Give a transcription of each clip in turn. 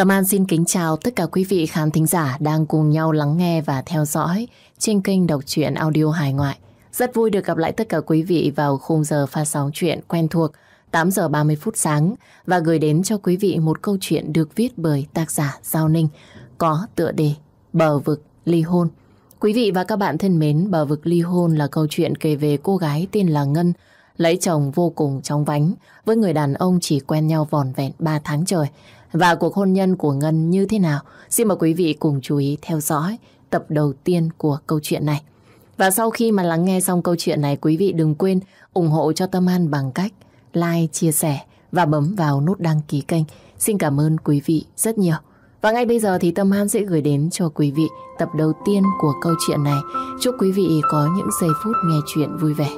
Tâm An xin kính chào tất cả quý vị khán thính giả đang cùng nhau lắng nghe và theo dõi trên kênh đọc truyện audio hài ngoại. Rất vui được gặp lại tất cả quý vị vào khung giờ pha sóng chuyện quen thuộc 8 giờ 30 phút sáng và gửi đến cho quý vị một câu chuyện được viết bởi tác giả Giao Ninh có tựa đề Bờ vực ly hôn. Quý vị và các bạn thân mến, Bờ vực ly hôn là câu chuyện kể về cô gái tên là Ngân lấy chồng vô cùng trong vánh với người đàn ông chỉ quen nhau vòn vẹn 3 tháng trời. Và cuộc hôn nhân của Ngân như thế nào? Xin mời quý vị cùng chú ý theo dõi tập đầu tiên của câu chuyện này. Và sau khi mà lắng nghe xong câu chuyện này, quý vị đừng quên ủng hộ cho Tâm An bằng cách like, chia sẻ và bấm vào nút đăng ký kênh. Xin cảm ơn quý vị rất nhiều. Và ngay bây giờ thì Tâm An sẽ gửi đến cho quý vị tập đầu tiên của câu chuyện này. Chúc quý vị có những giây phút nghe chuyện vui vẻ.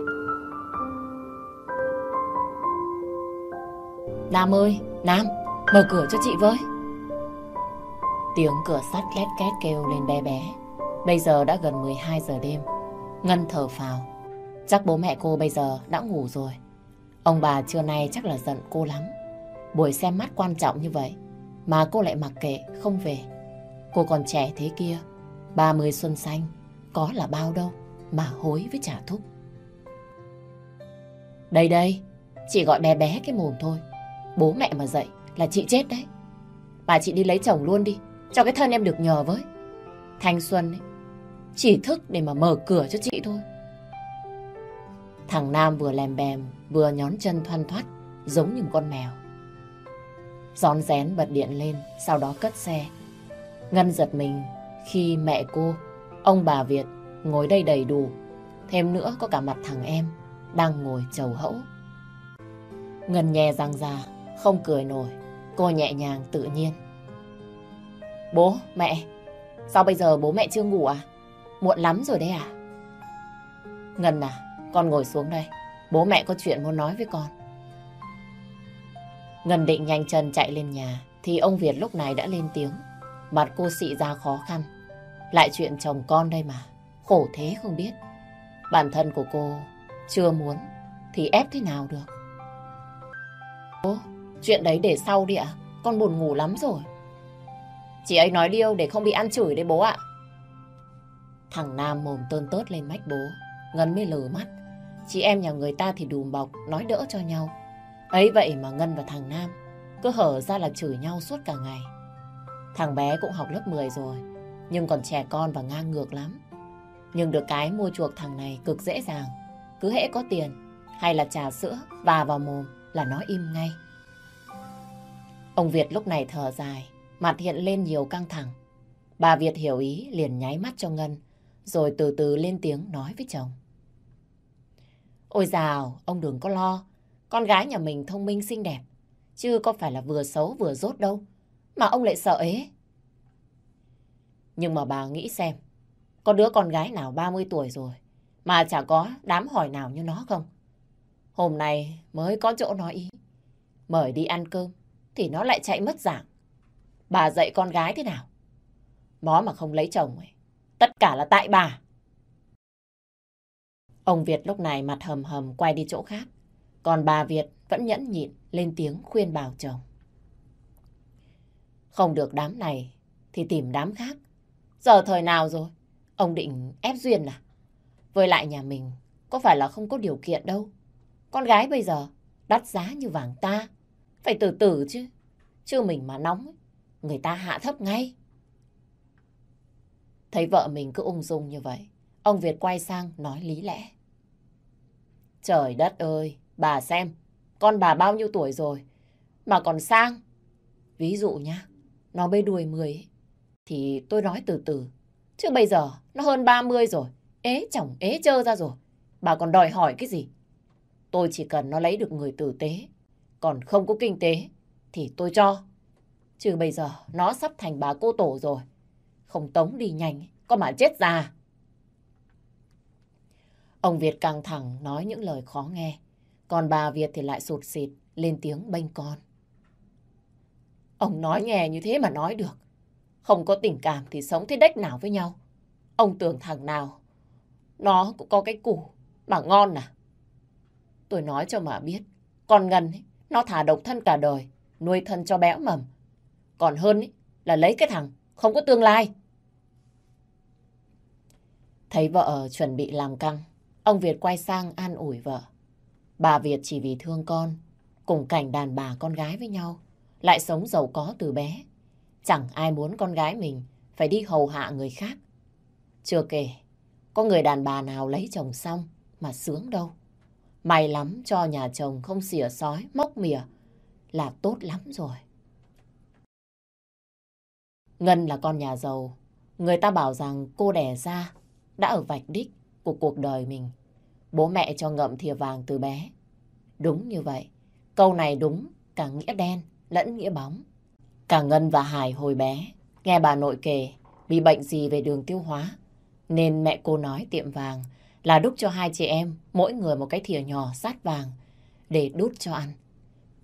Nam ơi, Nam, mở cửa cho chị với. Tiếng cửa sắt lét két kêu lên bé bé. Bây giờ đã gần 12 giờ đêm. Ngân thở phào. Chắc bố mẹ cô bây giờ đã ngủ rồi. Ông bà trưa nay chắc là giận cô lắm. Buổi xem mắt quan trọng như vậy mà cô lại mặc kệ không về. Cô còn trẻ thế kia, 30 xuân xanh, có là bao đâu mà hối với trả thúc. Đây đây, chị gọi bé bé cái mồm thôi. Bố mẹ mà dậy là chị chết đấy. Bà chị đi lấy chồng luôn đi, cho cái thân em được nhờ với. Thanh Xuân ấy, chỉ thức để mà mở cửa cho chị thôi. Thằng Nam vừa lèm bèm, vừa nhón chân thoăn thoắt, giống như một con mèo. Gión rén bật điện lên, sau đó cất xe. Ngân giật mình khi mẹ cô, ông bà Việt ngồi đây đầy đủ. Thêm nữa có cả mặt thằng em đang ngồi chầu hẫu. Ngân nhè răng ra, không cười nổi. Cô nhẹ nhàng tự nhiên. Bố, mẹ, sao bây giờ bố mẹ chưa ngủ à? Muộn lắm rồi đấy à? Ngân à, con ngồi xuống đây. Bố mẹ có chuyện muốn nói với con. Ngân định nhanh chân chạy lên nhà thì ông Việt lúc này đã lên tiếng. Mặt cô xị ra khó khăn. Lại chuyện chồng con đây mà. Khổ thế không biết. Bản thân của cô chưa muốn thì ép thế nào được. bố chuyện đấy để sau đi ạ. Con buồn ngủ lắm rồi. Chị ấy nói điêu để không bị ăn chửi đấy bố ạ. Thằng Nam mồm tơn tớt lên mách bố. Ngân mới lờ mắt. Chị em nhà người ta thì đùm bọc, nói đỡ cho nhau. Ấy vậy mà Ngân và thằng Nam cứ hở ra là chửi nhau suốt cả ngày. Thằng bé cũng học lớp 10 rồi, nhưng còn trẻ con và ngang ngược lắm. Nhưng được cái mua chuộc thằng này cực dễ dàng. Cứ hễ có tiền hay là trà sữa và vào mồm là nó im ngay. Ông Việt lúc này thở dài, mặt hiện lên nhiều căng thẳng. Bà Việt hiểu ý liền nháy mắt cho Ngân, rồi từ từ lên tiếng nói với chồng. Ôi dào, ông đừng có lo, con gái nhà mình thông minh xinh đẹp, chứ có phải là vừa xấu vừa rốt đâu, mà ông lại sợ ế. Nhưng mà bà nghĩ xem, có đứa con gái nào 30 tuổi rồi, mà chả có đám hỏi nào như nó không? Hôm nay mới có chỗ nói ý, mời đi ăn cơm, thì nó lại chạy mất dạng. Bà dạy con gái thế nào? Nó mà không lấy chồng ấy, tất cả là tại bà. Ông Việt lúc này mặt hầm hầm quay đi chỗ khác. Còn bà Việt vẫn nhẫn nhịn lên tiếng khuyên bảo chồng. Không được đám này thì tìm đám khác. Giờ thời nào rồi? Ông định ép duyên à? Với lại nhà mình có phải là không có điều kiện đâu. Con gái bây giờ đắt giá như vàng ta. Phải từ từ chứ. Chứ mình mà nóng, người ta hạ thấp ngay. Thấy vợ mình cứ ung dung như vậy, ông Việt quay sang nói lý lẽ. Trời đất ơi, Bà xem, con bà bao nhiêu tuổi rồi mà còn sang. Ví dụ nhá, nó bê đuôi 10 thì tôi nói từ từ. Chứ bây giờ nó hơn 30 rồi, ế chồng ế chơ ra rồi. Bà còn đòi hỏi cái gì? Tôi chỉ cần nó lấy được người tử tế, còn không có kinh tế thì tôi cho. Chứ bây giờ nó sắp thành bà cô tổ rồi. Không tống đi nhanh, có mà chết già. Ông Việt căng thẳng nói những lời khó nghe. Còn bà Việt thì lại sụt xịt, lên tiếng bênh con. Ông nói nghe như thế mà nói được. Không có tình cảm thì sống thế đách nào với nhau. Ông tưởng thằng nào, nó cũng có cái củ mà ngon à. Tôi nói cho mà biết, con Ngân ấy, nó thả độc thân cả đời, nuôi thân cho béo mầm. Còn hơn ý, là lấy cái thằng không có tương lai. Thấy vợ chuẩn bị làm căng, ông Việt quay sang an ủi vợ. Bà Việt chỉ vì thương con, cùng cảnh đàn bà con gái với nhau, lại sống giàu có từ bé. Chẳng ai muốn con gái mình phải đi hầu hạ người khác. Chưa kể, có người đàn bà nào lấy chồng xong mà sướng đâu. May lắm cho nhà chồng không xỉa sói, móc mỉa là tốt lắm rồi. Ngân là con nhà giàu. Người ta bảo rằng cô đẻ ra đã ở vạch đích của cuộc đời mình. Bố mẹ cho ngậm thìa vàng từ bé. Đúng như vậy. Câu này đúng cả nghĩa đen lẫn nghĩa bóng. Cả Ngân và Hải hồi bé nghe bà nội kể bị bệnh gì về đường tiêu hóa nên mẹ cô nói tiệm vàng là đúc cho hai chị em mỗi người một cái thìa nhỏ sát vàng để đút cho ăn.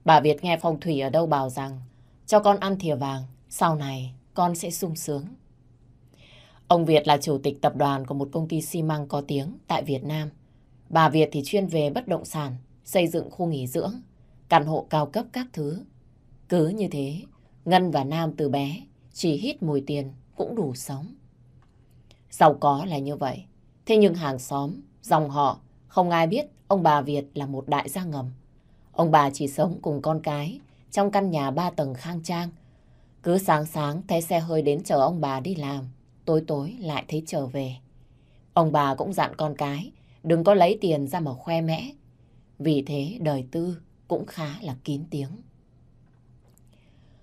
Bà Việt nghe phong thủy ở đâu bảo rằng cho con ăn thìa vàng sau này con sẽ sung sướng. Ông Việt là chủ tịch tập đoàn của một công ty xi măng có tiếng tại Việt Nam. Bà Việt thì chuyên về bất động sản, xây dựng khu nghỉ dưỡng, căn hộ cao cấp các thứ. Cứ như thế, Ngân và Nam từ bé chỉ hít mùi tiền cũng đủ sống. Giàu có là như vậy. Thế nhưng hàng xóm, dòng họ, không ai biết ông bà Việt là một đại gia ngầm. Ông bà chỉ sống cùng con cái trong căn nhà ba tầng khang trang. Cứ sáng sáng thấy xe hơi đến chờ ông bà đi làm, tối tối lại thấy trở về. Ông bà cũng dặn con cái đừng có lấy tiền ra mà khoe mẽ. Vì thế đời tư cũng khá là kín tiếng.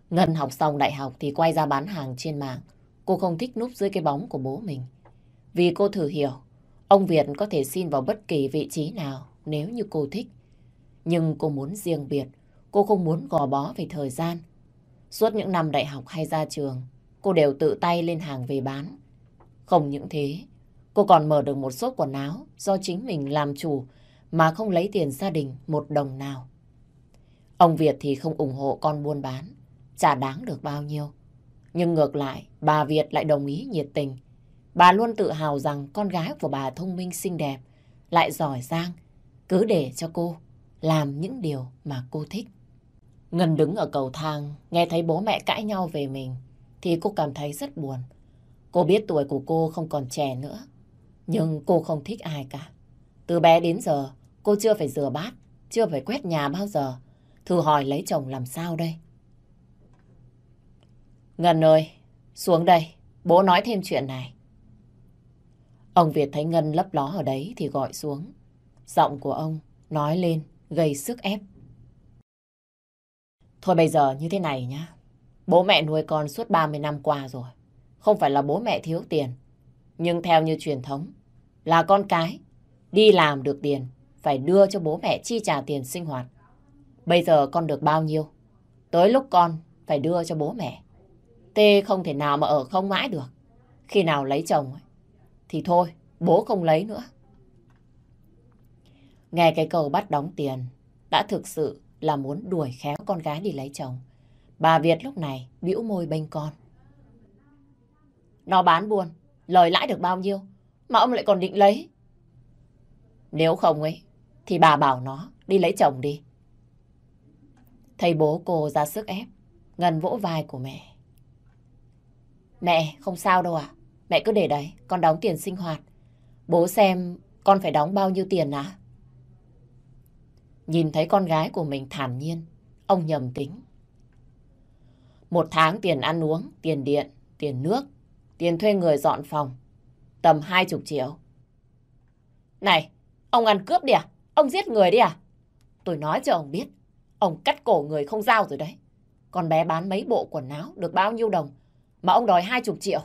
Ngân học xong đại học thì quay ra bán hàng trên mạng. Cô không thích núp dưới cái bóng của bố mình. Vì cô thử hiểu, ông Việt có thể xin vào bất kỳ vị trí nào nếu như cô thích. Nhưng cô muốn riêng biệt, cô không muốn gò bó về thời gian. Suốt những năm đại học hay ra trường, cô đều tự tay lên hàng về bán. Không những thế, cô còn mở được một số quần áo do chính mình làm chủ mà không lấy tiền gia đình một đồng nào. Ông Việt thì không ủng hộ con buôn bán, chả đáng được bao nhiêu. Nhưng ngược lại, bà Việt lại đồng ý nhiệt tình. Bà luôn tự hào rằng con gái của bà thông minh xinh đẹp, lại giỏi giang, cứ để cho cô làm những điều mà cô thích. Ngân đứng ở cầu thang, nghe thấy bố mẹ cãi nhau về mình, thì cô cảm thấy rất buồn. Cô biết tuổi của cô không còn trẻ nữa, nhưng cô không thích ai cả. Từ bé đến giờ, cô chưa phải rửa bát, chưa phải quét nhà bao giờ. Thử hỏi lấy chồng làm sao đây? Ngân ơi, xuống đây, bố nói thêm chuyện này. Ông Việt thấy Ngân lấp ló ở đấy thì gọi xuống. Giọng của ông nói lên, gây sức ép. Thôi bây giờ như thế này nhá. Bố mẹ nuôi con suốt 30 năm qua rồi. Không phải là bố mẹ thiếu tiền. Nhưng theo như truyền thống, là con cái. Đi làm được tiền, phải đưa cho bố mẹ chi trả tiền sinh hoạt. Bây giờ con được bao nhiêu? Tới lúc con phải đưa cho bố mẹ. Tê không thể nào mà ở không mãi được. Khi nào lấy chồng ấy, thì thôi, bố không lấy nữa. Nghe cái câu bắt đóng tiền, đã thực sự là muốn đuổi khéo con gái đi lấy chồng. Bà Việt lúc này bĩu môi bênh con. Nó bán buôn, lời lãi được bao nhiêu, mà ông lại còn định lấy. Nếu không ấy, thì bà bảo nó đi lấy chồng đi. Thầy bố cô ra sức ép, ngần vỗ vai của mẹ. Mẹ, không sao đâu ạ. Mẹ cứ để đấy, con đóng tiền sinh hoạt. Bố xem con phải đóng bao nhiêu tiền ạ? Nhìn thấy con gái của mình thản nhiên, ông nhầm tính. Một tháng tiền ăn uống, tiền điện, tiền nước, tiền thuê người dọn phòng, tầm hai chục triệu. Này, ông ăn cướp đi à? Ông giết người đi à? Tôi nói cho ông biết, ông cắt cổ người không giao rồi đấy. Con bé bán mấy bộ quần áo được bao nhiêu đồng mà ông đòi hai chục triệu.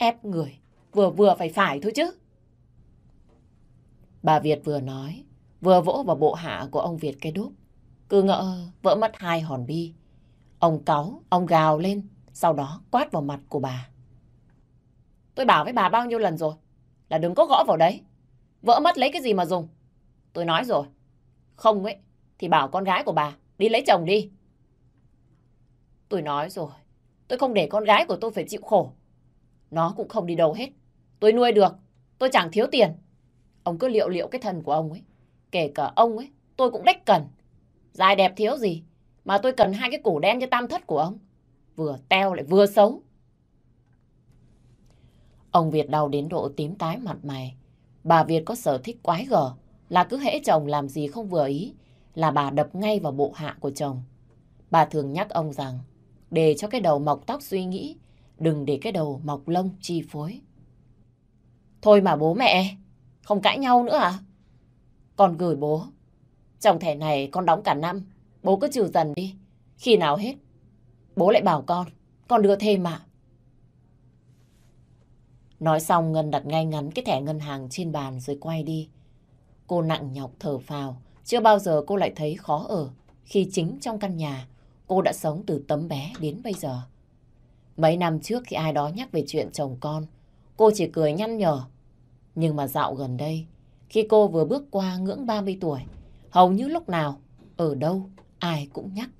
Ép người, vừa vừa phải phải thôi chứ. Bà Việt vừa nói, vừa vỗ vào bộ hạ của ông Việt cái đúc. Cứ ngỡ vỡ mất hai hòn bi. Ông cáu, ông gào lên, sau đó quát vào mặt của bà. Tôi bảo với bà bao nhiêu lần rồi, là đừng có gõ vào đấy. Vỡ mất lấy cái gì mà dùng. Tôi nói rồi, không ấy, thì bảo con gái của bà đi lấy chồng đi. Tôi nói rồi, tôi không để con gái của tôi phải chịu khổ. Nó cũng không đi đâu hết. Tôi nuôi được, tôi chẳng thiếu tiền. Ông cứ liệu liệu cái thân của ông ấy. Kể cả ông ấy, tôi cũng đếch cần. Dài đẹp thiếu gì, mà tôi cần hai cái củ đen cho tam thất của ông. vừa teo lại vừa xấu. Ông Việt đau đến độ tím tái mặt mày. Bà Việt có sở thích quái gở, là cứ hễ chồng làm gì không vừa ý, là bà đập ngay vào bộ hạ của chồng. Bà thường nhắc ông rằng, để cho cái đầu mọc tóc suy nghĩ, đừng để cái đầu mọc lông chi phối. Thôi mà bố mẹ, không cãi nhau nữa à? Con gửi bố. Trong thẻ này con đóng cả năm, bố cứ trừ dần đi. Khi nào hết, bố lại bảo con, con đưa thêm mà. Nói xong Ngân đặt ngay ngắn cái thẻ ngân hàng trên bàn rồi quay đi. Cô nặng nhọc thở phào, chưa bao giờ cô lại thấy khó ở khi chính trong căn nhà cô đã sống từ tấm bé đến bây giờ. Mấy năm trước khi ai đó nhắc về chuyện chồng con, cô chỉ cười nhăn nhở. Nhưng mà dạo gần đây, khi cô vừa bước qua ngưỡng 30 tuổi, hầu như lúc nào, ở đâu, ai cũng nhắc.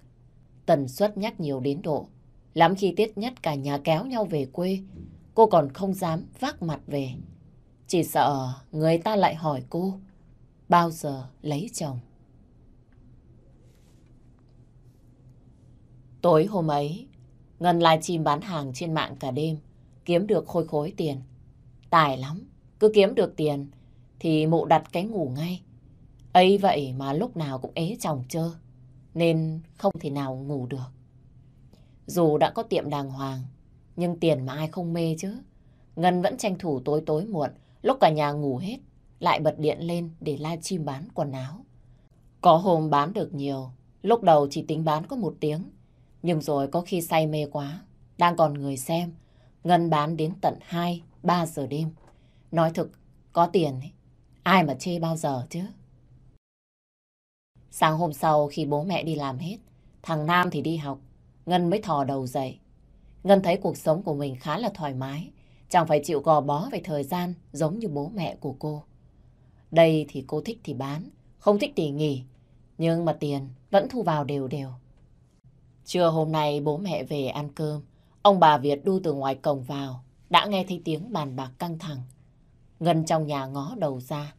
Tần suất nhắc nhiều đến độ. Lắm khi tiết nhất cả nhà kéo nhau về quê, cô còn không dám vác mặt về. Chỉ sợ người ta lại hỏi cô, bao giờ lấy chồng. Tối hôm ấy, Ngân livestream bán hàng trên mạng cả đêm, kiếm được khôi khối tiền. Tài lắm, cứ kiếm được tiền thì mụ đặt cái ngủ ngay. ấy vậy mà lúc nào cũng ế chồng chơ, nên không thể nào ngủ được. Dù đã có tiệm đàng hoàng, nhưng tiền mà ai không mê chứ. Ngân vẫn tranh thủ tối tối muộn, lúc cả nhà ngủ hết, lại bật điện lên để livestream bán quần áo. Có hôm bán được nhiều, lúc đầu chỉ tính bán có một tiếng, nhưng rồi có khi say mê quá, đang còn người xem, Ngân bán đến tận 2, 3 giờ đêm. Nói thực, có tiền ấy, ai mà chê bao giờ chứ. Sáng hôm sau khi bố mẹ đi làm hết, thằng Nam thì đi học, Ngân mới thò đầu dậy. Ngân thấy cuộc sống của mình khá là thoải mái, chẳng phải chịu gò bó về thời gian giống như bố mẹ của cô. Đây thì cô thích thì bán, không thích thì nghỉ, nhưng mà tiền vẫn thu vào đều đều. Trưa hôm nay bố mẹ về ăn cơm, ông bà Việt đu từ ngoài cổng vào, đã nghe thấy tiếng bàn bạc căng thẳng. Ngân trong nhà ngó đầu ra,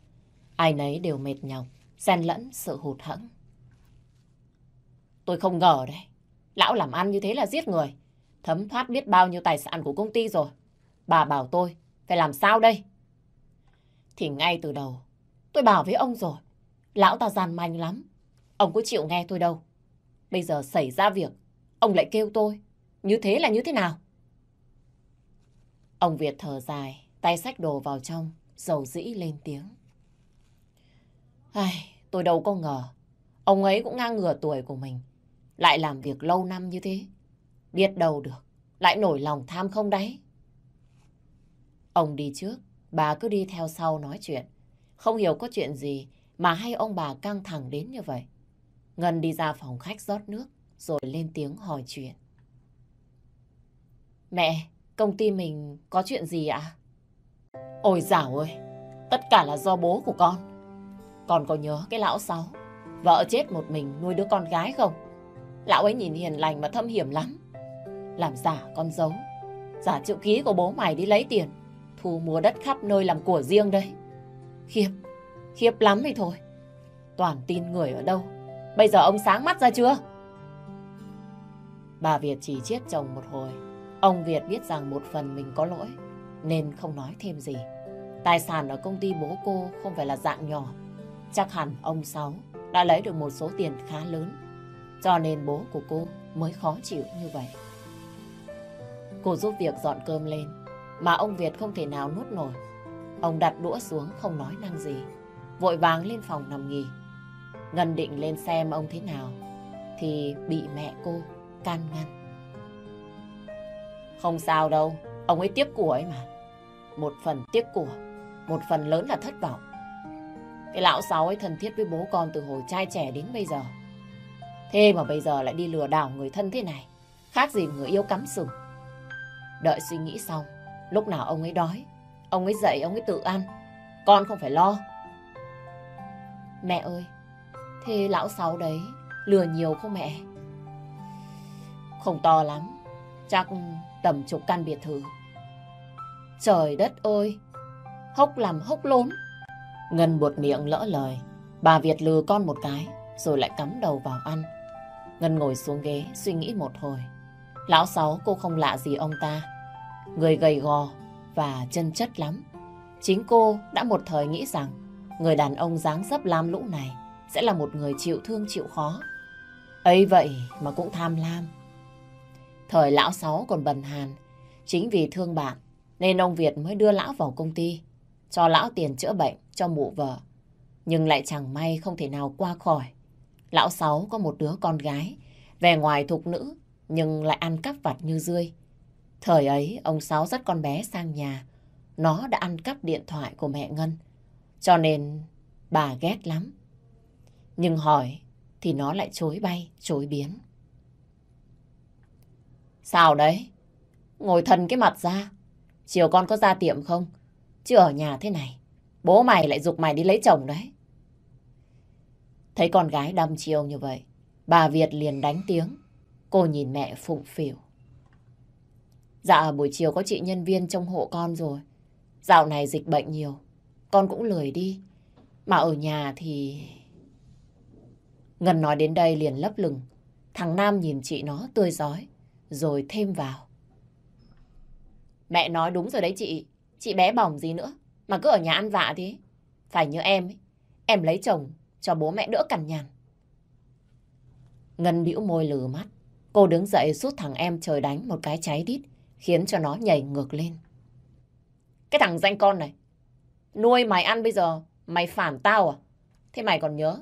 ai nấy đều mệt nhọc, xen lẫn sự hụt hẫng. Tôi không ngờ đấy, lão làm ăn như thế là giết người, thấm thoát biết bao nhiêu tài sản của công ty rồi. Bà bảo tôi phải làm sao đây? Thì ngay từ đầu, tôi bảo với ông rồi, lão ta gian manh lắm, ông có chịu nghe tôi đâu. Bây giờ xảy ra việc, ông lại kêu tôi. Như thế là như thế nào? Ông Việt thở dài, tay xách đồ vào trong, dầu dĩ lên tiếng. Ai, tôi đâu có ngờ, ông ấy cũng ngang ngửa tuổi của mình, lại làm việc lâu năm như thế. Biết đâu được, lại nổi lòng tham không đấy. Ông đi trước, bà cứ đi theo sau nói chuyện. Không hiểu có chuyện gì mà hay ông bà căng thẳng đến như vậy. Ngân đi ra phòng khách rót nước, rồi lên tiếng hỏi chuyện. Mẹ, công ty mình có chuyện gì ạ? Ôi dào ơi, tất cả là do bố của con. Con có nhớ cái lão sáu, vợ chết một mình nuôi đứa con gái không? Lão ấy nhìn hiền lành mà thâm hiểm lắm. Làm giả con giấu giả chữ ký của bố mày đi lấy tiền, thu mua đất khắp nơi làm của riêng đây. Khiếp, khiếp lắm thì thôi. Toàn tin người ở đâu. Bây giờ ông sáng mắt ra chưa? Bà Việt chỉ chiết chồng một hồi. Ông Việt biết rằng một phần mình có lỗi, nên không nói thêm gì. Tài sản ở công ty bố cô không phải là dạng nhỏ. Chắc hẳn ông Sáu đã lấy được một số tiền khá lớn. Cho nên bố của cô mới khó chịu như vậy. Cô giúp việc dọn cơm lên, mà ông Việt không thể nào nuốt nổi. Ông đặt đũa xuống không nói năng gì, vội vàng lên phòng nằm nghỉ. Ngân định lên xem ông thế nào, thì bị mẹ cô can ngăn. Không sao đâu, ông ấy tiếc của ấy mà. Một phần tiếc của, một phần lớn là thất vọng. Cái lão sáu ấy thân thiết với bố con từ hồi trai trẻ đến bây giờ. Thế mà bây giờ lại đi lừa đảo người thân thế này. Khác gì người yêu cắm sừng. Đợi suy nghĩ xong, lúc nào ông ấy đói, ông ấy dậy ông ấy tự ăn. Con không phải lo. Mẹ ơi, thế lão sáu đấy lừa nhiều không mẹ? Không to lắm, chắc tầm chục căn biệt thự. Trời đất ơi, hốc làm hốc lốn. Ngân buột miệng lỡ lời, bà Việt lừa con một cái, rồi lại cắm đầu vào ăn. Ngân ngồi xuống ghế suy nghĩ một hồi. Lão Sáu cô không lạ gì ông ta. Người gầy gò và chân chất lắm. Chính cô đã một thời nghĩ rằng người đàn ông dáng dấp lam lũ này sẽ là một người chịu thương chịu khó. ấy vậy mà cũng tham lam. Thời lão Sáu còn bần hàn, chính vì thương bạn nên ông Việt mới đưa lão vào công ty, cho lão tiền chữa bệnh cho mụ vợ. Nhưng lại chẳng may không thể nào qua khỏi. Lão Sáu có một đứa con gái, về ngoài thục nữ, nhưng lại ăn cắp vặt như rươi. Thời ấy, ông Sáu dắt con bé sang nhà. Nó đã ăn cắp điện thoại của mẹ Ngân. Cho nên bà ghét lắm. Nhưng hỏi thì nó lại chối bay, chối biến. Sao đấy? Ngồi thần cái mặt ra. Chiều con có ra tiệm không? Chứ ở nhà thế này, bố mày lại dục mày đi lấy chồng đấy. Thấy con gái đăm chiêu như vậy, bà Việt liền đánh tiếng. Cô nhìn mẹ phụng phỉu. Dạ buổi chiều có chị nhân viên trong hộ con rồi. Dạo này dịch bệnh nhiều, con cũng lười đi. Mà ở nhà thì... Ngân nói đến đây liền lấp lửng. Thằng Nam nhìn chị nó tươi giói, rồi thêm vào. Mẹ nói đúng rồi đấy chị. Chị bé bỏng gì nữa, mà cứ ở nhà ăn vạ thế. Phải như em ấy. Em lấy chồng cho bố mẹ đỡ cằn nhằn. Ngân bĩu môi lừ mắt. Cô đứng dậy rút thằng em trời đánh một cái cháy đít, khiến cho nó nhảy ngược lên. Cái thằng danh con này, nuôi mày ăn bây giờ, mày phản tao à? Thế mày còn nhớ,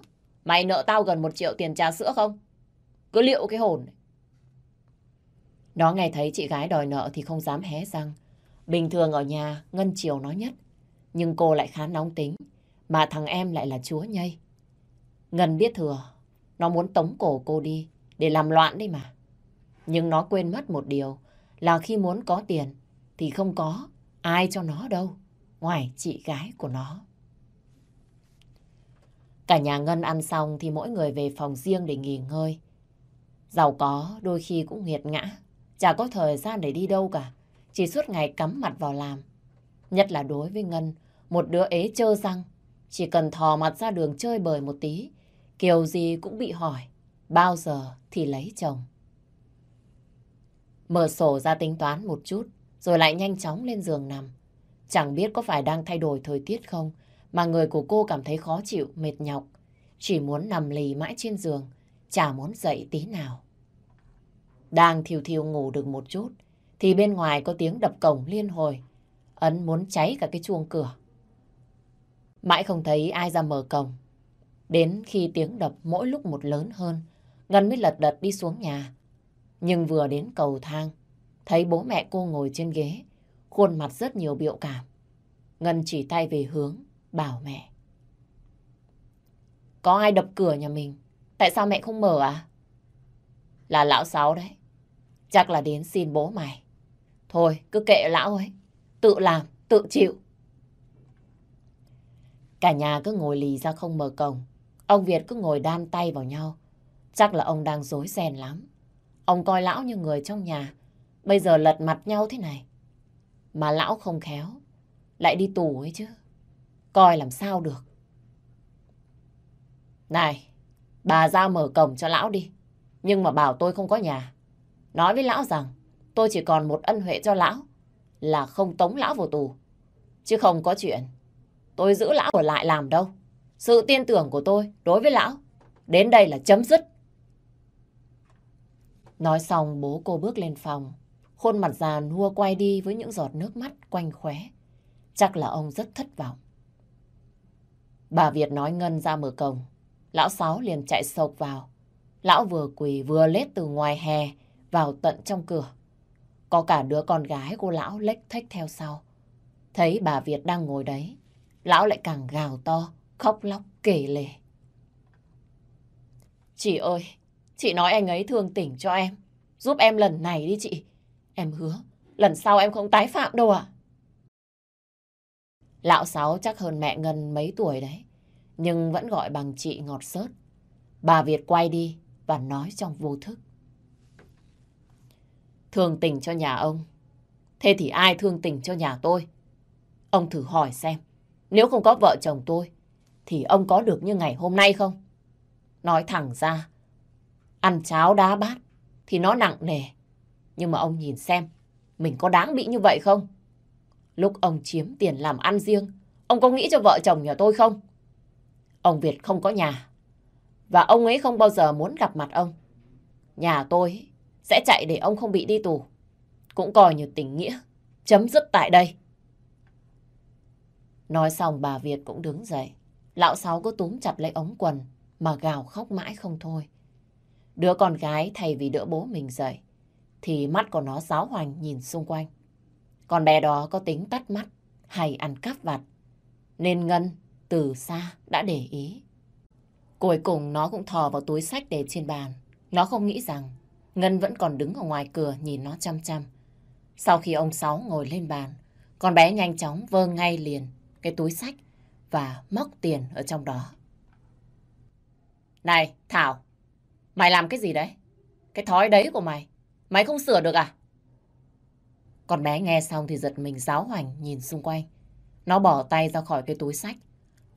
mày nợ tao gần một triệu tiền trà sữa không? Cứ liệu cái hồn này. Nó nghe thấy chị gái đòi nợ thì không dám hé răng. Bình thường ở nhà, Ngân chiều nó nhất. Nhưng cô lại khá nóng tính, mà thằng em lại là chúa nhây. Ngân biết thừa, nó muốn tống cổ cô đi, để làm loạn đi mà. Nhưng nó quên mất một điều, là khi muốn có tiền, thì không có ai cho nó đâu, ngoài chị gái của nó. Cả nhà Ngân ăn xong thì mỗi người về phòng riêng để nghỉ ngơi. Giàu có đôi khi cũng nghiệt ngã, chả có thời gian để đi đâu cả, chỉ suốt ngày cắm mặt vào làm. Nhất là đối với Ngân, một đứa ế chơ răng, chỉ cần thò mặt ra đường chơi bời một tí, kiểu gì cũng bị hỏi, bao giờ thì lấy chồng. Mở sổ ra tính toán một chút, rồi lại nhanh chóng lên giường nằm. Chẳng biết có phải đang thay đổi thời tiết không, mà người của cô cảm thấy khó chịu, mệt nhọc. Chỉ muốn nằm lì mãi trên giường, chả muốn dậy tí nào. Đang thiêu thiêu ngủ được một chút, thì bên ngoài có tiếng đập cổng liên hồi. Ấn muốn cháy cả cái chuông cửa. Mãi không thấy ai ra mở cổng. Đến khi tiếng đập mỗi lúc một lớn hơn, Ngân mới lật đật đi xuống nhà. Nhưng vừa đến cầu thang, thấy bố mẹ cô ngồi trên ghế, khuôn mặt rất nhiều biểu cảm. Ngân chỉ tay về hướng, bảo mẹ. Có ai đập cửa nhà mình? Tại sao mẹ không mở à? Là lão sáu đấy. Chắc là đến xin bố mày. Thôi, cứ kệ lão ấy. Tự làm, tự chịu. Cả nhà cứ ngồi lì ra không mở cổng. Ông Việt cứ ngồi đan tay vào nhau. Chắc là ông đang dối ren lắm. Ông coi lão như người trong nhà. Bây giờ lật mặt nhau thế này. Mà lão không khéo. Lại đi tù ấy chứ. Coi làm sao được. Này, bà ra mở cổng cho lão đi. Nhưng mà bảo tôi không có nhà. Nói với lão rằng, tôi chỉ còn một ân huệ cho lão, là không tống lão vào tù. Chứ không có chuyện, tôi giữ lão ở lại làm đâu. Sự tin tưởng của tôi đối với lão, đến đây là chấm dứt. Nói xong, bố cô bước lên phòng. Khuôn mặt già nua quay đi với những giọt nước mắt quanh khóe. Chắc là ông rất thất vọng. Bà Việt nói Ngân ra mở cổng. Lão Sáu liền chạy sộc vào. Lão vừa quỳ vừa lết từ ngoài hè vào tận trong cửa. Có cả đứa con gái của lão lếch thách theo sau. Thấy bà Việt đang ngồi đấy, lão lại càng gào to, khóc lóc kể lể. Chị ơi, chị nói anh ấy thương tỉnh cho em. Giúp em lần này đi chị. Em hứa, lần sau em không tái phạm đâu ạ. Lão Sáu chắc hơn mẹ Ngân mấy tuổi đấy, nhưng vẫn gọi bằng chị ngọt sớt. Bà Việt quay đi và nói trong vô thức. Thương tình cho nhà ông. Thế thì ai thương tình cho nhà tôi? Ông thử hỏi xem, nếu không có vợ chồng tôi, thì ông có được như ngày hôm nay không? Nói thẳng ra, ăn cháo đá bát thì nó nặng nề. Nhưng mà ông nhìn xem, mình có đáng bị như vậy không? Lúc ông chiếm tiền làm ăn riêng, ông có nghĩ cho vợ chồng nhà tôi không? Ông Việt không có nhà, và ông ấy không bao giờ muốn gặp mặt ông. Nhà tôi sẽ chạy để ông không bị đi tù. Cũng coi như tình nghĩa, chấm dứt tại đây. Nói xong bà Việt cũng đứng dậy. Lão Sáu cứ túm chặt lấy ống quần mà gào khóc mãi không thôi. Đứa con gái thay vì đỡ bố mình dậy thì mắt của nó giáo hoành nhìn xung quanh. Con bé đó có tính tắt mắt hay ăn cắp vặt nên Ngân từ xa đã để ý. Cuối cùng nó cũng thò vào túi sách để trên bàn. Nó không nghĩ rằng Ngân vẫn còn đứng ở ngoài cửa nhìn nó chăm chăm. Sau khi ông Sáu ngồi lên bàn, con bé nhanh chóng vơ ngay liền cái túi sách và móc tiền ở trong đó. Này, Thảo, mày làm cái gì đấy? Cái thói đấy của mày, mày không sửa được à? Con bé nghe xong thì giật mình giáo hoành nhìn xung quanh. Nó bỏ tay ra khỏi cái túi sách.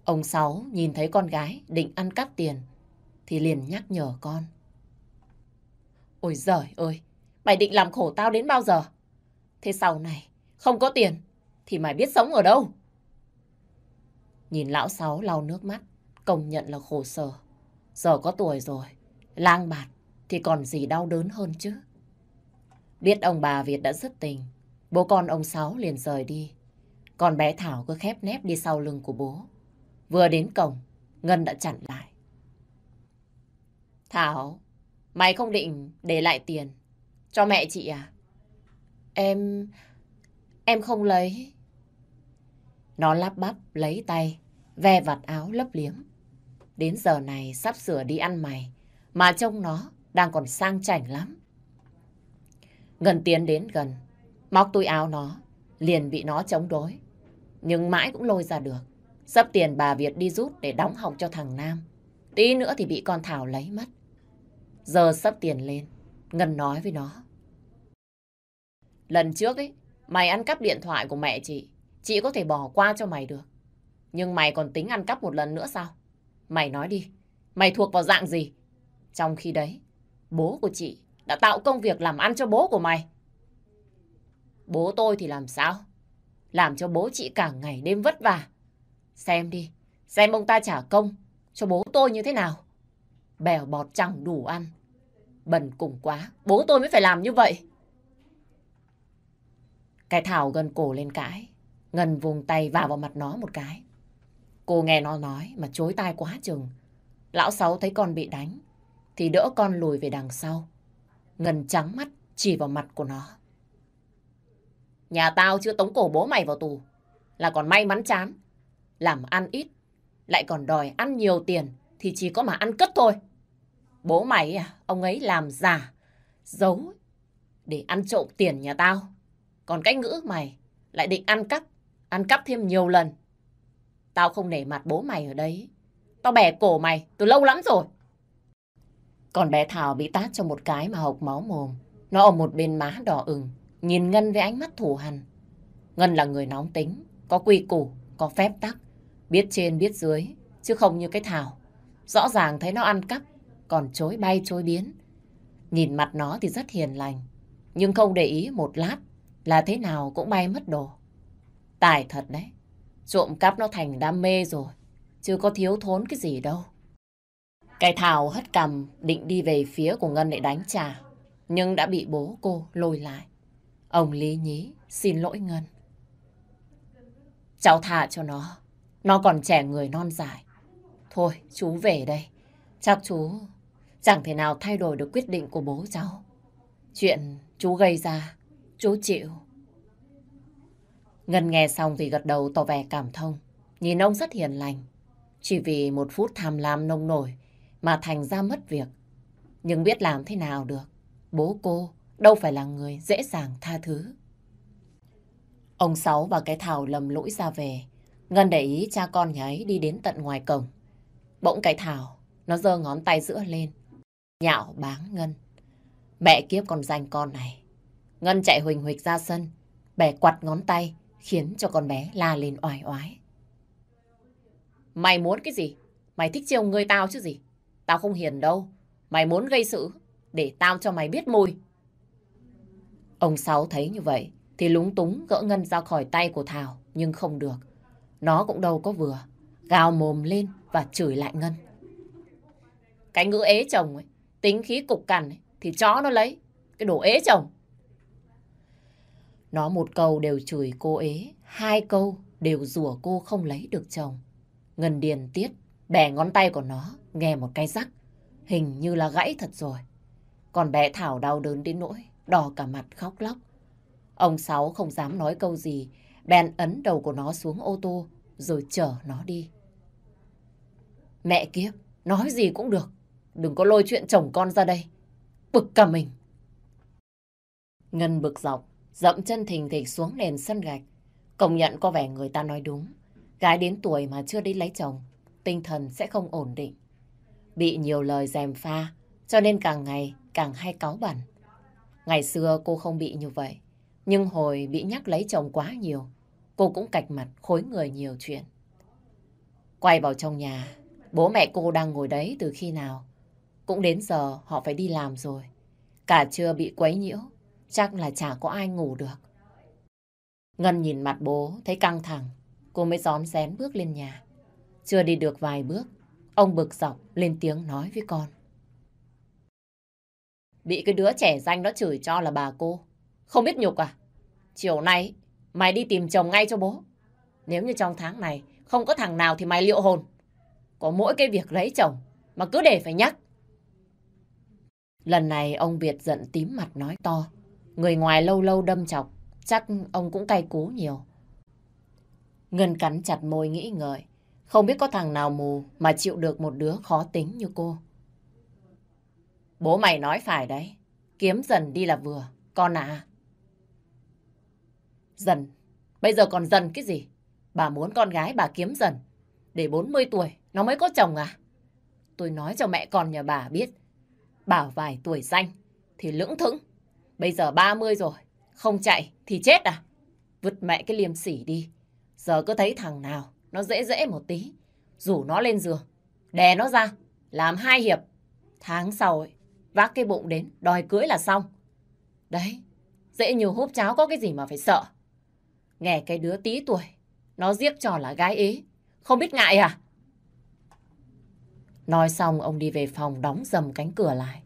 Ông Sáu nhìn thấy con gái định ăn cắp tiền thì liền nhắc nhở con. Ôi giời ơi, mày định làm khổ tao đến bao giờ? Thế sau này, không có tiền thì mày biết sống ở đâu? Nhìn lão Sáu lau nước mắt, công nhận là khổ sở. Giờ có tuổi rồi, lang bạt thì còn gì đau đớn hơn chứ. Biết ông bà Việt đã rất tình, bố con ông Sáu liền rời đi. Còn bé Thảo cứ khép nép đi sau lưng của bố. Vừa đến cổng, Ngân đã chặn lại. Thảo, mày không định để lại tiền cho mẹ chị à? Em... em không lấy. Nó lắp bắp lấy tay, ve vặt áo lấp liếm. Đến giờ này sắp sửa đi ăn mày, mà trông nó đang còn sang chảnh lắm. Gần tiến đến gần, móc túi áo nó, liền bị nó chống đối. Nhưng mãi cũng lôi ra được. Sắp tiền bà Việt đi rút để đóng học cho thằng Nam. Tí nữa thì bị con Thảo lấy mất. Giờ sắp tiền lên, Ngân nói với nó. Lần trước ấy, mày ăn cắp điện thoại của mẹ chị, chị có thể bỏ qua cho mày được. Nhưng mày còn tính ăn cắp một lần nữa sao? Mày nói đi, mày thuộc vào dạng gì? Trong khi đấy, bố của chị đã tạo công việc làm ăn cho bố của mày. Bố tôi thì làm sao? Làm cho bố chị cả ngày đêm vất vả. Xem đi, xem ông ta trả công cho bố tôi như thế nào. Bèo bọt chẳng đủ ăn. Bần cùng quá, bố tôi mới phải làm như vậy. Cái Thảo gần cổ lên cãi. Ngân vùng tay vào vào mặt nó một cái. Cô nghe nó nói mà chối tai quá chừng. Lão Sáu thấy con bị đánh thì đỡ con lùi về đằng sau. Ngân trắng mắt chỉ vào mặt của nó. Nhà tao chưa tống cổ bố mày vào tù. Là còn may mắn chán. Làm ăn ít. Lại còn đòi ăn nhiều tiền. Thì chỉ có mà ăn cất thôi. Bố mày à, ông ấy làm giả. Giấu. Để ăn trộm tiền nhà tao. Còn cái ngữ mày lại định ăn cắp. Ăn cắp thêm nhiều lần. Tao không nể mặt bố mày ở đấy. Tao bẻ cổ mày từ lâu lắm rồi. Còn bé Thảo bị tát cho một cái mà hộc máu mồm. Nó ở một bên má đỏ ửng, nhìn Ngân với ánh mắt thù hằn. Ngân là người nóng tính, có quy củ, có phép tắc, biết trên biết dưới, chứ không như cái Thảo. Rõ ràng thấy nó ăn cắp, còn chối bay chối biến. Nhìn mặt nó thì rất hiền lành, nhưng không để ý một lát là thế nào cũng bay mất đồ. Tài thật đấy, trộm cắp nó thành đam mê rồi, chứ có thiếu thốn cái gì đâu. Cái Thảo hất cầm định đi về phía của Ngân để đánh trả, nhưng đã bị bố cô lôi lại. Ông Lý Nhí xin lỗi Ngân. Cháu thả cho nó, nó còn trẻ người non dài. Thôi, chú về đây. Chắc chú chẳng thể nào thay đổi được quyết định của bố cháu. Chuyện chú gây ra, chú chịu. Ngân nghe xong thì gật đầu tỏ vẻ cảm thông. Nhìn ông rất hiền lành. Chỉ vì một phút tham lam nông nổi mà thành ra mất việc. Nhưng biết làm thế nào được. Bố cô đâu phải là người dễ dàng tha thứ. Ông Sáu và cái Thảo lầm lỗi ra về. Ngân để ý cha con nhà ấy đi đến tận ngoài cổng. Bỗng cái Thảo, nó giơ ngón tay giữa lên. Nhạo báng Ngân. Mẹ kiếp con danh con này. Ngân chạy huỳnh huỳnh ra sân. Bẻ quặt ngón tay, khiến cho con bé la lên oai oái. Mày muốn cái gì? Mày thích chiều người tao chứ gì? Tao không hiền đâu. Mày muốn gây sự để tao cho mày biết mùi. Ông Sáu thấy như vậy thì lúng túng gỡ Ngân ra khỏi tay của Thảo nhưng không được. Nó cũng đâu có vừa. Gào mồm lên và chửi lại Ngân. Cái ngữ ế chồng ấy, tính khí cục cằn ấy, thì chó nó lấy. Cái đồ ế chồng. Nó một câu đều chửi cô ế, hai câu đều rủa cô không lấy được chồng. Ngân điền tiết, bẻ ngón tay của nó, nghe một cái rắc. Hình như là gãy thật rồi. Còn bé Thảo đau đớn đến nỗi, đỏ cả mặt khóc lóc. Ông Sáu không dám nói câu gì, bèn ấn đầu của nó xuống ô tô, rồi chở nó đi. Mẹ kiếp, nói gì cũng được. Đừng có lôi chuyện chồng con ra đây. Bực cả mình. Ngân bực dọc, dậm chân thình thịch xuống nền sân gạch. Công nhận có vẻ người ta nói đúng. Gái đến tuổi mà chưa đi lấy chồng, tinh thần sẽ không ổn định. Bị nhiều lời dèm pha, cho nên càng ngày càng hay cáu bẩn. Ngày xưa cô không bị như vậy, nhưng hồi bị nhắc lấy chồng quá nhiều, cô cũng cạch mặt khối người nhiều chuyện. Quay vào trong nhà, bố mẹ cô đang ngồi đấy từ khi nào. Cũng đến giờ họ phải đi làm rồi. Cả trưa bị quấy nhiễu, chắc là chả có ai ngủ được. Ngân nhìn mặt bố, thấy căng thẳng, cô mới gión rén bước lên nhà. Chưa đi được vài bước, ông bực dọc lên tiếng nói với con. Bị cái đứa trẻ danh đó chửi cho là bà cô. Không biết nhục à? Chiều nay mày đi tìm chồng ngay cho bố. Nếu như trong tháng này không có thằng nào thì mày liệu hồn. Có mỗi cái việc lấy chồng mà cứ để phải nhắc. Lần này ông Việt giận tím mặt nói to. Người ngoài lâu lâu đâm chọc, chắc ông cũng cay cú nhiều. Ngân cắn chặt môi nghĩ ngợi. Không biết có thằng nào mù mà chịu được một đứa khó tính như cô. Bố mày nói phải đấy. Kiếm dần đi là vừa. Con à. Dần. Bây giờ còn dần cái gì? Bà muốn con gái bà kiếm dần. Để 40 tuổi nó mới có chồng à? Tôi nói cho mẹ con nhà bà biết. Bảo vài tuổi xanh thì lưỡng thững. Bây giờ 30 rồi. Không chạy thì chết à? Vứt mẹ cái liêm sỉ đi. Giờ cứ thấy thằng nào nó dễ dễ một tí. Rủ nó lên giường. Đè nó ra. Làm hai hiệp. Tháng sau ấy, vác cái bụng đến, đòi cưới là xong. Đấy, dễ nhiều húp cháo có cái gì mà phải sợ. Nghe cái đứa tí tuổi, nó giết trò là gái ế, không biết ngại à? Nói xong ông đi về phòng đóng dầm cánh cửa lại.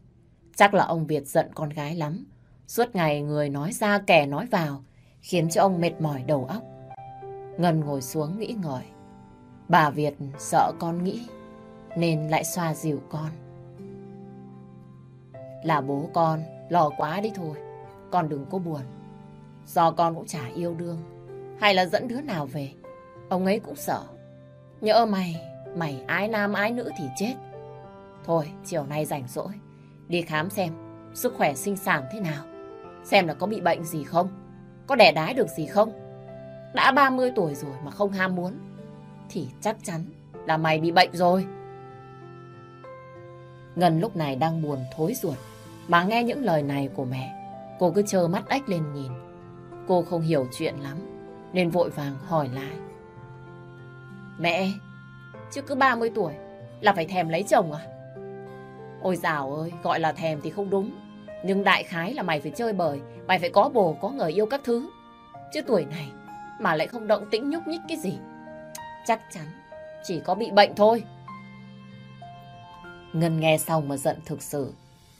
Chắc là ông Việt giận con gái lắm. Suốt ngày người nói ra kẻ nói vào, khiến cho ông mệt mỏi đầu óc. Ngân ngồi xuống nghĩ ngợi. Bà Việt sợ con nghĩ, nên lại xoa dịu con. Là bố con, lo quá đi thôi. Con đừng có buồn. Do con cũng chả yêu đương. Hay là dẫn đứa nào về. Ông ấy cũng sợ. Nhỡ mày, mày ái nam ái nữ thì chết. Thôi, chiều nay rảnh rỗi. Đi khám xem sức khỏe sinh sản thế nào. Xem là có bị bệnh gì không. Có đẻ đái được gì không. Đã 30 tuổi rồi mà không ham muốn. Thì chắc chắn là mày bị bệnh rồi. Ngân lúc này đang buồn thối ruột. Mà nghe những lời này của mẹ, cô cứ trơ mắt ếch lên nhìn. Cô không hiểu chuyện lắm, nên vội vàng hỏi lại. Mẹ, chứ cứ 30 tuổi là phải thèm lấy chồng à? Ôi dào ơi, gọi là thèm thì không đúng. Nhưng đại khái là mày phải chơi bời, mày phải có bồ, có người yêu các thứ. Chứ tuổi này mà lại không động tĩnh nhúc nhích cái gì. Chắc chắn chỉ có bị bệnh thôi. Ngân nghe xong mà giận thực sự.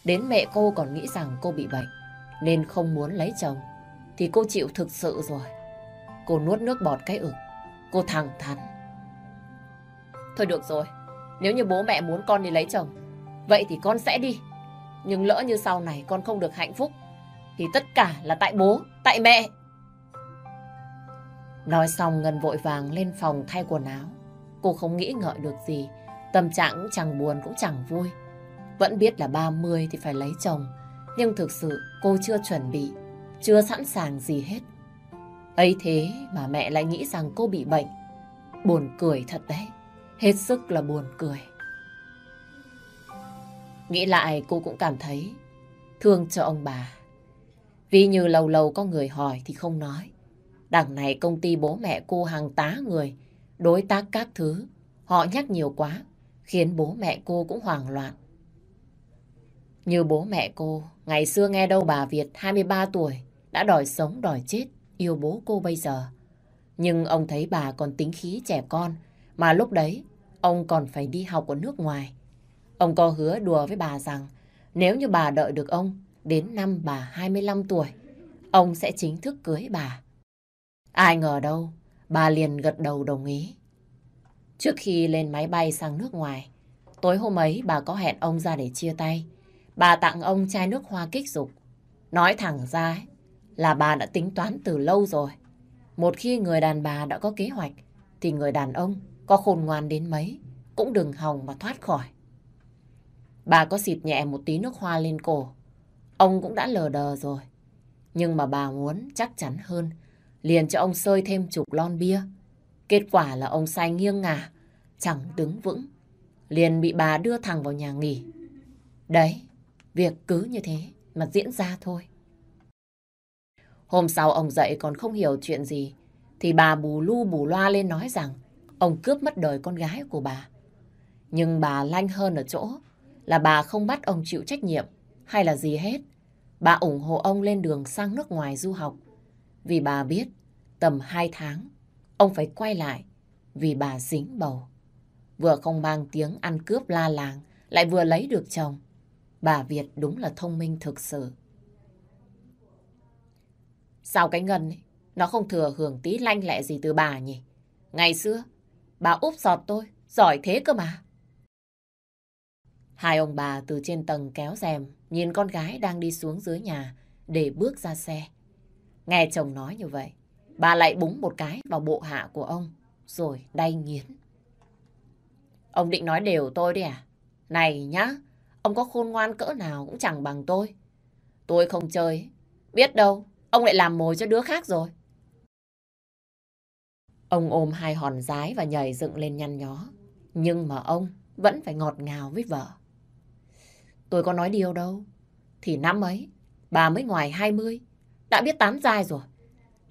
Đến mẹ cô còn nghĩ rằng cô bị bệnh, nên không muốn lấy chồng. Thì cô chịu thực sự rồi. Cô nuốt nước bọt cái ực. Cô thẳng thắn. Thôi được rồi, nếu như bố mẹ muốn con đi lấy chồng, vậy thì con sẽ đi. Nhưng lỡ như sau này con không được hạnh phúc, thì tất cả là tại bố, tại mẹ. Nói xong Ngân vội vàng lên phòng thay quần áo. Cô không nghĩ ngợi được gì, tâm trạng cũng chẳng buồn cũng chẳng vui. Vẫn biết là 30 thì phải lấy chồng, nhưng thực sự cô chưa chuẩn bị, chưa sẵn sàng gì hết. ấy thế mà mẹ lại nghĩ rằng cô bị bệnh. Buồn cười thật đấy, hết sức là buồn cười. Nghĩ lại cô cũng cảm thấy thương cho ông bà. Vì như lâu lâu có người hỏi thì không nói. Đằng này công ty bố mẹ cô hàng tá người, đối tác các thứ. Họ nhắc nhiều quá, khiến bố mẹ cô cũng hoảng loạn. Như bố mẹ cô, ngày xưa nghe đâu bà Việt 23 tuổi đã đòi sống đòi chết, yêu bố cô bây giờ. Nhưng ông thấy bà còn tính khí trẻ con, mà lúc đấy ông còn phải đi học ở nước ngoài. Ông có hứa đùa với bà rằng nếu như bà đợi được ông đến năm bà 25 tuổi, ông sẽ chính thức cưới bà. Ai ngờ đâu, bà liền gật đầu đồng ý. Trước khi lên máy bay sang nước ngoài, tối hôm ấy bà có hẹn ông ra để chia tay. Bà tặng ông chai nước hoa kích dục. Nói thẳng ra ấy, là bà đã tính toán từ lâu rồi. Một khi người đàn bà đã có kế hoạch, thì người đàn ông có khôn ngoan đến mấy, cũng đừng hòng mà thoát khỏi. Bà có xịt nhẹ một tí nước hoa lên cổ. Ông cũng đã lờ đờ rồi. Nhưng mà bà muốn chắc chắn hơn, liền cho ông sơi thêm chục lon bia. Kết quả là ông say nghiêng ngả, chẳng đứng vững. Liền bị bà đưa thẳng vào nhà nghỉ. Đấy, việc cứ như thế mà diễn ra thôi. Hôm sau ông dậy còn không hiểu chuyện gì, thì bà bù lu bù loa lên nói rằng ông cướp mất đời con gái của bà. Nhưng bà lanh hơn ở chỗ là bà không bắt ông chịu trách nhiệm hay là gì hết. Bà ủng hộ ông lên đường sang nước ngoài du học. Vì bà biết tầm 2 tháng ông phải quay lại vì bà dính bầu. Vừa không mang tiếng ăn cướp la làng lại vừa lấy được chồng. Bà Việt đúng là thông minh thực sự. Sao cái Ngân ấy, nó không thừa hưởng tí lanh lẹ gì từ bà nhỉ? Ngày xưa, bà úp sọt tôi, giỏi thế cơ mà. Hai ông bà từ trên tầng kéo rèm, nhìn con gái đang đi xuống dưới nhà để bước ra xe. Nghe chồng nói như vậy, bà lại búng một cái vào bộ hạ của ông, rồi đay nghiến. Ông định nói đều tôi đi à? Này nhá, ông có khôn ngoan cỡ nào cũng chẳng bằng tôi. Tôi không chơi, biết đâu, ông lại làm mồi cho đứa khác rồi. Ông ôm hai hòn rái và nhảy dựng lên nhăn nhó. Nhưng mà ông vẫn phải ngọt ngào với vợ. Tôi có nói điều đâu. Thì năm ấy, bà mới ngoài 20, đã biết tán dai rồi.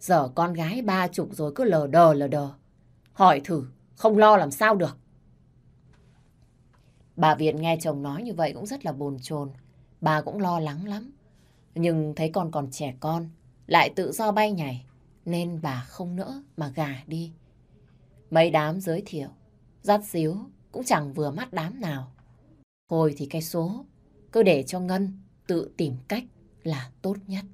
Giờ con gái ba chục rồi cứ lờ đờ lờ đờ. Hỏi thử, không lo làm sao được. Bà Việt nghe chồng nói như vậy cũng rất là bồn chồn. Bà cũng lo lắng lắm. Nhưng thấy con còn trẻ con, lại tự do bay nhảy, nên bà không nỡ mà gà đi. Mấy đám giới thiệu, dắt xíu cũng chẳng vừa mắt đám nào. Thôi thì cái số, cứ để cho Ngân tự tìm cách là tốt nhất.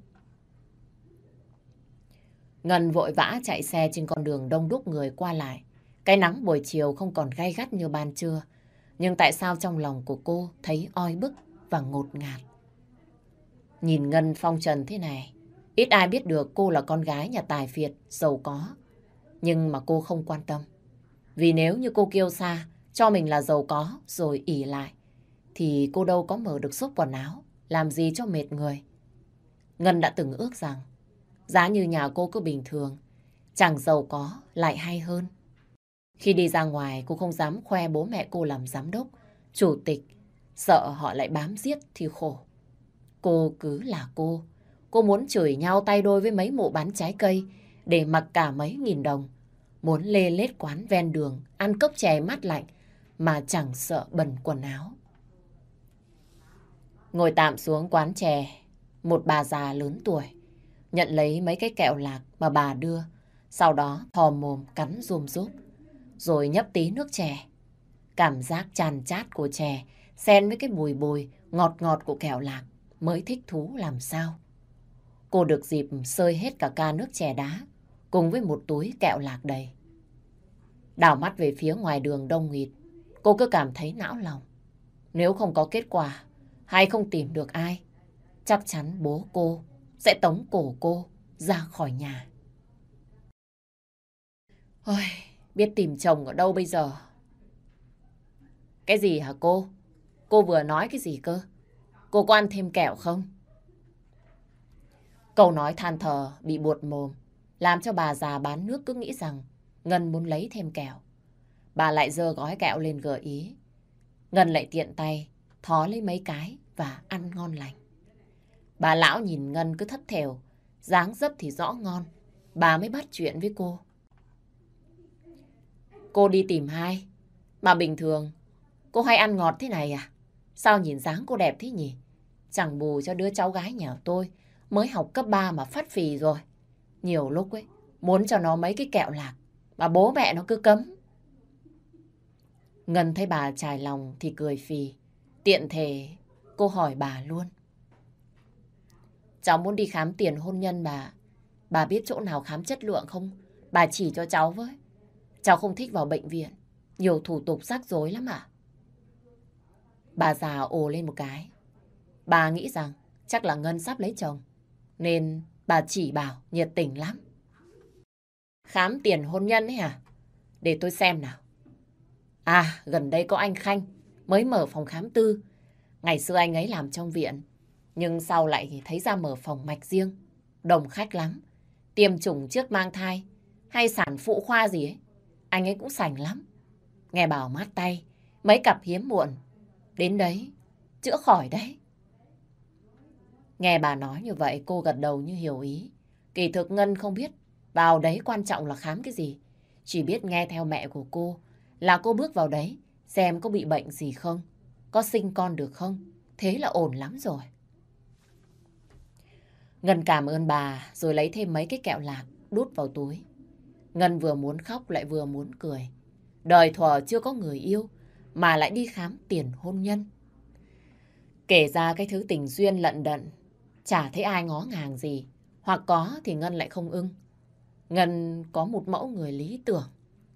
Ngân vội vã chạy xe trên con đường đông đúc người qua lại. Cái nắng buổi chiều không còn gay gắt như ban trưa. Nhưng tại sao trong lòng của cô thấy oi bức và ngột ngạt? Nhìn Ngân phong trần thế này, ít ai biết được cô là con gái nhà tài phiệt, giàu có. Nhưng mà cô không quan tâm. Vì nếu như cô kêu xa, cho mình là giàu có rồi ỉ lại, thì cô đâu có mở được xốp quần áo, làm gì cho mệt người. Ngân đã từng ước rằng, giá như nhà cô cứ bình thường, chẳng giàu có lại hay hơn. Khi đi ra ngoài, cô không dám khoe bố mẹ cô làm giám đốc, chủ tịch, sợ họ lại bám giết thì khổ. Cô cứ là cô, cô muốn chửi nhau tay đôi với mấy mụ bán trái cây để mặc cả mấy nghìn đồng. Muốn lê lết quán ven đường, ăn cốc chè mát lạnh mà chẳng sợ bẩn quần áo. Ngồi tạm xuống quán chè, một bà già lớn tuổi, nhận lấy mấy cái kẹo lạc mà bà đưa, sau đó thò mồm cắn rùm rút, rồi nhấp tí nước chè. Cảm giác tràn chát của chè, xen với cái bùi bùi, ngọt ngọt của kẹo lạc, mới thích thú làm sao. Cô được dịp sơi hết cả ca nước chè đá, cùng với một túi kẹo lạc đầy. Đảo mắt về phía ngoài đường đông nghịt, cô cứ cảm thấy não lòng. Nếu không có kết quả, hay không tìm được ai, chắc chắn bố cô sẽ tống cổ cô ra khỏi nhà. Ôi, biết tìm chồng ở đâu bây giờ? Cái gì hả cô? Cô vừa nói cái gì cơ? Cô có ăn thêm kẹo không? Câu nói than thờ bị buột mồm, làm cho bà già bán nước cứ nghĩ rằng Ngân muốn lấy thêm kẹo. Bà lại dơ gói kẹo lên gợi ý. Ngân lại tiện tay, thó lấy mấy cái và ăn ngon lành. Bà lão nhìn Ngân cứ thất thểu, dáng dấp thì rõ ngon. Bà mới bắt chuyện với cô. Cô đi tìm hai. Mà bình thường, cô hay ăn ngọt thế này à? Sao nhìn dáng cô đẹp thế nhỉ? Chẳng bù cho đứa cháu gái nhà tôi mới học cấp 3 mà phát phì rồi. Nhiều lúc ấy, muốn cho nó mấy cái kẹo lạc, mà bố mẹ nó cứ cấm. Ngân thấy bà trải lòng thì cười phì. Tiện thể cô hỏi bà luôn. Cháu muốn đi khám tiền hôn nhân bà. Bà biết chỗ nào khám chất lượng không? Bà chỉ cho cháu với. Cháu không thích vào bệnh viện. Nhiều thủ tục rắc rối lắm à? Bà già ồ lên một cái. Bà nghĩ rằng chắc là Ngân sắp lấy chồng. Nên bà chỉ bảo nhiệt tình lắm. Khám tiền hôn nhân ấy à? Để tôi xem nào. À, gần đây có anh Khanh mới mở phòng khám tư. Ngày xưa anh ấy làm trong viện. Nhưng sau lại thấy ra mở phòng mạch riêng. Đồng khách lắm. Tiêm chủng trước mang thai. Hay sản phụ khoa gì ấy. Anh ấy cũng sành lắm. Nghe bảo mát tay. Mấy cặp hiếm muộn. Đến đấy. Chữa khỏi đấy. Nghe bà nói như vậy, cô gật đầu như hiểu ý. Kỳ thực Ngân không biết vào đấy quan trọng là khám cái gì. Chỉ biết nghe theo mẹ của cô là cô bước vào đấy xem có bị bệnh gì không. Có sinh con được không. Thế là ổn lắm rồi. Ngân cảm ơn bà, rồi lấy thêm mấy cái kẹo lạc, đút vào túi. Ngân vừa muốn khóc lại vừa muốn cười. Đời thuở chưa có người yêu, mà lại đi khám tiền hôn nhân. Kể ra cái thứ tình duyên lận đận chả thấy ai ngó ngàng gì. Hoặc có thì Ngân lại không ưng. Ngân có một mẫu người lý tưởng.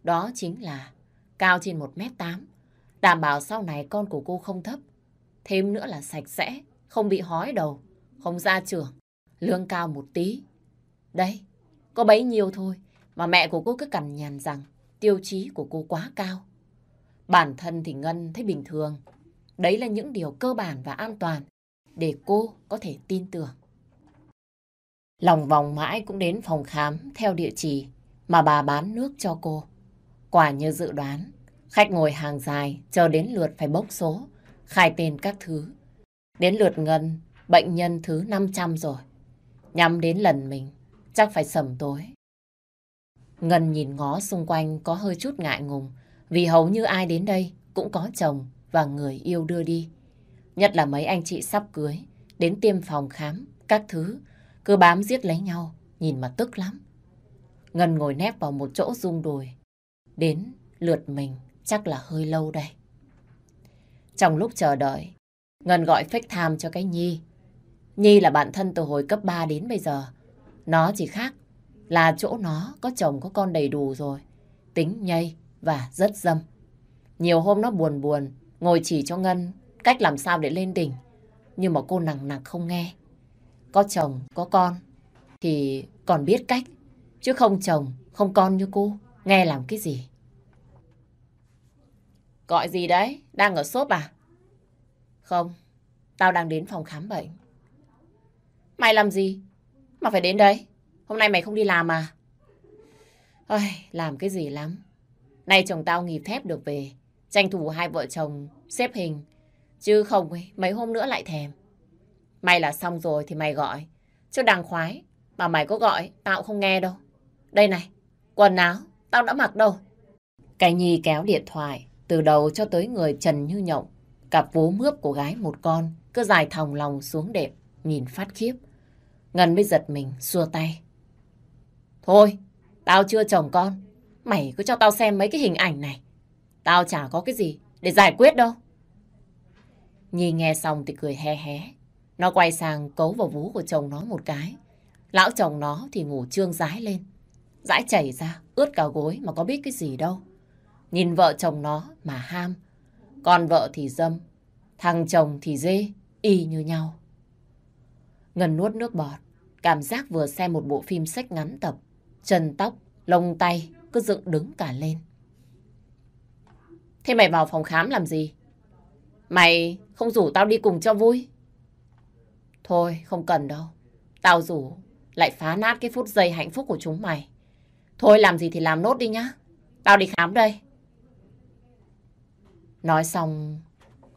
Đó chính là cao trên 1m8. Đảm bảo sau này con của cô không thấp. Thêm nữa là sạch sẽ, không bị hói đầu, không ra trường, lương cao một tí. Đấy, có bấy nhiêu thôi mà mẹ của cô cứ cằn nhằn rằng tiêu chí của cô quá cao. Bản thân thì Ngân thấy bình thường. Đấy là những điều cơ bản và an toàn để cô có thể tin tưởng. Lòng vòng mãi cũng đến phòng khám theo địa chỉ mà bà bán nước cho cô. Quả như dự đoán, khách ngồi hàng dài chờ đến lượt phải bốc số, khai tên các thứ. Đến lượt Ngân, bệnh nhân thứ 500 rồi. Nhắm đến lần mình, chắc phải sầm tối. Ngân nhìn ngó xung quanh có hơi chút ngại ngùng, vì hầu như ai đến đây cũng có chồng và người yêu đưa đi. Nhất là mấy anh chị sắp cưới, đến tiêm phòng khám, các thứ, cứ bám giết lấy nhau, nhìn mà tức lắm. Ngân ngồi nép vào một chỗ rung đùi. Đến lượt mình chắc là hơi lâu đây. Trong lúc chờ đợi, Ngân gọi fake time cho cái Nhi. Nhi là bạn thân từ hồi cấp 3 đến bây giờ. Nó chỉ khác là chỗ nó có chồng có con đầy đủ rồi. Tính nhây và rất dâm. Nhiều hôm nó buồn buồn, ngồi chỉ cho Ngân cách làm sao để lên đỉnh. Nhưng mà cô nặng nặng không nghe. Có chồng, có con thì còn biết cách. Chứ không chồng, không con như cô. Nghe làm cái gì? Gọi gì đấy? Đang ở shop à? Không, tao đang đến phòng khám bệnh. Mày làm gì? Mà phải đến đấy. Hôm nay mày không đi làm à? Ôi, làm cái gì lắm. Nay chồng tao nghỉ phép được về. Tranh thủ hai vợ chồng xếp hình Chứ không ấy, mấy hôm nữa lại thèm. May là xong rồi thì mày gọi. Chứ đằng khoái, mà mày có gọi, tao không nghe đâu. Đây này, quần áo, tao đã mặc đâu. Cái Nhi kéo điện thoại, từ đầu cho tới người trần như nhộng. Cặp vú mướp của gái một con, cứ dài thòng lòng xuống đệm, nhìn phát khiếp. Ngân mới giật mình, xua tay. Thôi, tao chưa chồng con. Mày cứ cho tao xem mấy cái hình ảnh này. Tao chả có cái gì để giải quyết đâu. Nhi nghe xong thì cười hé hé. Nó quay sang cấu vào vú của chồng nó một cái. Lão chồng nó thì ngủ trương rái lên. Rãi chảy ra, ướt cả gối mà có biết cái gì đâu. Nhìn vợ chồng nó mà ham. Còn vợ thì dâm. Thằng chồng thì dê, y như nhau. Ngân nuốt nước bọt. Cảm giác vừa xem một bộ phim sách ngắn tập. Chân tóc, lông tay cứ dựng đứng cả lên. Thế mày vào phòng khám làm gì? Mày không rủ tao đi cùng cho vui. Thôi, không cần đâu. Tao rủ, lại phá nát cái phút giây hạnh phúc của chúng mày. Thôi làm gì thì làm nốt đi nhá. Tao đi khám đây. Nói xong,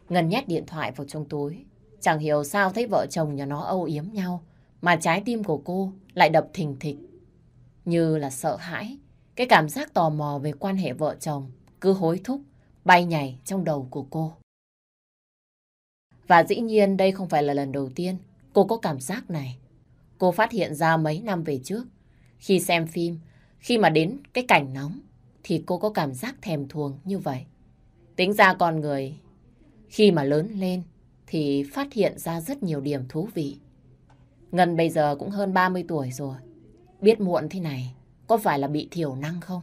Ngân nhét điện thoại vào trong túi. Chẳng hiểu sao thấy vợ chồng nhà nó âu yếm nhau, mà trái tim của cô lại đập thình thịch. Như là sợ hãi, cái cảm giác tò mò về quan hệ vợ chồng cứ hối thúc, bay nhảy trong đầu của cô. Và dĩ nhiên đây không phải là lần đầu tiên cô có cảm giác này. cô phát hiện ra mấy năm về trước. Khi xem phim, khi mà đến cái cảnh nóng, thì cô có cảm giác thèm thuồng như vậy. Tính ra con người, khi mà lớn lên, thì phát hiện ra rất nhiều điểm thú vị. Ngân bây giờ cũng hơn 30 tuổi rồi. Biết muộn thế này, có phải là bị thiểu năng không?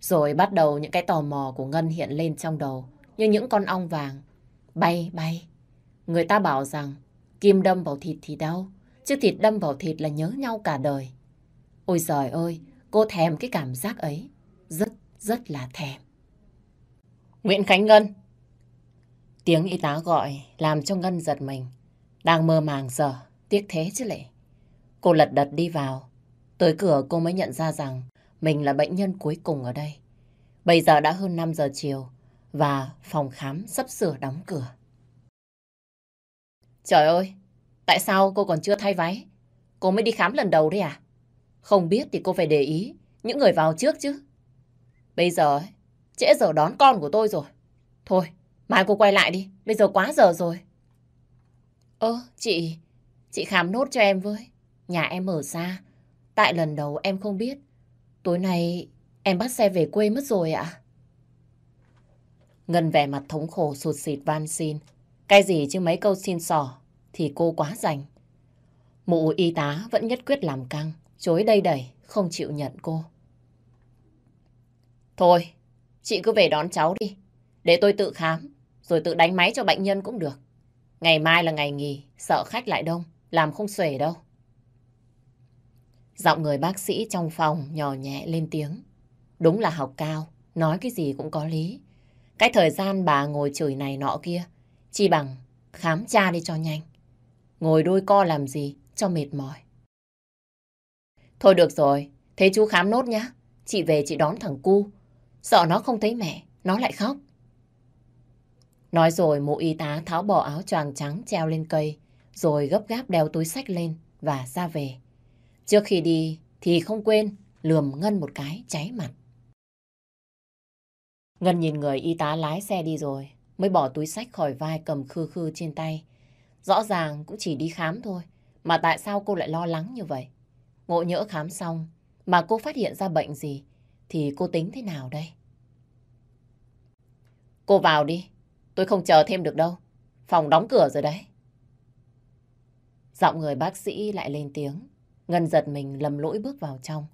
Rồi bắt đầu những cái tò mò của Ngân hiện lên trong đầu như những con ong vàng. Bay, bay. Người ta bảo rằng kim đâm vào thịt thì đau, chứ thịt đâm vào thịt là nhớ nhau cả đời. Ôi giời ơi, cô thèm cái cảm giác ấy. Rất, rất là thèm. Nguyễn Khánh Ngân. Tiếng y tá gọi làm cho Ngân giật mình. Đang mơ màng giờ, tiếc thế chứ lệ. Cô lật đật đi vào. Tới cửa cô mới nhận ra rằng mình là bệnh nhân cuối cùng ở đây. Bây giờ đã hơn 5 giờ chiều và phòng khám sắp sửa đóng cửa. Trời ơi, tại sao cô còn chưa thay váy? Cô mới đi khám lần đầu đấy à? Không biết thì cô phải để ý những người vào trước chứ. Bây giờ trễ giờ đón con của tôi rồi. Thôi, mai cô quay lại đi, bây giờ quá giờ rồi. Ơ, chị, chị khám nốt cho em với. Nhà em ở xa, tại lần đầu em không biết. Tối nay em bắt xe về quê mất rồi ạ. Ngân vẻ mặt thống khổ sụt sịt van xin. Cái gì chứ mấy câu xin sỏ thì cô quá rành. Mụ y tá vẫn nhất quyết làm căng, chối đây đẩy, không chịu nhận cô. Thôi, chị cứ về đón cháu đi, để tôi tự khám, rồi tự đánh máy cho bệnh nhân cũng được. Ngày mai là ngày nghỉ, sợ khách lại đông, làm không xuể đâu. Giọng người bác sĩ trong phòng nhỏ nhẹ lên tiếng. Đúng là học cao, nói cái gì cũng có lý. Cái thời gian bà ngồi chửi này nọ kia, chi bằng khám cha đi cho nhanh. Ngồi đôi co làm gì cho mệt mỏi. Thôi được rồi, thế chú khám nốt nhá. Chị về chị đón thằng cu. Sợ nó không thấy mẹ, nó lại khóc. Nói rồi mụ y tá tháo bỏ áo choàng trắng treo lên cây, rồi gấp gáp đeo túi sách lên và ra về. Trước khi đi thì không quên lườm Ngân một cái cháy mặt. Ngân nhìn người y tá lái xe đi rồi, mới bỏ túi sách khỏi vai cầm khư khư trên tay. Rõ ràng cũng chỉ đi khám thôi, mà tại sao cô lại lo lắng như vậy? Ngộ nhỡ khám xong, mà cô phát hiện ra bệnh gì, thì cô tính thế nào đây? Cô vào đi, tôi không chờ thêm được đâu. Phòng đóng cửa rồi đấy. Giọng người bác sĩ lại lên tiếng. Ngân giật mình lầm lỗi bước vào trong.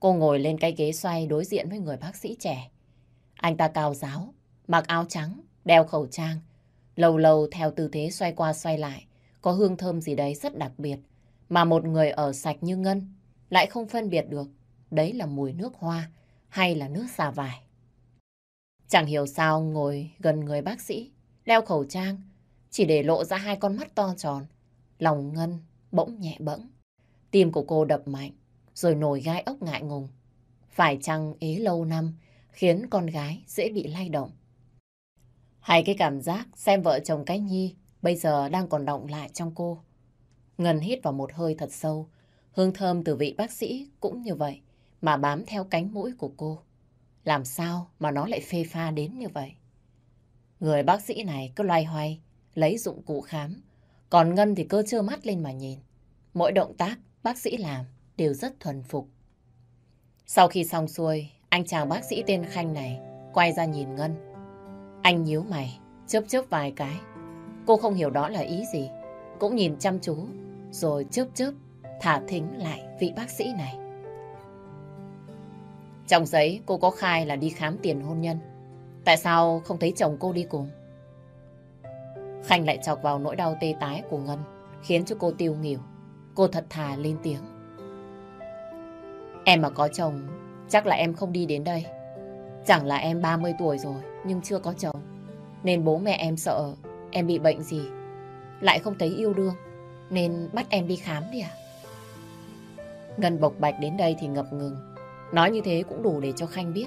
Cô ngồi lên cái ghế xoay đối diện với người bác sĩ trẻ. Anh ta cao giáo, mặc áo trắng, đeo khẩu trang. Lâu lâu theo tư thế xoay qua xoay lại, có hương thơm gì đấy rất đặc biệt. Mà một người ở sạch như Ngân lại không phân biệt được đấy là mùi nước hoa hay là nước xà vải. Chẳng hiểu sao ngồi gần người bác sĩ, đeo khẩu trang, chỉ để lộ ra hai con mắt to tròn. Lòng Ngân bỗng nhẹ bẫng. Tim của cô đập mạnh, rồi nổi gai ốc ngại ngùng. Phải chăng ế lâu năm khiến con gái dễ bị lay động? Hay cái cảm giác xem vợ chồng cái nhi bây giờ đang còn động lại trong cô. Ngân hít vào một hơi thật sâu. Hương thơm từ vị bác sĩ cũng như vậy mà bám theo cánh mũi của cô. Làm sao mà nó lại phê pha đến như vậy? Người bác sĩ này cứ loay hoay, lấy dụng cụ khám. Còn Ngân thì cơ trơ mắt lên mà nhìn. Mỗi động tác bác sĩ làm đều rất thuần phục. Sau khi xong xuôi, anh chàng bác sĩ tên Khanh này quay ra nhìn Ngân. Anh nhíu mày, chớp chớp vài cái. Cô không hiểu đó là ý gì. Cũng nhìn chăm chú, rồi chớp chớp, thả thính lại vị bác sĩ này. Trong giấy cô có khai là đi khám tiền hôn nhân. Tại sao không thấy chồng cô đi cùng? Khanh lại chọc vào nỗi đau tê tái của Ngân, khiến cho cô tiêu nghỉu. Cô thật thà lên tiếng. Em mà có chồng, chắc là em không đi đến đây. Chẳng là em 30 tuổi rồi, nhưng chưa có chồng. Nên bố mẹ em sợ em bị bệnh gì. Lại không thấy yêu đương, nên bắt em đi khám đi à? Ngân bộc bạch đến đây thì ngập ngừng. Nói như thế cũng đủ để cho Khanh biết.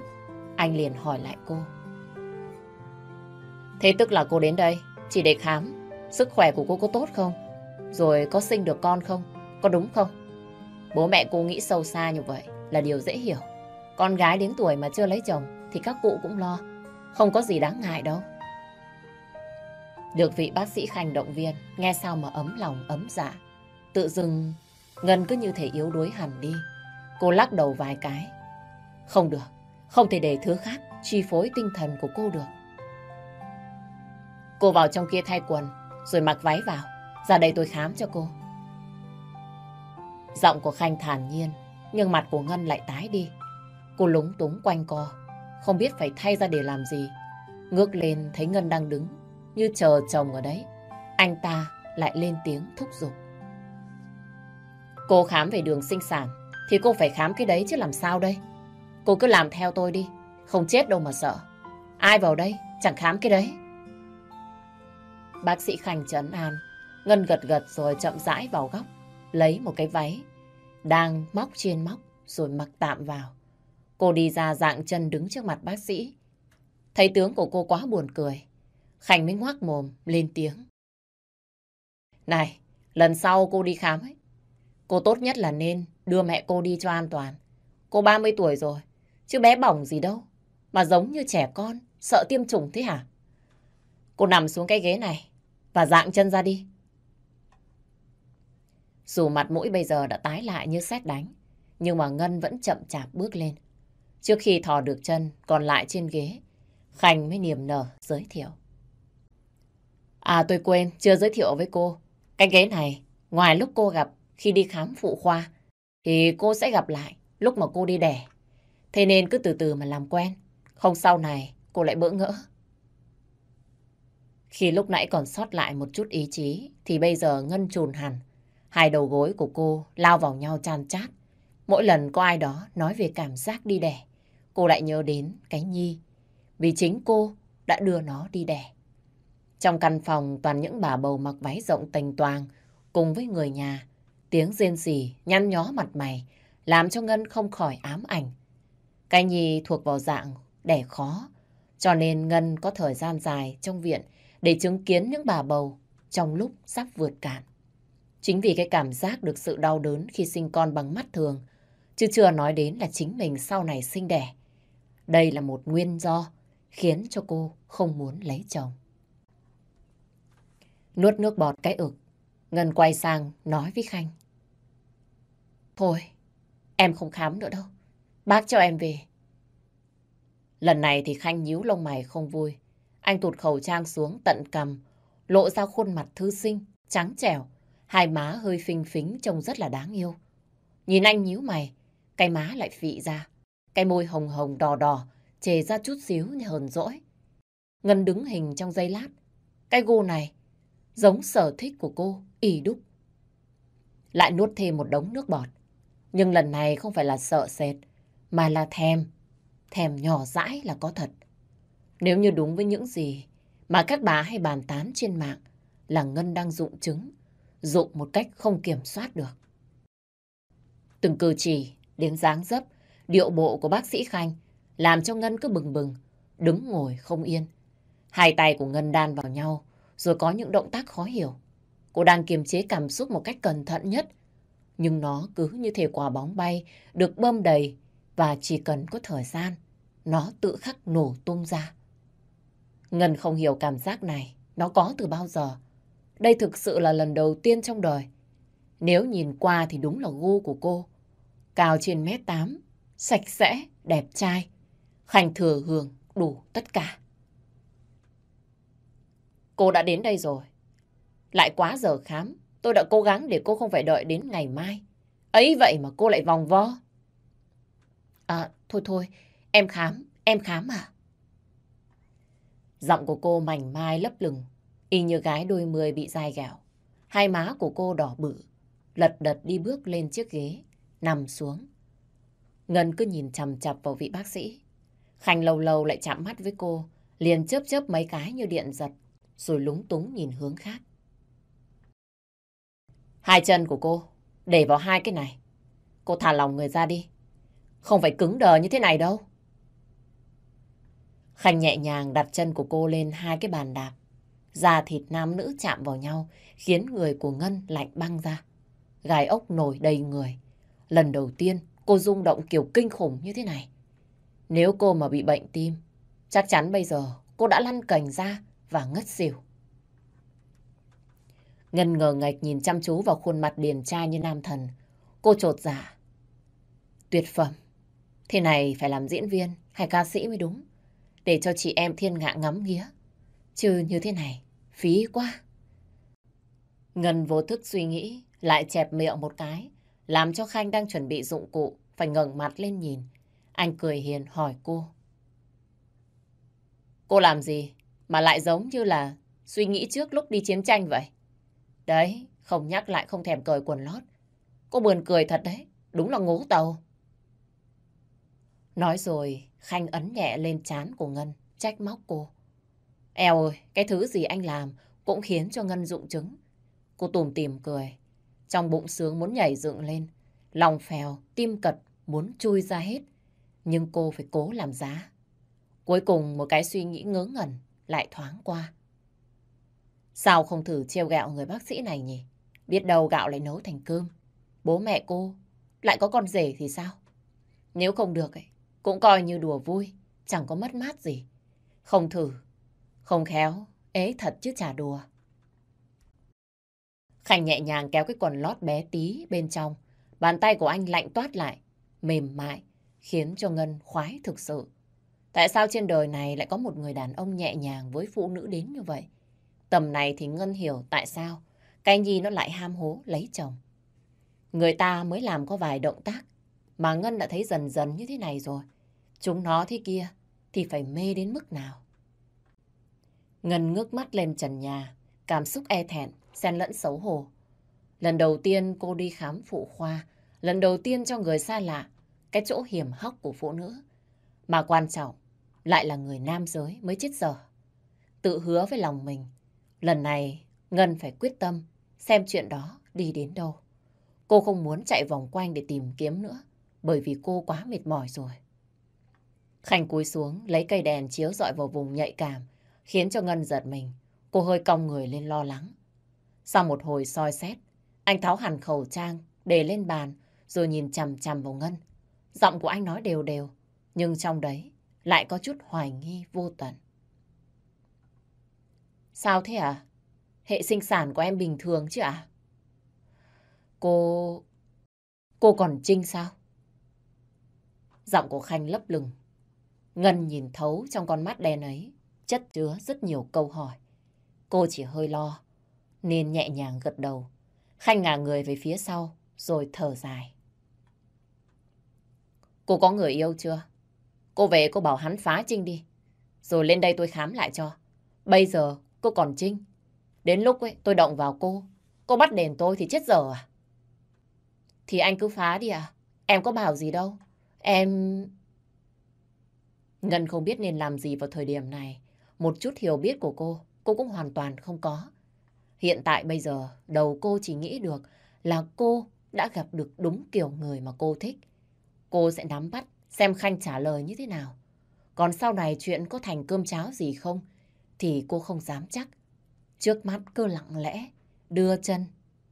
Anh liền hỏi lại cô. Thế tức là cô đến đây chỉ để khám sức khỏe của cô có tốt không? Rồi có sinh được con không? Có đúng không? Bố mẹ cô nghĩ sâu xa như vậy là điều dễ hiểu. Con gái đến tuổi mà chưa lấy chồng thì các cụ cũng lo. Không có gì đáng ngại đâu. Được vị bác sĩ Khanh động viên, nghe sao mà ấm lòng, ấm dạ. Tự dưng Ngân cứ như thể yếu đuối hẳn đi. Cô lắc đầu vài cái. Không được, không thể để thứ khác chi phối tinh thần của cô được. Cô vào trong kia thay quần, rồi mặc váy vào. Ra đây tôi khám cho cô. Giọng của Khanh thản nhiên, nhưng mặt của Ngân lại tái đi. Cô lúng túng quanh co, không biết phải thay ra để làm gì. Ngước lên thấy Ngân đang đứng, như chờ chồng ở đấy. Anh ta lại lên tiếng thúc giục. Cô khám về đường sinh sản, thì cô phải khám cái đấy chứ làm sao đây? Cô cứ làm theo tôi đi, không chết đâu mà sợ. Ai vào đây, chẳng khám cái đấy. Bác sĩ Khanh trấn an, Ngân gật gật rồi chậm rãi vào góc, lấy một cái váy, đang móc trên móc rồi mặc tạm vào. Cô đi ra dạng chân đứng trước mặt bác sĩ. Thấy tướng của cô quá buồn cười. Khánh mới ngoác mồm, lên tiếng. Này, lần sau cô đi khám ấy, cô tốt nhất là nên đưa mẹ cô đi cho an toàn. Cô 30 tuổi rồi, chứ bé bỏng gì đâu. Mà giống như trẻ con, sợ tiêm chủng thế hả? Cô nằm xuống cái ghế này và dạng chân ra đi. Dù mặt mũi bây giờ đã tái lại như xét đánh, nhưng mà Ngân vẫn chậm chạp bước lên. Trước khi thò được chân còn lại trên ghế, Khanh mới niềm nở giới thiệu. À tôi quên, chưa giới thiệu với cô. Cái ghế này, ngoài lúc cô gặp khi đi khám phụ khoa, thì cô sẽ gặp lại lúc mà cô đi đẻ. Thế nên cứ từ từ mà làm quen. Không sau này cô lại bỡ ngỡ. Khi lúc nãy còn sót lại một chút ý chí, thì bây giờ ngân trùn hẳn. Hai đầu gối của cô lao vào nhau chan chát. Mỗi lần có ai đó nói về cảm giác đi đẻ, cô lại nhớ đến cái Nhi. Vì chính cô đã đưa nó đi đẻ. Trong căn phòng toàn những bà bầu mặc váy rộng tành toàn cùng với người nhà. Tiếng rên rỉ, nhăn nhó mặt mày, làm cho Ngân không khỏi ám ảnh. Cái Nhi thuộc vào dạng đẻ khó, cho nên Ngân có thời gian dài trong viện để chứng kiến những bà bầu trong lúc sắp vượt cạn. Chính vì cái cảm giác được sự đau đớn khi sinh con bằng mắt thường, chứ chưa nói đến là chính mình sau này sinh đẻ. Đây là một nguyên do khiến cho cô không muốn lấy chồng. Nuốt nước bọt cái ực, Ngân quay sang nói với Khanh. Thôi, em không khám nữa đâu. Bác cho em về. Lần này thì Khanh nhíu lông mày không vui. Anh tụt khẩu trang xuống tận cầm, lộ ra khuôn mặt thư sinh, trắng trẻo, hai má hơi phình phính trông rất là đáng yêu. Nhìn anh nhíu mày, cái má lại phị ra, cái môi hồng hồng đỏ đỏ, chề ra chút xíu như hờn dỗi. Ngân đứng hình trong giây lát, cái gô này giống sở thích của cô, ỉ đúc. Lại nuốt thêm một đống nước bọt. Nhưng lần này không phải là sợ sệt, mà là thèm. Thèm nhỏ dãi là có thật. Nếu như đúng với những gì mà các bà hay bàn tán trên mạng là Ngân đang dụng chứng, dụng một cách không kiểm soát được. Từng cử chỉ, đến dáng dấp, điệu bộ của bác sĩ Khanh làm cho Ngân cứ bừng bừng, đứng ngồi không yên. Hai tay của Ngân đan vào nhau, rồi có những động tác khó hiểu. Cô đang kiềm chế cảm xúc một cách cẩn thận nhất, nhưng nó cứ như thể quả bóng bay, được bơm đầy và chỉ cần có thời gian, nó tự khắc nổ tung ra. Ngân không hiểu cảm giác này, nó có từ bao giờ. Đây thực sự là lần đầu tiên trong đời. Nếu nhìn qua thì đúng là gu của cô. Cao trên mét tám, sạch sẽ, đẹp trai. Khanh thừa hưởng đủ tất cả. Cô đã đến đây rồi. Lại quá giờ khám. Tôi đã cố gắng để cô không phải đợi đến ngày mai. Ấy vậy mà cô lại vòng vo. À, thôi thôi, em khám, em khám à? Giọng của cô mảnh mai lấp lửng, y như gái đôi mươi bị dai gạo. Hai má của cô đỏ bự, lật đật đi bước lên chiếc ghế, nằm xuống. Ngân cứ nhìn chằm chặp vào vị bác sĩ. Khanh lâu lâu lại chạm mắt với cô, liền chớp chớp mấy cái như điện giật, rồi lúng túng nhìn hướng khác. Hai chân của cô, để vào hai cái này. Cô thả lòng người ra đi. Không phải cứng đờ như thế này đâu. Khanh nhẹ nhàng đặt chân của cô lên hai cái bàn đạp. Da thịt nam nữ chạm vào nhau khiến người của Ngân lạnh băng ra. Gái ốc nổi đầy người. Lần đầu tiên cô rung động kiểu kinh khủng như thế này. Nếu cô mà bị bệnh tim, chắc chắn bây giờ cô đã lăn cành ra và ngất xỉu. Ngân ngờ ngạch nhìn chăm chú vào khuôn mặt điển trai như nam thần. Cô trột giả. Dạ. Tuyệt phẩm. Thế này phải làm diễn viên hay ca sĩ mới đúng. Để cho chị em thiên ngạ ngắm nghía. Chứ như thế này, phí quá. Ngân vô thức suy nghĩ, lại chẹp miệng một cái, làm cho Khanh đang chuẩn bị dụng cụ, phải ngẩng mặt lên nhìn. Anh cười hiền hỏi cô. Cô làm gì mà lại giống như là suy nghĩ trước lúc đi chiến tranh vậy? Đấy, không nhắc lại không thèm cười quần lót. Cô buồn cười thật đấy, đúng là ngố tàu. Nói rồi, Khanh ấn nhẹ lên trán của Ngân, trách móc cô. Eo ơi, cái thứ gì anh làm cũng khiến cho Ngân dụng chứng. Cô tùm tìm cười, trong bụng sướng muốn nhảy dựng lên, lòng phèo, tim cật, muốn chui ra hết. Nhưng cô phải cố làm giá. Cuối cùng một cái suy nghĩ ngớ ngẩn lại thoáng qua. Sao không thử treo gạo người bác sĩ này nhỉ? Biết đâu gạo lại nấu thành cơm. Bố mẹ cô lại có con rể thì sao? Nếu không được ấy, cũng coi như đùa vui, chẳng có mất mát gì. Không thử, không khéo, ế thật chứ chả đùa. Khanh nhẹ nhàng kéo cái quần lót bé tí bên trong. Bàn tay của anh lạnh toát lại, mềm mại, khiến cho Ngân khoái thực sự. Tại sao trên đời này lại có một người đàn ông nhẹ nhàng với phụ nữ đến như vậy? Tầm này thì Ngân hiểu tại sao cái Nhi nó lại ham hố lấy chồng. Người ta mới làm có vài động tác mà Ngân đã thấy dần dần như thế này rồi. Chúng nó thế kia thì phải mê đến mức nào? Ngân ngước mắt lên trần nhà, cảm xúc e thẹn, xen lẫn xấu hổ. Lần đầu tiên cô đi khám phụ khoa, lần đầu tiên cho người xa lạ, cái chỗ hiểm hóc của phụ nữ. Mà quan trọng, lại là người nam giới mới chết dở. Tự hứa với lòng mình, lần này Ngân phải quyết tâm xem chuyện đó đi đến đâu. Cô không muốn chạy vòng quanh để tìm kiếm nữa, bởi vì cô quá mệt mỏi rồi. Khanh cúi xuống, lấy cây đèn chiếu dọi vào vùng nhạy cảm, khiến cho Ngân giật mình. Cô hơi cong người lên lo lắng. Sau một hồi soi xét, anh tháo hẳn khẩu trang, để lên bàn, rồi nhìn chằm chằm vào Ngân. Giọng của anh nói đều đều, nhưng trong đấy lại có chút hoài nghi vô tận. Sao thế à? Hệ sinh sản của em bình thường chứ à? Cô... Cô còn trinh sao? Giọng của Khanh lấp lừng. Ngân nhìn thấu trong con mắt đen ấy, chất chứa rất nhiều câu hỏi. Cô chỉ hơi lo, nên nhẹ nhàng gật đầu. Khanh ngả người về phía sau, rồi thở dài. Cô có người yêu chưa? Cô về cô bảo hắn phá Trinh đi. Rồi lên đây tôi khám lại cho. Bây giờ cô còn Trinh. Đến lúc ấy tôi động vào cô. Cô bắt đền tôi thì chết dở. à? Thì anh cứ phá đi à? Em có bảo gì đâu. Em... Ngân không biết nên làm gì vào thời điểm này. Một chút hiểu biết của cô, cô cũng hoàn toàn không có. Hiện tại bây giờ, đầu cô chỉ nghĩ được là cô đã gặp được đúng kiểu người mà cô thích. Cô sẽ nắm bắt xem Khanh trả lời như thế nào. Còn sau này chuyện có thành cơm cháo gì không thì cô không dám chắc. Trước mắt cứ lặng lẽ đưa chân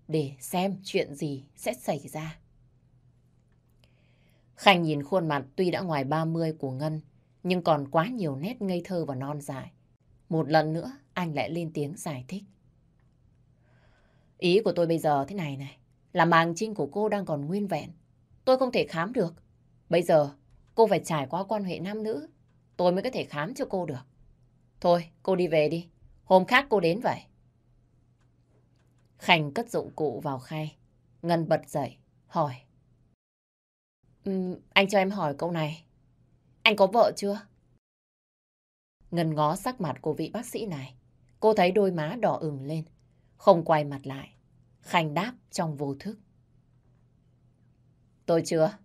để xem chuyện gì sẽ xảy ra. Khanh nhìn khuôn mặt tuy đã ngoài 30 của Ngân nhưng còn quá nhiều nét ngây thơ và non dại. Một lần nữa anh lại lên tiếng giải thích. Ý của tôi bây giờ thế này này, là màng trinh của cô đang còn nguyên vẹn. Tôi không thể khám được. Bây giờ cô phải trải qua quan hệ nam nữ, tôi mới có thể khám cho cô được. Thôi, cô đi về đi. Hôm khác cô đến vậy. Khanh cất dụng cụ vào khay. Ngân bật dậy, hỏi. Um, anh cho em hỏi câu này. Anh có vợ chưa? Ngân ngó sắc mặt của vị bác sĩ này. Cô thấy đôi má đỏ ửng lên. Không quay mặt lại. Khanh đáp trong vô thức. Tôi chưa.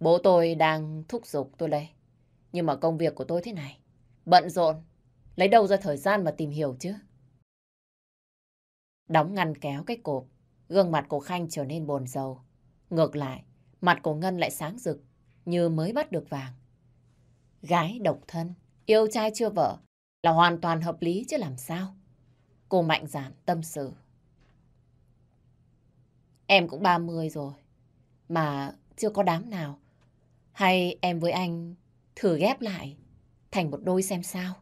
Bố tôi đang thúc giục tôi đây. Nhưng mà công việc của tôi thế này. Bận rộn. Lấy đâu ra thời gian mà tìm hiểu chứ. Đóng ngăn kéo cái cột, Gương mặt của Khanh trở nên buồn rầu. Ngược lại, mặt của Ngân lại sáng rực. Như mới bắt được vàng. Gái độc thân, yêu trai chưa vợ là hoàn toàn hợp lý chứ làm sao. Cô mạnh dạn tâm sự. Em cũng 30 rồi, mà chưa có đám nào. Hay em với anh thử ghép lại thành một đôi xem sao?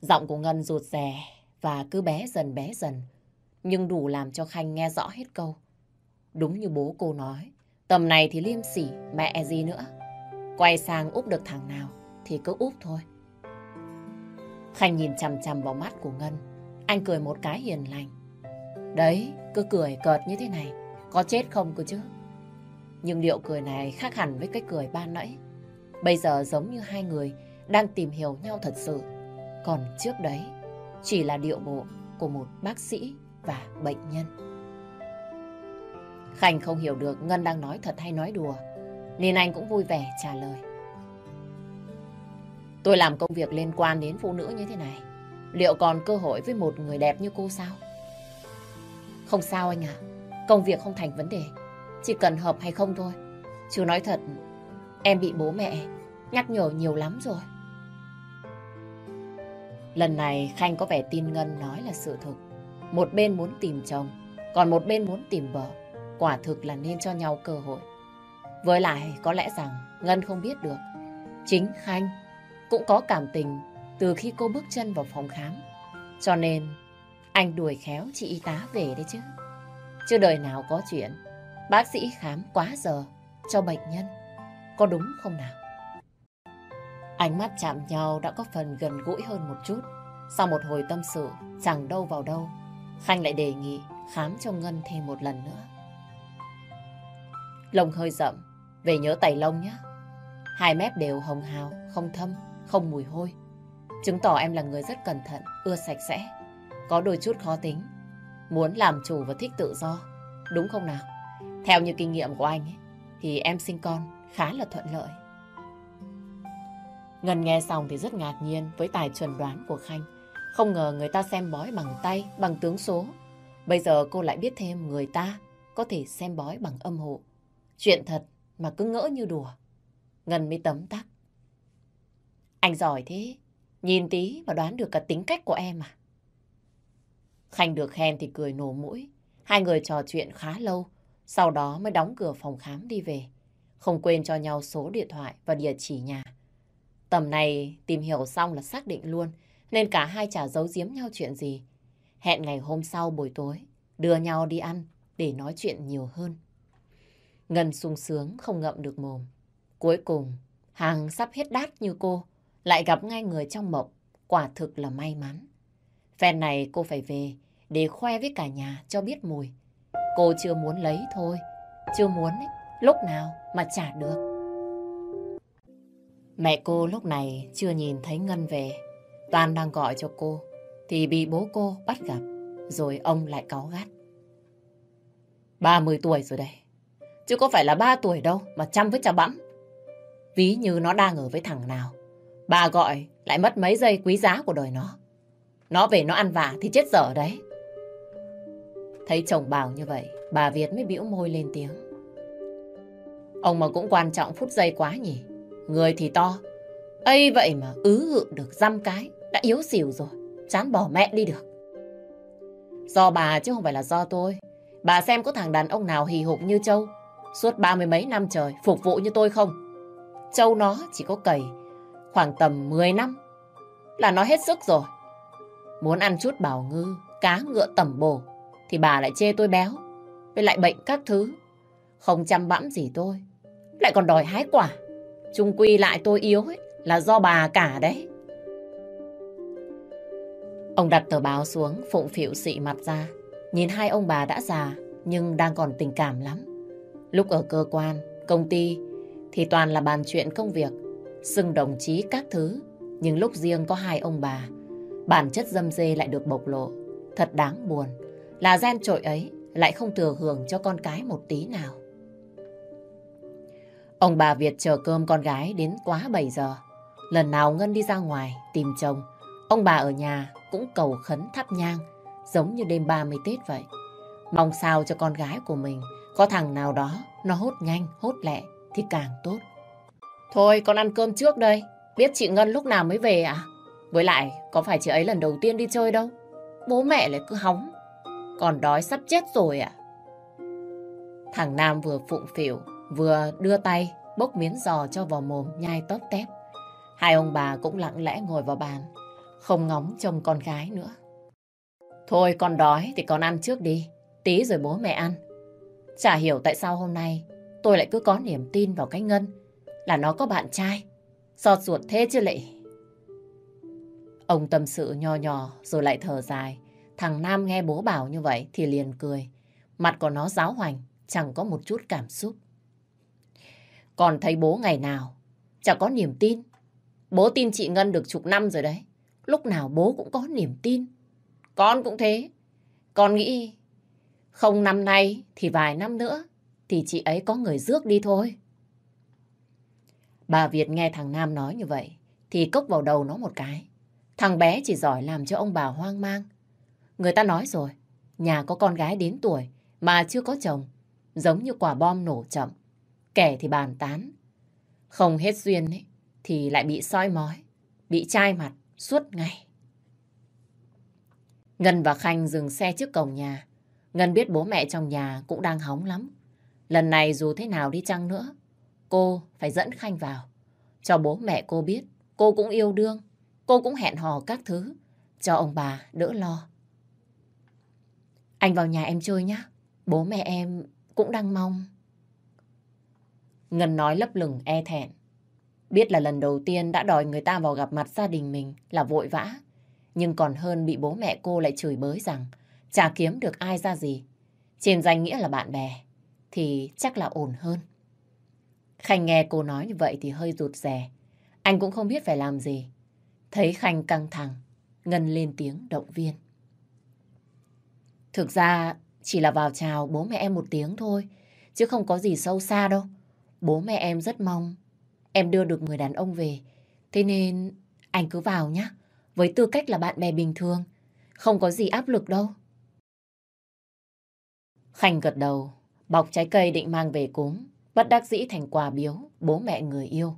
Giọng của Ngân rụt rè, và cứ bé dần bé dần, nhưng đủ làm cho Khanh nghe rõ hết câu. Đúng như bố cô nói, tầm này thì liêm sỉ, mẹ gì nữa. Quay sang úp được thằng nào thì cứ úp thôi. Khanh nhìn chằm chằm vào mắt của Ngân. Anh cười một cái hiền lành. Đấy, cứ cười cợt như thế này, có chết không cơ chứ? Nhưng điệu cười này khác hẳn với cái cười ban nãy. Bây giờ giống như hai người đang tìm hiểu nhau thật sự. Còn trước đấy, chỉ là điệu bộ của một bác sĩ và bệnh nhân. Khanh không hiểu được Ngân đang nói thật hay nói đùa, nên anh cũng vui vẻ trả lời. Tôi làm công việc liên quan đến phụ nữ như thế này. Liệu còn cơ hội với một người đẹp như cô sao? Không sao anh ạ. Công việc không thành vấn đề. Chỉ cần hợp hay không thôi. Chứ nói thật, em bị bố mẹ nhắc nhở nhiều lắm rồi. Lần này Khanh có vẻ tin Ngân nói là sự thực. Một bên muốn tìm chồng, còn một bên muốn tìm vợ. Quả thực là nên cho nhau cơ hội. Với lại có lẽ rằng Ngân không biết được. Chính Khanh cũng có cảm tình từ khi cô bước chân vào phòng khám. Cho nên anh đuổi khéo chị y tá về đấy chứ. Chứ đời nào có chuyện bác sĩ khám quá giờ cho bệnh nhân. Có đúng không nào? Ánh mắt chạm nhau đã có phần gần gũi hơn một chút. Sau một hồi tâm sự, chẳng đâu vào đâu, Khanh lại đề nghị khám cho Ngân thêm một lần nữa. Lông hơi rậm, về nhớ tẩy lông nhé. Hai mép đều hồng hào, không thâm, không mùi hôi. Chứng tỏ em là người rất cẩn thận, ưa sạch sẽ. Có đôi chút khó tính. Muốn làm chủ và thích tự do. Đúng không nào? Theo như kinh nghiệm của anh ấy, thì em sinh con khá là thuận lợi. Ngân nghe xong thì rất ngạc nhiên với tài chuẩn đoán của Khanh. Không ngờ người ta xem bói bằng tay, bằng tướng số. Bây giờ cô lại biết thêm người ta có thể xem bói bằng âm hộ. Chuyện thật mà cứ ngỡ như đùa. Ngân mới tấm tắc. Anh giỏi thế, nhìn tí mà đoán được cả tính cách của em à? Khanh được khen thì cười nổ mũi. Hai người trò chuyện khá lâu, sau đó mới đóng cửa phòng khám đi về. Không quên cho nhau số điện thoại và địa chỉ nhà. Tầm này tìm hiểu xong là xác định luôn, nên cả hai chả giấu giếm nhau chuyện gì. Hẹn ngày hôm sau buổi tối, đưa nhau đi ăn để nói chuyện nhiều hơn. Ngân sung sướng không ngậm được mồm. Cuối cùng, hàng sắp hết đát như cô, lại gặp ngay người trong mộng, quả thực là may mắn. Phen này cô phải về để khoe với cả nhà cho biết mùi. Cô chưa muốn lấy thôi, chưa muốn ấy, lúc nào mà trả được. Mẹ cô lúc này chưa nhìn thấy Ngân về. Toàn đang gọi cho cô, thì bị bố cô bắt gặp, rồi ông lại cáu gắt. 30 tuổi rồi đây, chứ có phải là 3 tuổi đâu mà chăm với cha bẵm. Ví như nó đang ở với thằng nào, bà gọi lại mất mấy giây quý giá của đời nó. Nó về nó ăn vạ thì chết dở đấy. Thấy chồng bảo như vậy, bà Việt mới bĩu môi lên tiếng. Ông mà cũng quan trọng phút giây quá nhỉ. Người thì to. ấy vậy mà ứ hự được dăm cái. Đã yếu xỉu rồi. Chán bỏ mẹ đi được. Do bà chứ không phải là do tôi. Bà xem có thằng đàn ông nào hì hục như Châu. Suốt ba mươi mấy năm trời phục vụ như tôi không. Châu nó chỉ có cầy khoảng tầm 10 năm là nó hết sức rồi. Muốn ăn chút bảo ngư, cá ngựa tẩm bổ thì bà lại chê tôi béo. Với lại bệnh các thứ. Không chăm bẵm gì tôi. Lại còn đòi hái quả. Trung quy lại tôi yếu ấy, là do bà cả đấy. Ông đặt tờ báo xuống, phụng phịu xị mặt ra. Nhìn hai ông bà đã già, nhưng đang còn tình cảm lắm. Lúc ở cơ quan, công ty, thì toàn là bàn chuyện công việc, xưng đồng chí các thứ. Nhưng lúc riêng có hai ông bà, bản chất dâm dê lại được bộc lộ. Thật đáng buồn, là gen trội ấy lại không thừa hưởng cho con cái một tí nào. Ông bà Việt chờ cơm con gái đến quá 7 giờ. Lần nào Ngân đi ra ngoài tìm chồng, ông bà ở nhà cũng cầu khấn thắp nhang, giống như đêm 30 Tết vậy. Mong sao cho con gái của mình có thằng nào đó nó hốt nhanh, hốt lẹ thì càng tốt. Thôi con ăn cơm trước đây, biết chị Ngân lúc nào mới về à? Với lại có phải chị ấy lần đầu tiên đi chơi đâu. Bố mẹ lại cứ hóng. Còn đói sắp chết rồi à? Thằng Nam vừa phụng phịu vừa đưa tay bốc miếng giò cho vào mồm nhai tóp tép. Hai ông bà cũng lặng lẽ ngồi vào bàn, không ngóng trông con gái nữa. Thôi con đói thì con ăn trước đi. Tí rồi bố mẹ ăn. Chả hiểu tại sao hôm nay tôi lại cứ có niềm tin vào cái Ngân là nó có bạn trai. Giọt ruột thế chứ lệ. Ông tâm sự nho nhỏ rồi lại thở dài. Thằng Nam nghe bố bảo như vậy thì liền cười. Mặt của nó giáo hoành, chẳng có một chút cảm xúc. Còn thấy bố ngày nào, chẳng có niềm tin. Bố tin chị Ngân được chục năm rồi đấy. Lúc nào bố cũng có niềm tin. Con cũng thế. Con nghĩ không năm nay thì vài năm nữa thì chị ấy có người rước đi thôi. Bà Việt nghe thằng Nam nói như vậy thì cốc vào đầu nó một cái. Thằng bé chỉ giỏi làm cho ông bà hoang mang. Người ta nói rồi, nhà có con gái đến tuổi mà chưa có chồng, giống như quả bom nổ chậm. Kẻ thì bàn tán. Không hết duyên ấy, thì lại bị soi mói, bị chai mặt suốt ngày. Ngân và Khanh dừng xe trước cổng nhà. Ngân biết bố mẹ trong nhà cũng đang hóng lắm. Lần này dù thế nào đi chăng nữa, cô phải dẫn Khanh vào. Cho bố mẹ cô biết, cô cũng yêu đương, cô cũng hẹn hò các thứ, cho ông bà đỡ lo. Anh vào nhà em chơi nhé, bố mẹ em cũng đang mong. Ngân nói lấp lửng e thẹn. Biết là lần đầu tiên đã đòi người ta vào gặp mặt gia đình mình là vội vã. Nhưng còn hơn bị bố mẹ cô lại chửi bới rằng chả kiếm được ai ra gì. Trên danh nghĩa là bạn bè thì chắc là ổn hơn. Khanh nghe cô nói như vậy thì hơi rụt rè. Anh cũng không biết phải làm gì. Thấy Khanh căng thẳng, Ngân lên tiếng động viên. Thực ra chỉ là vào chào bố mẹ em một tiếng thôi, chứ không có gì sâu xa đâu. Bố mẹ em rất mong em đưa được người đàn ông về. Thế nên anh cứ vào nhé, với tư cách là bạn bè bình thường. Không có gì áp lực đâu. Khanh gật đầu, bọc trái cây định mang về cúng, bất đắc dĩ thành quà biếu bố mẹ người yêu.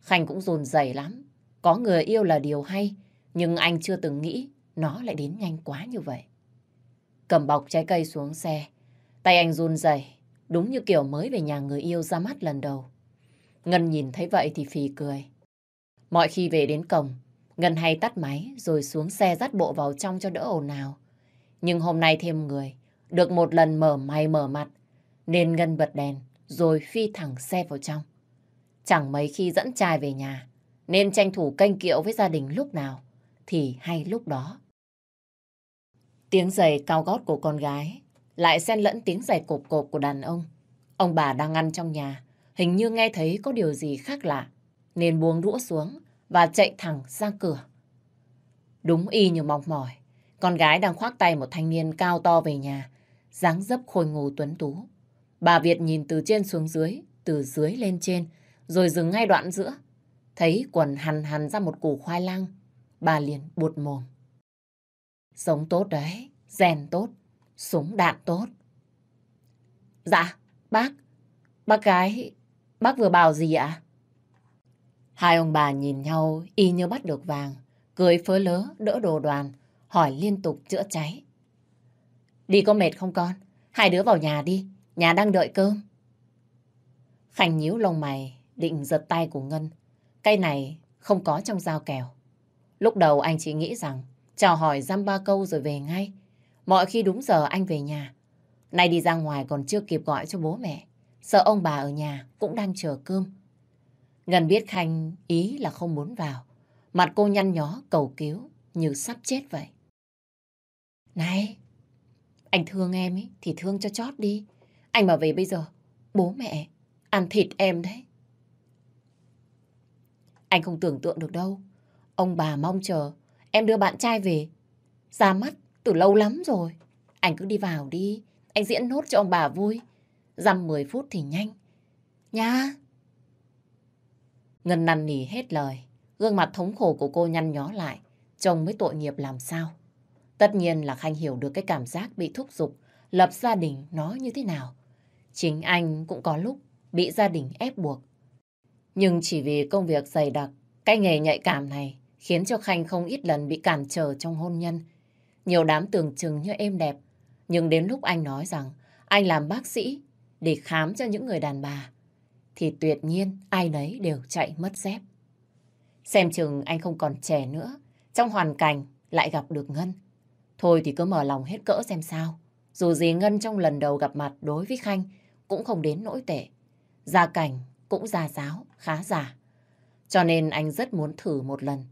Khanh cũng rồn dày lắm. Có người yêu là điều hay, nhưng anh chưa từng nghĩ nó lại đến nhanh quá như vậy. Cầm bọc trái cây xuống xe, tay anh run rẩy, đúng như kiểu mới về nhà người yêu ra mắt lần đầu. Ngân nhìn thấy vậy thì phì cười. Mọi khi về đến cổng, Ngân hay tắt máy rồi xuống xe dắt bộ vào trong cho đỡ ồn nào. Nhưng hôm nay thêm người, được một lần mở mày mở mặt, nên Ngân bật đèn rồi phi thẳng xe vào trong. Chẳng mấy khi dẫn trai về nhà, nên tranh thủ canh kiệu với gia đình lúc nào, thì hay lúc đó. Tiếng giày cao gót của con gái lại xen lẫn tiếng giày cộp cộp của đàn ông. Ông bà đang ăn trong nhà, hình như nghe thấy có điều gì khác lạ, nên buông đũa xuống và chạy thẳng ra cửa. Đúng y như mong mỏi, con gái đang khoác tay một thanh niên cao to về nhà, dáng dấp khôi ngô tuấn tú. Bà Việt nhìn từ trên xuống dưới, từ dưới lên trên, rồi dừng ngay đoạn giữa. Thấy quần hằn hằn ra một củ khoai lang, bà liền buột mồm. Sống tốt đấy, rèn tốt, súng đạn tốt. Dạ, bác, bác gái, bác vừa bảo gì ạ? Hai ông bà nhìn nhau y như bắt được vàng, cười phớ lớ đỡ đồ đoàn, hỏi liên tục chữa cháy. Đi có mệt không con? Hai đứa vào nhà đi, nhà đang đợi cơm. Khanh nhíu lông mày, định giật tay của Ngân. Cây này không có trong dao kèo. Lúc đầu anh chỉ nghĩ rằng chào hỏi giam ba câu rồi về ngay. Mọi khi đúng giờ anh về nhà. Nay đi ra ngoài còn chưa kịp gọi cho bố mẹ. Sợ ông bà ở nhà cũng đang chờ cơm. Ngân biết Khanh ý là không muốn vào. Mặt cô nhăn nhó cầu cứu như sắp chết vậy. Này, anh thương em ấy thì thương cho chót đi. Anh mà về bây giờ, bố mẹ ăn thịt em đấy. Anh không tưởng tượng được đâu. Ông bà mong chờ em đưa bạn trai về. Ra mắt từ lâu lắm rồi. Anh cứ đi vào đi. Anh diễn nốt cho ông bà vui. Dăm 10 phút thì nhanh. Nha. Ngân năn nỉ hết lời. Gương mặt thống khổ của cô nhăn nhó lại. Chồng mới tội nghiệp làm sao. Tất nhiên là Khanh hiểu được cái cảm giác bị thúc giục, lập gia đình nó như thế nào. Chính anh cũng có lúc bị gia đình ép buộc. Nhưng chỉ vì công việc dày đặc, cái nghề nhạy cảm này khiến cho Khanh không ít lần bị cản trở trong hôn nhân. Nhiều đám tưởng chừng như êm đẹp, nhưng đến lúc anh nói rằng anh làm bác sĩ để khám cho những người đàn bà, thì tuyệt nhiên ai nấy đều chạy mất dép. Xem chừng anh không còn trẻ nữa, trong hoàn cảnh lại gặp được Ngân. Thôi thì cứ mở lòng hết cỡ xem sao. Dù gì Ngân trong lần đầu gặp mặt đối với Khanh cũng không đến nỗi tệ. Gia cảnh cũng già giáo, khá giả. Cho nên anh rất muốn thử một lần.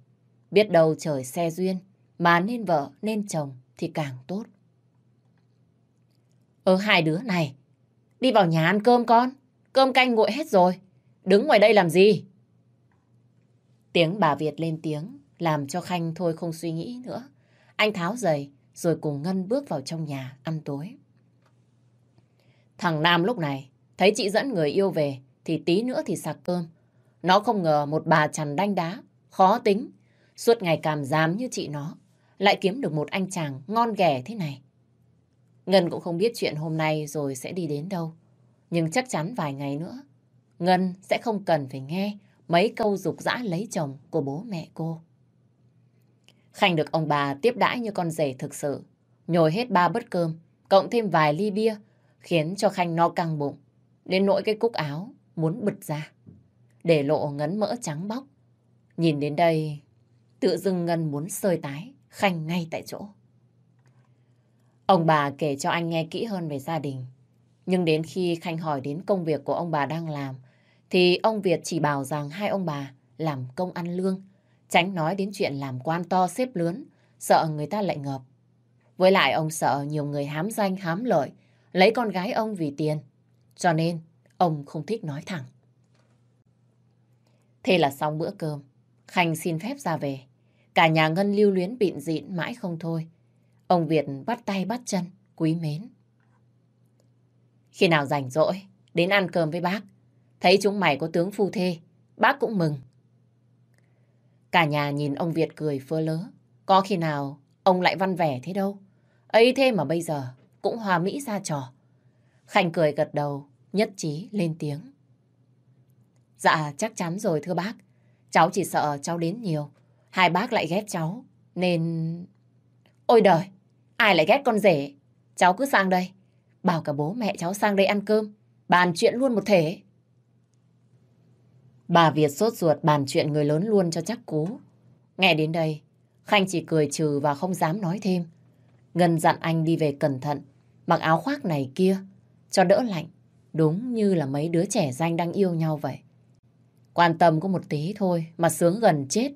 Biết đâu trời xe duyên, mà nên vợ, nên chồng thì càng tốt. Ơ hai đứa này, đi vào nhà ăn cơm con. Cơm canh nguội hết rồi. Đứng ngoài đây làm gì? Tiếng bà Việt lên tiếng, làm cho Khanh thôi không suy nghĩ nữa. Anh tháo giày, rồi cùng Ngân bước vào trong nhà ăn tối. Thằng Nam lúc này, thấy chị dẫn người yêu về, thì tí nữa thì sạc cơm. Nó không ngờ một bà chằn đanh đá, khó tính, suốt ngày cảm dám như chị nó, lại kiếm được một anh chàng ngon ghẻ thế này. Ngân cũng không biết chuyện hôm nay rồi sẽ đi đến đâu. Nhưng chắc chắn vài ngày nữa, Ngân sẽ không cần phải nghe mấy câu dục dã lấy chồng của bố mẹ cô. Khanh được ông bà tiếp đãi như con rể thực sự. Nhồi hết ba bớt cơm, cộng thêm vài ly bia, khiến cho Khanh no căng bụng. Đến nỗi cái cúc áo muốn bật ra. Để lộ ngấn mỡ trắng bóc. Nhìn đến đây, tự dưng Ngân muốn sơi tái, Khanh ngay tại chỗ. Ông bà kể cho anh nghe kỹ hơn về gia đình. Nhưng đến khi Khanh hỏi đến công việc của ông bà đang làm, thì ông Việt chỉ bảo rằng hai ông bà làm công ăn lương, tránh nói đến chuyện làm quan to xếp lớn, sợ người ta lại ngợp. Với lại ông sợ nhiều người hám danh hám lợi, lấy con gái ông vì tiền. Cho nên ông không thích nói thẳng. Thế là xong bữa cơm, Khanh xin phép ra về. Cả nhà Ngân lưu luyến bịn dịn mãi không thôi. Ông Việt bắt tay bắt chân, quý mến. Khi nào rảnh rỗi, đến ăn cơm với bác. Thấy chúng mày có tướng phu thê, bác cũng mừng. Cả nhà nhìn ông Việt cười phơ lớ. Có khi nào ông lại văn vẻ thế đâu. ấy thế mà bây giờ cũng hòa mỹ ra trò. Khanh cười gật đầu, nhất trí lên tiếng. Dạ, chắc chắn rồi thưa bác. Cháu chỉ sợ cháu đến nhiều. Hai bác lại ghét cháu, nên... Ôi đời, ai lại ghét con rể? Cháu cứ sang đây. Bảo cả bố mẹ cháu sang đây ăn cơm. Bàn chuyện luôn một thể. Bà Việt sốt ruột bàn chuyện người lớn luôn cho chắc cú. Nghe đến đây, Khanh chỉ cười trừ và không dám nói thêm. Ngân dặn anh đi về cẩn thận, mặc áo khoác này kia, cho đỡ lạnh. Đúng như là mấy đứa trẻ danh đang yêu nhau vậy. Quan tâm có một tí thôi mà sướng gần chết.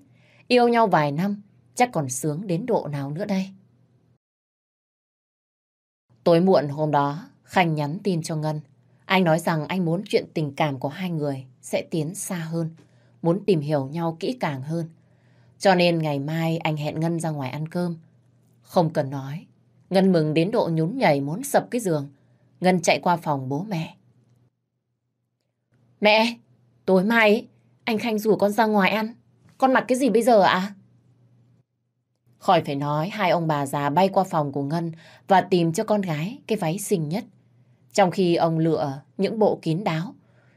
Yêu nhau vài năm, chắc còn sướng đến độ nào nữa đây. Tối muộn hôm đó, Khanh nhắn tin cho Ngân. Anh nói rằng anh muốn chuyện tình cảm của hai người sẽ tiến xa hơn, muốn tìm hiểu nhau kỹ càng hơn. Cho nên ngày mai anh hẹn Ngân ra ngoài ăn cơm. Không cần nói, Ngân mừng đến độ nhún nhảy muốn sập cái giường. Ngân chạy qua phòng bố mẹ. Mẹ, tối mai anh Khanh rủ con ra ngoài ăn. Con mặc cái gì bây giờ ạ? Khỏi phải nói, hai ông bà già bay qua phòng của Ngân và tìm cho con gái cái váy xinh nhất. Trong khi ông lựa những bộ kín đáo,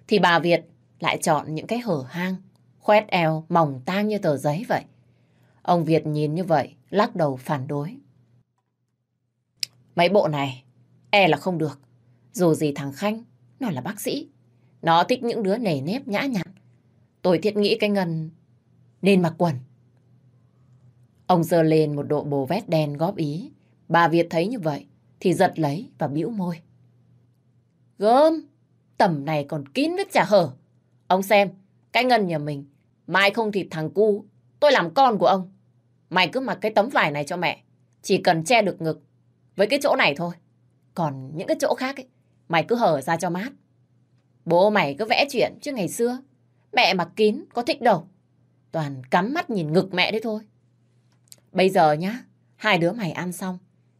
thì bà Việt lại chọn những cái hở hang, khoét eo, mỏng tang như tờ giấy vậy. Ông Việt nhìn như vậy, lắc đầu phản đối. Mấy bộ này, e là không được. Dù gì thằng Khanh, nó là bác sĩ. Nó thích những đứa nề nếp nhã nhặn. Tôi thiết nghĩ cái Ngân nên mặc quần. Ông giơ lên một độ bồ vét đen góp ý. Bà Việt thấy như vậy thì giật lấy và bĩu môi. Gớm, tầm này còn kín vết chả hở. Ông xem, cái ngân nhà mình, mai không thì thằng cu, tôi làm con của ông. Mày cứ mặc cái tấm vải này cho mẹ, chỉ cần che được ngực với cái chỗ này thôi. Còn những cái chỗ khác ấy, mày cứ hở ra cho mát. Bố mày cứ vẽ chuyện chứ ngày xưa, mẹ mặc kín có thích đâu. Toàn cắm mắt nhìn ngực mẹ đấy thôi. Bây giờ nhá, hai đứa mày ăn xong,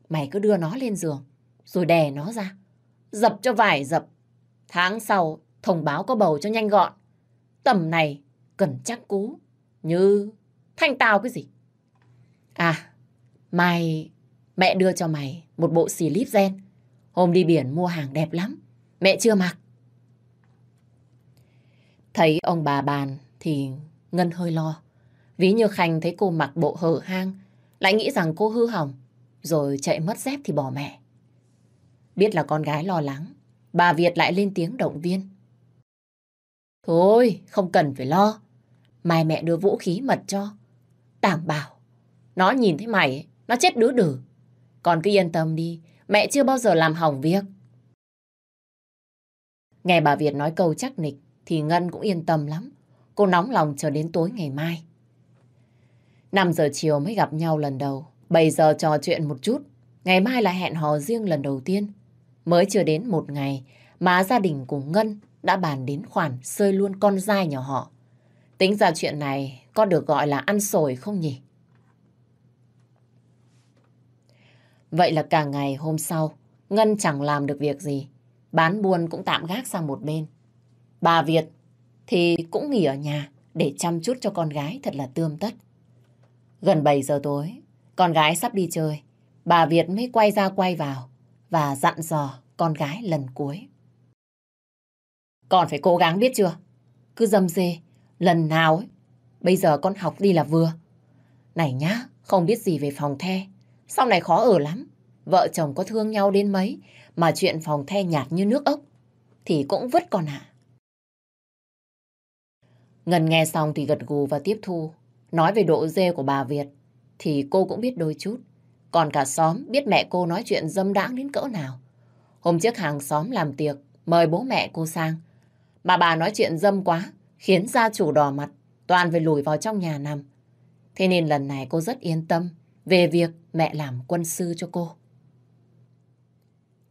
mày cứ đưa nó lên giường, rồi đè nó ra. Dập cho vải dập. Tháng sau, thông báo có bầu cho nhanh gọn. Tầm này, cần chắc cú. Như thanh tao cái gì. À, mày mẹ đưa cho mày một bộ xì líp gen. Hôm đi biển mua hàng đẹp lắm. Mẹ chưa mặc. Thấy ông bà bàn thì Ngân hơi lo. Ví như Khanh thấy cô mặc bộ hở hang, lại nghĩ rằng cô hư hỏng, rồi chạy mất dép thì bỏ mẹ. Biết là con gái lo lắng, bà Việt lại lên tiếng động viên. Thôi, không cần phải lo. Mai mẹ đưa vũ khí mật cho. Đảm bảo, nó nhìn thấy mày, nó chết đứa đử. Con cứ yên tâm đi, mẹ chưa bao giờ làm hỏng việc. Nghe bà Việt nói câu chắc nịch thì Ngân cũng yên tâm lắm. Cô nóng lòng chờ đến tối ngày mai. 5 giờ chiều mới gặp nhau lần đầu. 7 giờ trò chuyện một chút. Ngày mai là hẹn hò riêng lần đầu tiên. Mới chưa đến một ngày mà gia đình của Ngân đã bàn đến khoản sơi luôn con dai nhỏ họ. Tính ra chuyện này có được gọi là ăn sổi không nhỉ? Vậy là cả ngày hôm sau, Ngân chẳng làm được việc gì. Bán buôn cũng tạm gác sang một bên. Bà Việt thì cũng nghỉ ở nhà để chăm chút cho con gái thật là tươm tất. Gần 7 giờ tối, con gái sắp đi chơi. Bà Việt mới quay ra quay vào và dặn dò con gái lần cuối. Con phải cố gắng biết chưa? Cứ dâm dê, lần nào ấy, bây giờ con học đi là vừa. Này nhá, không biết gì về phòng the, sau này khó ở lắm. Vợ chồng có thương nhau đến mấy, mà chuyện phòng the nhạt như nước ốc, thì cũng vứt còn à. Ngân nghe xong thì gật gù và tiếp thu. Nói về độ dê của bà Việt, thì cô cũng biết đôi chút. Còn cả xóm biết mẹ cô nói chuyện dâm đãng đến cỡ nào. Hôm trước hàng xóm làm tiệc, mời bố mẹ cô sang. Mà bà nói chuyện dâm quá, khiến gia chủ đỏ mặt, toàn phải lùi vào trong nhà nằm. Thế nên lần này cô rất yên tâm về việc mẹ làm quân sư cho cô.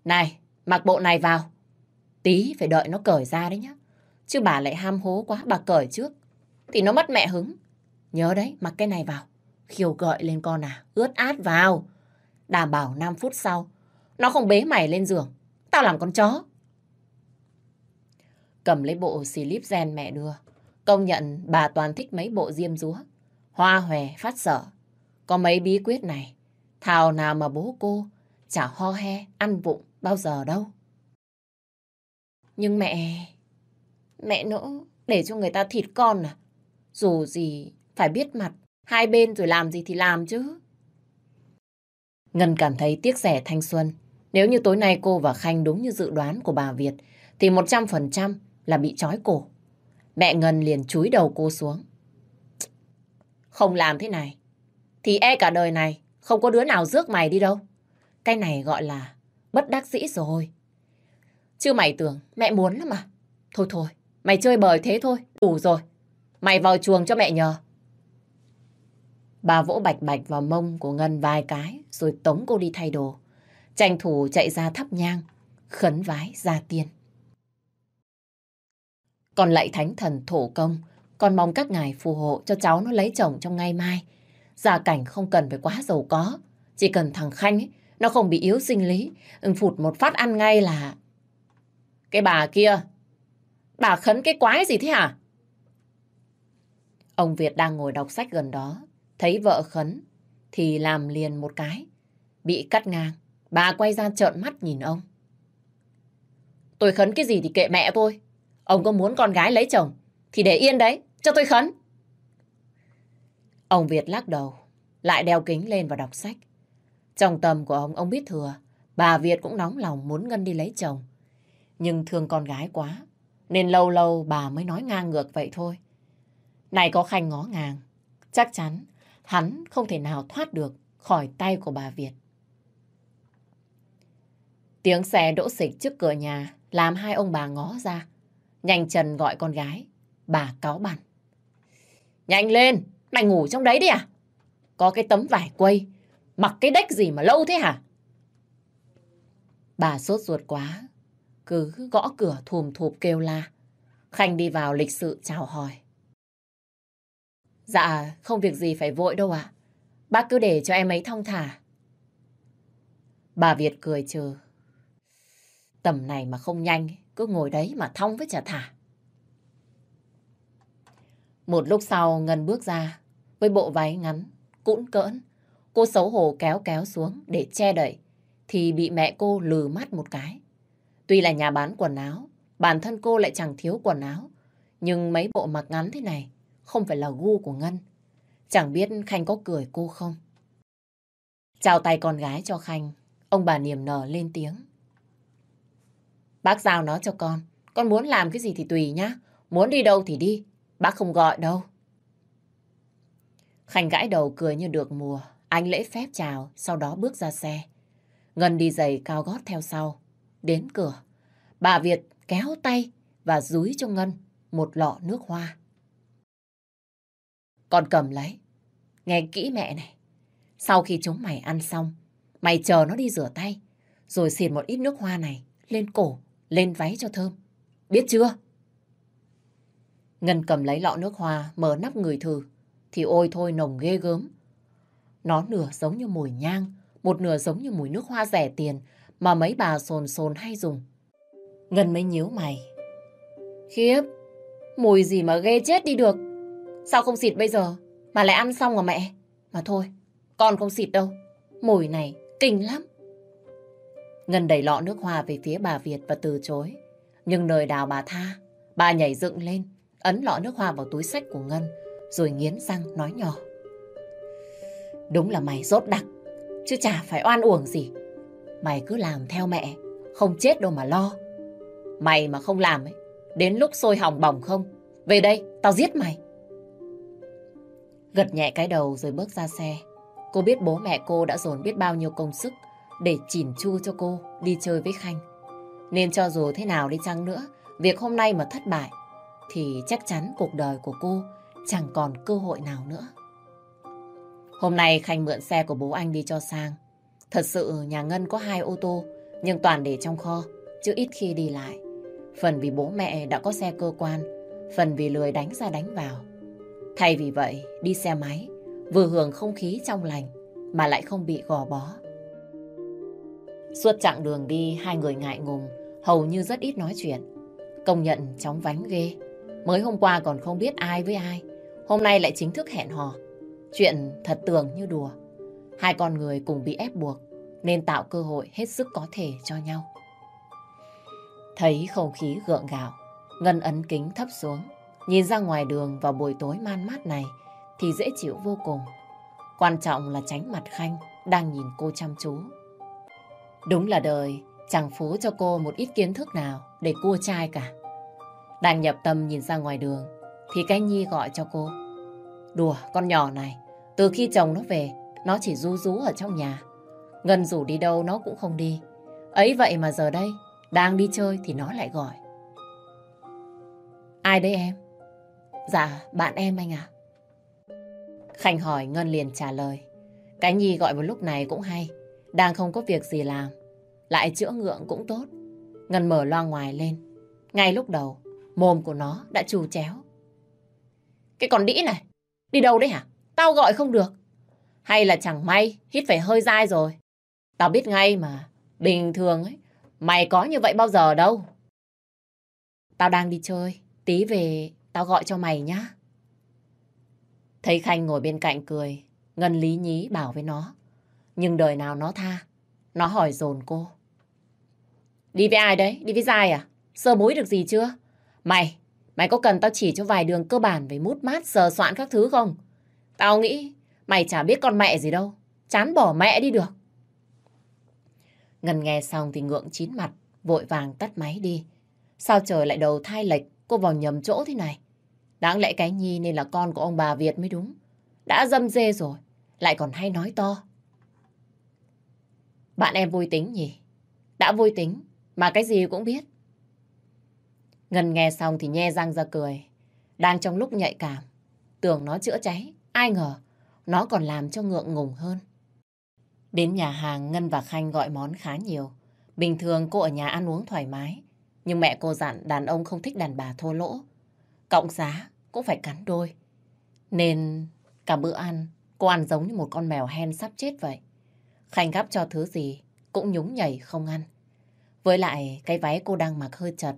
Này, mặc bộ này vào. Tí phải đợi nó cởi ra đấy nhá. Chứ bà lại ham hố quá, bà cởi trước. Thì nó mất mẹ hứng. Nhớ đấy, mặc cái này vào. Khiêu gợi lên con à, ướt át vào. Đảm bảo 5 phút sau, nó không bế mày lên giường. Tao làm con chó. Cầm lấy bộ slip gen mẹ đưa. Công nhận bà toàn thích mấy bộ diêm rúa. Hoa hòe, phát sở. Có mấy bí quyết này. Thảo nào mà bố cô chả ho he, ăn vụng bao giờ đâu. Nhưng mẹ... Mẹ nỡ để cho người ta thịt con à? Dù gì phải biết mặt hai bên rồi làm gì thì làm chứ. Ngân cảm thấy tiếc rẻ thanh xuân. Nếu như tối nay cô và Khanh đúng như dự đoán của bà Việt thì 100% là bị trói cổ. Mẹ Ngân liền chúi đầu cô xuống. Không làm thế này thì e cả đời này không có đứa nào rước mày đi đâu. Cái này gọi là bất đắc dĩ rồi. Chứ mày tưởng mẹ muốn lắm mà. Thôi thôi, mày chơi bời thế thôi, đủ rồi. Mày vào chuồng cho mẹ nhờ. Bà vỗ bạch bạch vào mông của Ngân vài cái rồi tống cô đi thay đồ. Tranh thủ chạy ra thắp nhang, khấn vái ra tiên. Còn lại thánh thần thổ công, con mong các ngài phù hộ cho cháu nó lấy chồng trong ngày mai. Gia cảnh không cần phải quá giàu có, chỉ cần thằng Khanh ấy, nó không bị yếu sinh lý, ừ, phụt một phát ăn ngay là... Cái bà kia, bà khấn cái quái gì thế hả? Ông Việt đang ngồi đọc sách gần đó, thấy vợ khấn, thì làm liền một cái. Bị cắt ngang, bà quay ra trợn mắt nhìn ông. Tôi khấn cái gì thì kệ mẹ tôi. Ông có muốn con gái lấy chồng, thì để yên đấy, cho tôi khấn. Ông Việt lắc đầu, lại đeo kính lên và đọc sách. Trong tâm của ông, ông biết thừa, bà Việt cũng nóng lòng muốn Ngân đi lấy chồng. Nhưng thương con gái quá, nên lâu lâu bà mới nói ngang ngược vậy thôi. Này có Khanh ngó ngàng, chắc chắn hắn không thể nào thoát được khỏi tay của bà Việt. Tiếng xe đỗ xịch trước cửa nhà làm hai ông bà ngó ra. Nhanh chân gọi con gái, bà cáo bằn. Nhanh lên, mày ngủ trong đấy đi à? Có cái tấm vải quây Mặc cái đếch gì mà lâu thế hả? Bà sốt ruột quá, cứ gõ cửa thùm thụp kêu la. Khanh đi vào lịch sự chào hỏi. Dạ, không việc gì phải vội đâu ạ. Bác cứ để cho em ấy thong thả. Bà Việt cười chờ. Tầm này mà không nhanh, cứ ngồi đấy mà thong với chả thả. Một lúc sau Ngân bước ra với bộ váy ngắn, cũn cỡn, Cô xấu hổ kéo kéo xuống để che đậy, thì bị mẹ cô lừ mắt một cái. Tuy là nhà bán quần áo, bản thân cô lại chẳng thiếu quần áo. Nhưng mấy bộ mặc ngắn thế này không phải là gu của Ngân. Chẳng biết Khanh có cười cô không? Chào tay con gái cho Khanh, ông bà niềm nở lên tiếng. Bác giao nó cho con, con muốn làm cái gì thì tùy nhá. Muốn đi đâu thì đi, bác không gọi đâu. Khanh gãi đầu cười như được mùa. Anh lễ phép chào, sau đó bước ra xe. Ngân đi giày cao gót theo sau. Đến cửa, bà Việt kéo tay và dúi cho Ngân một lọ nước hoa. Con cầm lấy. Nghe kỹ mẹ này. Sau khi chúng mày ăn xong, mày chờ nó đi rửa tay, rồi xịt một ít nước hoa này lên cổ, lên váy cho thơm. Biết chưa? Ngân cầm lấy lọ nước hoa, mở nắp người thử, thì ôi thôi nồng ghê gớm. Nó nửa giống như mùi nhang, một nửa giống như mùi nước hoa rẻ tiền mà mấy bà sồn sồn hay dùng. Ngân mới nhíu mày. Khiếp, mùi gì mà ghê chết đi được. Sao không xịt bây giờ, mà lại ăn xong rồi mẹ? Mà thôi, con không xịt đâu. Mùi này kinh lắm. Ngân đẩy lọ nước hoa về phía bà Việt và từ chối. Nhưng nơi đào bà tha, bà nhảy dựng lên, ấn lọ nước hoa vào túi sách của Ngân, rồi nghiến răng nói nhỏ. Đúng là mày rốt đặc, chứ chả phải oan uổng gì. Mày cứ làm theo mẹ, không chết đâu mà lo. Mày mà không làm ấy, đến lúc sôi hỏng bỏng không, về đây, tao giết mày. Gật nhẹ cái đầu rồi bước ra xe. Cô biết bố mẹ cô đã dồn biết bao nhiêu công sức để chỉn chu cho cô đi chơi với Khanh. Nên cho dù thế nào đi chăng nữa, việc hôm nay mà thất bại, thì chắc chắn cuộc đời của cô chẳng còn cơ hội nào nữa. Hôm nay Khanh mượn xe của bố anh đi cho sang. Thật sự nhà Ngân có hai ô tô, nhưng toàn để trong kho, chứ ít khi đi lại. Phần vì bố mẹ đã có xe cơ quan, phần vì lười đánh ra đánh vào. Thay vì vậy, đi xe máy, vừa hưởng không khí trong lành, mà lại không bị gò bó. Suốt chặng đường đi, hai người ngại ngùng, hầu như rất ít nói chuyện. Công nhận chóng vánh ghê. Mới hôm qua còn không biết ai với ai. Hôm nay lại chính thức hẹn hò. Chuyện thật tưởng như đùa. Hai con người cùng bị ép buộc, nên tạo cơ hội hết sức có thể cho nhau. Thấy không khí gượng gạo, Ngân ấn kính thấp xuống. Nhìn ra ngoài đường vào buổi tối man mát này thì dễ chịu vô cùng. Quan trọng là tránh mặt Khanh đang nhìn cô chăm chú. Đúng là đời chẳng phú cho cô một ít kiến thức nào để cua trai cả. Đang nhập tâm nhìn ra ngoài đường thì cái Nhi gọi cho cô. Đùa con nhỏ này, từ khi chồng nó về, nó chỉ ru rú ở trong nhà. Ngân rủ đi đâu nó cũng không đi. Ấy vậy mà giờ đây, đang đi chơi thì nó lại gọi. Ai đấy em? Dạ, bạn em anh à. Khanh hỏi Ngân liền trả lời. Cái Nhi gọi vào lúc này cũng hay. Đang không có việc gì làm. Lại chữa ngượng cũng tốt. Ngân mở loa ngoài lên. Ngay lúc đầu, mồm của nó đã trù chéo. Cái con đĩ này, đi đâu đấy hả? Tao gọi không được. Hay là chẳng may, hít phải hơi dai rồi. Tao biết ngay mà, bình thường ấy, mày có như vậy bao giờ đâu. Tao đang đi chơi, tí về tao gọi cho mày nhá. Thấy Khanh ngồi bên cạnh cười, Ngân lý nhí bảo với nó. Nhưng đời nào nó tha, nó hỏi dồn cô. Đi với ai đấy? Đi với dai à? Sơ mối được gì chưa? Mày, mày có cần tao chỉ cho vài đường cơ bản về mút mát, sờ soạn các thứ không? Tao nghĩ mày chả biết con mẹ gì đâu. Chán bỏ mẹ đi được. Ngân nghe xong thì ngượng chín mặt, vội vàng tắt máy đi. Sao trời lại đầu thai lệch, cô vào nhầm chỗ thế này? Đáng lẽ cái Nhi nên là con của ông bà Việt mới đúng. Đã dâm dê rồi, lại còn hay nói to. Bạn em vui tính nhỉ? Đã vui tính, mà cái gì cũng biết. Ngân nghe xong thì nhe răng ra cười. Đang trong lúc nhạy cảm, tưởng nó chữa cháy. Ai ngờ, nó còn làm cho ngượng ngùng hơn. Đến nhà hàng, Ngân và Khanh gọi món khá nhiều. Bình thường cô ở nhà ăn uống thoải mái. Nhưng mẹ cô dặn đàn ông không thích đàn bà thô lỗ. Cộng giá cũng phải cắn đôi. Nên cả bữa ăn, cô ăn giống như một con mèo hen sắp chết vậy. Khanh gắp cho thứ gì cũng nhúng nhảy không ăn. Với lại cái váy cô đang mặc hơi chật,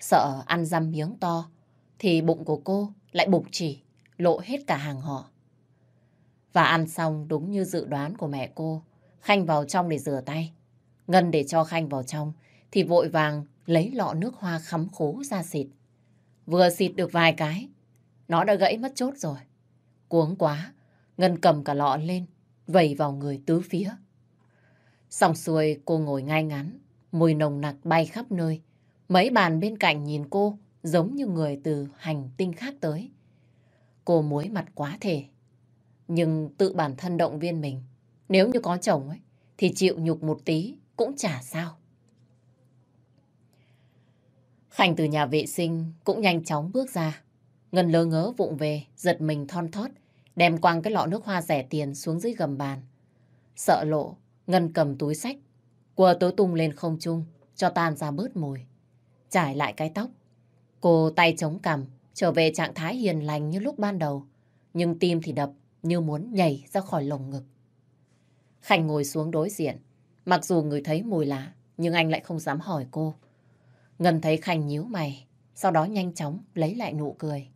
sợ ăn dăm miếng to, thì bụng của cô lại bục chỉ, lộ hết cả hàng họ. Và ăn xong đúng như dự đoán của mẹ cô, Khanh vào trong để rửa tay. Ngân để cho Khanh vào trong, thì vội vàng lấy lọ nước hoa khắm khố ra xịt. Vừa xịt được vài cái, nó đã gãy mất chốt rồi. Cuống quá, Ngân cầm cả lọ lên, vẩy vào người tứ phía. Xong xuôi cô ngồi ngay ngắn, mùi nồng nặc bay khắp nơi. Mấy bàn bên cạnh nhìn cô giống như người từ hành tinh khác tới. Cô muối mặt quá thể. Nhưng tự bản thân động viên mình. Nếu như có chồng ấy, thì chịu nhục một tí cũng chả sao. Khanh từ nhà vệ sinh cũng nhanh chóng bước ra. Ngân lơ ngớ vụng về, giật mình thon thót, đem quăng cái lọ nước hoa rẻ tiền xuống dưới gầm bàn. Sợ lộ, Ngân cầm túi sách, quờ tối tung lên không trung, cho tan ra bớt mùi. Trải lại cái tóc, cô tay chống cằm, trở về trạng thái hiền lành như lúc ban đầu, nhưng tim thì đập như muốn nhảy ra khỏi lồng ngực. Khanh ngồi xuống đối diện, mặc dù người thấy mùi lá nhưng anh lại không dám hỏi cô. Ngân thấy Khanh nhíu mày, sau đó nhanh chóng lấy lại nụ cười.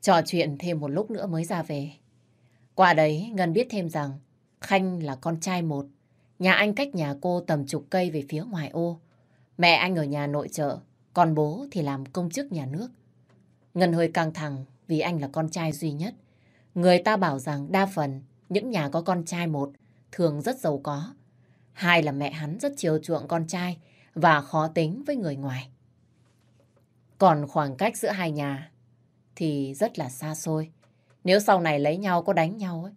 Trò chuyện thêm một lúc nữa mới ra về. Qua đấy, Ngân biết thêm rằng Khanh là con trai một. Nhà anh cách nhà cô tầm chục cây về phía ngoài ô. Mẹ anh ở nhà nội trợ, còn bố thì làm công chức nhà nước. Ngân hơi căng thẳng vì anh là con trai duy nhất. Người ta bảo rằng đa phần những nhà có con trai một thường rất giàu có. Hai là mẹ hắn rất chiều chuộng con trai và khó tính với người ngoài. Còn khoảng cách giữa hai nhà thì rất là xa xôi. Nếu sau này lấy nhau có đánh nhau ấy,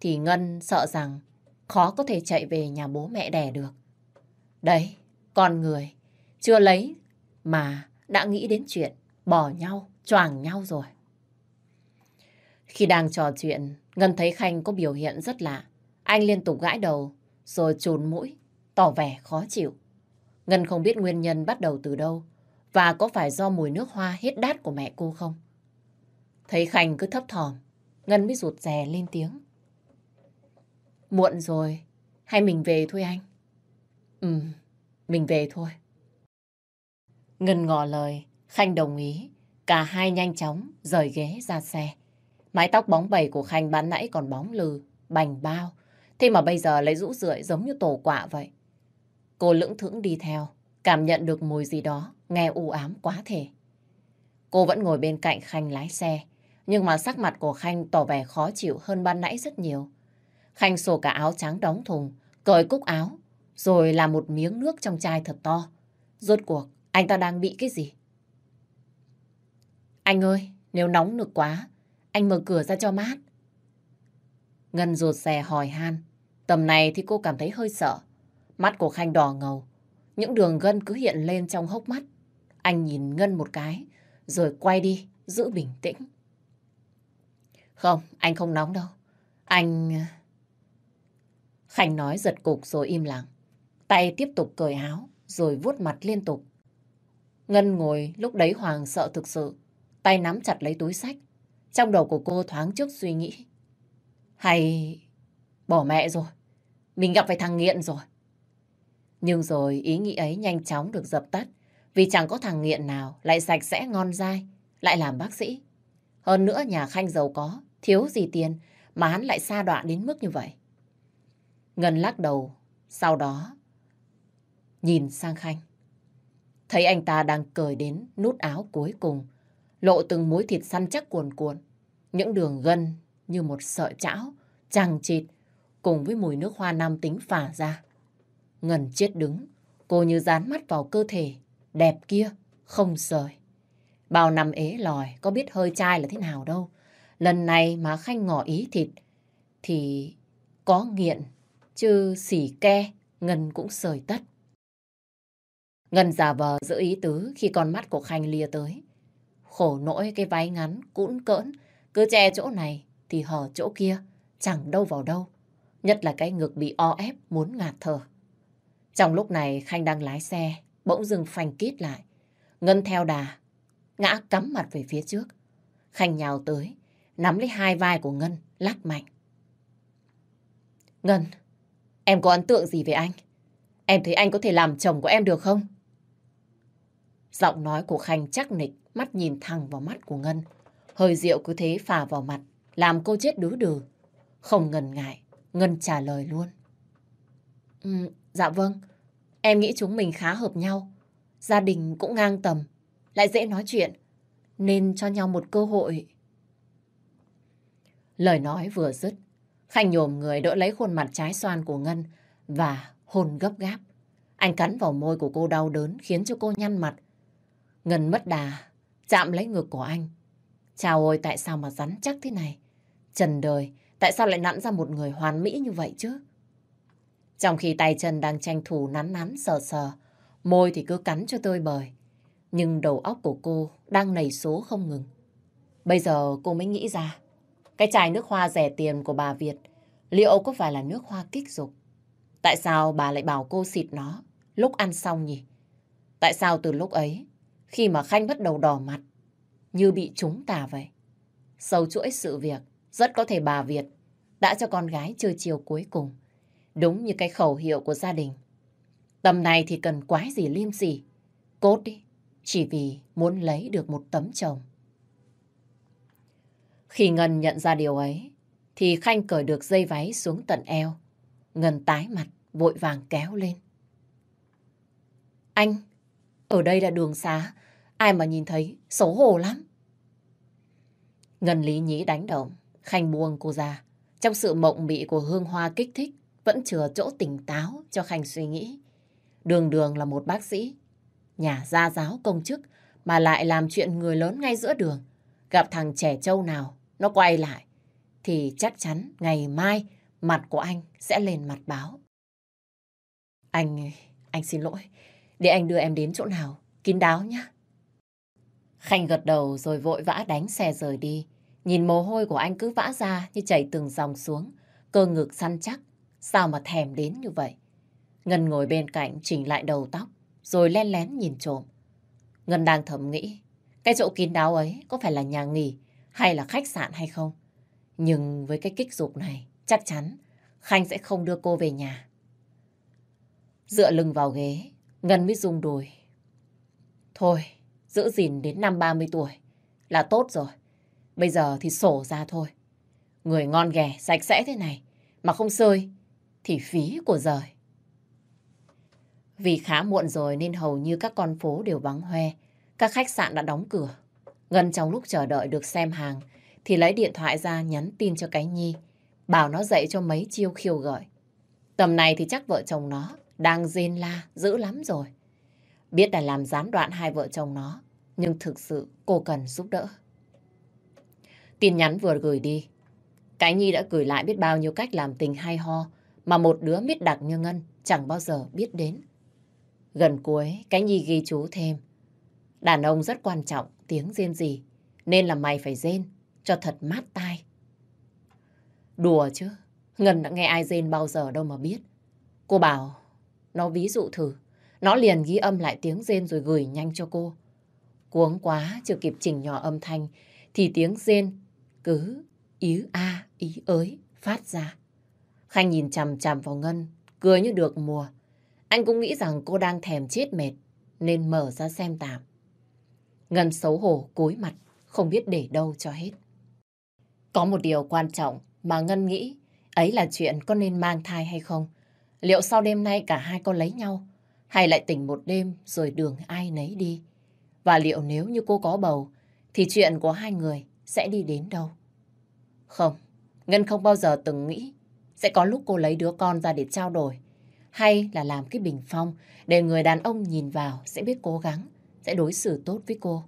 thì Ngân sợ rằng khó có thể chạy về nhà bố mẹ đẻ được. Đấy, con người chưa lấy mà đã nghĩ đến chuyện bỏ nhau, choàng nhau rồi. Khi đang trò chuyện, Ngân thấy Khanh có biểu hiện rất lạ. Anh liên tục gãi đầu, rồi trồn mũi, tỏ vẻ khó chịu. Ngân không biết nguyên nhân bắt đầu từ đâu, và có phải do mùi nước hoa hết đát của mẹ cô không? Thấy Khanh cứ thấp thỏm, Ngân mới rụt rè lên tiếng. Muộn rồi, hay mình về thôi anh? Ừ, mình về thôi. Ngân ngỏ lời, Khanh đồng ý. Cả hai nhanh chóng rời ghế ra xe. Mái tóc bóng bẩy của Khanh bán nãy còn bóng lừ, bành bao. Thế mà bây giờ lấy rũ rượi giống như tổ quạ vậy. Cô lưỡng thững đi theo, cảm nhận được mùi gì đó, nghe u ám quá thể. Cô vẫn ngồi bên cạnh Khanh lái xe, nhưng mà sắc mặt của Khanh tỏ vẻ khó chịu hơn ban nãy rất nhiều. Khanh sổ cả áo trắng đóng thùng, cởi cúc áo, rồi làm một miếng nước trong chai thật to. Rốt cuộc, anh ta đang bị cái gì? Anh ơi, nếu nóng nực quá, anh mở cửa ra cho mát. Ngân ruột rè hỏi han. Tầm này thì cô cảm thấy hơi sợ. Mắt của Khanh đỏ ngầu. Những đường gân cứ hiện lên trong hốc mắt. Anh nhìn Ngân một cái, rồi quay đi, giữ bình tĩnh. Không, anh không nóng đâu. Anh... À, Khanh nói giật cục rồi im lặng. Tay tiếp tục cởi áo, rồi vuốt mặt liên tục. Ngân ngồi lúc đấy Hoàng sợ thực sự. Tay nắm chặt lấy túi sách. Trong đầu của cô thoáng trước suy nghĩ. Hay bỏ mẹ rồi. Mình gặp phải thằng nghiện rồi. Nhưng rồi ý nghĩ ấy nhanh chóng được dập tắt. Vì chẳng có thằng nghiện nào lại sạch sẽ ngon dai, lại làm bác sĩ. Hơn nữa nhà Khanh giàu có, thiếu gì tiền mà hắn lại xa đọa đến mức như vậy. Ngân lắc đầu, sau đó nhìn sang Khanh. Thấy anh ta đang cởi đến nút áo cuối cùng, lộ từng múi thịt săn chắc cuồn cuộn, những đường gân như một sợi chảo, chằng chịt, cùng với mùi nước hoa nam tính phả ra. Ngân chết đứng, cô như dán mắt vào cơ thể, đẹp kia, không rời. Bao năm ế lòi, có biết hơi chai là thế nào đâu. Lần này mà Khanh ngỏ ý thịt, thì có nghiện, chứ xỉ ke, Ngân cũng sời tất. Ngân giả vờ giữ ý tứ khi con mắt của Khanh lia tới. Khổ nỗi cái váy ngắn, cũn cỡn, cứ che chỗ này thì hở chỗ kia, chẳng đâu vào đâu. Nhất là cái ngực bị o ép muốn ngạt thở. Trong lúc này Khanh đang lái xe, bỗng dừng phanh kít lại. Ngân theo đà, ngã cắm mặt về phía trước. Khanh nhào tới, nắm lấy hai vai của Ngân, lắc mạnh. Ngân, em có ấn tượng gì về anh? Em thấy anh có thể làm chồng của em được không? Giọng nói của Khanh chắc nịch, mắt nhìn thẳng vào mắt của Ngân. Hơi rượu cứ thế phà vào mặt, làm cô chết đứ đừ. Không ngần ngại, Ngân trả lời luôn. Ừ, dạ vâng, em nghĩ chúng mình khá hợp nhau. Gia đình cũng ngang tầm, lại dễ nói chuyện, nên cho nhau một cơ hội. Lời nói vừa dứt, Khanh nhồm người đỡ lấy khuôn mặt trái xoan của Ngân và hôn gấp gáp. Anh cắn vào môi của cô đau đớn khiến cho cô nhăn mặt. Ngân mất đà, chạm lấy ngực của anh. Chào ôi, tại sao mà rắn chắc thế này? Trần đời, tại sao lại nặn ra một người hoàn mỹ như vậy chứ? Trong khi tay chân đang tranh thủ nắn nắn sờ sờ, môi thì cứ cắn cho tơi bời. Nhưng đầu óc của cô đang nảy số không ngừng. Bây giờ cô mới nghĩ ra, cái chai nước hoa rẻ tiền của bà Việt liệu có phải là nước hoa kích dục? Tại sao bà lại bảo cô xịt nó lúc ăn xong nhỉ? Tại sao từ lúc ấy, khi mà Khanh bắt đầu đỏ mặt, như bị trúng tà vậy? Sâu chuỗi sự việc, rất có thể bà Việt đã cho con gái chơi chiều cuối cùng. Đúng như cái khẩu hiệu của gia đình. Tầm này thì cần quái gì liêm gì. Cốt đi, chỉ vì muốn lấy được một tấm chồng. Khi Ngân nhận ra điều ấy, thì Khanh cởi được dây váy xuống tận eo. Ngân tái mặt, vội vàng kéo lên. Anh, ở đây là đường xá, ai mà nhìn thấy xấu hổ lắm. Ngân lý nhí đánh động, Khanh buông cô ra. Trong sự mộng mị của hương hoa kích thích, vẫn chừa chỗ tỉnh táo cho Khanh suy nghĩ. Đường đường là một bác sĩ, nhà gia giáo công chức, mà lại làm chuyện người lớn ngay giữa đường. Gặp thằng trẻ trâu nào, nó quay lại, thì chắc chắn ngày mai mặt của anh sẽ lên mặt báo. Anh, anh xin lỗi, để anh đưa em đến chỗ nào, kín đáo nhé. Khanh gật đầu rồi vội vã đánh xe rời đi. Nhìn mồ hôi của anh cứ vã ra như chảy từng dòng xuống, cơ ngực săn chắc, sao mà thèm đến như vậy. Ngân ngồi bên cạnh chỉnh lại đầu tóc, rồi len lén nhìn trộm. Ngân đang thầm nghĩ, cái chỗ kín đáo ấy có phải là nhà nghỉ hay là khách sạn hay không? Nhưng với cái kích dục này, chắc chắn Khanh sẽ không đưa cô về nhà. Dựa lưng vào ghế, Ngân mới rung đùi. Thôi, giữ gìn đến năm 30 tuổi là tốt rồi. Bây giờ thì sổ ra thôi. Người ngon ghẻ, sạch sẽ thế này mà không sơi thì phí của giời. Vì khá muộn rồi nên hầu như các con phố đều vắng hoe. Các khách sạn đã đóng cửa. Ngân trong lúc chờ đợi được xem hàng thì lấy điện thoại ra nhắn tin cho cái Nhi. Bảo nó dạy cho mấy chiêu khiêu gợi. Tầm này thì chắc vợ chồng nó đang rên la dữ lắm rồi. Biết là làm gián đoạn hai vợ chồng nó. Nhưng thực sự cô cần giúp đỡ. Tin nhắn vừa gửi đi. Cái Nhi đã gửi lại biết bao nhiêu cách làm tình hay ho mà một đứa biết đặc như Ngân chẳng bao giờ biết đến. Gần cuối, cái Nhi ghi chú thêm. Đàn ông rất quan trọng tiếng rên gì, nên là mày phải rên cho thật mát tai. Đùa chứ, Ngân đã nghe ai rên bao giờ đâu mà biết. Cô bảo, nó ví dụ thử, nó liền ghi âm lại tiếng rên rồi gửi nhanh cho cô. Cuống quá, chưa kịp chỉnh nhỏ âm thanh, thì tiếng rên cứ ý a, ý ới phát ra. Khanh nhìn chằm chằm vào Ngân, cười như được mùa. Anh cũng nghĩ rằng cô đang thèm chết mệt, nên mở ra xem tạm. Ngân xấu hổ cúi mặt, không biết để đâu cho hết. Có một điều quan trọng mà Ngân nghĩ, ấy là chuyện có nên mang thai hay không. Liệu sau đêm nay cả hai có lấy nhau, hay lại tỉnh một đêm rồi đường ai nấy đi. Và liệu nếu như cô có bầu, thì chuyện của hai người sẽ đi đến đâu? Không, Ngân không bao giờ từng nghĩ sẽ có lúc cô lấy đứa con ra để trao đổi. Hay là làm cái bình phong để người đàn ông nhìn vào sẽ biết cố gắng, sẽ đối xử tốt với cô.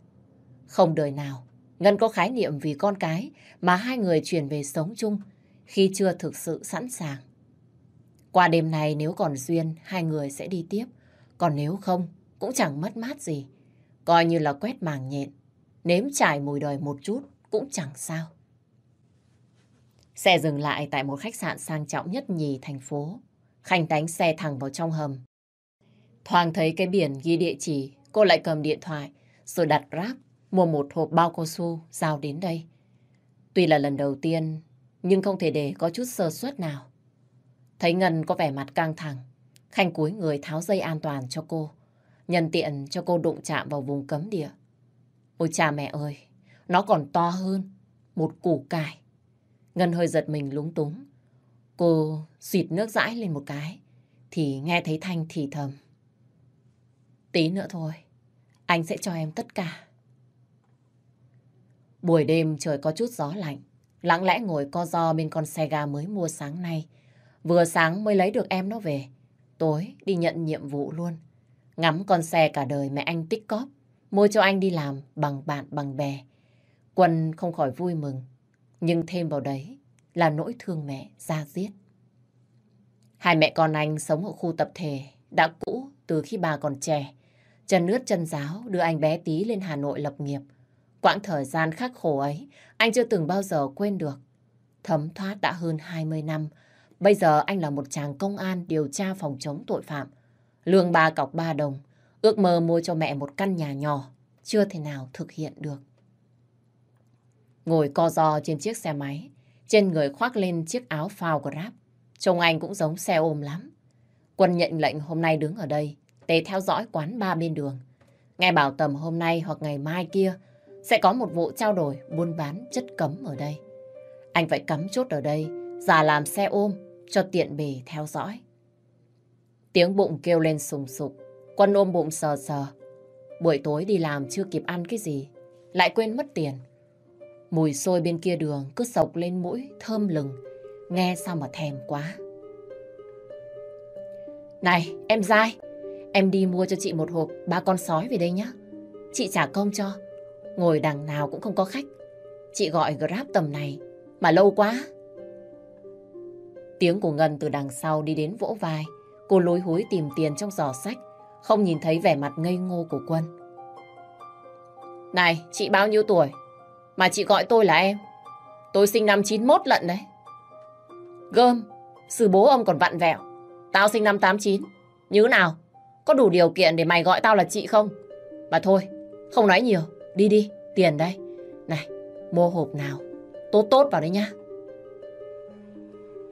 Không đời nào, Ngân có khái niệm vì con cái mà hai người chuyển về sống chung khi chưa thực sự sẵn sàng. Qua đêm này nếu còn duyên, hai người sẽ đi tiếp. Còn nếu không, cũng chẳng mất mát gì. Coi như là quét màng nhện, nếm trải mùi đời một chút cũng chẳng sao. Xe dừng lại tại một khách sạn sang trọng nhất nhì thành phố. Khanh đánh xe thẳng vào trong hầm. Thoàng thấy cái biển ghi địa chỉ, cô lại cầm điện thoại, rồi đặt rác, mua một hộp bao cao su, giao đến đây. Tuy là lần đầu tiên, nhưng không thể để có chút sơ suất nào. Thấy Ngân có vẻ mặt căng thẳng, Khanh cúi người tháo dây an toàn cho cô, nhân tiện cho cô đụng chạm vào vùng cấm địa. Ôi cha mẹ ơi, nó còn to hơn một củ cải. Ngân hơi giật mình lúng túng. Cô xịt nước dãi lên một cái, thì nghe thấy Thanh thì thầm. Tí nữa thôi, anh sẽ cho em tất cả. Buổi đêm trời có chút gió lạnh, lặng lẽ ngồi co do bên con xe ga mới mua sáng nay. Vừa sáng mới lấy được em nó về, tối đi nhận nhiệm vụ luôn. Ngắm con xe cả đời mẹ anh tích cóp, mua cho anh đi làm bằng bạn bằng bè. Quân không khỏi vui mừng, nhưng thêm vào đấy là nỗi thương mẹ ra giết. Hai mẹ con anh sống ở khu tập thể, đã cũ từ khi bà còn trẻ. Chân nước chân giáo đưa anh bé tí lên Hà Nội lập nghiệp. Quãng thời gian khắc khổ ấy, anh chưa từng bao giờ quên được. Thấm thoát đã hơn 20 năm. Bây giờ anh là một chàng công an điều tra phòng chống tội phạm. Lương ba cọc ba đồng. Ước mơ mua cho mẹ một căn nhà nhỏ. Chưa thể nào thực hiện được. Ngồi co giò trên chiếc xe máy. Trên người khoác lên chiếc áo phao Grab. Trông anh cũng giống xe ôm lắm. Quân nhận lệnh hôm nay đứng ở đây để theo dõi quán ba bên đường. Nghe bảo tầm hôm nay hoặc ngày mai kia sẽ có một vụ trao đổi buôn bán chất cấm ở đây. Anh phải cắm chốt ở đây, giả làm xe ôm cho tiện bề theo dõi. Tiếng bụng kêu lên sùng sục, quân ôm bụng sờ sờ. Buổi tối đi làm chưa kịp ăn cái gì, lại quên mất tiền. Mùi xôi bên kia đường cứ sộc lên mũi, thơm lừng, nghe sao mà thèm quá. Này, em dai, em đi mua cho chị một hộp ba con sói về đây nhé. Chị trả công cho, ngồi đằng nào cũng không có khách. Chị gọi Grab tầm này, mà lâu quá. Tiếng của Ngân từ đằng sau đi đến vỗ vai. Cô lối hối tìm tiền trong giỏ sách, không nhìn thấy vẻ mặt ngây ngô của Quân. Này, chị bao nhiêu tuổi? Mà chị gọi tôi là em. Tôi sinh năm 91 lận đấy. Gơm, sư bố ông còn vặn vẹo. Tao sinh năm 89. Như nào? Có đủ điều kiện để mày gọi tao là chị không? Mà thôi, không nói nhiều. Đi đi, tiền đây. Này, mua hộp nào. Tốt tốt vào đấy nhá.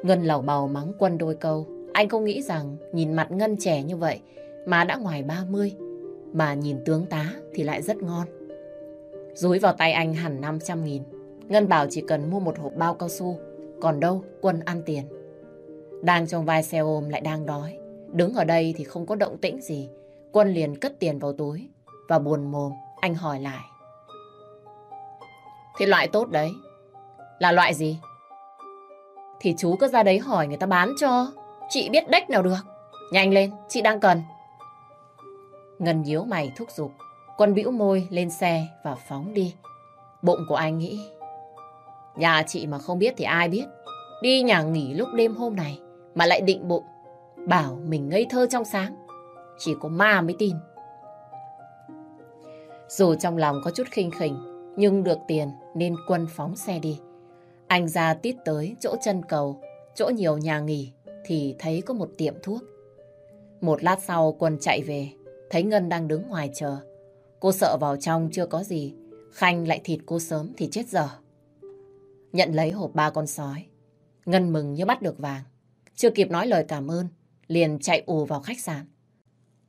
Ngân lẩu bầu mắng quân đôi câu. Anh không nghĩ rằng nhìn mặt Ngân trẻ như vậy mà đã ngoài 30. Mà nhìn tướng tá thì lại rất ngon. Rúi vào tay anh hẳn 500 nghìn. Ngân bảo chỉ cần mua một hộp bao cao su. Còn đâu, quân ăn tiền. Đang trong vai xe ôm lại đang đói. Đứng ở đây thì không có động tĩnh gì. Quân liền cất tiền vào túi. Và buồn mồm, anh hỏi lại. Thì loại tốt đấy. Là loại gì? Thì chú cứ ra đấy hỏi người ta bán cho. Chị biết đếch nào được. Nhanh lên, chị đang cần. Ngân nhíu mày thúc giục. Quân bĩu môi lên xe và phóng đi. Bụng của anh nghĩ. Nhà chị mà không biết thì ai biết. Đi nhà nghỉ lúc đêm hôm này mà lại định bụng. Bảo mình ngây thơ trong sáng. Chỉ có ma mới tin. Dù trong lòng có chút khinh khỉnh, nhưng được tiền nên Quân phóng xe đi. Anh ra tít tới chỗ chân cầu, chỗ nhiều nhà nghỉ, thì thấy có một tiệm thuốc. Một lát sau Quân chạy về, thấy Ngân đang đứng ngoài chờ. Cô sợ vào trong chưa có gì, Khanh lại thịt cô sớm thì chết dở. Nhận lấy hộp ba con sói, Ngân mừng như bắt được vàng. Chưa kịp nói lời cảm ơn, liền chạy ù vào khách sạn.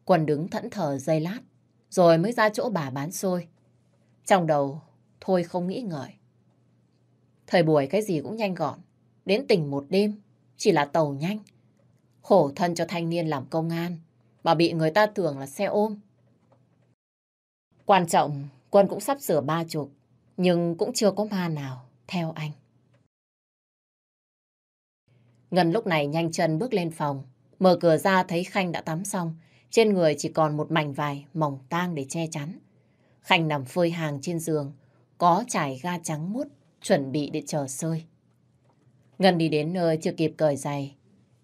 Quân đứng thẫn thờ giây lát, rồi mới ra chỗ bà bán xôi. Trong đầu, thôi không nghĩ ngợi. Thời buổi cái gì cũng nhanh gọn. Đến tỉnh một đêm, chỉ là tàu nhanh. Khổ thân cho thanh niên làm công an, mà bị người ta tưởng là xe ôm. Quan trọng, Quân cũng sắp sửa ba chục, nhưng cũng chưa có ma nào theo anh. Ngân lúc này nhanh chân bước lên phòng, mở cửa ra thấy Khanh đã tắm xong, trên người chỉ còn một mảnh vải mỏng tang để che chắn. Khanh nằm phơi hàng trên giường, có trải ga trắng mút chuẩn bị để chờ sơi. Ngân đi đến nơi chưa kịp cởi giày,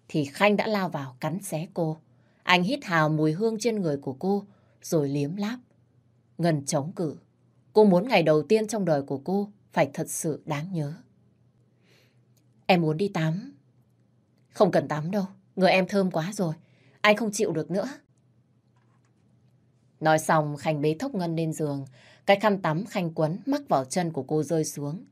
thì Khanh đã lao vào cắn xé cô. Anh hít hào mùi hương trên người của cô, rồi liếm láp. Ngân chống cự. Cô muốn ngày đầu tiên trong đời của cô phải thật sự đáng nhớ. Em muốn đi tắm. Không cần tắm đâu, người em thơm quá rồi. Anh không chịu được nữa. Nói xong, Khanh bế thốc Ngân lên giường. Cái khăn tắm Khanh quấn mắc vào chân của cô rơi xuống.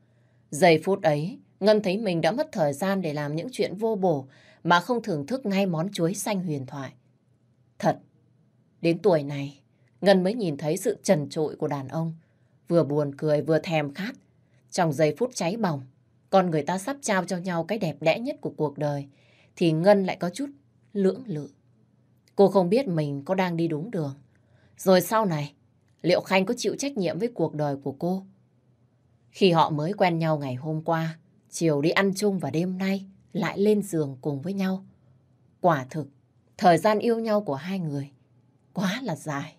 Giây phút ấy, Ngân thấy mình đã mất thời gian để làm những chuyện vô bổ mà không thưởng thức ngay món chuối xanh huyền thoại. Thật, đến tuổi này, Ngân mới nhìn thấy sự trần trội của đàn ông. Vừa buồn cười vừa thèm khát. Trong giây phút cháy bỏng, con người ta sắp trao cho nhau cái đẹp đẽ nhất của cuộc đời, thì Ngân lại có chút lưỡng lự. Cô không biết mình có đang đi đúng đường. Rồi sau này, liệu Khanh có chịu trách nhiệm với cuộc đời của cô? Khi họ mới quen nhau ngày hôm qua, chiều đi ăn chung và đêm nay lại lên giường cùng với nhau. Quả thực, thời gian yêu nhau của hai người quá là dài.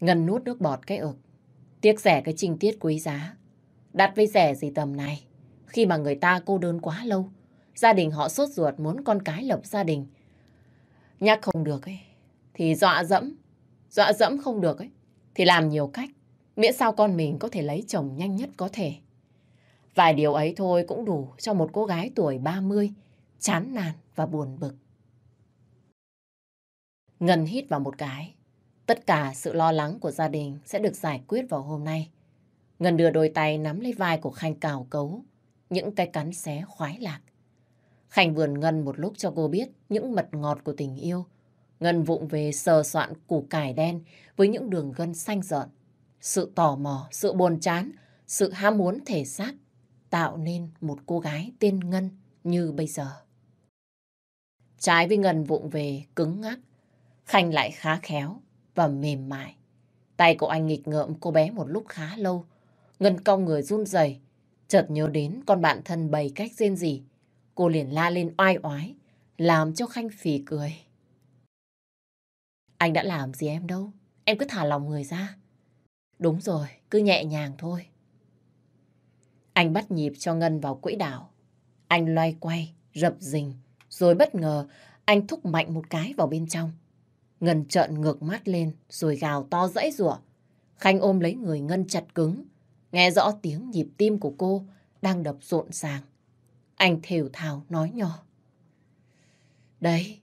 Ngân nuốt nước bọt cái ực, tiếc rẻ cái trình tiết quý giá. Đặt với rẻ gì tầm này, khi mà người ta cô đơn quá lâu, gia đình họ sốt ruột muốn con cái lập gia đình. Nhắc không được ấy, thì dọa dẫm. Dọa dẫm không được ấy, thì làm nhiều cách. Miễn sao con mình có thể lấy chồng nhanh nhất có thể. Vài điều ấy thôi cũng đủ cho một cô gái tuổi 30 chán nản và buồn bực. Ngân hít vào một cái. Tất cả sự lo lắng của gia đình sẽ được giải quyết vào hôm nay. Ngân đưa đôi tay nắm lấy vai của Khanh cào cấu, những cái cắn xé khoái lạc. Khanh vườn Ngân một lúc cho cô biết những mật ngọt của tình yêu. Ngân vụng về sờ soạn củ cải đen với những đường gân xanh rợn. Sự tò mò, sự buồn chán, sự ham muốn thể xác tạo nên một cô gái tên Ngân như bây giờ. Trái với Ngân vụng về cứng ngắc, Khanh lại khá khéo và mềm mại. Tay của anh nghịch ngợm cô bé một lúc khá lâu. Ngân cong người run rẩy, chợt nhớ đến con bạn thân bày cách rên gì. Cô liền la lên oai oái, làm cho Khanh phì cười. Anh đã làm gì em đâu, em cứ thả lòng người ra. Đúng rồi, cứ nhẹ nhàng thôi. Anh bắt nhịp cho Ngân vào quỹ đạo. Anh loay quay, rập rình, rồi bất ngờ anh thúc mạnh một cái vào bên trong. Ngân trợn ngược mắt lên rồi gào to dãy rủa. Khanh ôm lấy người Ngân chặt cứng. Nghe rõ tiếng nhịp tim của cô đang đập rộn ràng. Anh thều thào nói nhỏ. Đấy,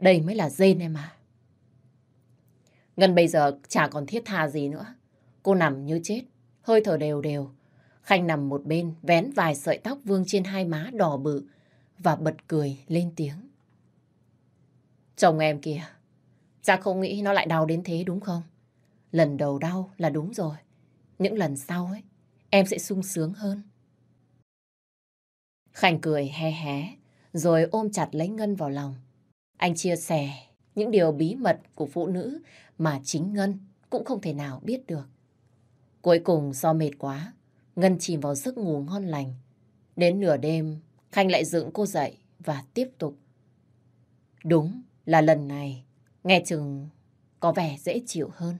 đây mới là dên em à. Ngân bây giờ chả còn thiết tha gì nữa. Cô nằm như chết, hơi thở đều đều. Khanh nằm một bên, vén vài sợi tóc vương trên hai má đỏ bự và bật cười lên tiếng. Chồng em kìa, chắc không nghĩ nó lại đau đến thế đúng không? Lần đầu đau là đúng rồi. Những lần sau ấy, em sẽ sung sướng hơn. Khanh cười he hé, rồi ôm chặt lấy Ngân vào lòng. Anh chia sẻ những điều bí mật của phụ nữ mà chính Ngân cũng không thể nào biết được. Cuối cùng do mệt quá, Ngân chìm vào giấc ngủ ngon lành. Đến nửa đêm, Khanh lại dựng cô dậy và tiếp tục. Đúng là lần này, nghe chừng có vẻ dễ chịu hơn.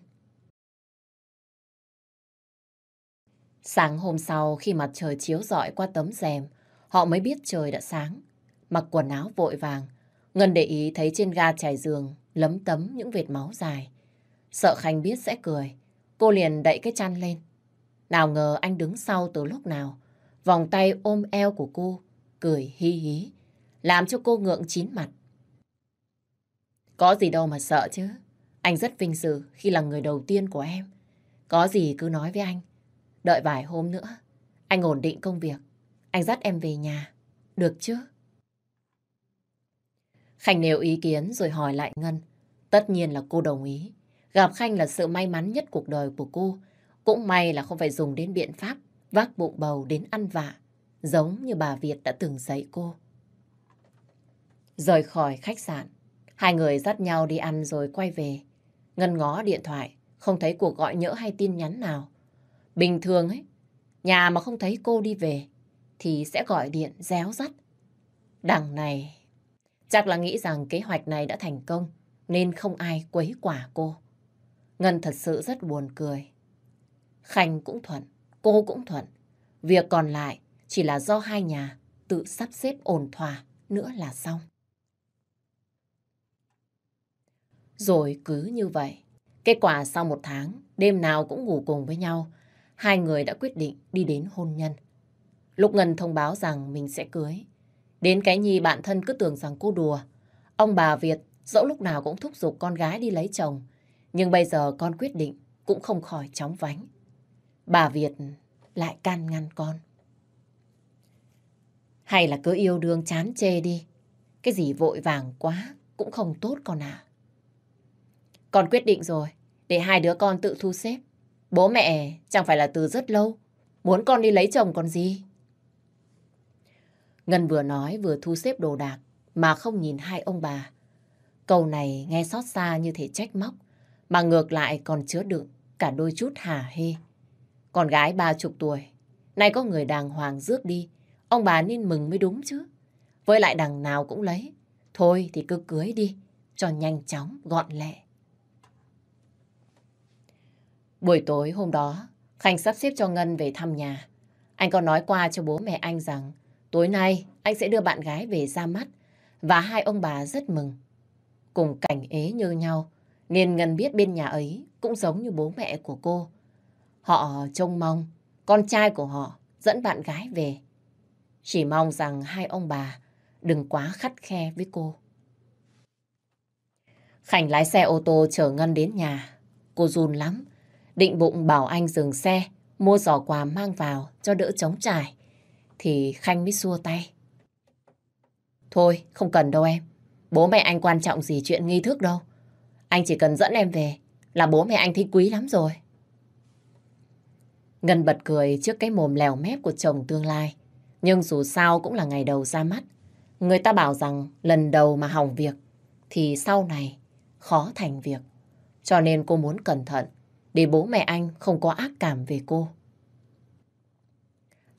Sáng hôm sau khi mặt trời chiếu rọi qua tấm rèm, họ mới biết trời đã sáng. Mặc quần áo vội vàng, Ngân để ý thấy trên ga trải giường lấm tấm những vệt máu dài. Sợ Khanh biết sẽ cười, cô liền đậy cái chăn lên. Nào ngờ anh đứng sau từ lúc nào, vòng tay ôm eo của cô, cười hi hí, làm cho cô ngượng chín mặt. Có gì đâu mà sợ chứ, anh rất vinh dự khi là người đầu tiên của em. Có gì cứ nói với anh, đợi vài hôm nữa, anh ổn định công việc, anh dắt em về nhà, được chứ? Khanh nêu ý kiến rồi hỏi lại Ngân. Tất nhiên là cô đồng ý. Gặp Khanh là sự may mắn nhất cuộc đời của cô. Cũng may là không phải dùng đến biện pháp vác bụng bầu đến ăn vạ, giống như bà Việt đã từng dạy cô. Rời khỏi khách sạn, hai người dắt nhau đi ăn rồi quay về. Ngân ngó điện thoại, không thấy cuộc gọi nhỡ hay tin nhắn nào. Bình thường ấy, nhà mà không thấy cô đi về, thì sẽ gọi điện réo rắt. Đằng này, chắc là nghĩ rằng kế hoạch này đã thành công, nên không ai quấy quả cô. Ngân thật sự rất buồn cười. Khanh cũng thuận, cô cũng thuận. Việc còn lại chỉ là do hai nhà tự sắp xếp ổn thỏa nữa là xong. Rồi cứ như vậy, kết quả sau một tháng, đêm nào cũng ngủ cùng với nhau, hai người đã quyết định đi đến hôn nhân. Lúc Ngân thông báo rằng mình sẽ cưới, đến cái nhi bạn thân cứ tưởng rằng cô đùa. Ông bà Việt dẫu lúc nào cũng thúc giục con gái đi lấy chồng, nhưng bây giờ con quyết định cũng không khỏi chóng vánh. Bà Việt lại can ngăn con. Hay là cứ yêu đương chán chê đi. Cái gì vội vàng quá cũng không tốt con à. Con quyết định rồi, để hai đứa con tự thu xếp. Bố mẹ chẳng phải là từ rất lâu, muốn con đi lấy chồng còn gì. Ngân vừa nói vừa thu xếp đồ đạc mà không nhìn hai ông bà. Câu này nghe xót xa như thể trách móc, mà ngược lại còn chứa đựng cả đôi chút hả hê. Con gái ba chục tuổi, nay có người đàng hoàng rước đi, ông bà nên mừng mới đúng chứ. Với lại đằng nào cũng lấy, thôi thì cứ cưới đi, cho nhanh chóng, gọn lẹ. Buổi tối hôm đó, Khanh sắp xếp cho Ngân về thăm nhà. Anh có nói qua cho bố mẹ anh rằng Tối nay anh sẽ đưa bạn gái về ra mắt và hai ông bà rất mừng. Cùng cảnh ế như nhau nên Ngân biết bên nhà ấy cũng giống như bố mẹ của cô. Họ trông mong con trai của họ dẫn bạn gái về. Chỉ mong rằng hai ông bà đừng quá khắt khe với cô. Khánh lái xe ô tô chở Ngân đến nhà. Cô run lắm. Định bụng bảo anh dừng xe, mua giỏ quà mang vào cho đỡ chống trải. Thì Khanh mới xua tay. Thôi, không cần đâu em. Bố mẹ anh quan trọng gì chuyện nghi thức đâu. Anh chỉ cần dẫn em về là bố mẹ anh thấy quý lắm rồi. Ngân bật cười trước cái mồm lèo mép của chồng tương lai. Nhưng dù sao cũng là ngày đầu ra mắt. Người ta bảo rằng lần đầu mà hỏng việc thì sau này khó thành việc. Cho nên cô muốn cẩn thận để bố mẹ anh không có ác cảm về cô.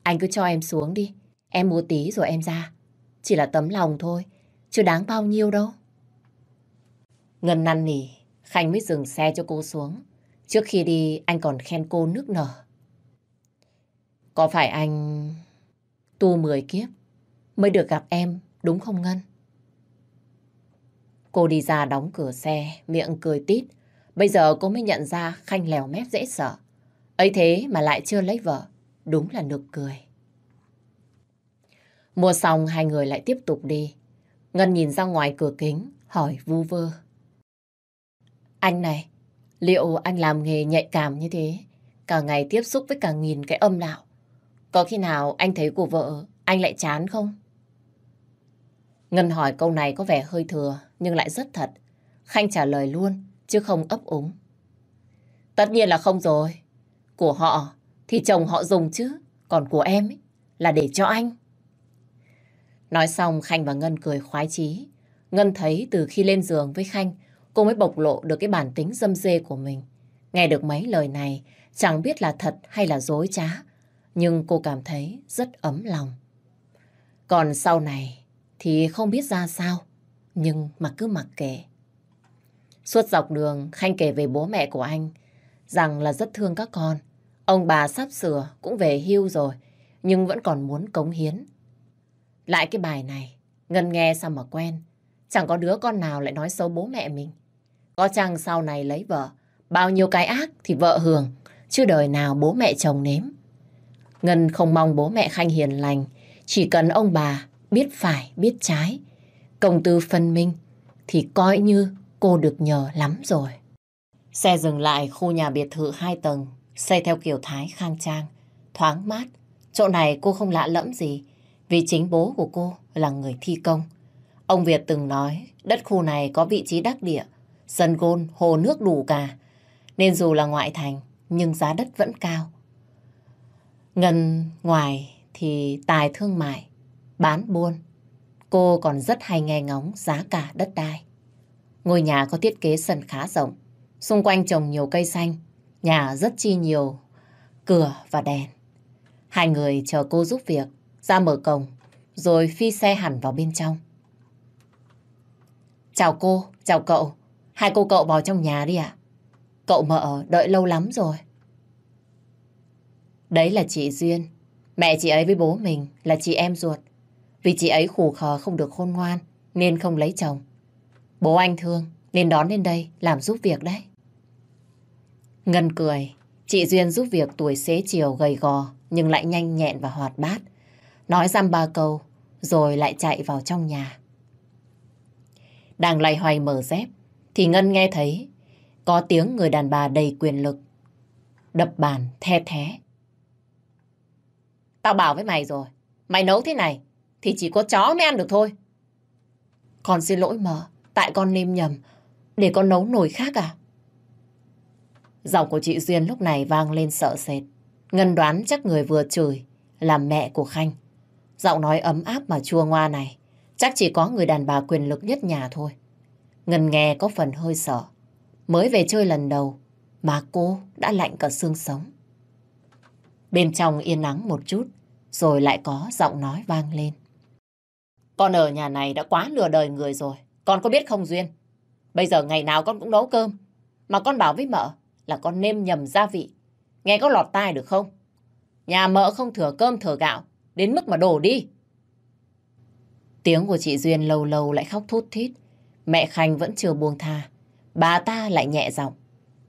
Anh cứ cho em xuống đi. Em mua tí rồi em ra. Chỉ là tấm lòng thôi. Chưa đáng bao nhiêu đâu. Ngân năn nỉ, Khanh mới dừng xe cho cô xuống. Trước khi đi, anh còn khen cô nước nở. Có phải anh tu 10 kiếp mới được gặp em, đúng không Ngân? Cô đi ra đóng cửa xe, miệng cười tít. Bây giờ cô mới nhận ra Khanh lèo mép dễ sợ. ấy thế mà lại chưa lấy vợ. Đúng là nực cười. Mua xong hai người lại tiếp tục đi. Ngân nhìn ra ngoài cửa kính, hỏi vu vơ. Anh này, liệu anh làm nghề nhạy cảm như thế, cả ngày tiếp xúc với cả nghìn cái âm đạo, có khi nào anh thấy của vợ anh lại chán không? Ngân hỏi câu này có vẻ hơi thừa nhưng lại rất thật. Khanh trả lời luôn chứ không ấp úng. Tất nhiên là không rồi. Của họ thì chồng họ dùng chứ. Còn của em ấy, là để cho anh. Nói xong Khanh và Ngân cười khoái chí. Ngân thấy từ khi lên giường với Khanh cô mới bộc lộ được cái bản tính dâm dê của mình. Nghe được mấy lời này chẳng biết là thật hay là dối trá nhưng cô cảm thấy rất ấm lòng. Còn sau này thì không biết ra sao, nhưng mà cứ mặc kệ. Suốt dọc đường, Khanh kể về bố mẹ của anh, rằng là rất thương các con. Ông bà sắp sửa cũng về hưu rồi, nhưng vẫn còn muốn cống hiến. Lại cái bài này, Ngân nghe sao mà quen. Chẳng có đứa con nào lại nói xấu bố mẹ mình. Có chăng sau này lấy vợ, bao nhiêu cái ác thì vợ hưởng, chứ đời nào bố mẹ chồng nếm. Ngân không mong bố mẹ Khanh hiền lành, chỉ cần ông bà biết phải, biết trái. Công tư phân minh thì coi như cô được nhờ lắm rồi. Xe dừng lại khu nhà biệt thự hai tầng, xây theo kiểu Thái khang trang, thoáng mát. Chỗ này cô không lạ lẫm gì, vì chính bố của cô là người thi công. Ông Việt từng nói đất khu này có vị trí đắc địa, sân gôn, hồ nước đủ cả. Nên dù là ngoại thành, nhưng giá đất vẫn cao. Ngân ngoài thì tài thương mại, bán buôn. Cô còn rất hay nghe ngóng giá cả đất đai. Ngôi nhà có thiết kế sân khá rộng, xung quanh trồng nhiều cây xanh, nhà rất chi nhiều, cửa và đèn. Hai người chờ cô giúp việc, ra mở cổng, rồi phi xe hẳn vào bên trong. Chào cô, chào cậu. Hai cô cậu vào trong nhà đi ạ. Cậu mợ đợi lâu lắm rồi. Đấy là chị Duyên. Mẹ chị ấy với bố mình là chị em ruột. Vì chị ấy khủ khờ không được khôn ngoan, nên không lấy chồng. Bố anh thương, nên đón lên đây làm giúp việc đấy. Ngân cười. Chị Duyên giúp việc tuổi xế chiều gầy gò, nhưng lại nhanh nhẹn và hoạt bát. Nói dăm ba câu, rồi lại chạy vào trong nhà. Đang lay hoay mở dép, thì Ngân nghe thấy có tiếng người đàn bà đầy quyền lực. Đập bàn, the thé Tao bảo với mày rồi, mày nấu thế này thì chỉ có chó mới ăn được thôi. Con xin lỗi mờ, tại con nêm nhầm, để con nấu nồi khác à? Giọng của chị Duyên lúc này vang lên sợ sệt. Ngân đoán chắc người vừa chửi là mẹ của Khanh. Giọng nói ấm áp mà chua ngoa này chắc chỉ có người đàn bà quyền lực nhất nhà thôi. Ngân nghe có phần hơi sợ. Mới về chơi lần đầu mà cô đã lạnh cả xương sống. Bên trong yên nắng một chút, rồi lại có giọng nói vang lên. Con ở nhà này đã quá lừa đời người rồi. Con có biết không Duyên? Bây giờ ngày nào con cũng nấu cơm. Mà con bảo với mợ là con nêm nhầm gia vị. Nghe có lọt tai được không? Nhà mợ không thừa cơm thừa gạo. Đến mức mà đổ đi. Tiếng của chị Duyên lâu lâu lại khóc thút thít. Mẹ Khanh vẫn chưa buông tha. Bà ta lại nhẹ giọng.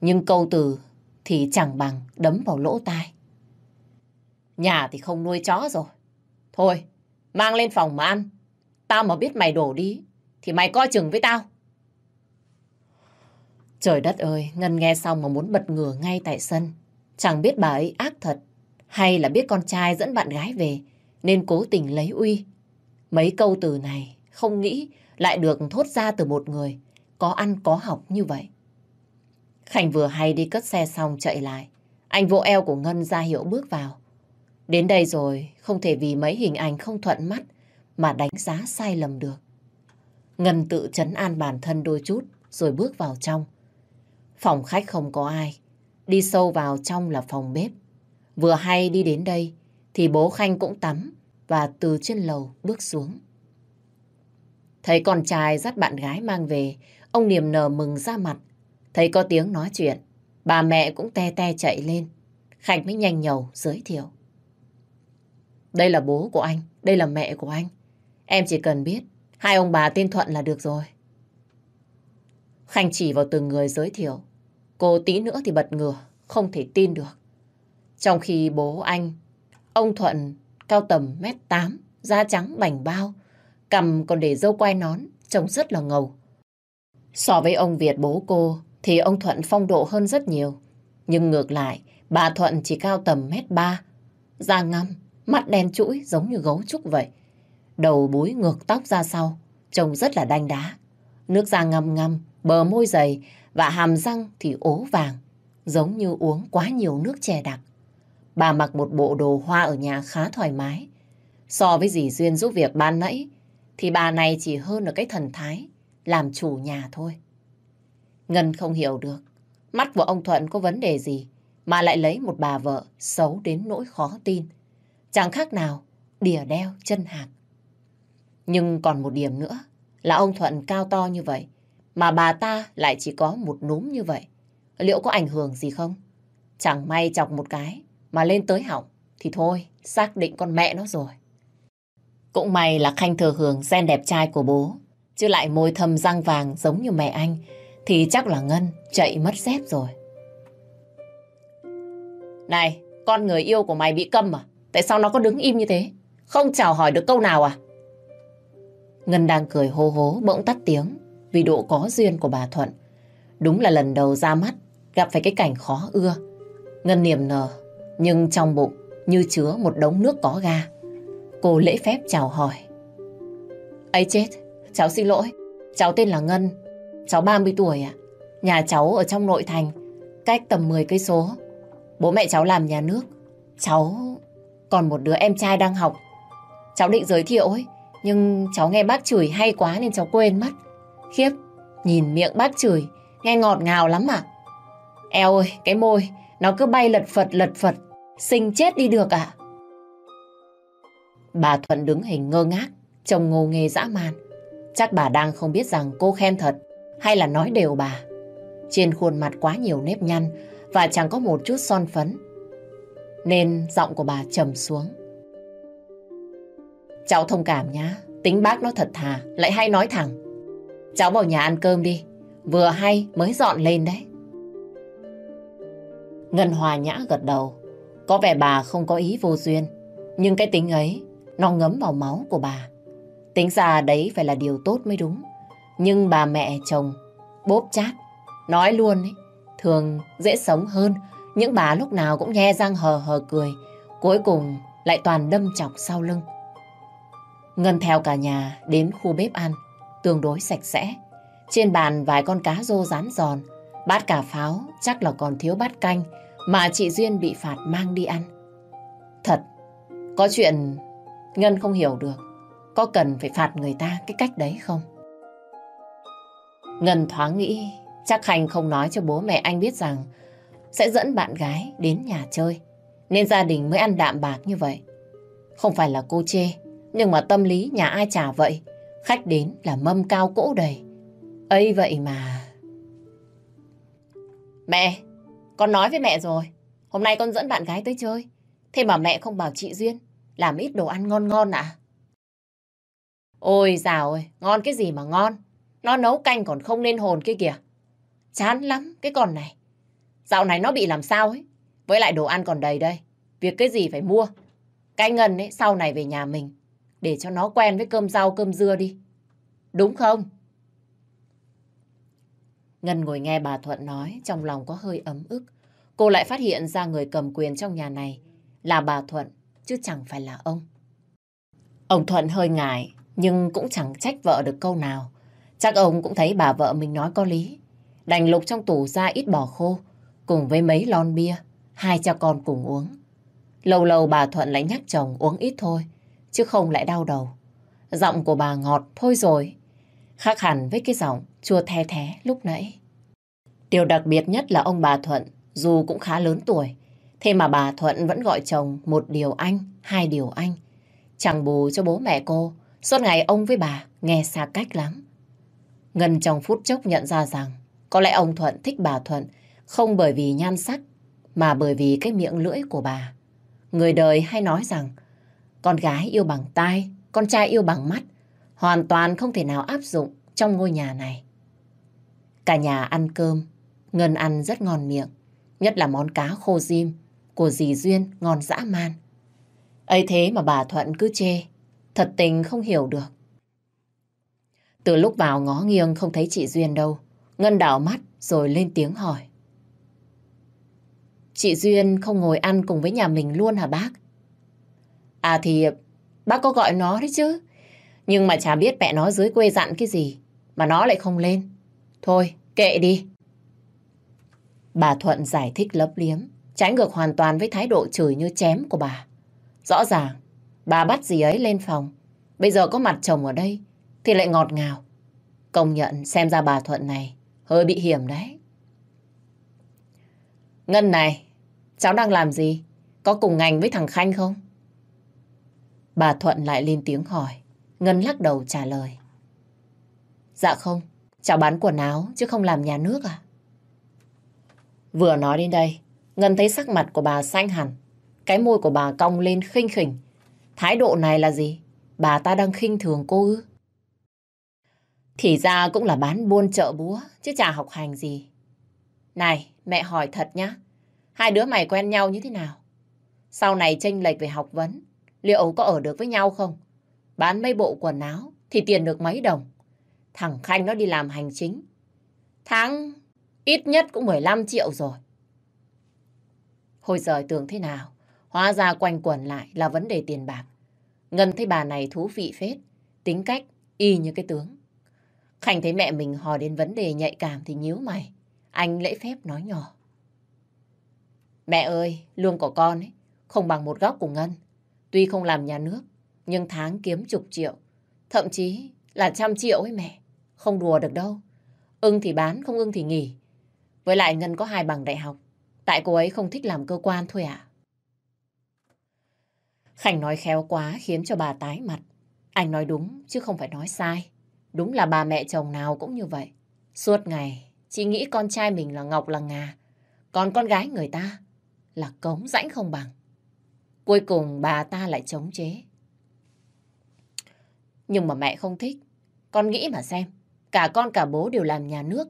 Nhưng câu từ thì chẳng bằng đấm vào lỗ tai. Nhà thì không nuôi chó rồi. Thôi, mang lên phòng mà ăn. Tao mà biết mày đổ đi, thì mày coi chừng với tao. Trời đất ơi, Ngân nghe xong mà muốn bật ngửa ngay tại sân. Chẳng biết bà ấy ác thật, hay là biết con trai dẫn bạn gái về, nên cố tình lấy uy. Mấy câu từ này không nghĩ lại được thốt ra từ một người có ăn có học như vậy. Khánh vừa hay đi cất xe xong chạy lại. Anh vỗ eo của Ngân ra hiệu bước vào. Đến đây rồi, không thể vì mấy hình ảnh không thuận mắt mà đánh giá sai lầm được. Ngân tự chấn an bản thân đôi chút rồi bước vào trong. Phòng khách không có ai. Đi sâu vào trong là phòng bếp. Vừa hay đi đến đây thì bố Khanh cũng tắm và từ trên lầu bước xuống. Thấy con trai dắt bạn gái mang về, ông niềm nở mừng ra mặt. Thấy có tiếng nói chuyện, bà mẹ cũng te te chạy lên. Khanh mới nhanh nhầu giới thiệu. Đây là bố của anh, đây là mẹ của anh. Em chỉ cần biết hai ông bà tên Thuận là được rồi. Khanh chỉ vào từng người giới thiệu. Cô tí nữa thì bật ngửa, không thể tin được. Trong khi bố anh, ông Thuận cao tầm mét tám, da trắng bảnh bao, cầm còn để dâu quai nón, trông rất là ngầu. So với ông Việt bố cô thì ông Thuận phong độ hơn rất nhiều. Nhưng ngược lại, bà Thuận chỉ cao tầm mét ba, da ngăm, mắt đen chuỗi giống như gấu trúc vậy. Đầu búi ngược tóc ra sau, trông rất là đanh đá. Nước da ngăm ngăm, bờ môi dày và hàm răng thì ố vàng, giống như uống quá nhiều nước chè đặc. Bà mặc một bộ đồ hoa ở nhà khá thoải mái. So với dì Duyên giúp việc ban nãy, thì bà này chỉ hơn ở cái thần thái, làm chủ nhà thôi. Ngân không hiểu được, mắt của ông Thuận có vấn đề gì, mà lại lấy một bà vợ xấu đến nỗi khó tin. Chẳng khác nào, đìa đeo chân hạc. Nhưng còn một điểm nữa là ông Thuận cao to như vậy, mà bà ta lại chỉ có một núm như vậy. Liệu có ảnh hưởng gì không? Chẳng may chọc một cái mà lên tới hỏng thì thôi, xác định con mẹ nó rồi. Cũng may là Khanh thừa hưởng gen đẹp trai của bố, chứ lại môi thâm răng vàng giống như mẹ anh thì chắc là Ngân chạy mất dép rồi. Này, con người yêu của mày bị câm à? Tại sao nó có đứng im như thế? Không chào hỏi được câu nào à? Ngân đang cười hô hố bỗng tắt tiếng vì độ có duyên của bà Thuận. Đúng là lần đầu ra mắt gặp phải cái cảnh khó ưa. Ngân niềm nở nhưng trong bụng như chứa một đống nước có ga. Cô lễ phép chào hỏi. ấy chết, cháu xin lỗi. Cháu tên là Ngân. Cháu 30 tuổi ạ. Nhà cháu ở trong nội thành, cách tầm 10 cây số. Bố mẹ cháu làm nhà nước. Cháu còn một đứa em trai đang học. Cháu định giới thiệu ấy, nhưng cháu nghe bác chửi hay quá nên cháu quên mất. Khiếp, nhìn miệng bác chửi, nghe ngọt ngào lắm à. Eo ơi, cái môi, nó cứ bay lật phật lật phật, sinh chết đi được à. Bà Thuận đứng hình ngơ ngác, trông ngô nghê dã man. Chắc bà đang không biết rằng cô khen thật hay là nói đều bà. Trên khuôn mặt quá nhiều nếp nhăn và chẳng có một chút son phấn. Nên giọng của bà trầm xuống. Cháu thông cảm nhá, tính bác nó thật thà, lại hay nói thẳng. Cháu vào nhà ăn cơm đi, vừa hay mới dọn lên đấy. Ngân Hòa nhã gật đầu. Có vẻ bà không có ý vô duyên, nhưng cái tính ấy nó ngấm vào máu của bà. Tính ra đấy phải là điều tốt mới đúng. Nhưng bà mẹ chồng bốp chát, nói luôn ấy, thường dễ sống hơn những bà lúc nào cũng nhe răng hờ hờ cười, cuối cùng lại toàn đâm chọc sau lưng. Ngân theo cả nhà đến khu bếp ăn, tương đối sạch sẽ. Trên bàn vài con cá rô rán giòn, bát cà pháo chắc là còn thiếu bát canh mà chị Duyên bị phạt mang đi ăn. Thật, có chuyện Ngân không hiểu được, có cần phải phạt người ta cái cách đấy không? Ngân thoáng nghĩ chắc Khanh không nói cho bố mẹ anh biết rằng sẽ dẫn bạn gái đến nhà chơi. Nên gia đình mới ăn đạm bạc như vậy. Không phải là cô chê, nhưng mà tâm lý nhà ai trả vậy. Khách đến là mâm cao cỗ đầy. ấy vậy mà... Mẹ, con nói với mẹ rồi. Hôm nay con dẫn bạn gái tới chơi. Thế mà mẹ không bảo chị Duyên làm ít đồ ăn ngon ngon ạ. Ôi dào ơi, ngon cái gì mà ngon. Nó nấu canh còn không nên hồn kia kìa. Chán lắm, cái con này. Dạo này nó bị làm sao ấy. Với lại đồ ăn còn đầy đây. Việc cái gì phải mua. Cái ngân ấy, sau này về nhà mình. Để cho nó quen với cơm rau, cơm dưa đi. Đúng không? Ngân ngồi nghe bà Thuận nói, trong lòng có hơi ấm ức. Cô lại phát hiện ra người cầm quyền trong nhà này là bà Thuận, chứ chẳng phải là ông. Ông Thuận hơi ngại, nhưng cũng chẳng trách vợ được câu nào. Chắc ông cũng thấy bà vợ mình nói có lý. Đành lục trong tủ ra ít bò khô, cùng với mấy lon bia, hai cha con cùng uống. Lâu lâu bà Thuận lại nhắc chồng uống ít thôi, chứ không lại đau đầu. Giọng của bà ngọt thôi rồi, khác hẳn với cái giọng chua the thế lúc nãy. Điều đặc biệt nhất là ông bà Thuận, dù cũng khá lớn tuổi, thế mà bà Thuận vẫn gọi chồng một điều anh, hai điều anh. Chẳng bù cho bố mẹ cô, suốt ngày ông với bà nghe xa cách lắm. Ngân trong phút chốc nhận ra rằng có lẽ ông Thuận thích bà Thuận không bởi vì nhan sắc mà bởi vì cái miệng lưỡi của bà. Người đời hay nói rằng con gái yêu bằng tai, con trai yêu bằng mắt hoàn toàn không thể nào áp dụng trong ngôi nhà này. Cả nhà ăn cơm, Ngân ăn rất ngon miệng, nhất là món cá khô diêm của dì Duyên ngon dã man. ấy thế mà bà Thuận cứ chê, thật tình không hiểu được. Từ lúc vào ngó nghiêng không thấy chị Duyên đâu, Ngân đảo mắt rồi lên tiếng hỏi. Chị Duyên không ngồi ăn cùng với nhà mình luôn hả bác? À thì bác có gọi nó đấy chứ. Nhưng mà chả biết mẹ nó dưới quê dặn cái gì mà nó lại không lên. Thôi, kệ đi. Bà Thuận giải thích lấp liếm, trái ngược hoàn toàn với thái độ chửi như chém của bà. Rõ ràng, bà bắt gì ấy lên phòng. Bây giờ có mặt chồng ở đây thì lại ngọt ngào. Công nhận xem ra bà Thuận này hơi bị hiểm đấy. Ngân này, cháu đang làm gì? Có cùng ngành với thằng Khanh không? Bà Thuận lại lên tiếng hỏi. Ngân lắc đầu trả lời. Dạ không, cháu bán quần áo chứ không làm nhà nước à? Vừa nói đến đây, Ngân thấy sắc mặt của bà xanh hẳn. Cái môi của bà cong lên khinh khỉnh. Thái độ này là gì? Bà ta đang khinh thường cô ư? Thì ra cũng là bán buôn chợ búa, chứ chả học hành gì. Này, mẹ hỏi thật nhá. Hai đứa mày quen nhau như thế nào? Sau này tranh lệch về học vấn, liệu có ở được với nhau không? Bán mấy bộ quần áo thì tiền được mấy đồng. Thằng Khanh nó đi làm hành chính. Tháng ít nhất cũng 15 triệu rồi. Hồi giờ tưởng thế nào? Hóa ra quanh quẩn lại là vấn đề tiền bạc. Ngân thấy bà này thú vị phết, tính cách y như cái tướng. Khanh thấy mẹ mình hò đến vấn đề nhạy cảm thì nhíu mày. Anh lễ phép nói nhỏ. Mẹ ơi, lương của con ấy không bằng một góc của Ngân. Tuy không làm nhà nước, nhưng tháng kiếm chục triệu. Thậm chí là trăm triệu ấy mẹ. Không đùa được đâu. Ưng thì bán, không ưng thì nghỉ. Với lại Ngân có hai bằng đại học. Tại cô ấy không thích làm cơ quan thôi à? Khánh nói khéo quá khiến cho bà tái mặt. Anh nói đúng chứ không phải nói sai. Đúng là bà mẹ chồng nào cũng như vậy. Suốt ngày, chị nghĩ con trai mình là Ngọc là Ngà. Còn con gái người ta là cống rãnh không bằng. Cuối cùng bà ta lại chống chế. Nhưng mà mẹ không thích. Con nghĩ mà xem. Cả con cả bố đều làm nhà nước.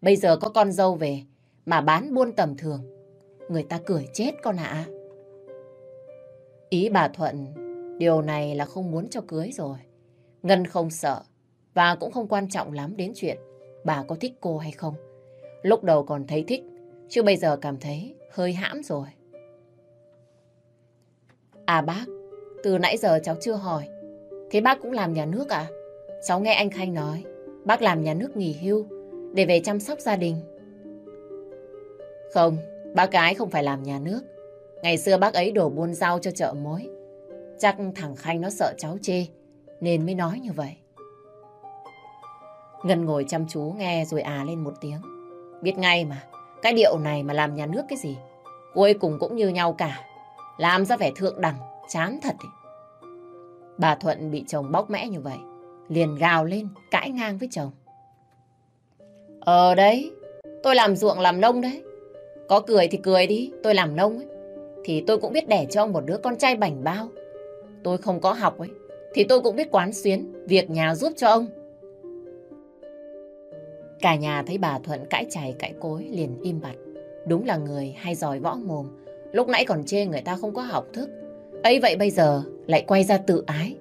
Bây giờ có con dâu về mà bán buôn tầm thường. Người ta cười chết con ạ. Ý bà Thuận, điều này là không muốn cho cưới rồi. Ngân không sợ và cũng không quan trọng lắm đến chuyện bà có thích cô hay không. Lúc đầu còn thấy thích, chứ bây giờ cảm thấy hơi hãm rồi. À bác, từ nãy giờ cháu chưa hỏi. Thế bác cũng làm nhà nước à? Cháu nghe anh Khanh nói, bác làm nhà nước nghỉ hưu để về chăm sóc gia đình. Không, bác gái không phải làm nhà nước. Ngày xưa bác ấy đổ buôn rau cho chợ mối. Chắc thằng Khanh nó sợ cháu chê, nên mới nói như vậy. Ngân ngồi chăm chú nghe rồi à lên một tiếng. Biết ngay mà, cái điệu này mà làm nhà nước cái gì? Cuối cùng cũng như nhau cả. Làm ra vẻ thượng đẳng, chán thật Ấy. Bà Thuận bị chồng bóc mẽ như vậy. Liền gào lên, cãi ngang với chồng. Ờ đấy, tôi làm ruộng làm nông đấy. Có cười thì cười đi, tôi làm nông ấy. Thì tôi cũng biết đẻ cho ông một đứa con trai bảnh bao. Tôi không có học ấy, thì tôi cũng biết quán xuyến, việc nhà giúp cho ông. Cả nhà thấy bà Thuận cãi chày cãi cối liền im bặt. Đúng là người hay giỏi võ mồm. Lúc nãy còn chê người ta không có học thức. ấy vậy bây giờ lại quay ra tự ái.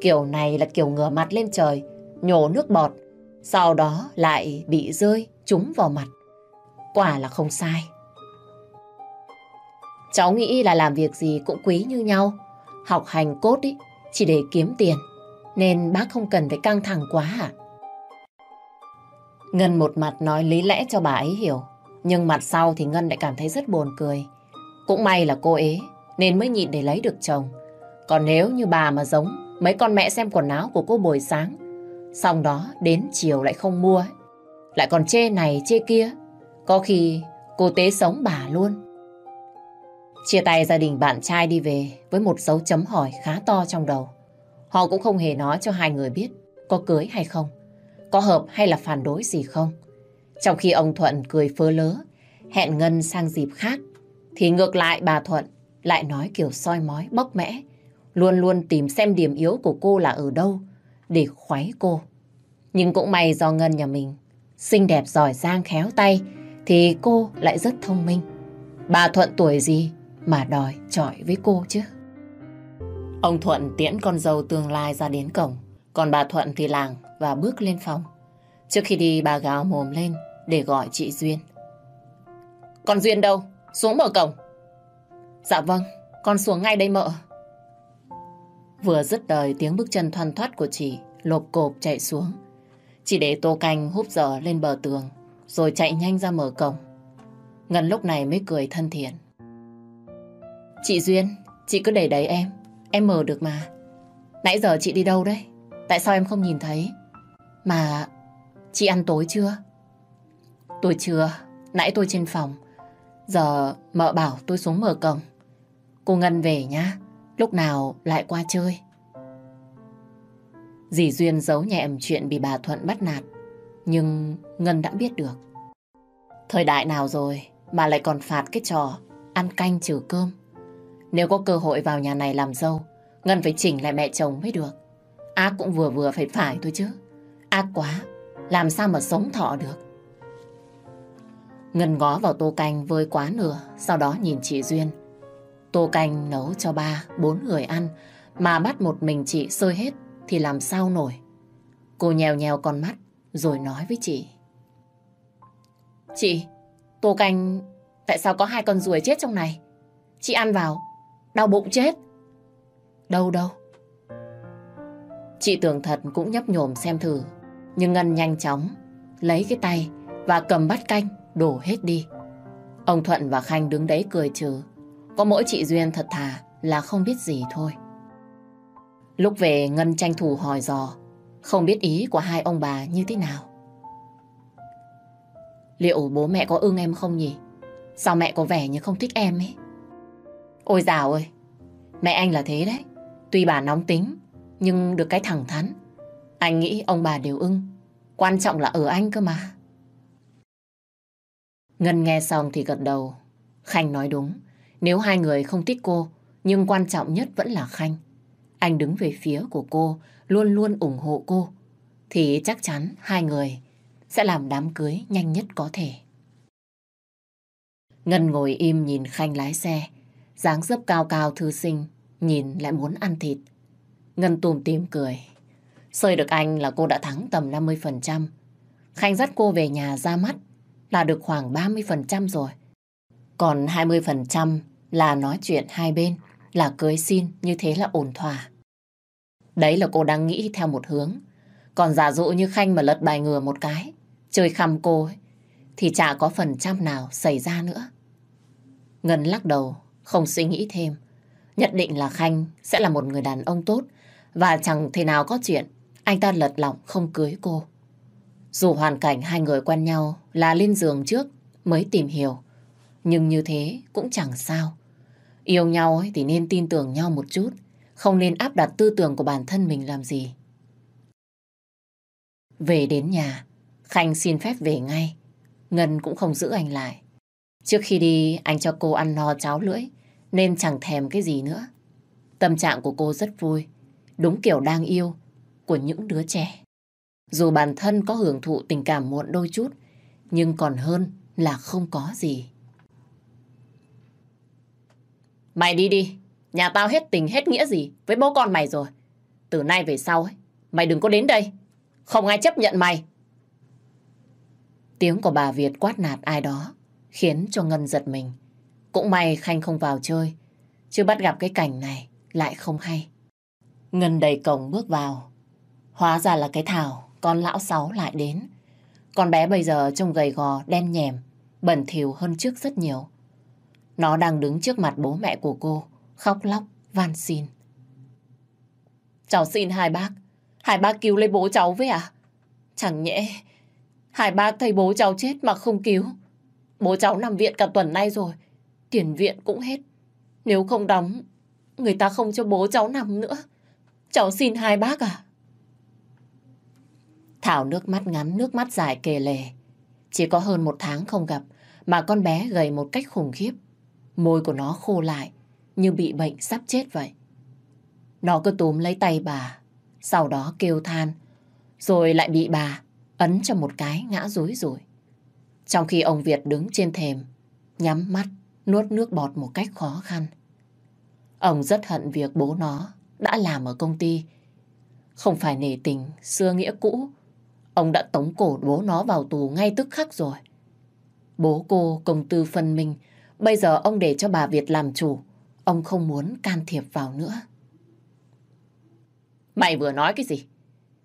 Kiểu này là kiểu ngửa mặt lên trời, nhổ nước bọt. Sau đó lại bị rơi, trúng vào mặt. Quả là không sai. Cháu nghĩ là làm việc gì cũng quý như nhau. Học hành cốt ý, chỉ để kiếm tiền. Nên bác không cần phải căng thẳng quá hả? Ngân một mặt nói lý lẽ cho bà ấy hiểu. Nhưng mặt sau thì Ngân lại cảm thấy rất buồn cười. Cũng may là cô ấy nên mới nhịn để lấy được chồng. Còn nếu như bà mà giống mấy con mẹ xem quần áo của cô buổi sáng, xong đó đến chiều lại không mua, ấy. lại còn chê này chê kia, có khi cô tế sống bà luôn. Chia tay gia đình bạn trai đi về với một dấu chấm hỏi khá to trong đầu. Họ cũng không hề nói cho hai người biết có cưới hay không, có hợp hay là phản đối gì không. Trong khi ông Thuận cười phơ lớ, hẹn Ngân sang dịp khác, thì ngược lại bà Thuận lại nói kiểu soi mói, bóc mẽ, luôn luôn tìm xem điểm yếu của cô là ở đâu để khoái cô. Nhưng cũng may do Ngân nhà mình xinh đẹp giỏi giang khéo tay thì cô lại rất thông minh. Bà Thuận tuổi gì mà đòi chọi với cô chứ? Ông Thuận tiễn con dâu tương lai ra đến cổng, còn bà Thuận thì làng và bước lên phòng. Trước khi đi bà gào mồm lên để gọi chị Duyên. Con Duyên đâu? Xuống mở cổng. Dạ vâng, con xuống ngay đây mợ. Vừa dứt đời tiếng bước chân thoăn thoát của chị lộp cộp chạy xuống. Chị để tô canh húp dở lên bờ tường rồi chạy nhanh ra mở cổng. Ngân lúc này mới cười thân thiện. Chị Duyên, chị cứ để đấy em. Em mở được mà. Nãy giờ chị đi đâu đấy? Tại sao em không nhìn thấy? Mà chị ăn tối chưa? Tôi chưa. Nãy tôi trên phòng. Giờ mợ bảo tôi xuống mở cổng. Cô Ngân về nhá. Lúc nào lại qua chơi. Dì Duyên giấu nhẹm chuyện bị bà Thuận bắt nạt. Nhưng Ngân đã biết được. Thời đại nào rồi mà lại còn phạt cái trò ăn canh trừ cơm. Nếu có cơ hội vào nhà này làm dâu, Ngân phải chỉnh lại mẹ chồng mới được. Ác cũng vừa vừa phải phải thôi chứ. Ác quá, làm sao mà sống thọ được. Ngân ngó vào tô canh vơi quá nửa, sau đó nhìn chị Duyên. Tô canh nấu cho ba, bốn người ăn, mà bắt một mình chị sơi hết thì làm sao nổi. Cô nhèo nhèo con mắt, rồi nói với chị. Chị, tô canh, tại sao có hai con ruồi chết trong này? Chị ăn vào, đau bụng chết. Đâu đâu. Chị tưởng thật cũng nhấp nhổm xem thử, nhưng Ngân nhanh chóng lấy cái tay và cầm bát canh đổ hết đi. Ông Thuận và Khanh đứng đấy cười trừ. Có mỗi chị Duyên thật thà là không biết gì thôi. Lúc về Ngân tranh thủ hỏi dò, không biết ý của hai ông bà như thế nào. Liệu bố mẹ có ưng em không nhỉ? Sao mẹ có vẻ như không thích em ấy? Ôi dào ơi, mẹ anh là thế đấy. Tuy bà nóng tính, nhưng được cái thẳng thắn. Anh nghĩ ông bà đều ưng. Quan trọng là ở anh cơ mà. Ngân nghe xong thì gật đầu. Khanh nói đúng. Nếu hai người không thích cô, nhưng quan trọng nhất vẫn là Khanh. Anh đứng về phía của cô, luôn luôn ủng hộ cô. Thì chắc chắn hai người sẽ làm đám cưới nhanh nhất có thể. Ngân ngồi im nhìn Khanh lái xe, dáng dấp cao cao thư sinh, nhìn lại muốn ăn thịt. Ngân tùm tim cười. Sơi được anh là cô đã thắng tầm 50%. Khanh dắt cô về nhà ra mắt là được khoảng 30% rồi. Còn 20% là nói chuyện hai bên, là cưới xin, như thế là ổn thỏa. Đấy là cô đang nghĩ theo một hướng. Còn giả dụ như Khanh mà lật bài ngừa một cái, chơi khăm cô ấy, thì chả có phần trăm nào xảy ra nữa. Ngân lắc đầu, không suy nghĩ thêm. Nhất định là Khanh sẽ là một người đàn ông tốt và chẳng thể nào có chuyện anh ta lật lọng không cưới cô. Dù hoàn cảnh hai người quen nhau là lên giường trước mới tìm hiểu, nhưng như thế cũng chẳng sao. Yêu nhau ấy thì nên tin tưởng nhau một chút, không nên áp đặt tư tưởng của bản thân mình làm gì. Về đến nhà, Khanh xin phép về ngay. Ngân cũng không giữ anh lại. Trước khi đi, anh cho cô ăn no cháo lưỡi, nên chẳng thèm cái gì nữa. Tâm trạng của cô rất vui đúng kiểu đang yêu của những đứa trẻ. Dù bản thân có hưởng thụ tình cảm muộn đôi chút, nhưng còn hơn là không có gì. Mày đi đi, nhà tao hết tình hết nghĩa gì với bố con mày rồi. Từ nay về sau, ấy, mày đừng có đến đây. Không ai chấp nhận mày. Tiếng của bà Việt quát nạt ai đó, khiến cho Ngân giật mình. Cũng may Khanh không vào chơi, chứ bắt gặp cái cảnh này lại không hay. Ngân đầy cổng bước vào. Hóa ra là cái Thảo, con lão sáu lại đến. Con bé bây giờ trông gầy gò, đen nhèm, bẩn thỉu hơn trước rất nhiều. Nó đang đứng trước mặt bố mẹ của cô, khóc lóc, van xin. Cháu xin hai bác, hai bác cứu lấy bố cháu với à? Chẳng nhẽ hai bác thấy bố cháu chết mà không cứu. Bố cháu nằm viện cả tuần nay rồi, tiền viện cũng hết. Nếu không đóng, người ta không cho bố cháu nằm nữa. Cháu xin hai bác à? Thảo nước mắt ngắn, nước mắt dài kề lề. Chỉ có hơn một tháng không gặp mà con bé gầy một cách khủng khiếp. Môi của nó khô lại như bị bệnh sắp chết vậy. Nó cứ túm lấy tay bà, sau đó kêu than, rồi lại bị bà ấn cho một cái ngã rối rồi. Trong khi ông Việt đứng trên thềm, nhắm mắt, nuốt nước bọt một cách khó khăn. Ông rất hận việc bố nó đã làm ở công ty. Không phải nể tình, xưa nghĩa cũ. Ông đã tống cổ bố nó vào tù ngay tức khắc rồi. Bố cô công tư phân minh, bây giờ ông để cho bà Việt làm chủ. Ông không muốn can thiệp vào nữa. Mày vừa nói cái gì?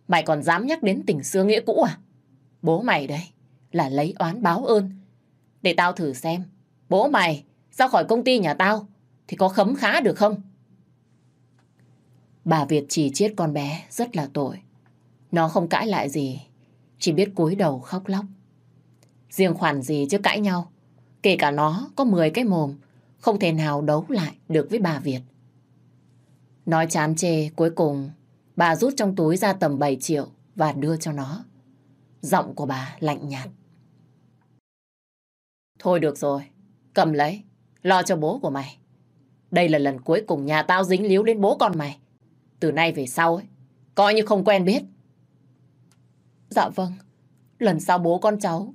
Mày còn dám nhắc đến tình xưa nghĩa cũ à? Bố mày đấy là lấy oán báo ơn. Để tao thử xem, bố mày ra khỏi công ty nhà tao thì có khấm khá được không? Bà Việt chỉ chết con bé rất là tội. Nó không cãi lại gì, chỉ biết cúi đầu khóc lóc. Riêng khoản gì chứ cãi nhau, kể cả nó có 10 cái mồm, không thể nào đấu lại được với bà Việt. Nói chán chê, cuối cùng bà rút trong túi ra tầm 7 triệu và đưa cho nó. Giọng của bà lạnh nhạt. Thôi được rồi, cầm lấy, lo cho bố của mày. Đây là lần cuối cùng nhà tao dính líu đến bố con mày. Từ nay về sau ấy, coi như không quen biết. Dạ vâng, lần sau bố con cháu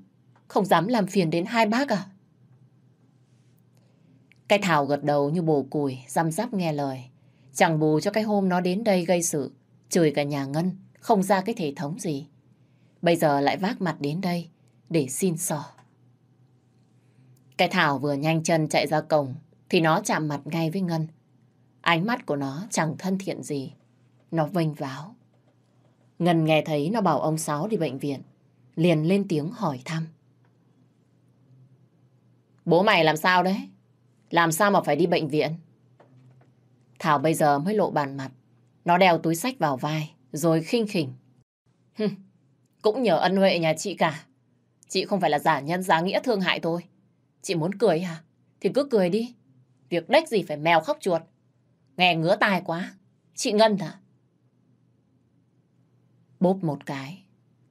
không dám làm phiền đến hai bác à? Cái Thảo gật đầu như bồ cùi, răm rắp nghe lời. Chẳng bù cho cái hôm nó đến đây gây sự, chửi cả nhà Ngân, không ra cái thể thống gì. Bây giờ lại vác mặt đến đây để xin xỏ. Cái Thảo vừa nhanh chân chạy ra cổng thì nó chạm mặt ngay với Ngân. Ánh mắt của nó chẳng thân thiện gì. Nó vênh váo. Ngân nghe thấy nó bảo ông Sáu đi bệnh viện. Liền lên tiếng hỏi thăm. Bố mày làm sao đấy? Làm sao mà phải đi bệnh viện? Thảo bây giờ mới lộ bàn mặt. Nó đeo túi sách vào vai, rồi khinh khỉnh. Cũng nhờ ân huệ nhà chị cả. Chị không phải là giả nhân giá nghĩa thương hại tôi. Chị muốn cười à? Thì cứ cười đi. Việc đếch gì phải mèo khóc chuột. Nghe ngứa tai quá. Chị Ngân à? Bốp một cái.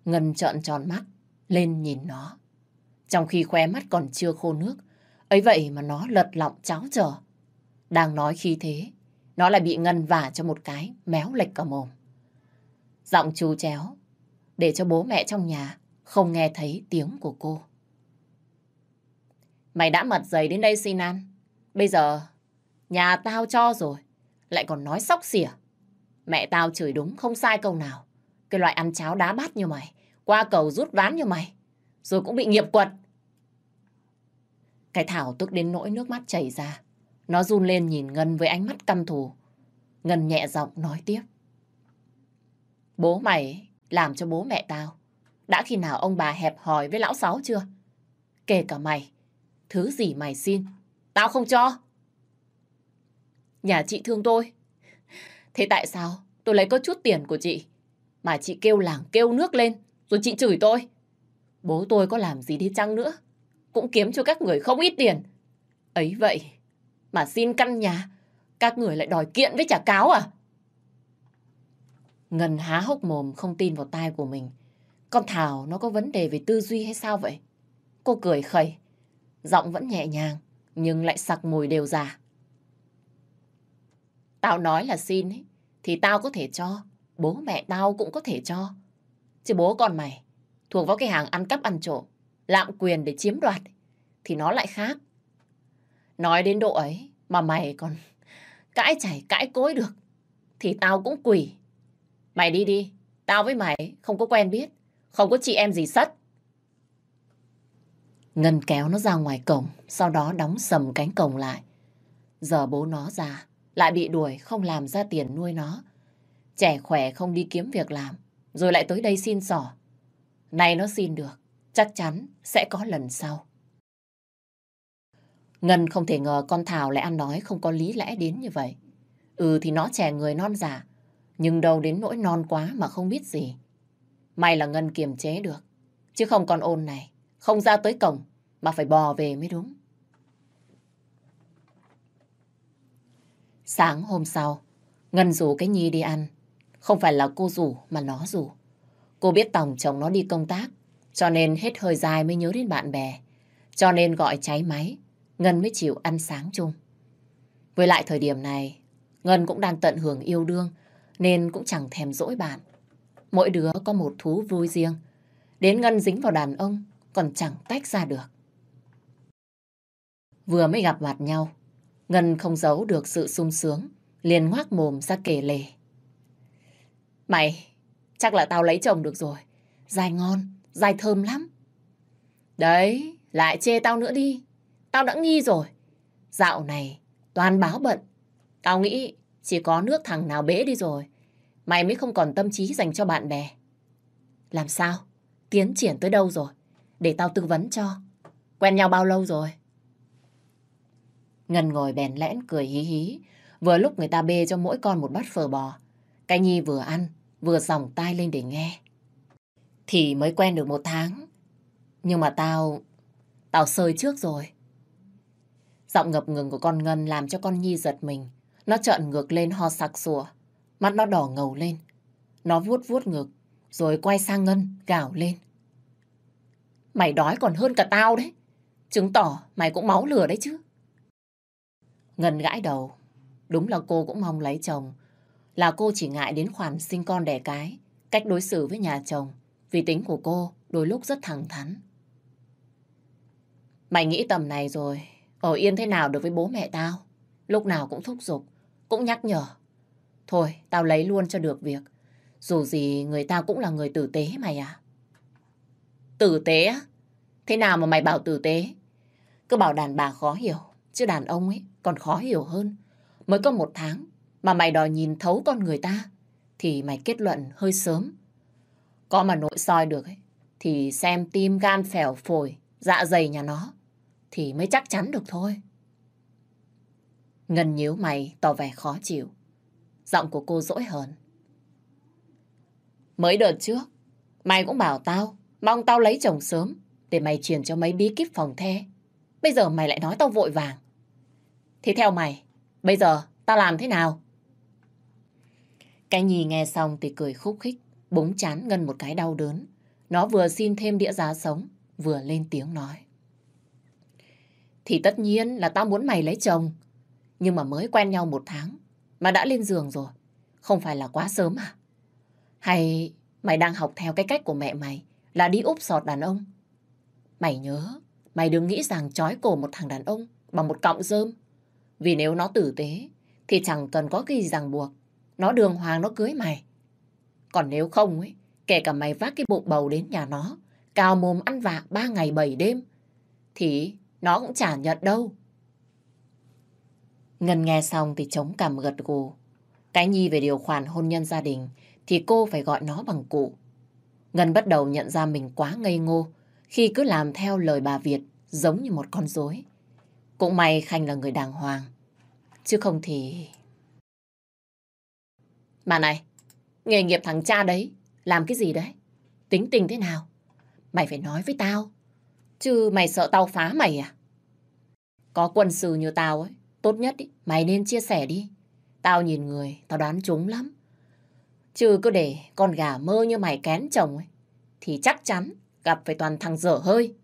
Ngân trợn tròn mắt. Lên nhìn nó. Trong khi khóe mắt còn chưa khô nước. ấy vậy mà nó lật lọng cháo trở. Đang nói khi thế. Nó lại bị Ngân vả cho một cái, méo lệch cả mồm. Giọng chú chéo. Để cho bố mẹ trong nhà không nghe thấy tiếng của cô. Mày đã mặt dày đến đây xin ăn. Bây giờ, nhà tao cho rồi. Lại còn nói sóc xỉa. Mẹ tao chửi đúng không sai câu nào. Cái loại ăn cháo đá bát như mày. Qua cầu rút ván như mày. Rồi cũng bị nghiệp quật. Cái Thảo tức đến nỗi nước mắt chảy ra. Nó run lên nhìn Ngân với ánh mắt căm thù. Ngân nhẹ giọng nói tiếp. Bố mày làm cho bố mẹ tao. Đã khi nào ông bà hẹp hòi với lão sáu chưa? Kể cả mày. Thứ gì mày xin, tao không cho. Nhà chị thương tôi. Thế tại sao tôi lấy có chút tiền của chị mà chị kêu làng kêu nước lên rồi chị chửi tôi? Bố tôi có làm gì đi chăng nữa cũng kiếm cho các người không ít tiền. Ấy vậy mà xin căn nhà các người lại đòi kiện với trả cáo à? Ngân há hốc mồm không tin vào tai của mình. Con Thảo nó có vấn đề về tư duy hay sao vậy? Cô cười khẩy. Giọng vẫn nhẹ nhàng, nhưng lại sặc mùi đều già. Tao nói là xin ấy, thì tao có thể cho. Bố mẹ tao cũng có thể cho. Chứ bố con mày thuộc vào cái hàng ăn cắp ăn trộm, lạm quyền để chiếm đoạt, thì nó lại khác. Nói đến độ ấy mà mày còn cãi chảy cãi cối được, thì tao cũng quỷ. Mày đi đi, tao với mày không có quen biết, không có chị em gì sắt Ngân kéo nó ra ngoài cổng, sau đó đóng sầm cánh cổng lại. Giờ bố nó ra lại bị đuổi không làm ra tiền nuôi nó. Trẻ khỏe không đi kiếm việc làm, rồi lại tới đây xin sỏ. Này nó xin được, chắc chắn sẽ có lần sau. Ngân không thể ngờ con Thảo lại ăn nói không có lý lẽ đến như vậy. Ừ thì nó trẻ người non giả, nhưng đâu đến nỗi non quá mà không biết gì. May là Ngân kiềm chế được, chứ không con ôn này, không ra tới cổng mà phải bò về mới đúng. Sáng hôm sau, Ngân rủ cái Nhi đi ăn. Không phải là cô rủ mà nó rủ. Cô biết tổng chồng nó đi công tác, cho nên hết hơi dài mới nhớ đến bạn bè. Cho nên gọi cháy máy, Ngân mới chịu ăn sáng chung. Với lại thời điểm này, Ngân cũng đang tận hưởng yêu đương, nên cũng chẳng thèm dỗi bạn. Mỗi đứa có một thú vui riêng. Đến Ngân dính vào đàn ông, còn chẳng tách ra được. Vừa mới gặp mặt nhau, Ngân không giấu được sự sung sướng, liền ngoác mồm ra kể lể. Mày, chắc là tao lấy chồng được rồi. Dài ngon, dài thơm lắm. Đấy, lại chê tao nữa đi. Tao đã nghi rồi. Dạo này, toàn báo bận. Tao nghĩ chỉ có nước thằng nào bế đi rồi. Mày mới không còn tâm trí dành cho bạn bè. Làm sao? Tiến triển tới đâu rồi? Để tao tư vấn cho. Quen nhau bao lâu rồi? Ngân ngồi bèn lẽn cười hí hí. Vừa lúc người ta bê cho mỗi con một bát phở bò. Cái Nhi vừa ăn, vừa dòng tai lên để nghe. Thì mới quen được một tháng. Nhưng mà tao... Tao sơi trước rồi. Giọng ngập ngừng của con Ngân làm cho con Nhi giật mình. Nó trợn ngược lên ho sặc sủa. Mắt nó đỏ ngầu lên. Nó vuốt vuốt ngực, rồi quay sang Ngân, gào lên. Mày đói còn hơn cả tao đấy. Chứng tỏ mày cũng máu lửa đấy chứ. Ngân gãi đầu. Đúng là cô cũng mong lấy chồng. Là cô chỉ ngại đến khoản sinh con đẻ cái, cách đối xử với nhà chồng. Vì tính của cô đôi lúc rất thẳng thắn. Mày nghĩ tầm này rồi, ở yên thế nào được với bố mẹ tao? Lúc nào cũng thúc giục, cũng nhắc nhở. Thôi, tao lấy luôn cho được việc. Dù gì người ta cũng là người tử tế mày à. Tử tế á? Thế nào mà mày bảo tử tế? Cứ bảo đàn bà khó hiểu, chứ đàn ông ấy còn khó hiểu hơn. Mới có một tháng mà mày đòi nhìn thấu con người ta thì mày kết luận hơi sớm. Có mà nội soi được ấy, thì xem tim, gan, phèo, phổi, dạ dày nhà nó thì mới chắc chắn được thôi. Ngân nhíu mày tỏ vẻ khó chịu. Giọng của cô dỗi hờn. Mới đợt trước, mày cũng bảo tao mong tao lấy chồng sớm để mày truyền cho mấy bí kíp phòng the. Bây giờ mày lại nói tao vội vàng. Thế theo mày, bây giờ tao làm thế nào? Cái nhì nghe xong thì cười khúc khích, búng chán Ngân một cái đau đớn. Nó vừa xin thêm đĩa giá sống, vừa lên tiếng nói. Thì tất nhiên là tao muốn mày lấy chồng. Nhưng mà mới quen nhau một tháng, mà đã lên giường rồi. Không phải là quá sớm à? Hay mày đang học theo cái cách của mẹ mày là đi úp sọt đàn ông? Mày nhớ, mày đừng nghĩ rằng trói cổ một thằng đàn ông bằng một cọng rơm vì nếu nó tử tế, thì chẳng cần có cái gì ràng buộc. Nó đường hoàng nó cưới mày. Còn nếu không ấy, kể cả mày vác cái bụng bầu đến nhà nó, cào mồm ăn vạ ba ngày bảy đêm, thì nó cũng chả nhận đâu. Ngân nghe xong thì chống cằm gật gù. Cái nhi về điều khoản hôn nhân gia đình thì cô phải gọi nó bằng cụ. Ngân bắt đầu nhận ra mình quá ngây ngô khi cứ làm theo lời bà Việt giống như một con rối. Cũng may Khanh là người đàng hoàng. Chứ không thì... Mà này, nghề nghiệp thằng cha đấy, làm cái gì đấy? Tính tình thế nào? Mày phải nói với tao. Chứ mày sợ tao phá mày à? Có quân sư như tao ấy, tốt nhất ý, mày nên chia sẻ đi. Tao nhìn người, tao đoán trúng lắm. Chứ cứ để con gà mơ như mày kén chồng ấy, thì chắc chắn gặp phải toàn thằng dở hơi.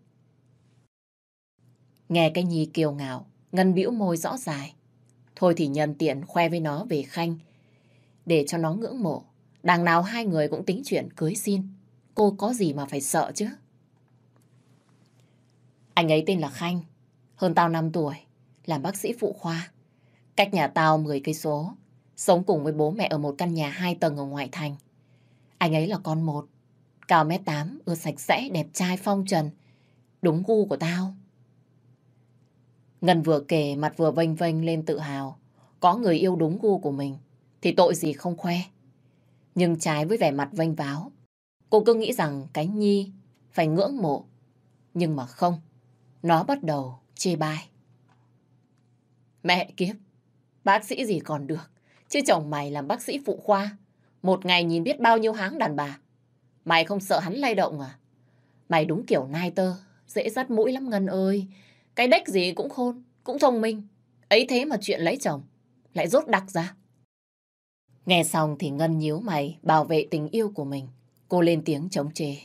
Nghe cái nhi kiều ngạo, Ngân bĩu môi rõ dài. Thôi thì nhân tiện khoe với nó về Khanh. để cho nó ngưỡng mộ. Đằng nào hai người cũng tính chuyện cưới xin. Cô có gì mà phải sợ chứ? Anh ấy tên là Khanh, hơn tao 5 tuổi, làm bác sĩ phụ khoa. Cách nhà tao 10 cây số, sống cùng với bố mẹ ở một căn nhà hai tầng ở ngoại thành. Anh ấy là con một, cao mét 8, ưa sạch sẽ, đẹp trai, phong trần. Đúng gu của tao. Ngân vừa kể mặt vừa vênh vênh lên tự hào. Có người yêu đúng gu của mình thì tội gì không khoe. Nhưng trái với vẻ mặt vênh váo, cô cứ nghĩ rằng cái Nhi phải ngưỡng mộ. Nhưng mà không, nó bắt đầu chê bai. Mẹ kiếp, bác sĩ gì còn được, chứ chồng mày làm bác sĩ phụ khoa. Một ngày nhìn biết bao nhiêu háng đàn bà. Mày không sợ hắn lay động à? Mày đúng kiểu nai tơ, dễ dắt mũi lắm Ngân ơi. Cái đếch gì cũng khôn, cũng thông minh. Ấy thế mà chuyện lấy chồng, lại rốt đặc ra. Nghe xong thì Ngân nhíu mày bảo vệ tình yêu của mình. Cô lên tiếng chống chế.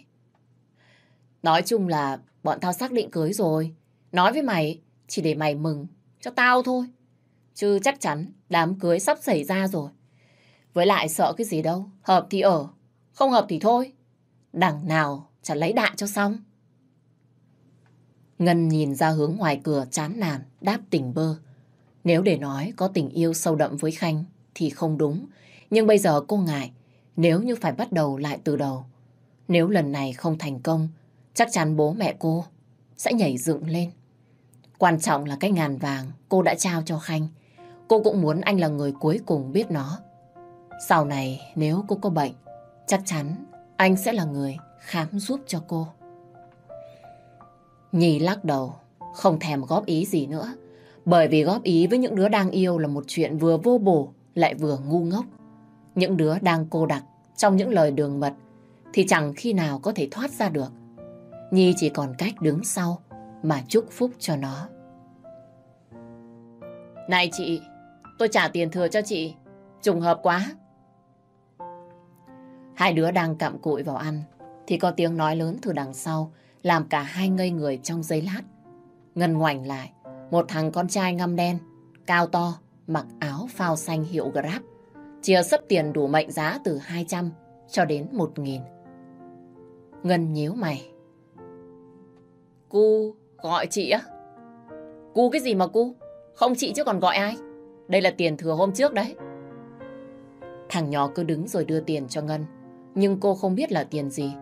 Nói chung là bọn tao xác định cưới rồi. Nói với mày chỉ để mày mừng cho tao thôi. Chứ chắc chắn đám cưới sắp xảy ra rồi. Với lại sợ cái gì đâu. Hợp thì ở, không hợp thì thôi. Đằng nào chả lấy đại cho xong. Ngân nhìn ra hướng ngoài cửa chán nản, đáp tỉnh bơ. Nếu để nói có tình yêu sâu đậm với Khanh thì không đúng. Nhưng bây giờ cô ngại nếu như phải bắt đầu lại từ đầu. Nếu lần này không thành công, chắc chắn bố mẹ cô sẽ nhảy dựng lên. Quan trọng là cái ngàn vàng cô đã trao cho Khanh. Cô cũng muốn anh là người cuối cùng biết nó. Sau này nếu cô có bệnh, chắc chắn anh sẽ là người khám giúp cho cô. Nhi lắc đầu, không thèm góp ý gì nữa. Bởi vì góp ý với những đứa đang yêu là một chuyện vừa vô bổ lại vừa ngu ngốc. Những đứa đang cô đặc trong những lời đường mật thì chẳng khi nào có thể thoát ra được. Nhi chỉ còn cách đứng sau mà chúc phúc cho nó. Này chị, tôi trả tiền thừa cho chị. Trùng hợp quá. Hai đứa đang cặm cụi vào ăn thì có tiếng nói lớn từ đằng sau làm cả hai ngây người trong giây lát. Ngân ngoảnh lại, một thằng con trai ngăm đen, cao to, mặc áo phao xanh hiệu Grab, chia sấp tiền đủ mệnh giá từ 200 cho đến 1.000. Ngân nhíu mày. Cu gọi chị á? Cu cái gì mà cu? Không chị chứ còn gọi ai? Đây là tiền thừa hôm trước đấy. Thằng nhỏ cứ đứng rồi đưa tiền cho Ngân. Nhưng cô không biết là tiền gì.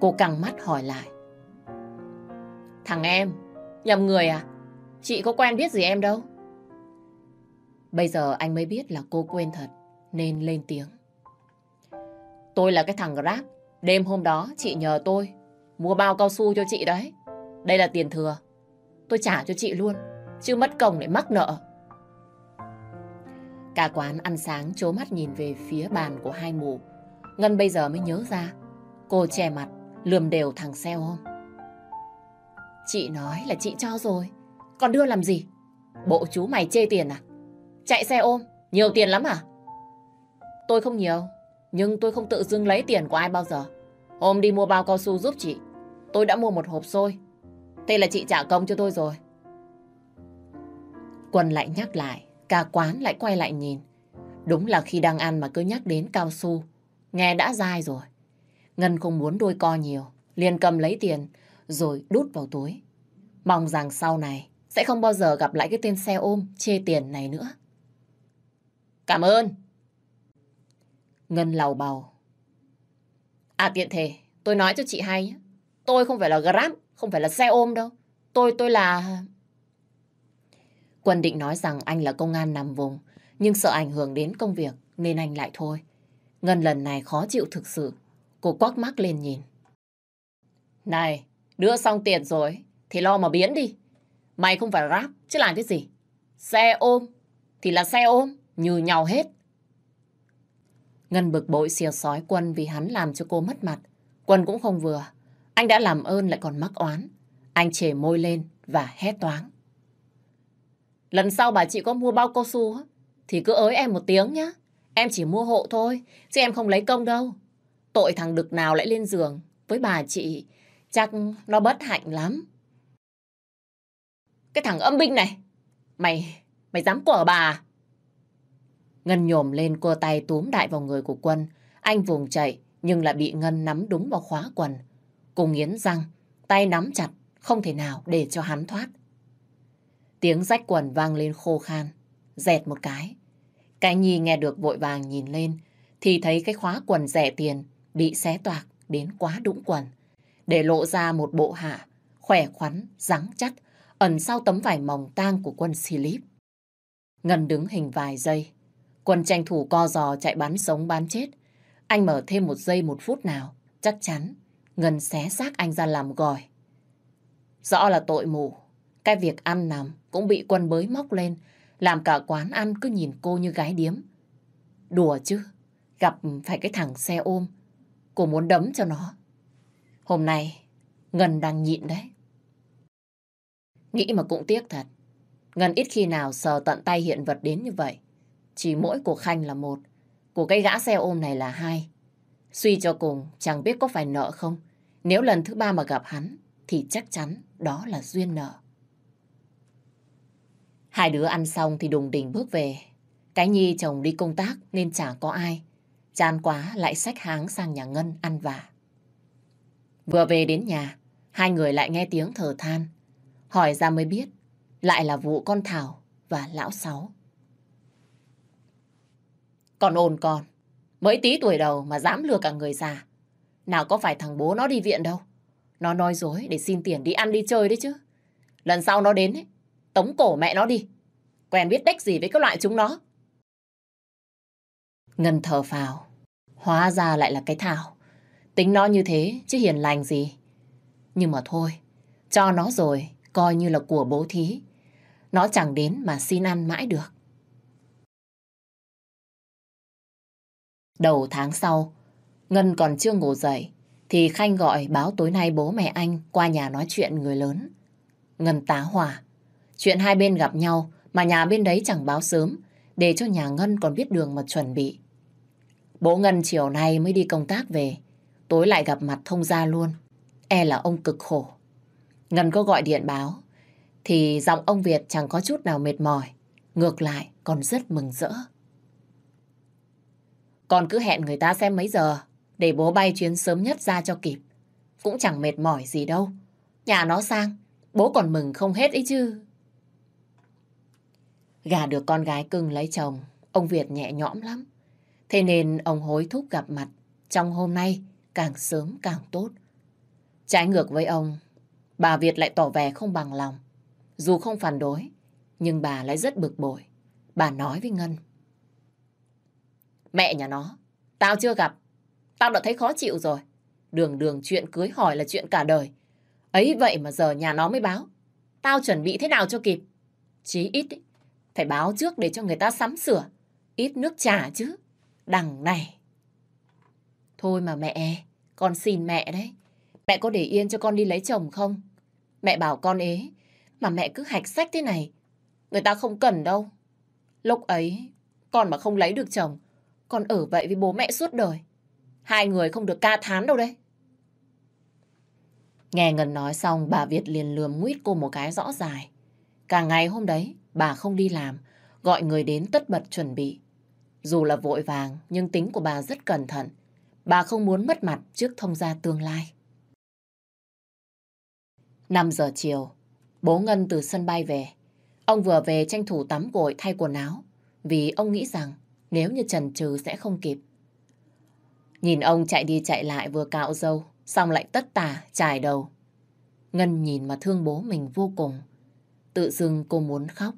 Cô căng mắt hỏi lại. Thằng em, nhầm người à? Chị có quen biết gì em đâu. Bây giờ anh mới biết là cô quên thật, nên lên tiếng. Tôi là cái thằng Grab. Đêm hôm đó chị nhờ tôi mua bao cao su cho chị đấy. Đây là tiền thừa. Tôi trả cho chị luôn, chứ mất công để mắc nợ. Cả quán ăn sáng chố mắt nhìn về phía bàn của hai mù. Ngân bây giờ mới nhớ ra. Cô che mặt, lườm đều thằng xe ôm. Chị nói là chị cho rồi. Còn đưa làm gì? Bộ chú mày chê tiền à? Chạy xe ôm, nhiều tiền lắm à? Tôi không nhiều, nhưng tôi không tự dưng lấy tiền của ai bao giờ. Hôm đi mua bao cao su giúp chị, tôi đã mua một hộp xôi. Thế là chị trả công cho tôi rồi. Quân lại nhắc lại, cả quán lại quay lại nhìn. Đúng là khi đang ăn mà cứ nhắc đến cao su, nghe đã dai rồi. Ngân không muốn đôi co nhiều, liền cầm lấy tiền, rồi đút vào túi. Mong rằng sau này sẽ không bao giờ gặp lại cái tên xe ôm chê tiền này nữa. Cảm ơn. Ngân lầu bầu. À tiện thể, tôi nói cho chị hay nhé. Tôi không phải là Grab, không phải là xe ôm đâu. Tôi, tôi là... Quân định nói rằng anh là công an nằm vùng, nhưng sợ ảnh hưởng đến công việc nên anh lại thôi. Ngân lần này khó chịu thực sự. Cô quắc mắt lên nhìn. Này, đưa xong tiền rồi thì lo mà biến đi. Mày không phải rap chứ làm cái gì? Xe ôm thì là xe ôm, như nhau hết. Ngân bực bội xìa sói Quân vì hắn làm cho cô mất mặt. Quân cũng không vừa. Anh đã làm ơn lại còn mắc oán. Anh chề môi lên và hét toáng. Lần sau bà chị có mua bao cao su thì cứ ới em một tiếng nhá. Em chỉ mua hộ thôi, chứ em không lấy công đâu. Tội thằng đực nào lại lên giường với bà chị, chắc nó bất hạnh lắm. Cái thằng âm binh này, mày, mày dám quở bà à? Ngân nhổm lên cua tay túm đại vào người của Quân. Anh vùng chạy nhưng lại bị Ngân nắm đúng vào khóa quần. Cùng nghiến răng, tay nắm chặt, không thể nào để cho hắn thoát. Tiếng rách quần vang lên khô khan, dẹt một cái. Cái Nhi nghe được vội vàng nhìn lên, thì thấy cái khóa quần rẻ tiền bị xé toạc đến quá đũng quần, để lộ ra một bộ hạ, khỏe khoắn, rắn chắc, ẩn sau tấm vải mỏng tang của quân Silip. Ngân đứng hình vài giây, quân tranh thủ co giò chạy bắn sống bán chết. Anh mở thêm một giây một phút nào, chắc chắn Ngân xé xác anh ra làm gòi. Rõ là tội mù, cái việc ăn nằm cũng bị quân bới móc lên, làm cả quán ăn cứ nhìn cô như gái điếm. Đùa chứ, gặp phải cái thằng xe ôm, cô muốn đấm cho nó. Hôm nay, Ngân đang nhịn đấy. Nghĩ mà cũng tiếc thật. Ngân ít khi nào sờ tận tay hiện vật đến như vậy. Chỉ mỗi của Khanh là một, của cái gã xe ôm này là hai. Suy cho cùng, chẳng biết có phải nợ không. Nếu lần thứ ba mà gặp hắn, thì chắc chắn đó là duyên nợ. Hai đứa ăn xong thì đùng đỉnh bước về. Cái Nhi chồng đi công tác nên chả có ai. Chán quá lại xách háng sang nhà Ngân ăn vả. Vừa về đến nhà, hai người lại nghe tiếng thở than. Hỏi ra mới biết, lại là vụ con Thảo và lão Sáu. Còn ồn con, mới tí tuổi đầu mà dám lừa cả người già. Nào có phải thằng bố nó đi viện đâu. Nó nói dối để xin tiền đi ăn đi chơi đấy chứ. Lần sau nó đến ấy, tống cổ mẹ nó đi. Quen biết đếch gì với các loại chúng nó. Ngân thở phào. Hóa ra lại là cái Thảo. Tính nó như thế chứ hiền lành gì. Nhưng mà thôi, cho nó rồi, coi như là của bố thí. Nó chẳng đến mà xin ăn mãi được. Đầu tháng sau, Ngân còn chưa ngủ dậy, thì Khanh gọi báo tối nay bố mẹ anh qua nhà nói chuyện người lớn. Ngân tá hỏa. Chuyện hai bên gặp nhau mà nhà bên đấy chẳng báo sớm, để cho nhà Ngân còn biết đường mà chuẩn bị. Bố Ngân chiều nay mới đi công tác về, tối lại gặp mặt thông gia luôn. E là ông cực khổ. Ngân có gọi điện báo, thì giọng ông Việt chẳng có chút nào mệt mỏi, ngược lại còn rất mừng rỡ. Con cứ hẹn người ta xem mấy giờ, để bố bay chuyến sớm nhất ra cho kịp. Cũng chẳng mệt mỏi gì đâu. Nhà nó sang, bố còn mừng không hết ấy chứ. Gà được con gái cưng lấy chồng, ông Việt nhẹ nhõm lắm. Thế nên ông hối thúc gặp mặt trong hôm nay càng sớm càng tốt. Trái ngược với ông, bà Việt lại tỏ vẻ không bằng lòng. Dù không phản đối, nhưng bà lại rất bực bội. Bà nói với Ngân. Mẹ nhà nó, tao chưa gặp, tao đã thấy khó chịu rồi. Đường đường chuyện cưới hỏi là chuyện cả đời. Ấy vậy mà giờ nhà nó mới báo. Tao chuẩn bị thế nào cho kịp? Chí ít ý, phải báo trước để cho người ta sắm sửa. Ít nước trà chứ. Đằng này. Thôi mà mẹ, con xin mẹ đấy. Mẹ có để yên cho con đi lấy chồng không? Mẹ bảo con ế, mà mẹ cứ hạch sách thế này. Người ta không cần đâu. Lúc ấy, con mà không lấy được chồng, con ở vậy với bố mẹ suốt đời. Hai người không được ca thán đâu đấy. Nghe Ngân nói xong, bà Việt liền lườm nguyết cô một cái rõ dài. Cả ngày hôm đấy, bà không đi làm, gọi người đến tất bật chuẩn bị. Dù là vội vàng, nhưng tính của bà rất cẩn thận. Bà không muốn mất mặt trước thông gia tương lai. 5 giờ chiều, bố Ngân từ sân bay về. Ông vừa về tranh thủ tắm gội thay quần áo, vì ông nghĩ rằng nếu như trần trừ sẽ không kịp. Nhìn ông chạy đi chạy lại vừa cạo râu, xong lại tất tả, trải đầu. Ngân nhìn mà thương bố mình vô cùng. Tự dưng cô muốn khóc.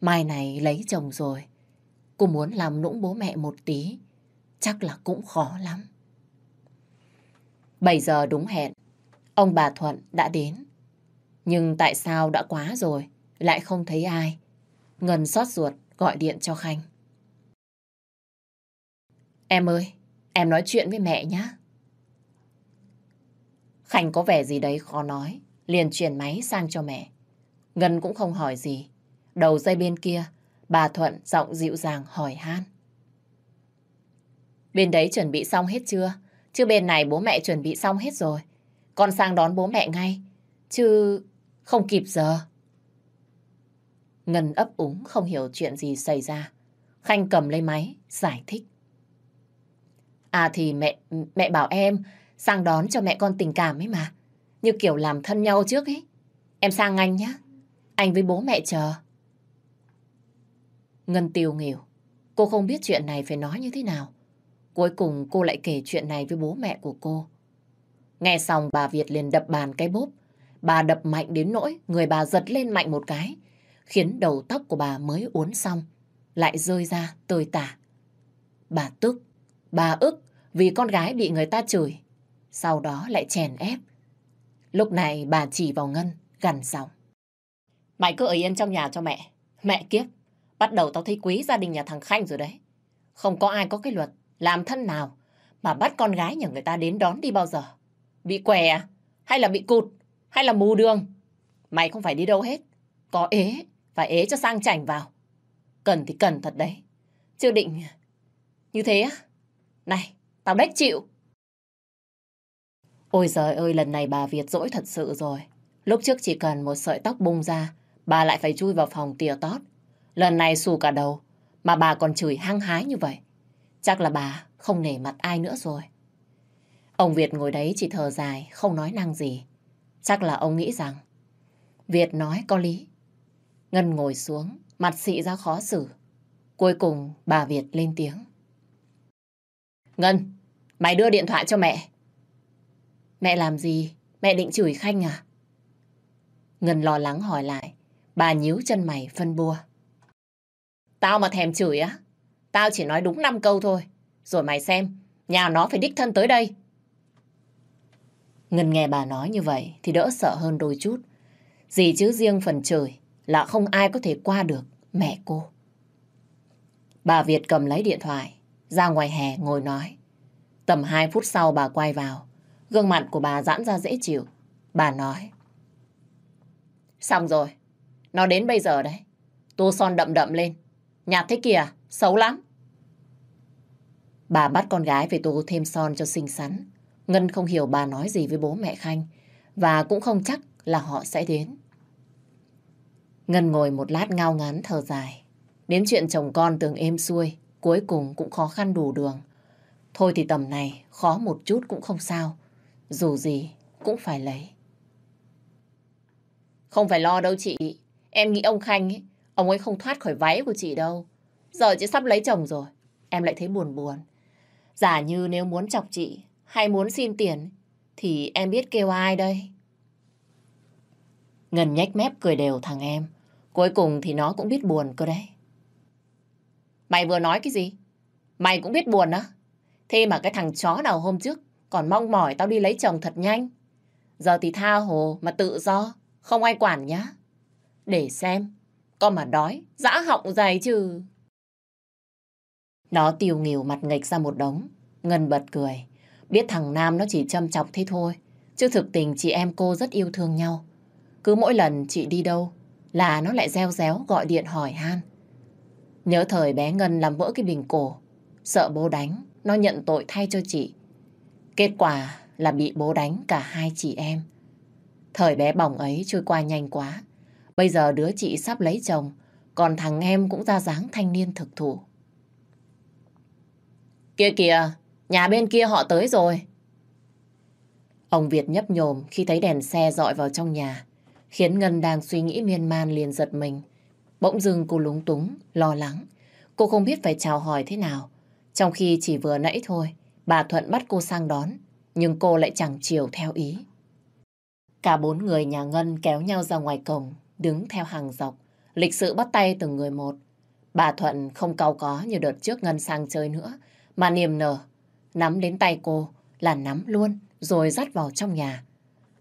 Mai này lấy chồng rồi. Cô muốn làm nũng bố mẹ một tí. Chắc là cũng khó lắm. 7 giờ đúng hẹn. Ông bà Thuận đã đến. Nhưng tại sao đã quá rồi, lại không thấy ai. Ngân xót ruột gọi điện cho Khanh. Em ơi, em nói chuyện với mẹ nhé. Khanh có vẻ gì đấy khó nói, liền chuyển máy sang cho mẹ. Ngân cũng không hỏi gì. Đầu dây bên kia, bà Thuận giọng dịu dàng hỏi han. Bên đấy chuẩn bị xong hết chưa? Chứ bên này bố mẹ chuẩn bị xong hết rồi. Con sang đón bố mẹ ngay. Chứ không kịp giờ. Ngân ấp úng không hiểu chuyện gì xảy ra. Khanh cầm lấy máy, giải thích. À thì mẹ mẹ bảo em sang đón cho mẹ con tình cảm ấy mà. Như kiểu làm thân nhau trước ấy. Em sang anh nhé. Anh với bố mẹ chờ. Ngân tiêu nghỉu. Cô không biết chuyện này phải nói như thế nào. Cuối cùng cô lại kể chuyện này với bố mẹ của cô. Nghe xong bà Việt liền đập bàn cái bốp. Bà đập mạnh đến nỗi người bà giật lên mạnh một cái. Khiến đầu tóc của bà mới uốn xong. Lại rơi ra tơi tả. Bà tức, bà ức vì con gái bị người ta chửi. Sau đó lại chèn ép. Lúc này bà chỉ vào Ngân, gằn giọng. Mày cứ ở yên trong nhà cho mẹ. Mẹ kiếp, bắt đầu tao thấy quý gia đình nhà thằng Khanh rồi đấy. Không có ai có cái luật làm thân nào mà bắt con gái nhà người ta đến đón đi bao giờ. Bị què à? Hay là bị cụt? Hay là mù đường? Mày không phải đi đâu hết. Có ế, phải ế cho sang chảnh vào. Cần thì cần thật đấy. Chưa định như thế á. Này, tao đếch chịu. Ôi giời ơi, lần này bà Việt dỗi thật sự rồi. Lúc trước chỉ cần một sợi tóc bung ra, bà lại phải chui vào phòng tìa tót. Lần này xù cả đầu, mà bà còn chửi hăng hái như vậy. Chắc là bà không nể mặt ai nữa rồi. Ông Việt ngồi đấy chỉ thở dài, không nói năng gì. Chắc là ông nghĩ rằng Việt nói có lý. Ngân ngồi xuống, mặt xị ra khó xử. Cuối cùng bà Việt lên tiếng. Ngân, mày đưa điện thoại cho mẹ. Mẹ làm gì? Mẹ định chửi Khanh à? Ngân lo lắng hỏi lại. Bà nhíu chân mày phân bua. Tao mà thèm chửi á? Tao chỉ nói đúng 5 câu thôi. Rồi mày xem, nhà nó phải đích thân tới đây. Ngân nghe bà nói như vậy thì đỡ sợ hơn đôi chút. Gì chứ riêng phần trời là không ai có thể qua được mẹ cô. Bà Việt cầm lấy điện thoại, ra ngoài hè ngồi nói. Tầm 2 phút sau bà quay vào, gương mặt của bà giãn ra dễ chịu. Bà nói. Xong rồi, nó đến bây giờ đấy. Tô son đậm đậm lên. Nhạt thế kìa, xấu lắm. Bà bắt con gái phải tô thêm son cho xinh xắn. Ngân không hiểu bà nói gì với bố mẹ Khanh và cũng không chắc là họ sẽ đến. Ngân ngồi một lát ngao ngán thở dài. Đến chuyện chồng con tưởng êm xuôi, cuối cùng cũng khó khăn đủ đường. Thôi thì tầm này khó một chút cũng không sao. Dù gì cũng phải lấy. Không phải lo đâu chị. Em nghĩ ông Khanh ấy, ông ấy không thoát khỏi váy của chị đâu. Giờ chị sắp lấy chồng rồi. Em lại thấy buồn buồn. Giả như nếu muốn chọc chị hay muốn xin tiền thì em biết kêu ai đây? Ngân nhách mép cười đều thằng em. Cuối cùng thì nó cũng biết buồn cơ đấy. Mày vừa nói cái gì? Mày cũng biết buồn á? Thế mà cái thằng chó nào hôm trước còn mong mỏi tao đi lấy chồng thật nhanh. Giờ thì tha hồ mà tự do, không ai quản nhá. Để xem, con mà đói, dã họng dày chứ. Nó tiêu nghỉu mặt nghịch ra một đống. Ngân bật cười. Biết thằng Nam nó chỉ châm chọc thế thôi. Chứ thực tình chị em cô rất yêu thương nhau. Cứ mỗi lần chị đi đâu là nó lại reo réo gọi điện hỏi han. Nhớ thời bé Ngân làm vỡ cái bình cổ. Sợ bố đánh, nó nhận tội thay cho chị. Kết quả là bị bố đánh cả hai chị em. Thời bé bỏng ấy trôi qua nhanh quá. Bây giờ đứa chị sắp lấy chồng, còn thằng em cũng ra dáng thanh niên thực thụ. Kia kìa, nhà bên kia họ tới rồi. Ông Việt nhấp nhồm khi thấy đèn xe dọi vào trong nhà, khiến Ngân đang suy nghĩ miên man liền giật mình. Bỗng dưng cô lúng túng, lo lắng. Cô không biết phải chào hỏi thế nào. Trong khi chỉ vừa nãy thôi, bà Thuận bắt cô sang đón, nhưng cô lại chẳng chiều theo ý. Cả bốn người nhà Ngân kéo nhau ra ngoài cổng, đứng theo hàng dọc, lịch sự bắt tay từng người một. Bà Thuận không cau có như đợt trước Ngân sang chơi nữa, mà niềm nở, nắm đến tay cô là nắm luôn, rồi dắt vào trong nhà.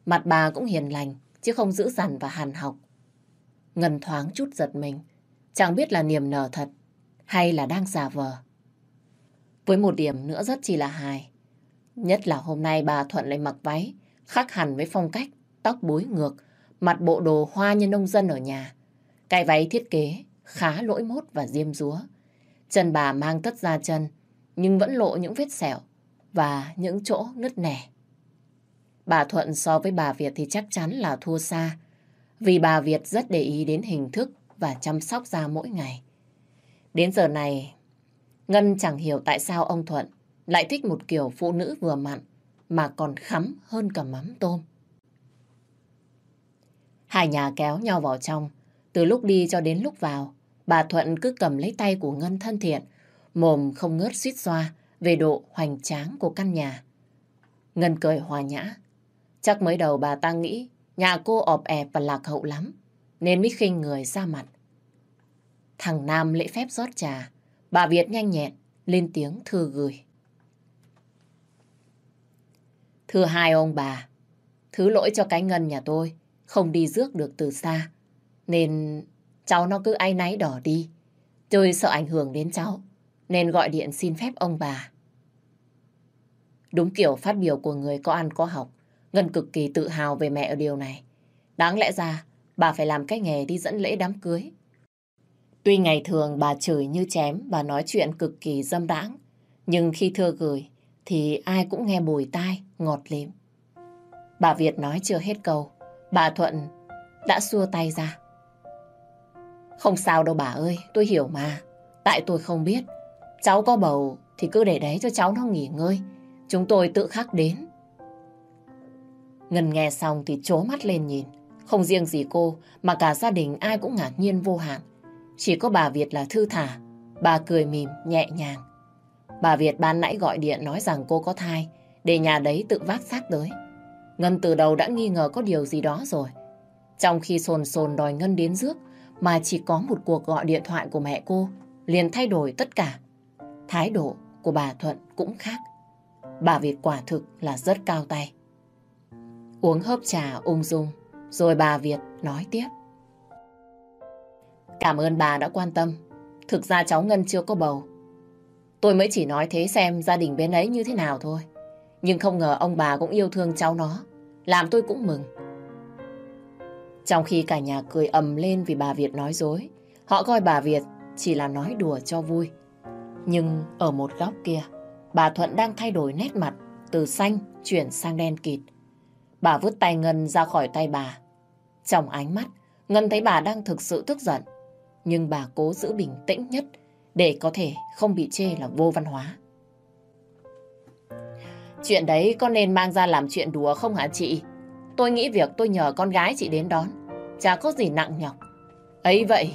Mặt bà cũng hiền lành, chứ không giữ dằn và hàn học. Ngân thoáng chút giật mình, chẳng biết là niềm nở thật hay là đang giả vờ. Với một điểm nữa rất chỉ là hài. Nhất là hôm nay bà Thuận lại mặc váy, khác hẳn với phong cách, tóc búi ngược, mặt bộ đồ hoa như nông dân ở nhà. Cái váy thiết kế khá lỗi mốt và diêm rúa. Chân bà mang tất ra chân, nhưng vẫn lộ những vết sẹo và những chỗ nứt nẻ. Bà Thuận so với bà Việt thì chắc chắn là thua xa, vì bà Việt rất để ý đến hình thức và chăm sóc da mỗi ngày. Đến giờ này, Ngân chẳng hiểu tại sao ông Thuận lại thích một kiểu phụ nữ vừa mặn mà còn khắm hơn cả mắm tôm. Hai nhà kéo nhau vào trong. Từ lúc đi cho đến lúc vào, bà Thuận cứ cầm lấy tay của Ngân thân thiện, mồm không ngớt suýt xoa về độ hoành tráng của căn nhà. Ngân cười hòa nhã. Chắc mới đầu bà ta nghĩ nhà cô ọp ẹp và lạc hậu lắm, nên mới khinh người ra mặt. Thằng Nam lễ phép rót trà, bà Việt nhanh nhẹn, lên tiếng thư gửi. Thưa hai ông bà, thứ lỗi cho cái ngân nhà tôi, không đi rước được từ xa. Nên cháu nó cứ áy náy đỏ đi. Tôi sợ ảnh hưởng đến cháu, nên gọi điện xin phép ông bà. Đúng kiểu phát biểu của người có ăn có học, Ngân cực kỳ tự hào về mẹ ở điều này. Đáng lẽ ra, bà phải làm cái nghề đi dẫn lễ đám cưới. Tuy ngày thường bà chửi như chém và nói chuyện cực kỳ dâm đãng, nhưng khi thưa gửi thì ai cũng nghe bùi tai, ngọt lịm. Bà Việt nói chưa hết câu, bà Thuận đã xua tay ra. Không sao đâu bà ơi, tôi hiểu mà. Tại tôi không biết. Cháu có bầu thì cứ để đấy cho cháu nó nghỉ ngơi. Chúng tôi tự khắc đến. Ngân nghe xong thì chố mắt lên nhìn. Không riêng gì cô, mà cả gia đình ai cũng ngạc nhiên vô hạn. Chỉ có bà Việt là thư thả. Bà cười mỉm, nhẹ nhàng. Bà Việt ban nãy gọi điện nói rằng cô có thai, để nhà đấy tự vác xác tới. Ngân từ đầu đã nghi ngờ có điều gì đó rồi. Trong khi sồn sồn đòi Ngân đến rước, mà chỉ có một cuộc gọi điện thoại của mẹ cô, liền thay đổi tất cả. Thái độ của bà Thuận cũng khác. Bà Việt quả thực là rất cao tay. Uống hớp trà ung dung, rồi bà Việt nói tiếp. Cảm ơn bà đã quan tâm. Thực ra cháu Ngân chưa có bầu. Tôi mới chỉ nói thế xem gia đình bên ấy như thế nào thôi. Nhưng không ngờ ông bà cũng yêu thương cháu nó. Làm tôi cũng mừng. Trong khi cả nhà cười ầm lên vì bà Việt nói dối, họ coi bà Việt chỉ là nói đùa cho vui. Nhưng ở một góc kia, bà Thuận đang thay đổi nét mặt từ xanh chuyển sang đen kịt. Bà vứt tay Ngân ra khỏi tay bà. Trong ánh mắt, Ngân thấy bà đang thực sự tức giận. Nhưng bà cố giữ bình tĩnh nhất để có thể không bị chê là vô văn hóa. Chuyện đấy có nên mang ra làm chuyện đùa không hả chị? Tôi nghĩ việc tôi nhờ con gái chị đến đón, chả có gì nặng nhọc. Ấy vậy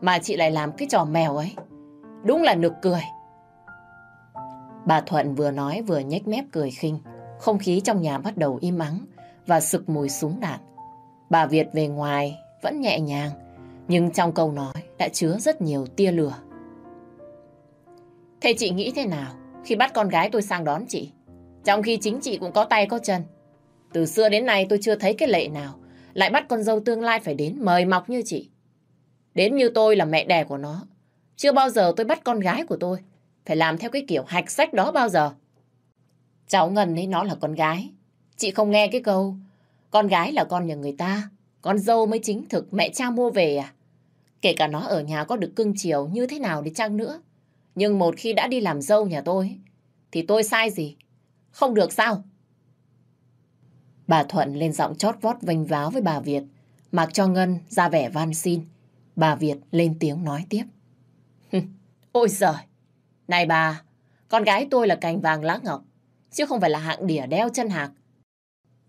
mà chị lại làm cái trò mèo ấy. Đúng là nực cười. Bà Thuận vừa nói vừa nhếch mép cười khinh. Không khí trong nhà bắt đầu im ắng và sực mùi súng đạn. Bà Việt về ngoài vẫn nhẹ nhàng, nhưng trong câu nói đã chứa rất nhiều tia lửa. Thế chị nghĩ thế nào khi bắt con gái tôi sang đón chị? Trong khi chính chị cũng có tay có chân. Từ xưa đến nay tôi chưa thấy cái lệ nào lại bắt con dâu tương lai phải đến mời mọc như chị. Đến như tôi là mẹ đẻ của nó. Chưa bao giờ tôi bắt con gái của tôi phải làm theo cái kiểu hạch sách đó bao giờ. Cháu Ngân ấy nó là con gái. Chị không nghe cái câu con gái là con nhà người ta, con dâu mới chính thực mẹ cha mua về à? Kể cả nó ở nhà có được cưng chiều như thế nào đi chăng nữa. Nhưng một khi đã đi làm dâu nhà tôi, thì tôi sai gì? Không được sao? Bà Thuận lên giọng chót vót vênh váo với bà Việt, mặc cho Ngân ra vẻ van xin. Bà Việt lên tiếng nói tiếp. Ôi giời! Này bà, con gái tôi là cành vàng lá ngọc, chứ không phải là hạng đỉa đeo chân hạc.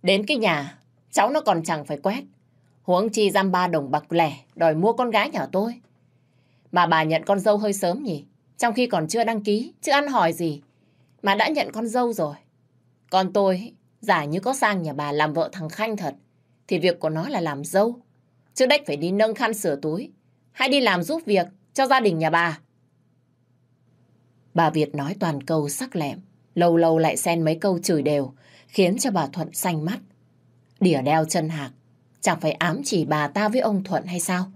Đến cái nhà, cháu nó còn chẳng phải quét. Huống chi giam ba đồng bạc lẻ đòi mua con gái nhà tôi. Mà bà nhận con dâu hơi sớm nhỉ? Trong khi còn chưa đăng ký, chứ ăn hỏi gì. Mà đã nhận con dâu rồi. Còn tôi, giả như có sang nhà bà làm vợ thằng Khanh thật, thì việc của nó là làm dâu. Chứ đách phải đi nâng khăn sửa túi, hay đi làm giúp việc cho gia đình nhà bà. Bà Việt nói toàn câu sắc lẹm, lâu lâu lại xen mấy câu chửi đều, khiến cho bà Thuận xanh mắt. Đỉa đeo chân hạc, chẳng phải ám chỉ bà ta với ông Thuận hay sao?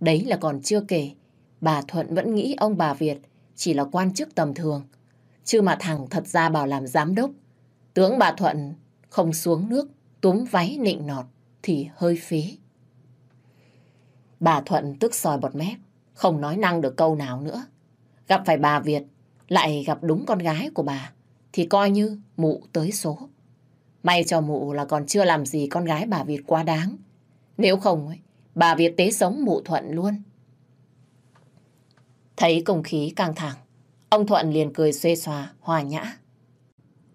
Đấy là còn chưa kể, bà Thuận vẫn nghĩ ông bà Việt chỉ là quan chức tầm thường. Chứ mà thằng thật ra bảo làm giám đốc. Tướng bà Thuận không xuống nước, túm váy nịnh nọt thì hơi phí. Bà Thuận tức sòi bọt mép, không nói năng được câu nào nữa. Gặp phải bà Việt, lại gặp đúng con gái của bà, thì coi như mụ tới số. May cho mụ là còn chưa làm gì con gái bà Việt quá đáng. Nếu không, ấy, bà Việt tế sống mụ Thuận luôn. Thấy không khí căng thẳng, Ông Thuận liền cười xuê xòa, hòa nhã.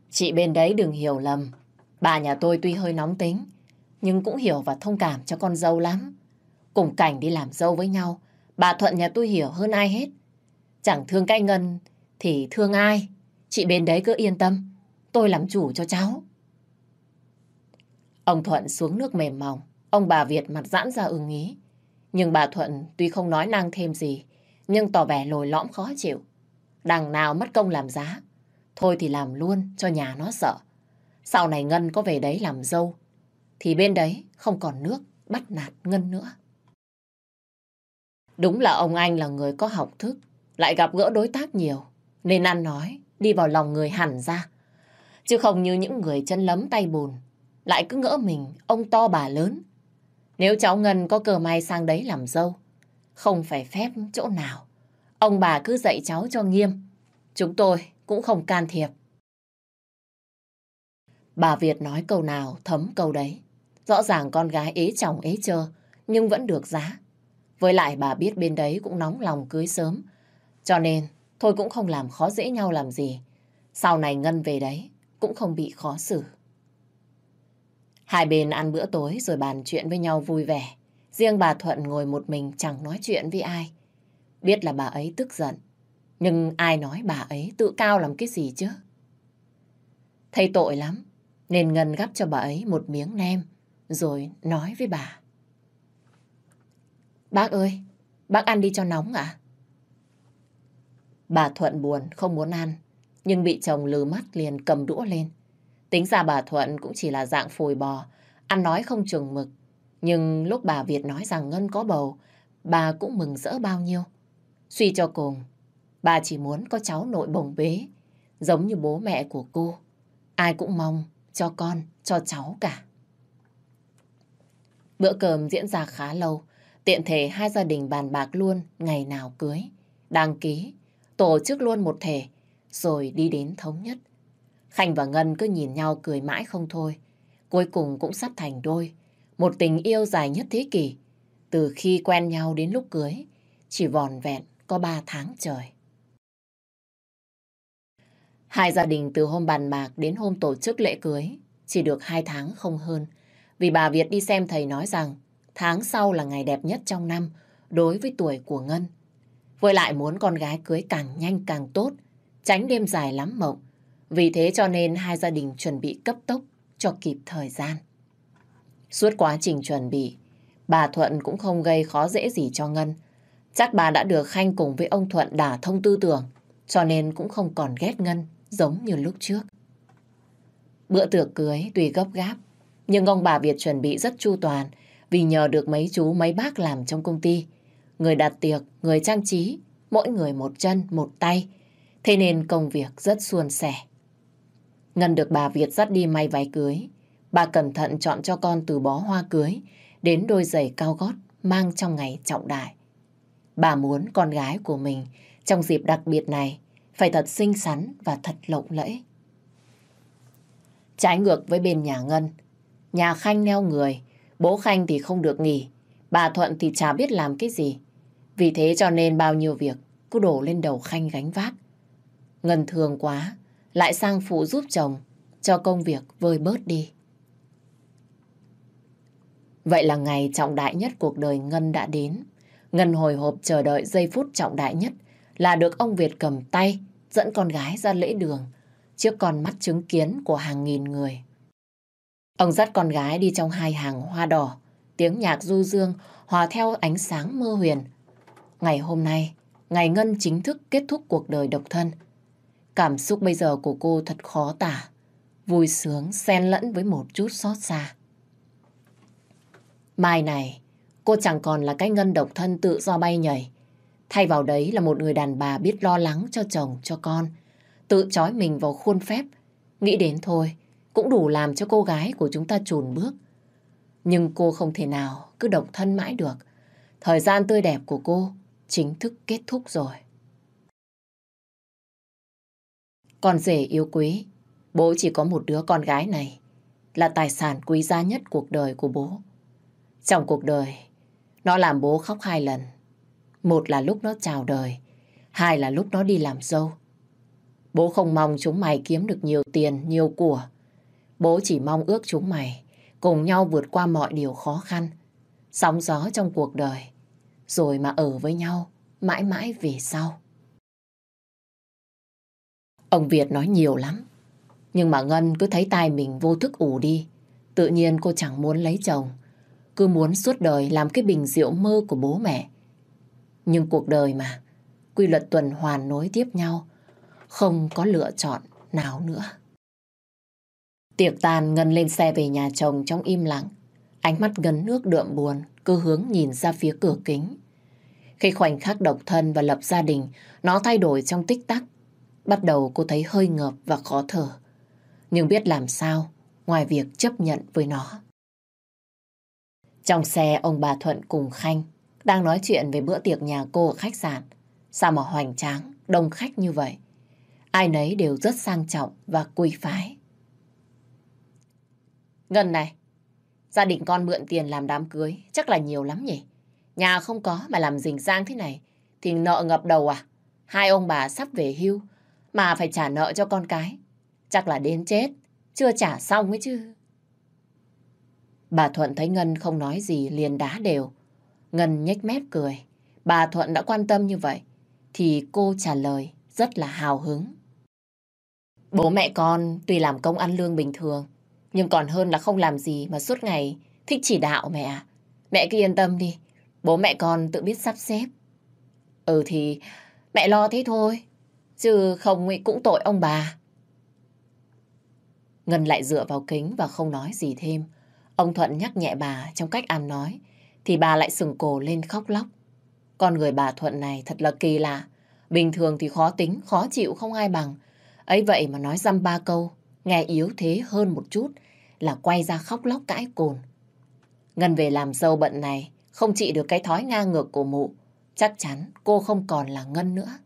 Chị bên đấy đừng hiểu lầm. Bà nhà tôi tuy hơi nóng tính, nhưng cũng hiểu và thông cảm cho con dâu lắm. Cùng cảnh đi làm dâu với nhau, bà Thuận nhà tôi hiểu hơn ai hết. Chẳng thương cái Ngân thì thương ai. Chị bên đấy cứ yên tâm, tôi làm chủ cho cháu. Ông Thuận xuống nước mềm mỏng, ông bà Việt mặt giãn ra ưng ý. Nhưng bà Thuận tuy không nói năng thêm gì, nhưng tỏ vẻ lồi lõm khó chịu. Đằng nào mất công làm giá, thôi thì làm luôn cho nhà nó sợ. Sau này Ngân có về đấy làm dâu, thì bên đấy không còn nước bắt nạt Ngân nữa. Đúng là ông anh là người có học thức, lại gặp gỡ đối tác nhiều, nên ăn nói, đi vào lòng người hẳn ra. Chứ không như những người chân lấm tay bùn, lại cứ ngỡ mình ông to bà lớn. Nếu cháu Ngân có cờ may sang đấy làm dâu, không phải phép chỗ nào. Ông bà cứ dạy cháu cho nghiêm. Chúng tôi cũng không can thiệp. Bà Việt nói câu nào thấm câu đấy. Rõ ràng con gái ế chồng ế chơ, nhưng vẫn được giá. Với lại bà biết bên đấy cũng nóng lòng cưới sớm. Cho nên, thôi cũng không làm khó dễ nhau làm gì. Sau này Ngân về đấy, cũng không bị khó xử. Hai bên ăn bữa tối rồi bàn chuyện với nhau vui vẻ. Riêng bà Thuận ngồi một mình chẳng nói chuyện với ai. Biết là bà ấy tức giận. Nhưng ai nói bà ấy tự cao làm cái gì chứ? Thấy tội lắm. Nên Ngân gắp cho bà ấy một miếng nem. Rồi nói với bà. Bác ơi, bác ăn đi cho nóng à? Bà Thuận buồn, không muốn ăn. Nhưng bị chồng lừ mắt liền cầm đũa lên. Tính ra bà Thuận cũng chỉ là dạng phồi bò, ăn nói không chừng mực. Nhưng lúc bà Việt nói rằng Ngân có bầu, bà cũng mừng rỡ bao nhiêu. Suy cho cùng, bà chỉ muốn có cháu nội bồng bế, giống như bố mẹ của cô. Ai cũng mong cho con, cho cháu cả. Bữa cơm diễn ra khá lâu, tiện thể hai gia đình bàn bạc luôn ngày nào cưới, đăng ký, tổ chức luôn một thể, rồi đi đến thống nhất. Khanh và Ngân cứ nhìn nhau cười mãi không thôi. Cuối cùng cũng sắp thành đôi. Một tình yêu dài nhất thế kỷ. Từ khi quen nhau đến lúc cưới, chỉ vòn vẹn có ba tháng trời. Hai gia đình từ hôm bàn bạc đến hôm tổ chức lễ cưới chỉ được hai tháng không hơn. Vì bà Việt đi xem thầy nói rằng tháng sau là ngày đẹp nhất trong năm đối với tuổi của Ngân. Với lại muốn con gái cưới càng nhanh càng tốt, tránh đêm dài lắm mộng. Vì thế cho nên hai gia đình chuẩn bị cấp tốc cho kịp thời gian. Suốt quá trình chuẩn bị, bà Thuận cũng không gây khó dễ gì cho Ngân. Chắc bà đã được Khanh cùng với ông Thuận đả thông tư tưởng, cho nên cũng không còn ghét Ngân giống như lúc trước. Bữa tiệc cưới tuy gấp gáp, nhưng ông bà Việt chuẩn bị rất chu toàn vì nhờ được mấy chú mấy bác làm trong công ty. Người đặt tiệc, người trang trí, mỗi người một chân, một tay. Thế nên công việc rất suôn sẻ. Ngân được bà Việt dắt đi may váy cưới. Bà cẩn thận chọn cho con từ bó hoa cưới đến đôi giày cao gót mang trong ngày trọng đại. Bà muốn con gái của mình trong dịp đặc biệt này phải thật xinh xắn và thật lộng lẫy. Trái ngược với bên nhà Ngân, nhà Khanh neo người, bố Khanh thì không được nghỉ, bà Thuận thì chả biết làm cái gì. Vì thế cho nên bao nhiêu việc cứ đổ lên đầu Khanh gánh vác. Ngân thường quá, lại sang phụ giúp chồng cho công việc vơi bớt đi. Vậy là ngày trọng đại nhất cuộc đời Ngân đã đến. Ngân hồi hộp chờ đợi giây phút trọng đại nhất là được ông Việt cầm tay dẫn con gái ra lễ đường trước con mắt chứng kiến của hàng nghìn người. Ông dắt con gái đi trong hai hàng hoa đỏ, tiếng nhạc du dương hòa theo ánh sáng mơ huyền. Ngày hôm nay, ngày Ngân chính thức kết thúc cuộc đời độc thân. Cảm xúc bây giờ của cô thật khó tả, vui sướng xen lẫn với một chút xót xa. Mai này, cô chẳng còn là cái ngân độc thân tự do bay nhảy. Thay vào đấy là một người đàn bà biết lo lắng cho chồng, cho con. Tự trói mình vào khuôn phép. Nghĩ đến thôi, cũng đủ làm cho cô gái của chúng ta chùn bước. Nhưng cô không thể nào cứ độc thân mãi được. Thời gian tươi đẹp của cô chính thức kết thúc rồi. Con rể yêu quý, bố chỉ có một đứa con gái này, là tài sản quý giá nhất cuộc đời của bố. Trong cuộc đời, nó làm bố khóc hai lần. Một là lúc nó chào đời, hai là lúc nó đi làm dâu. Bố không mong chúng mày kiếm được nhiều tiền, nhiều của. Bố chỉ mong ước chúng mày cùng nhau vượt qua mọi điều khó khăn, sóng gió trong cuộc đời, rồi mà ở với nhau mãi mãi về sau. Ông Việt nói nhiều lắm, nhưng mà Ngân cứ thấy tai mình vô thức ủ đi. Tự nhiên cô chẳng muốn lấy chồng, cứ muốn suốt đời làm cái bình rượu mơ của bố mẹ. Nhưng cuộc đời mà, quy luật tuần hoàn nối tiếp nhau, không có lựa chọn nào nữa. Tiệc tàn Ngân lên xe về nhà chồng trong im lặng. Ánh mắt ngấn nước đượm buồn, cứ hướng nhìn ra phía cửa kính. Khi khoảnh khắc độc thân và lập gia đình, nó thay đổi trong tích tắc. Bắt đầu cô thấy hơi ngợp và khó thở. Nhưng biết làm sao, ngoài việc chấp nhận với nó. Trong xe, ông bà Thuận cùng Khanh đang nói chuyện về bữa tiệc nhà cô ở khách sạn. Sao mà hoành tráng, đông khách như vậy? Ai nấy đều rất sang trọng và quy phái. Ngân này, gia đình con mượn tiền làm đám cưới chắc là nhiều lắm nhỉ? Nhà không có mà làm rình rang thế này thì nợ ngập đầu à? Hai ông bà sắp về hưu mà phải trả nợ cho con cái. Chắc là đến chết, chưa trả xong ấy chứ. Bà Thuận thấy Ngân không nói gì liền đá đều. Ngân nhếch mép cười. Bà Thuận đã quan tâm như vậy thì cô trả lời rất là hào hứng. Bố mẹ con tuy làm công ăn lương bình thường nhưng còn hơn là không làm gì mà suốt ngày thích chỉ đạo mẹ à. Mẹ cứ yên tâm đi. Bố mẹ con tự biết sắp xếp. Ừ thì mẹ lo thế thôi. Chứ không cũng tội ông bà. Ngân lại dựa vào kính và không nói gì thêm. Ông Thuận nhắc nhẹ bà trong cách ăn nói. Thì bà lại sừng cổ lên khóc lóc. Con người bà Thuận này thật là kỳ lạ. Bình thường thì khó tính, khó chịu không ai bằng. ấy vậy mà nói dăm ba câu, nghe yếu thế hơn một chút là quay ra khóc lóc cãi cồn. Ngân về làm dâu bận này, không trị được cái thói ngang ngược của mụ. Chắc chắn cô không còn là Ngân nữa.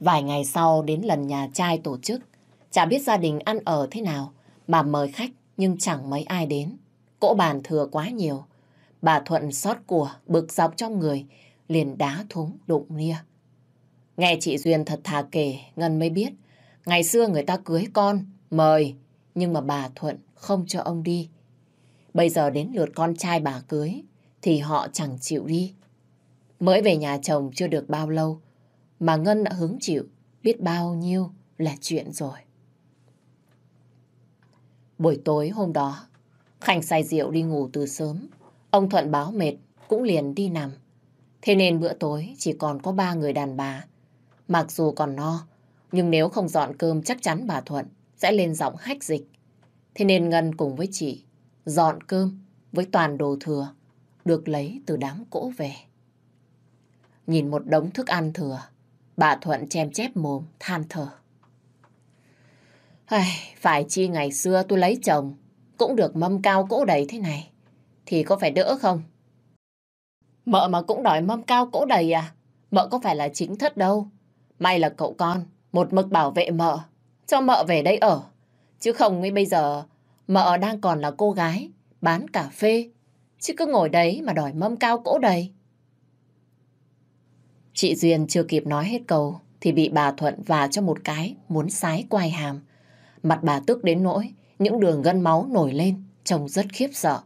Vài ngày sau đến lần nhà trai tổ chức, chả biết gia đình ăn ở thế nào bà mời khách nhưng chẳng mấy ai đến. Cỗ bàn thừa quá nhiều. Bà Thuận xót của, bực dọc trong người, liền đá thúng đụng nia. Nghe chị Duyên thật thà kể, Ngân mới biết Ngày xưa người ta cưới con, mời, nhưng mà bà Thuận không cho ông đi. Bây giờ đến lượt con trai bà cưới, thì họ chẳng chịu đi. Mới về nhà chồng chưa được bao lâu, mà Ngân đã hứng chịu, biết bao nhiêu là chuyện rồi. Buổi tối hôm đó, Khanh say rượu đi ngủ từ sớm. Ông Thuận báo mệt, cũng liền đi nằm. Thế nên bữa tối chỉ còn có ba người đàn bà. Mặc dù còn no, nhưng nếu không dọn cơm chắc chắn bà Thuận sẽ lên giọng hách dịch. Thế nên Ngân cùng với chị dọn cơm với toàn đồ thừa được lấy từ đám cỗ về. Nhìn một đống thức ăn thừa, bà Thuận chém chép mồm, than thở. Phải chi ngày xưa tôi lấy chồng cũng được mâm cao cỗ đầy thế này, thì có phải đỡ không? Mợ mà cũng đòi mâm cao cỗ đầy à? Mợ có phải là chính thất đâu. May là cậu con một mực bảo vệ mợ, cho mợ về đây ở. Chứ không ấy bây giờ, mợ đang còn là cô gái, bán cà phê, chứ cứ ngồi đấy mà đòi mâm cao cỗ đầy. Chị Duyên chưa kịp nói hết câu, thì bị bà Thuận và cho một cái muốn sái quai hàm. Mặt bà tức đến nỗi, những đường gân máu nổi lên, trông rất khiếp sợ.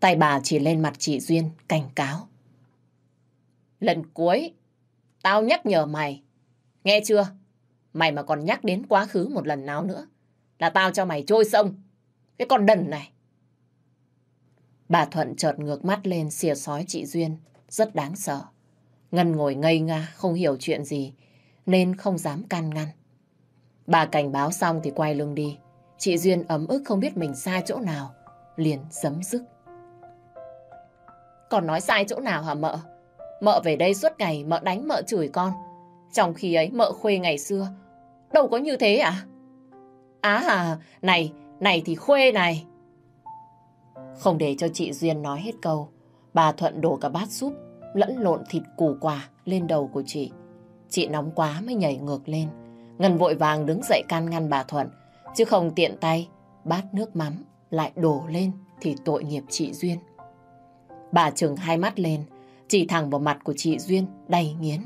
Tay bà chỉ lên mặt chị Duyên, cảnh cáo. Lần cuối, tao nhắc nhở mày. Nghe chưa? Mày mà còn nhắc đến quá khứ một lần nào nữa, là tao cho mày trôi sông. Cái con đần này. Bà Thuận chợt ngược mắt lên, xìa sói chị Duyên. Rất đáng sợ. Ngân ngồi ngây nga, không hiểu chuyện gì, nên không dám can ngăn. Bà cảnh báo xong thì quay lưng đi. Chị Duyên ấm ức không biết mình sai chỗ nào. Liền dấm dứt. Còn nói sai chỗ nào hả mợ? Mợ về đây suốt ngày, mợ đánh, mợ chửi con. Trong khi ấy, mợ khuê ngày xưa Đâu có như thế à? Á à, này, này thì khuê này. Không để cho chị Duyên nói hết câu, bà Thuận đổ cả bát súp, lẫn lộn thịt củ quả lên đầu của chị. Chị nóng quá mới nhảy ngược lên. Ngân vội vàng đứng dậy can ngăn bà Thuận, chứ không tiện tay, bát nước mắm lại đổ lên thì tội nghiệp chị Duyên. Bà trừng hai mắt lên, chỉ thẳng vào mặt của chị Duyên đầy nghiến.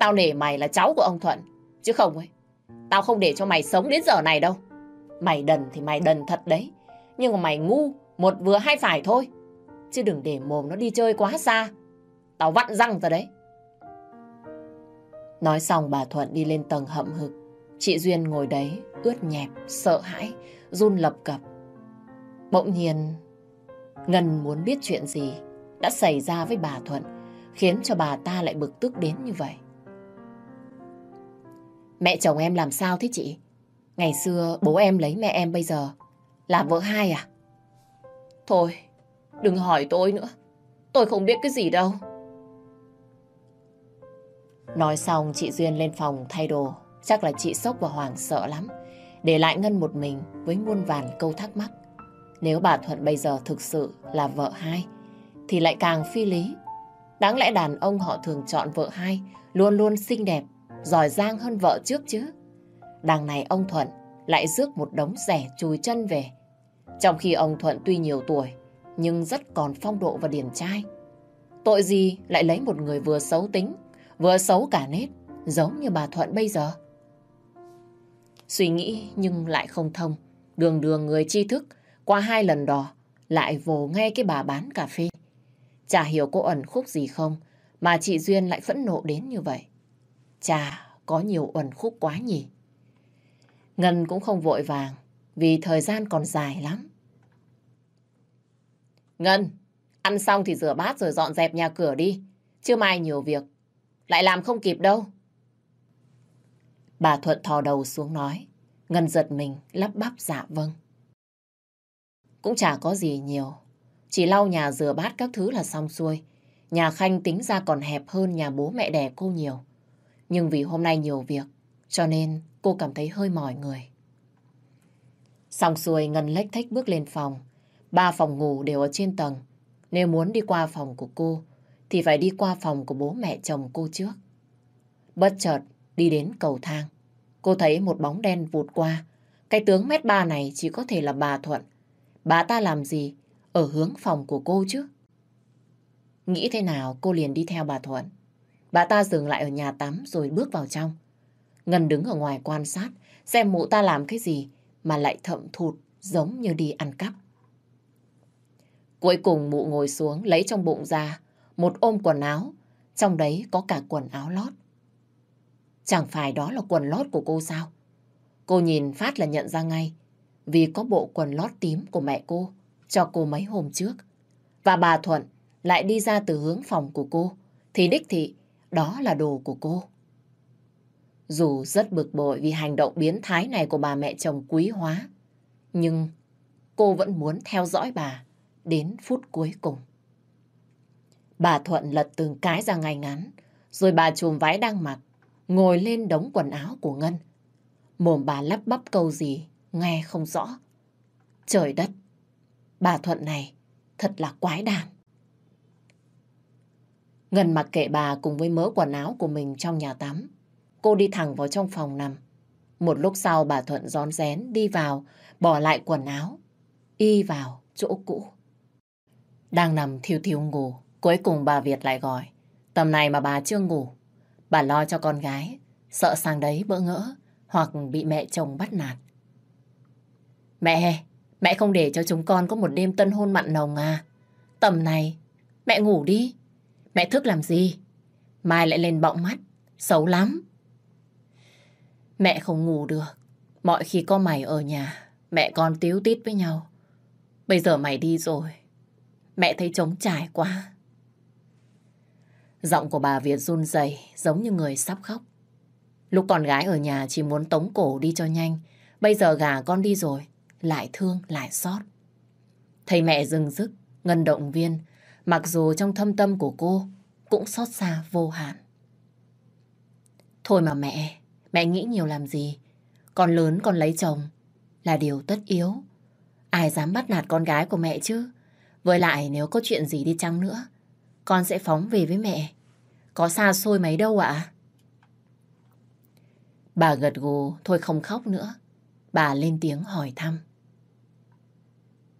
Tao nể mày là cháu của ông Thuận. Chứ không ấy, tao không để cho mày sống đến giờ này đâu. Mày đần thì mày đần thật đấy. Nhưng mà mày ngu, một vừa hai phải thôi. Chứ đừng để mồm nó đi chơi quá xa. Tao vặn răng rồi đấy. Nói xong bà Thuận đi lên tầng hậm hực. Chị Duyên ngồi đấy, ướt nhẹp, sợ hãi, run lập cập. Bỗng nhiên, Ngân muốn biết chuyện gì đã xảy ra với bà Thuận, khiến cho bà ta lại bực tức đến như vậy. Mẹ chồng em làm sao thế chị? Ngày xưa bố em lấy mẹ em bây giờ là vợ hai à? Thôi, đừng hỏi tôi nữa. Tôi không biết cái gì đâu. Nói xong chị Duyên lên phòng thay đồ. Chắc là chị sốc và hoảng sợ lắm. Để lại Ngân một mình với muôn vàn câu thắc mắc. Nếu bà Thuận bây giờ thực sự là vợ hai, thì lại càng phi lý. Đáng lẽ đàn ông họ thường chọn vợ hai, luôn luôn xinh đẹp, giỏi giang hơn vợ trước chứ. Đằng này ông Thuận lại rước một đống rẻ chùi chân về. Trong khi ông Thuận tuy nhiều tuổi, nhưng rất còn phong độ và điển trai. Tội gì lại lấy một người vừa xấu tính, vừa xấu cả nết, giống như bà Thuận bây giờ. Suy nghĩ nhưng lại không thông. Đường đường người tri thức, qua hai lần đò, lại vồ nghe cái bà bán cà phê. Chả hiểu cô ẩn khúc gì không, mà chị Duyên lại phẫn nộ đến như vậy. Chà, có nhiều uẩn khúc quá nhỉ. Ngân cũng không vội vàng, vì thời gian còn dài lắm. Ngân, ăn xong thì rửa bát rồi dọn dẹp nhà cửa đi. Chưa mai nhiều việc, lại làm không kịp đâu. Bà Thuận thò đầu xuống nói. Ngân giật mình, lắp bắp dạ vâng. Cũng chả có gì nhiều. Chỉ lau nhà rửa bát các thứ là xong xuôi. Nhà Khanh tính ra còn hẹp hơn nhà bố mẹ đẻ cô nhiều. Nhưng vì hôm nay nhiều việc, cho nên cô cảm thấy hơi mỏi người. Xong xuôi Ngân lách thách bước lên phòng. Ba phòng ngủ đều ở trên tầng. Nếu muốn đi qua phòng của cô, thì phải đi qua phòng của bố mẹ chồng cô trước. Bất chợt đi đến cầu thang. Cô thấy một bóng đen vụt qua. Cái tướng mét ba này chỉ có thể là bà Thuận. Bà ta làm gì ở hướng phòng của cô chứ? Nghĩ thế nào cô liền đi theo bà Thuận. Bà ta dừng lại ở nhà tắm rồi bước vào trong. Ngân đứng ở ngoài quan sát xem mụ ta làm cái gì mà lại thậm thụt giống như đi ăn cắp. Cuối cùng mụ ngồi xuống lấy trong bụng ra một ôm quần áo, trong đấy có cả quần áo lót. Chẳng phải đó là quần lót của cô sao? Cô nhìn phát là nhận ra ngay, vì có bộ quần lót tím của mẹ cô cho cô mấy hôm trước. Và bà Thuận lại đi ra từ hướng phòng của cô, thì đích thị đó là đồ của cô. Dù rất bực bội vì hành động biến thái này của bà mẹ chồng quý hóa, nhưng cô vẫn muốn theo dõi bà đến phút cuối cùng. Bà Thuận lật từng cái ra ngay ngắn, rồi bà chùm váy đang mặc, ngồi lên đống quần áo của Ngân. Mồm bà lắp bắp câu gì, nghe không rõ. Trời đất, bà Thuận này thật là quái đản. Ngân mặc kệ bà cùng với mớ quần áo của mình trong nhà tắm. Cô đi thẳng vào trong phòng nằm. Một lúc sau bà Thuận rón rén đi vào, bỏ lại quần áo, y vào chỗ cũ. Đang nằm thiêu thiêu ngủ, cuối cùng bà Việt lại gọi. Tầm này mà bà chưa ngủ, bà lo cho con gái, sợ sang đấy bỡ ngỡ hoặc bị mẹ chồng bắt nạt. Mẹ, mẹ không để cho chúng con có một đêm tân hôn mặn nồng à? Tầm này, mẹ ngủ đi. Mẹ thức làm gì? Mai lại lên bọng mắt, xấu lắm. Mẹ không ngủ được. Mọi khi có mày ở nhà, mẹ con tiếu tít với nhau. Bây giờ mày đi rồi. Mẹ thấy trống trải quá. Giọng của bà Việt run rẩy giống như người sắp khóc. Lúc con gái ở nhà chỉ muốn tống cổ đi cho nhanh. Bây giờ gà con đi rồi, lại thương, lại xót. Thầy mẹ dừng dứt, ngân động viên, mặc dù trong thâm tâm của cô cũng xót xa vô hạn. Thôi mà mẹ, mẹ nghĩ nhiều làm gì? Con lớn con lấy chồng là điều tất yếu. Ai dám bắt nạt con gái của mẹ chứ? Với lại nếu có chuyện gì đi chăng nữa, con sẽ phóng về với mẹ. Có xa xôi mấy đâu ạ? Bà gật gù, thôi không khóc nữa. Bà lên tiếng hỏi thăm.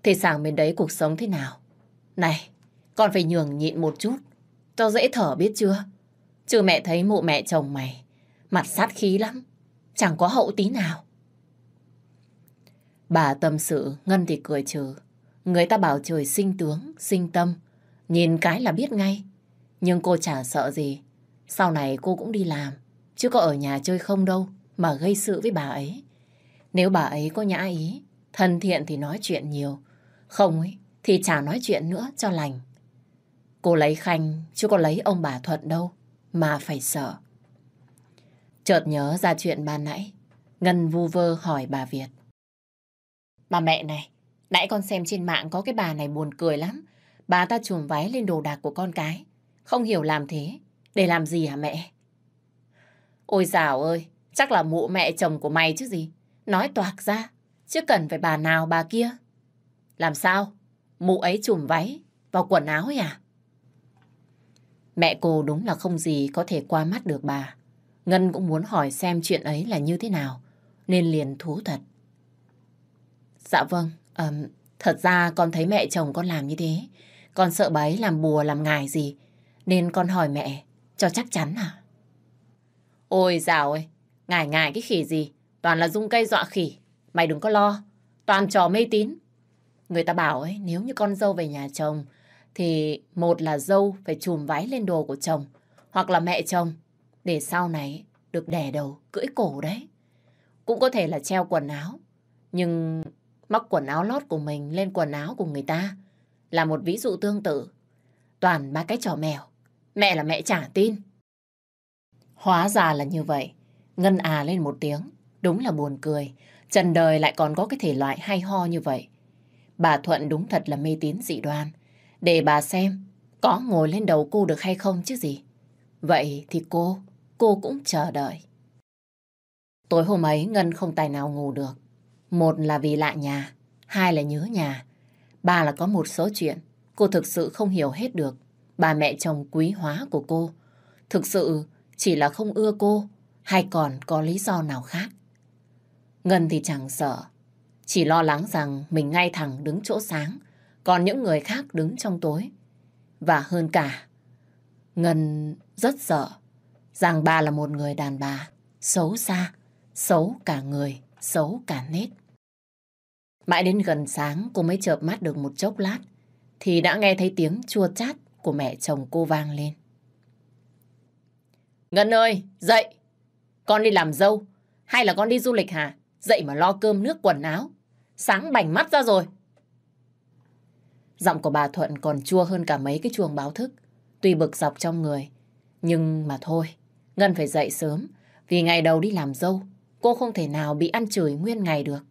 Thế sàng bên đấy cuộc sống thế nào? Này, con phải nhường nhịn một chút, cho dễ thở biết chưa? Chứ mẹ thấy mụ mẹ chồng mày, mặt sát khí lắm, chẳng có hậu tí nào. Bà tâm sự, Ngân thì cười trừ. Người ta bảo trời sinh tướng, sinh tâm, nhìn cái là biết ngay. Nhưng cô chả sợ gì, sau này cô cũng đi làm, chứ có ở nhà chơi không đâu mà gây sự với bà ấy. Nếu bà ấy có nhã ý, thân thiện thì nói chuyện nhiều, không ấy thì chả nói chuyện nữa cho lành. Cô lấy Khanh chứ có lấy ông bà Thuận đâu mà phải sợ. Chợt nhớ ra chuyện ban nãy, Ngân vu vơ hỏi bà Việt. Bà mẹ này, nãy con xem trên mạng có cái bà này buồn cười lắm. Bà ta trùm váy lên đồ đạc của con cái. Không hiểu làm thế. Để làm gì hả mẹ? Ôi dào ơi, chắc là mụ mẹ chồng của mày chứ gì. Nói toạc ra, chứ cần phải bà nào bà kia. Làm sao? Mụ ấy trùm váy vào quần áo ấy à? Mẹ cô đúng là không gì có thể qua mắt được bà. Ngân cũng muốn hỏi xem chuyện ấy là như thế nào, nên liền thú thật. Dạ vâng, um, thật ra con thấy mẹ chồng con làm như thế. Con sợ bà ấy làm bùa làm ngài gì, nên con hỏi mẹ cho chắc chắn à? Ôi dào ơi, ngài ngài cái khỉ gì, toàn là dung cây dọa khỉ. Mày đừng có lo, toàn trò mê tín. Người ta bảo ấy, nếu như con dâu về nhà chồng, thì một là dâu phải chùm váy lên đồ của chồng, hoặc là mẹ chồng, để sau này được đẻ đầu, cưỡi cổ đấy. Cũng có thể là treo quần áo, nhưng mắc quần áo lót của mình lên quần áo của người ta là một ví dụ tương tự. Toàn ba cái trò mèo, mẹ là mẹ trả tin. Hóa ra là như vậy, Ngân à lên một tiếng, đúng là buồn cười. Trần đời lại còn có cái thể loại hay ho như vậy. Bà Thuận đúng thật là mê tín dị đoan. Để bà xem có ngồi lên đầu cô được hay không chứ gì. Vậy thì cô, cô cũng chờ đợi. Tối hôm ấy Ngân không tài nào ngủ được. Một là vì lạ nhà, hai là nhớ nhà. Ba là có một số chuyện cô thực sự không hiểu hết được. Bà mẹ chồng quý hóa của cô thực sự chỉ là không ưa cô hay còn có lý do nào khác. Ngân thì chẳng sợ, chỉ lo lắng rằng mình ngay thẳng đứng chỗ sáng, còn những người khác đứng trong tối. Và hơn cả, Ngân rất sợ rằng bà là một người đàn bà xấu xa, xấu cả người, xấu cả nết. Mãi đến gần sáng cô mới chợp mắt được một chốc lát thì đã nghe thấy tiếng chua chát của mẹ chồng cô vang lên. Ngân ơi, dậy! Con đi làm dâu hay là con đi du lịch hả? Dậy mà lo cơm nước quần áo. Sáng bành mắt ra rồi. Giọng của bà Thuận còn chua hơn cả mấy cái chuồng báo thức. Tuy bực dọc trong người. Nhưng mà thôi, Ngân phải dậy sớm. Vì ngày đầu đi làm dâu, cô không thể nào bị ăn chửi nguyên ngày được.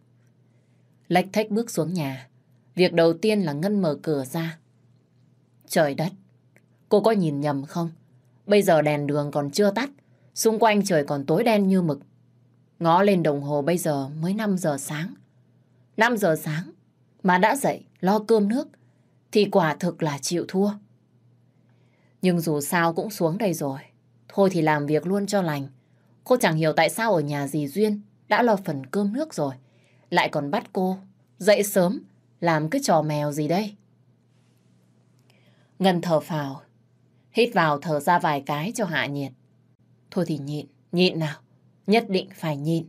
Lách thách bước xuống nhà. Việc đầu tiên là Ngân mở cửa ra. Trời đất, cô có nhìn nhầm không? Bây giờ đèn đường còn chưa tắt, xung quanh trời còn tối đen như mực. Ngó lên đồng hồ bây giờ mới 5 giờ sáng. 5 giờ sáng mà đã dậy lo cơm nước thì quả thực là chịu thua. Nhưng dù sao cũng xuống đây rồi. Thôi thì làm việc luôn cho lành. Cô chẳng hiểu tại sao ở nhà dì Duyên đã lo phần cơm nước rồi. Lại còn bắt cô dậy sớm làm cái trò mèo gì đây. Ngân thở phào. Hít vào thở ra vài cái cho hạ nhiệt. Thôi thì nhịn, nhịn nào. Nhất định phải nhịn.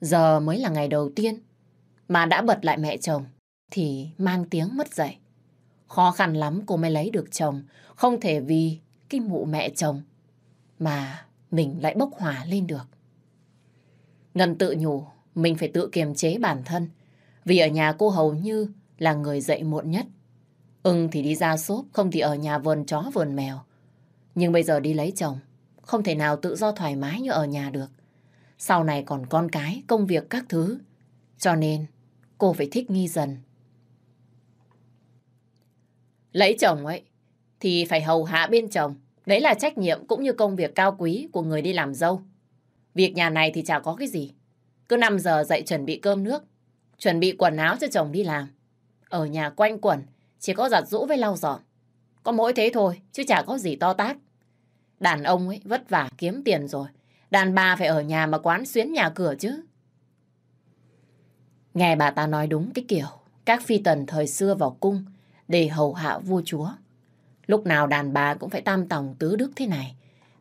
Giờ mới là ngày đầu tiên mà đã bật lại mẹ chồng thì mang tiếng mất dạy. Khó khăn lắm cô mới lấy được chồng, không thể vì cái mụ mẹ chồng mà mình lại bốc hỏa lên được. Ngân tự nhủ, mình phải tự kiềm chế bản thân, vì ở nhà cô hầu như là người dậy muộn nhất. Ưng thì đi ra xốp, không thì ở nhà vườn chó vườn mèo. Nhưng bây giờ đi lấy chồng, không thể nào tự do thoải mái như ở nhà được. Sau này còn con cái, công việc các thứ. Cho nên cô phải thích nghi dần. Lấy chồng ấy, thì phải hầu hạ bên chồng. Đấy là trách nhiệm cũng như công việc cao quý của người đi làm dâu. Việc nhà này thì chả có cái gì. Cứ 5 giờ dậy chuẩn bị cơm nước, chuẩn bị quần áo cho chồng đi làm. Ở nhà quanh quẩn, chỉ có giặt rũ với lau dọn. Có mỗi thế thôi, chứ chả có gì to tát. Đàn ông ấy vất vả kiếm tiền rồi. Đàn bà phải ở nhà mà quán xuyến nhà cửa chứ. Nghe bà ta nói đúng cái kiểu các phi tần thời xưa vào cung để hầu hạ vua chúa. Lúc nào đàn bà cũng phải tam tòng tứ đức thế này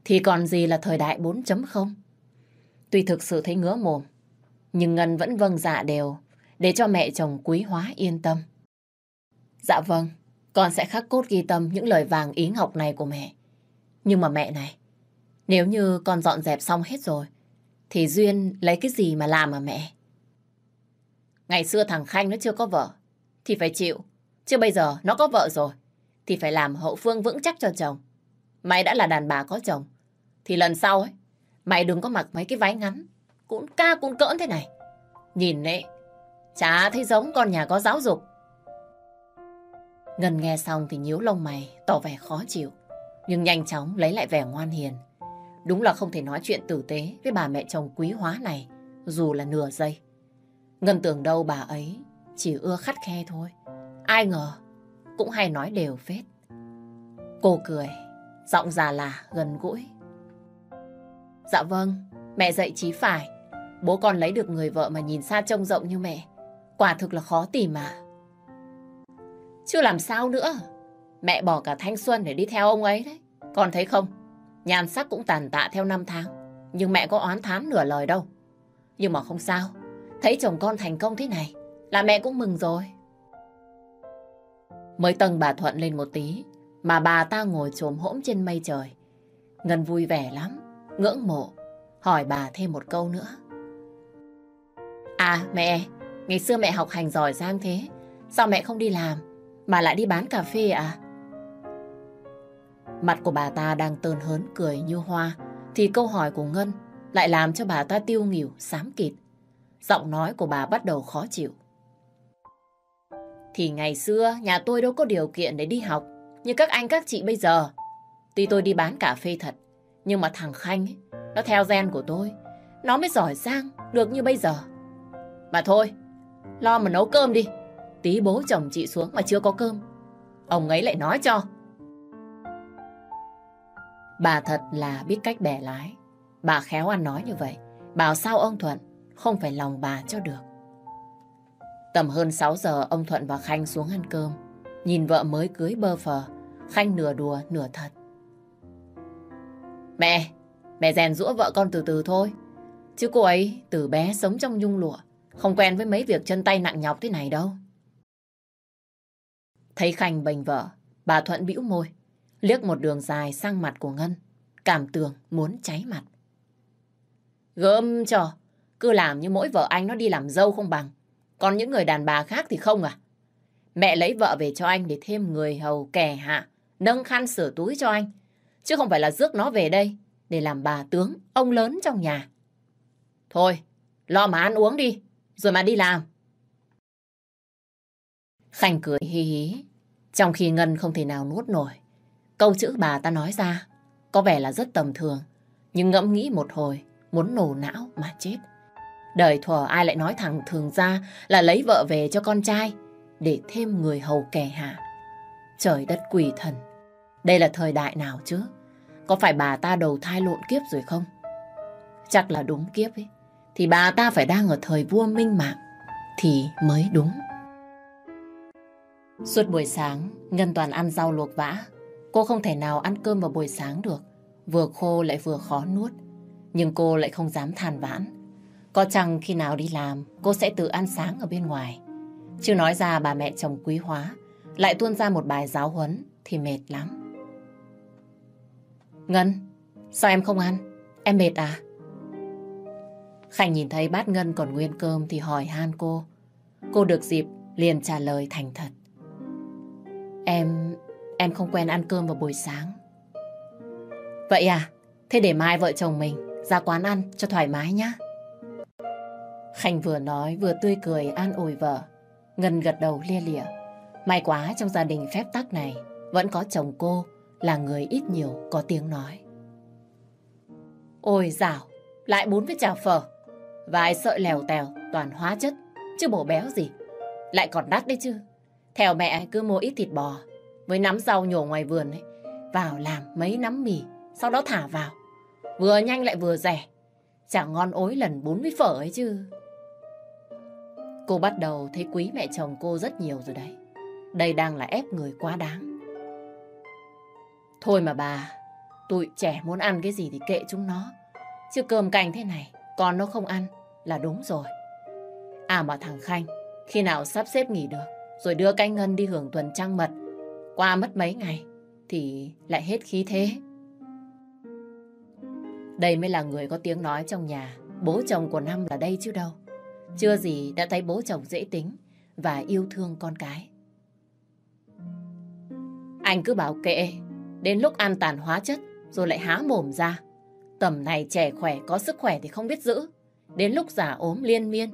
thì còn gì là thời đại 4.0. Tuy thực sự thấy ngứa mồm, nhưng Ngân vẫn vâng dạ đều để cho mẹ chồng quý hóa yên tâm. Dạ vâng, con sẽ khắc cốt ghi tâm những lời vàng ý ngọc này của mẹ. Nhưng mà mẹ này, nếu như con dọn dẹp xong hết rồi, thì Duyên lấy cái gì mà làm mà mẹ? Ngày xưa thằng Khanh nó chưa có vợ, thì phải chịu. Chứ bây giờ nó có vợ rồi, thì phải làm hậu phương vững chắc cho chồng. Mày đã là đàn bà có chồng, thì lần sau ấy, mày đừng có mặc mấy cái váy ngắn, cũng ca cũng cỡn thế này. Nhìn ấy, chả thấy giống con nhà có giáo dục. Ngân nghe xong thì nhíu lông mày, tỏ vẻ khó chịu. Nhưng nhanh chóng lấy lại vẻ ngoan hiền. Đúng là không thể nói chuyện tử tế với bà mẹ chồng quý hóa này, dù là nửa giây. Ngân tưởng đâu bà ấy chỉ ưa khắt khe thôi. Ai ngờ, cũng hay nói đều phết. Cô cười, giọng già là gần gũi. Dạ vâng, mẹ dạy chí phải. Bố con lấy được người vợ mà nhìn xa trông rộng như mẹ. Quả thực là khó tìm mà. Chưa làm sao nữa. Mẹ bỏ cả thanh xuân để đi theo ông ấy đấy. Con thấy không? Nhan sắc cũng tàn tạ theo năm tháng. Nhưng mẹ có oán thán nửa lời đâu. Nhưng mà không sao. Thấy chồng con thành công thế này là mẹ cũng mừng rồi. Mới tầng bà Thuận lên một tí mà bà ta ngồi trồm hỗn trên mây trời. Ngân vui vẻ lắm, ngưỡng mộ, hỏi bà thêm một câu nữa. À mẹ, ngày xưa mẹ học hành giỏi giang thế, sao mẹ không đi làm mà lại đi bán cà phê à? Mặt của bà ta đang tơn hớn cười như hoa, thì câu hỏi của Ngân lại làm cho bà ta tiêu nghỉu, sám kịt. Giọng nói của bà bắt đầu khó chịu. Thì ngày xưa nhà tôi đâu có điều kiện để đi học như các anh các chị bây giờ. Tuy tôi đi bán cà phê thật, nhưng mà thằng Khanh ấy, nó theo gen của tôi. Nó mới giỏi giang được như bây giờ. Mà thôi, lo mà nấu cơm đi. Tí bố chồng chị xuống mà chưa có cơm. Ông ấy lại nói cho. Bà thật là biết cách bẻ lái. Bà khéo ăn nói như vậy. Bảo sao ông Thuận không phải lòng bà cho được. Tầm hơn 6 giờ ông Thuận và Khanh xuống ăn cơm. Nhìn vợ mới cưới bơ phờ. Khanh nửa đùa nửa thật. Mẹ, mẹ rèn rũa vợ con từ từ thôi. Chứ cô ấy từ bé sống trong nhung lụa. Không quen với mấy việc chân tay nặng nhọc thế này đâu. Thấy Khanh bềnh vợ, bà Thuận bĩu môi, liếc một đường dài sang mặt của Ngân, cảm tưởng muốn cháy mặt. Gớm cho, cứ làm như mỗi vợ anh nó đi làm dâu không bằng. Còn những người đàn bà khác thì không à? Mẹ lấy vợ về cho anh để thêm người hầu kẻ hạ, nâng khăn sửa túi cho anh. Chứ không phải là rước nó về đây để làm bà tướng, ông lớn trong nhà. Thôi, lo mà ăn uống đi, rồi mà đi làm. Khanh cười hí hí, trong khi Ngân không thể nào nuốt nổi. Câu chữ bà ta nói ra có vẻ là rất tầm thường, nhưng ngẫm nghĩ một hồi, muốn nổ não mà chết. Đời thuở ai lại nói thẳng thường ra là lấy vợ về cho con trai để thêm người hầu kẻ hạ. Trời đất quỷ thần, đây là thời đại nào chứ? Có phải bà ta đầu thai lộn kiếp rồi không? Chắc là đúng kiếp ấy. Thì bà ta phải đang ở thời vua minh mạng thì mới đúng. Suốt buổi sáng, Ngân Toàn ăn rau luộc vã. Cô không thể nào ăn cơm vào buổi sáng được. Vừa khô lại vừa khó nuốt. Nhưng cô lại không dám than vãn. Có chăng khi nào đi làm, cô sẽ tự ăn sáng ở bên ngoài. Chứ nói ra bà mẹ chồng quý hóa, lại tuôn ra một bài giáo huấn thì mệt lắm. Ngân, sao em không ăn? Em mệt à? Khanh nhìn thấy bát Ngân còn nguyên cơm thì hỏi han cô. Cô được dịp liền trả lời thành thật. Em... em không quen ăn cơm vào buổi sáng. Vậy à? Thế để mai vợ chồng mình ra quán ăn cho thoải mái nhá. Khanh vừa nói vừa tươi cười an ủi vợ. Ngân gật đầu lia lịa. May quá trong gia đình phép tắc này vẫn có chồng cô là người ít nhiều có tiếng nói. Ôi dào, lại bún với chả phở. Vài sợi lèo tèo toàn hóa chất, chứ bổ béo gì. Lại còn đắt đấy chứ. Theo mẹ cứ mua ít thịt bò với nắm rau nhổ ngoài vườn ấy, vào làm mấy nắm mì, sau đó thả vào. Vừa nhanh lại vừa rẻ. Chả ngon ối lần bún với phở ấy chứ. Cô bắt đầu thấy quý mẹ chồng cô rất nhiều rồi đấy. Đây đang là ép người quá đáng. Thôi mà bà, Tụi trẻ muốn ăn cái gì thì kệ chúng nó. Chứ cơm canh thế này, con nó không ăn là đúng rồi. À mà thằng Khanh, khi nào sắp xếp nghỉ được, rồi đưa canh Ngân đi hưởng tuần trăng mật. Qua mất mấy ngày, thì lại hết khí thế. Đây mới là người có tiếng nói trong nhà. Bố chồng của Năm là đây chứ đâu. Chưa gì đã thấy bố chồng dễ tính và yêu thương con cái. Anh cứ bảo kệ, đến lúc ăn tàn hóa chất rồi lại há mồm ra. Tầm này trẻ khỏe có sức khỏe thì không biết giữ. Đến lúc già ốm liên miên,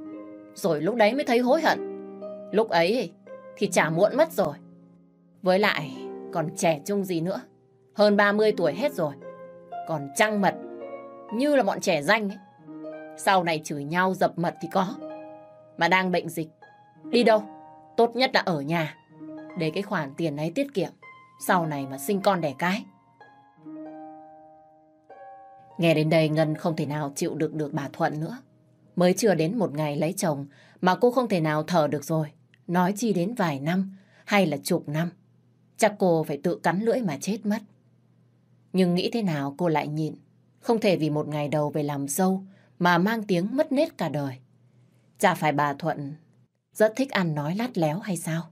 rồi lúc đấy mới thấy hối hận. Lúc ấy thì chả muộn mất rồi. Với lại còn trẻ trung gì nữa. Hơn 30 tuổi hết rồi. Còn trăng mật như là bọn trẻ danh ấy. Sau này chửi nhau dập mật thì có. Mà đang bệnh dịch. Đi đâu? Tốt nhất là ở nhà. Để cái khoản tiền ấy tiết kiệm. Sau này mà sinh con đẻ cái. Nghe đến đây Ngân không thể nào chịu được được bà Thuận nữa. Mới chưa đến một ngày lấy chồng mà cô không thể nào thở được rồi. Nói chi đến vài năm hay là chục năm. Chắc cô phải tự cắn lưỡi mà chết mất. Nhưng nghĩ thế nào cô lại nhịn. Không thể vì một ngày đầu về làm dâu mà mang tiếng mất nết cả đời. Chả phải bà Thuận rất thích ăn nói lát léo hay sao?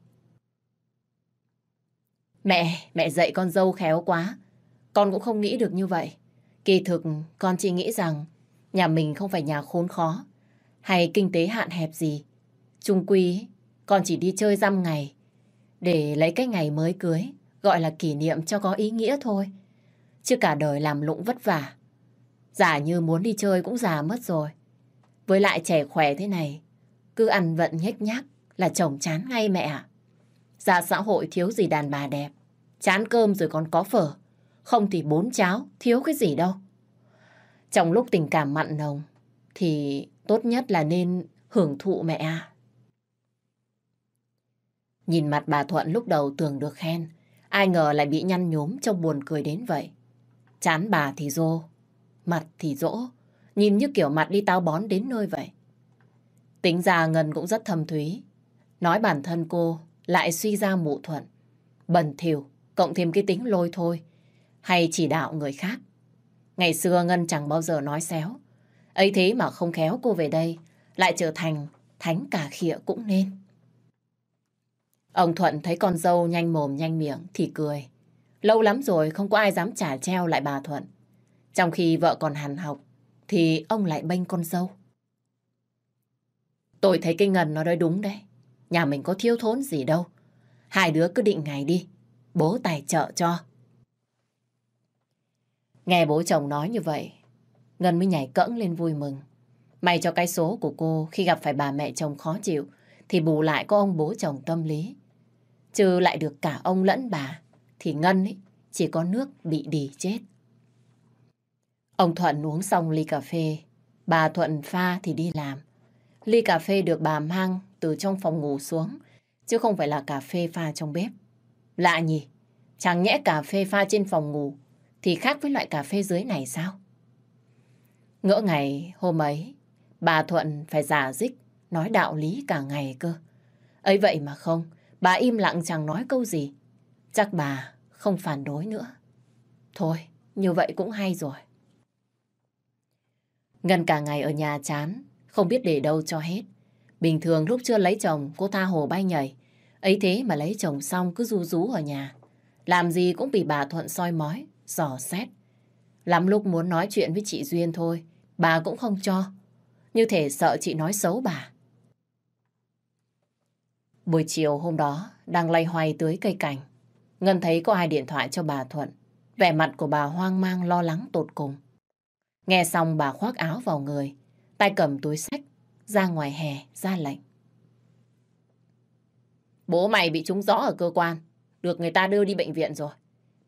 Mẹ, mẹ dạy con dâu khéo quá. Con cũng không nghĩ được như vậy. Kỳ thực, con chỉ nghĩ rằng nhà mình không phải nhà khốn khó hay kinh tế hạn hẹp gì. Trung quy, con chỉ đi chơi dăm ngày để lấy cái ngày mới cưới gọi là kỷ niệm cho có ý nghĩa thôi. Chứ cả đời làm lụng vất vả. Giả như muốn đi chơi cũng già mất rồi. Với lại trẻ khỏe thế này, cứ ăn vận nhếch nhác là chồng chán ngay mẹ ạ. Ra xã hội thiếu gì đàn bà đẹp. Chán cơm rồi còn có phở. Không thì bốn cháo, thiếu cái gì đâu. Trong lúc tình cảm mặn nồng, thì tốt nhất là nên hưởng thụ mẹ ạ. Nhìn mặt bà Thuận lúc đầu tưởng được khen, ai ngờ lại bị nhăn nhốm trong buồn cười đến vậy. Chán bà thì rô, mặt thì dỗ, nhìn như kiểu mặt đi tao bón đến nơi vậy. Tính ra Ngân cũng rất thâm thúy, nói bản thân cô lại suy ra mụ thuận, bẩn thỉu cộng thêm cái tính lôi thôi, hay chỉ đạo người khác. Ngày xưa Ngân chẳng bao giờ nói xéo, ấy thế mà không khéo cô về đây, lại trở thành thánh cả khịa cũng nên. Ông Thuận thấy con dâu nhanh mồm nhanh miệng thì cười. Lâu lắm rồi không có ai dám trả treo lại bà Thuận. Trong khi vợ còn hàn học thì ông lại bênh con dâu. Tôi thấy cái ngần nó nói đúng đấy. Nhà mình có thiếu thốn gì đâu. Hai đứa cứ định ngày đi. Bố tài trợ cho. Nghe bố chồng nói như vậy, Ngân mới nhảy cẫng lên vui mừng. May cho cái số của cô khi gặp phải bà mẹ chồng khó chịu thì bù lại có ông bố chồng tâm lý. Chứ lại được cả ông lẫn bà thì Ngân ấy chỉ có nước bị đì chết. Ông Thuận uống xong ly cà phê, bà Thuận pha thì đi làm. Ly cà phê được bà mang từ trong phòng ngủ xuống, chứ không phải là cà phê pha trong bếp. Lạ nhỉ, chẳng nhẽ cà phê pha trên phòng ngủ thì khác với loại cà phê dưới này sao? Ngỡ ngày hôm ấy, bà Thuận phải giả dích, nói đạo lý cả ngày cơ. ấy vậy mà không, bà im lặng chẳng nói câu gì. Chắc bà không phản đối nữa. Thôi, như vậy cũng hay rồi. Ngân cả ngày ở nhà chán, không biết để đâu cho hết. Bình thường lúc chưa lấy chồng, cô tha hồ bay nhảy. Ấy thế mà lấy chồng xong cứ ru rú ở nhà. Làm gì cũng bị bà Thuận soi mói, dò xét. Lắm lúc muốn nói chuyện với chị Duyên thôi, bà cũng không cho. Như thể sợ chị nói xấu bà. Buổi chiều hôm đó, đang lay hoay tưới cây cảnh. Ngân thấy có ai điện thoại cho bà Thuận. Vẻ mặt của bà hoang mang lo lắng tột cùng. Nghe xong bà khoác áo vào người, tay cầm túi sách, ra ngoài hè, ra lệnh. Bố mày bị trúng gió ở cơ quan, được người ta đưa đi bệnh viện rồi.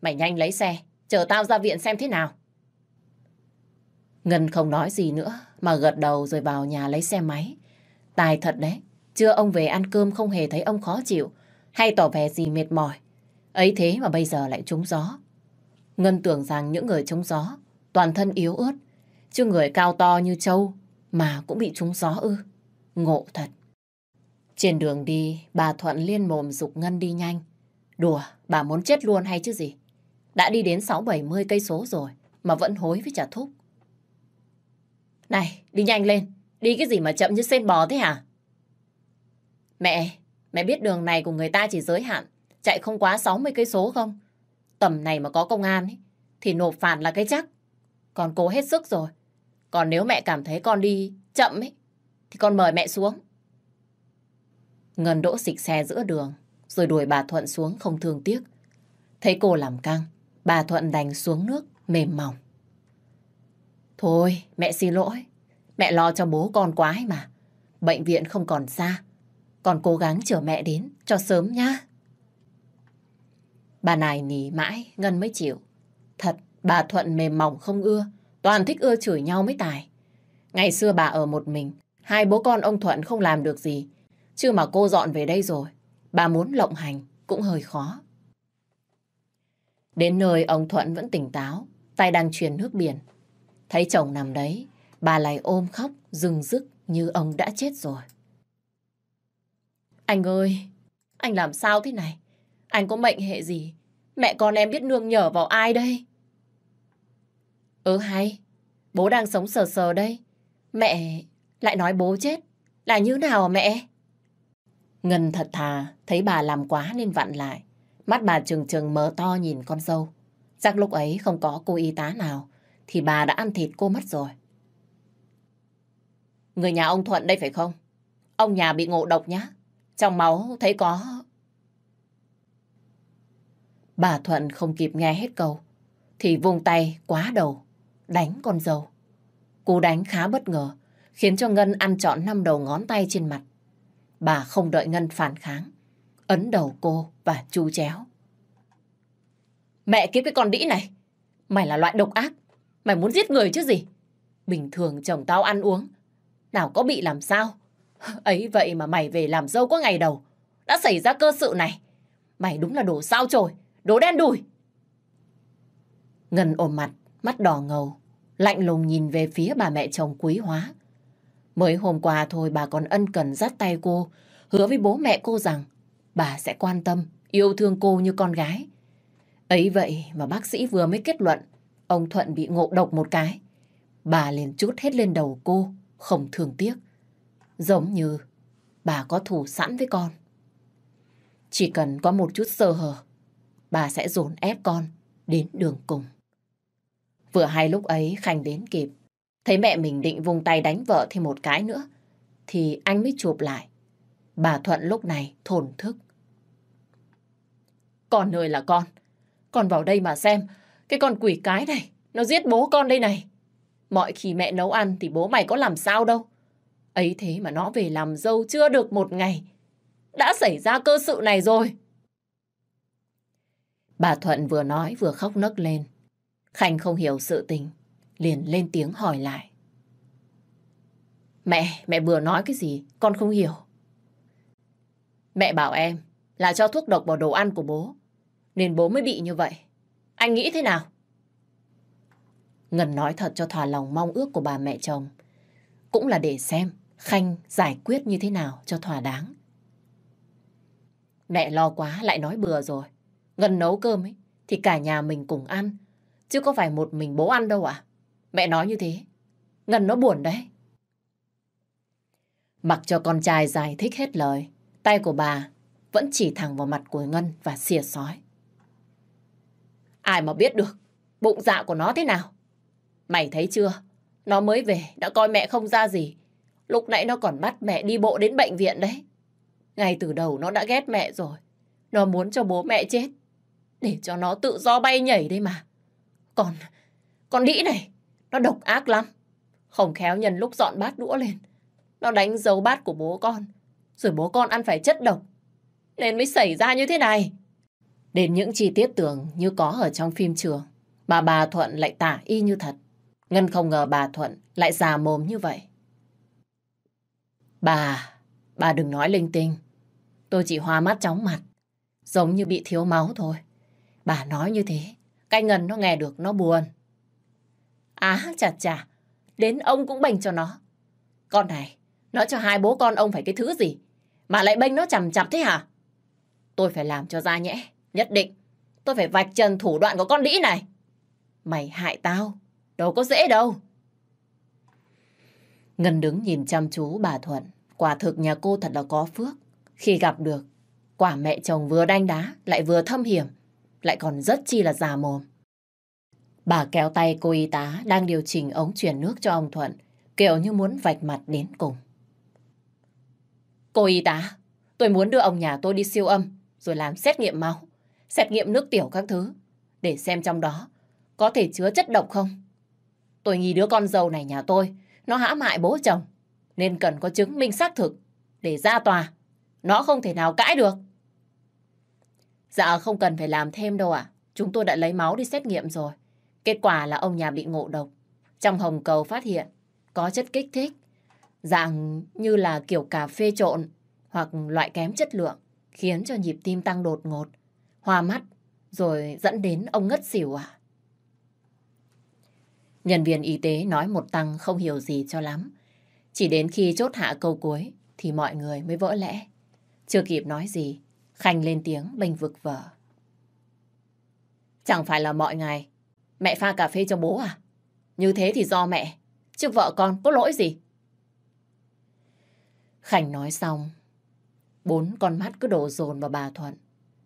Mày nhanh lấy xe, chờ tao ra viện xem thế nào. Ngân không nói gì nữa, mà gật đầu rồi vào nhà lấy xe máy. Tài thật đấy, chưa ông về ăn cơm không hề thấy ông khó chịu, hay tỏ vẻ gì mệt mỏi. Ấy thế mà bây giờ lại trúng gió. Ngân tưởng rằng những người trúng gió, toàn thân yếu ớt, chứ người cao to như châu mà cũng bị trúng gió ư. Ngộ thật. Trên đường đi, bà Thuận liên mồm dục Ngân đi nhanh. Đùa, bà muốn chết luôn hay chứ gì? Đã đi đến 6-70 cây số rồi mà vẫn hối với trả thúc. Này, đi nhanh lên. Đi cái gì mà chậm như sen bò thế hả? Mẹ, mẹ biết đường này của người ta chỉ giới hạn chạy không quá 60 cây số không? Tầm này mà có công an ấy, thì nộp phạt là cái chắc. còn cố hết sức rồi. Còn nếu mẹ cảm thấy con đi chậm ấy, thì con mời mẹ xuống. Ngân đỗ xịch xe giữa đường, rồi đuổi bà Thuận xuống không thương tiếc. Thấy cô làm căng, bà Thuận đành xuống nước mềm mỏng. Thôi, mẹ xin lỗi. Mẹ lo cho bố con quá ấy mà. Bệnh viện không còn xa. còn cố gắng chờ mẹ đến cho sớm nhá. Bà này nỉ mãi, Ngân mới chịu. Thật, bà Thuận mềm mỏng không ưa. Toàn thích ưa chửi nhau mới tài. Ngày xưa bà ở một mình. Hai bố con ông Thuận không làm được gì. Chứ mà cô dọn về đây rồi. Bà muốn lộng hành cũng hơi khó. Đến nơi ông Thuận vẫn tỉnh táo. Tay đang truyền nước biển. Thấy chồng nằm đấy. Bà lại ôm khóc, rừng rức như ông đã chết rồi. Anh ơi, anh làm sao thế này? Anh có mệnh hệ gì? Mẹ con em biết nương nhờ vào ai đây? Ừ hay, bố đang sống sờ sờ đây. Mẹ lại nói bố chết. Là như nào mẹ? Ngân thật thà, thấy bà làm quá nên vặn lại. Mắt bà trừng trừng mở to nhìn con dâu. Chắc lúc ấy không có cô y tá nào, thì bà đã ăn thịt cô mất rồi. Người nhà ông Thuận đây phải không? Ông nhà bị ngộ độc nhá. Trong máu thấy có... Bà Thuận không kịp nghe hết câu, thì vùng tay quá đầu, đánh con dâu. Cú đánh khá bất ngờ, khiến cho Ngân ăn trọn năm đầu ngón tay trên mặt. Bà không đợi Ngân phản kháng, ấn đầu cô và chu chéo. Mẹ kiếp cái con đĩ này, mày là loại độc ác, mày muốn giết người chứ gì? Bình thường chồng tao ăn uống, nào có bị làm sao? Ấy vậy mà mày về làm dâu có ngày đầu, đã xảy ra cơ sự này. Mày đúng là đồ sao trời, đồ đen đùi. Ngân ôm mặt, mắt đỏ ngầu, lạnh lùng nhìn về phía bà mẹ chồng quý hóa. Mới hôm qua thôi bà còn ân cần dắt tay cô, hứa với bố mẹ cô rằng bà sẽ quan tâm, yêu thương cô như con gái. Ấy vậy mà bác sĩ vừa mới kết luận ông Thuận bị ngộ độc một cái. Bà liền chút hết lên đầu cô, không thương tiếc. Giống như bà có thủ sẵn với con. Chỉ cần có một chút sơ hở, bà sẽ dồn ép con đến đường cùng. Vừa hai lúc ấy Khanh đến kịp, thấy mẹ mình định vùng tay đánh vợ thêm một cái nữa, thì anh mới chụp lại. Bà Thuận lúc này thổn thức. Con ơi là con, con vào đây mà xem, cái con quỷ cái này, nó giết bố con đây này. Mọi khi mẹ nấu ăn thì bố mày có làm sao đâu. Ấy thế mà nó về làm dâu chưa được một ngày. Đã xảy ra cơ sự này rồi. Bà Thuận vừa nói vừa khóc nấc lên. Khanh không hiểu sự tình, liền lên tiếng hỏi lại. Mẹ, mẹ vừa nói cái gì, con không hiểu. Mẹ bảo em là cho thuốc độc vào đồ ăn của bố, nên bố mới bị như vậy. Anh nghĩ thế nào? Ngân nói thật cho thỏa lòng mong ước của bà mẹ chồng. Cũng là để xem Khanh giải quyết như thế nào cho thỏa đáng. Mẹ lo quá lại nói bừa rồi. Ngân nấu cơm ấy thì cả nhà mình cùng ăn. Chứ có phải một mình bố ăn đâu à? Mẹ nói như thế. Ngân nó buồn đấy. Mặc cho con trai giải thích hết lời, tay của bà vẫn chỉ thẳng vào mặt của Ngân và xìa sói. Ai mà biết được bụng dạ của nó thế nào? Mày thấy chưa? Nó mới về đã coi mẹ không ra gì Lúc nãy nó còn bắt mẹ đi bộ đến bệnh viện đấy. Ngay từ đầu nó đã ghét mẹ rồi. Nó muốn cho bố mẹ chết. Để cho nó tự do bay nhảy đây mà. Còn, con đĩ này, nó độc ác lắm. Không khéo nhân lúc dọn bát đũa lên. Nó đánh dấu bát của bố con. Rồi bố con ăn phải chất độc. Nên mới xảy ra như thế này. Đến những chi tiết tưởng như có ở trong phim trường. Mà bà Thuận lại tả y như thật. Ngân không ngờ bà Thuận lại già mồm như vậy. Bà, bà đừng nói linh tinh. Tôi chỉ hoa mắt chóng mặt. Giống như bị thiếu máu thôi. Bà nói như thế, cái ngân nó nghe được nó buồn. Á chà chà, đến ông cũng bênh cho nó. Con này, nó cho hai bố con ông phải cái thứ gì? Mà lại bênh nó chằm chặp thế hả? Tôi phải làm cho ra nhẽ, nhất định. tôi phải vạch trần thủ đoạn của con đĩ này. Mày hại tao, đâu có dễ đâu. Ngân đứng nhìn chăm chú bà Thuận. Quả thực nhà cô thật là có phước. Khi gặp được, quả mẹ chồng vừa đanh đá, lại vừa thâm hiểm, lại còn rất chi là già mồm. Bà kéo tay cô y tá đang điều chỉnh ống truyền nước cho ông Thuận, kiểu như muốn vạch mặt đến cùng. Cô y tá, tôi muốn đưa ông nhà tôi đi siêu âm, rồi làm xét nghiệm máu, xét nghiệm nước tiểu các thứ, để xem trong đó có thể chứa chất độc không. Tôi nghi đứa con dâu này nhà tôi, nó hãm hại bố chồng, nên cần có chứng minh xác thực để ra tòa. Nó không thể nào cãi được. Dạ không cần phải làm thêm đâu ạ. Chúng tôi đã lấy máu đi xét nghiệm rồi. Kết quả là ông nhà bị ngộ độc. Trong hồng cầu phát hiện có chất kích thích. Dạng như là kiểu cà phê trộn hoặc loại kém chất lượng khiến cho nhịp tim tăng đột ngột, hoa mắt rồi dẫn đến ông ngất xỉu à. Nhân viên y tế nói một tăng không hiểu gì cho lắm. Chỉ đến khi chốt hạ câu cuối thì mọi người mới vỡ lẽ. Chưa kịp nói gì, Khanh lên tiếng bênh vực vợ. Chẳng phải là mọi ngày mẹ pha cà phê cho bố à? Như thế thì do mẹ, chứ vợ con có lỗi gì? Khanh nói xong, bốn con mắt cứ đổ dồn vào bà Thuận.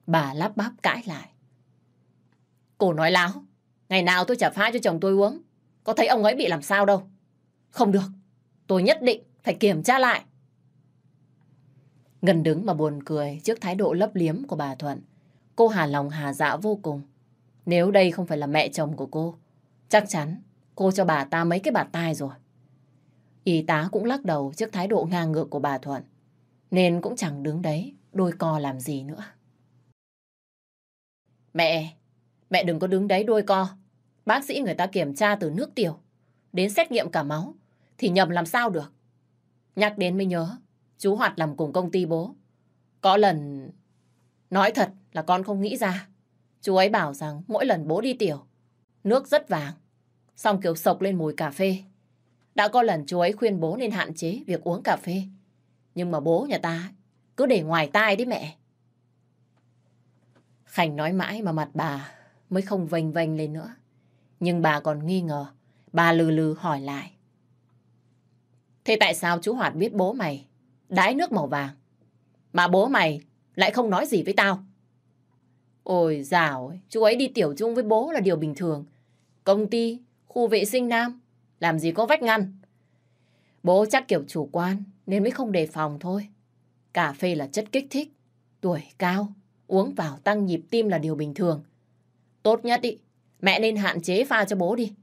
Bà lắp bắp cãi lại. Cô nói láo, ngày nào tôi trả pha cho chồng tôi uống. Có thấy ông ấy bị làm sao đâu. Không được, tôi nhất định phải kiểm tra lại. Ngân đứng mà buồn cười trước thái độ lấp liếm của bà Thuận. Cô hà lòng hà dạ vô cùng. Nếu đây không phải là mẹ chồng của cô, chắc chắn cô cho bà ta mấy cái bạt tai rồi. Y tá cũng lắc đầu trước thái độ ngang ngược của bà Thuận. Nên cũng chẳng đứng đấy đôi co làm gì nữa. Mẹ, mẹ đừng có đứng đấy đôi co. Bác sĩ người ta kiểm tra từ nước tiểu đến xét nghiệm cả máu thì nhầm làm sao được. Nhắc đến mới nhớ, chú Hoạt làm cùng công ty bố. Có lần... Nói thật là con không nghĩ ra. Chú ấy bảo rằng mỗi lần bố đi tiểu, nước rất vàng, xong kiểu sộc lên mùi cà phê. Đã có lần chú ấy khuyên bố nên hạn chế việc uống cà phê. Nhưng mà bố nhà ta cứ để ngoài tai đấy mẹ. Khánh nói mãi mà mặt bà mới không vênh vênh lên nữa. Nhưng bà còn nghi ngờ. Bà lừ lừ hỏi lại. Thế tại sao chú Hoạt biết bố mày đái nước màu vàng? Mà bố mày lại không nói gì với tao? Ôi dào, chú ấy đi tiểu chung với bố là điều bình thường. Công ty, khu vệ sinh nam, làm gì có vách ngăn. Bố chắc kiểu chủ quan nên mới không đề phòng thôi. Cà phê là chất kích thích, tuổi cao, uống vào tăng nhịp tim là điều bình thường. Tốt nhất ý, mẹ nên hạn chế pha cho bố đi.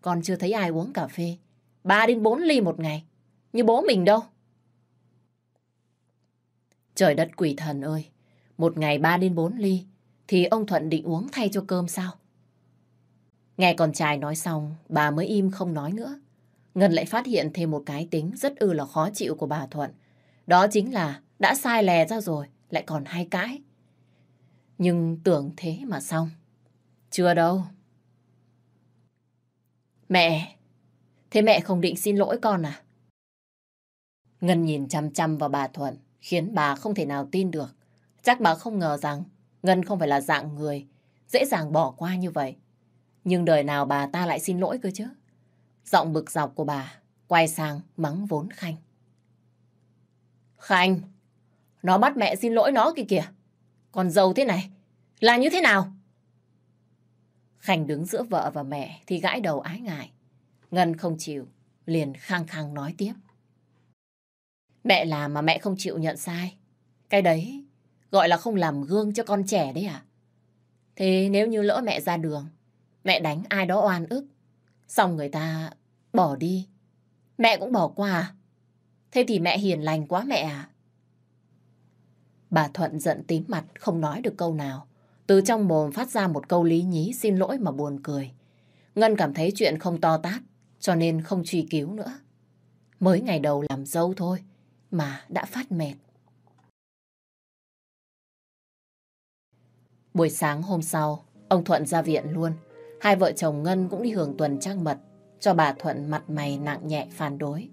Con chưa thấy ai uống cà phê 3 đến 4 ly một ngày, như bố mình đâu. Trời đất quỷ thần ơi, một ngày ba đến bốn ly thì ông Thuận định uống thay cho cơm sao? Nghe con trai nói xong, bà mới im không nói nữa. Ngân lại phát hiện thêm một cái tính rất ư là khó chịu của bà Thuận. Đó chính là đã sai lè ra rồi, lại còn hay cãi. Nhưng tưởng thế mà xong. Chưa đâu. Mẹ, thế mẹ không định xin lỗi con à? Ngân nhìn chăm chăm vào bà Thuận, khiến bà không thể nào tin được. Chắc bà không ngờ rằng Ngân không phải là dạng người dễ dàng bỏ qua như vậy. Nhưng đời nào bà ta lại xin lỗi cơ chứ? Giọng bực dọc của bà quay sang mắng vốn Khanh. Khanh, nó bắt mẹ xin lỗi nó kìa kìa. Còn giàu thế này, là như thế nào? Khanh đứng giữa vợ và mẹ thì gãi đầu ái ngại. Ngân không chịu, liền khang khăng nói tiếp. Mẹ làm mà mẹ không chịu nhận sai. Cái đấy gọi là không làm gương cho con trẻ đấy à? Thế nếu như lỡ mẹ ra đường, mẹ đánh ai đó oan ức, xong người ta bỏ đi, mẹ cũng bỏ qua à? Thế thì mẹ hiền lành quá mẹ à? Bà Thuận giận tím mặt không nói được câu nào. Từ trong mồm phát ra một câu lý nhí xin lỗi mà buồn cười. Ngân cảm thấy chuyện không to tát, cho nên không truy cứu nữa. Mới ngày đầu làm dâu thôi, mà đã phát mệt. Buổi sáng hôm sau, ông Thuận ra viện luôn. Hai vợ chồng Ngân cũng đi hưởng tuần trăng mật, cho bà Thuận mặt mày nặng nhẹ phản đối.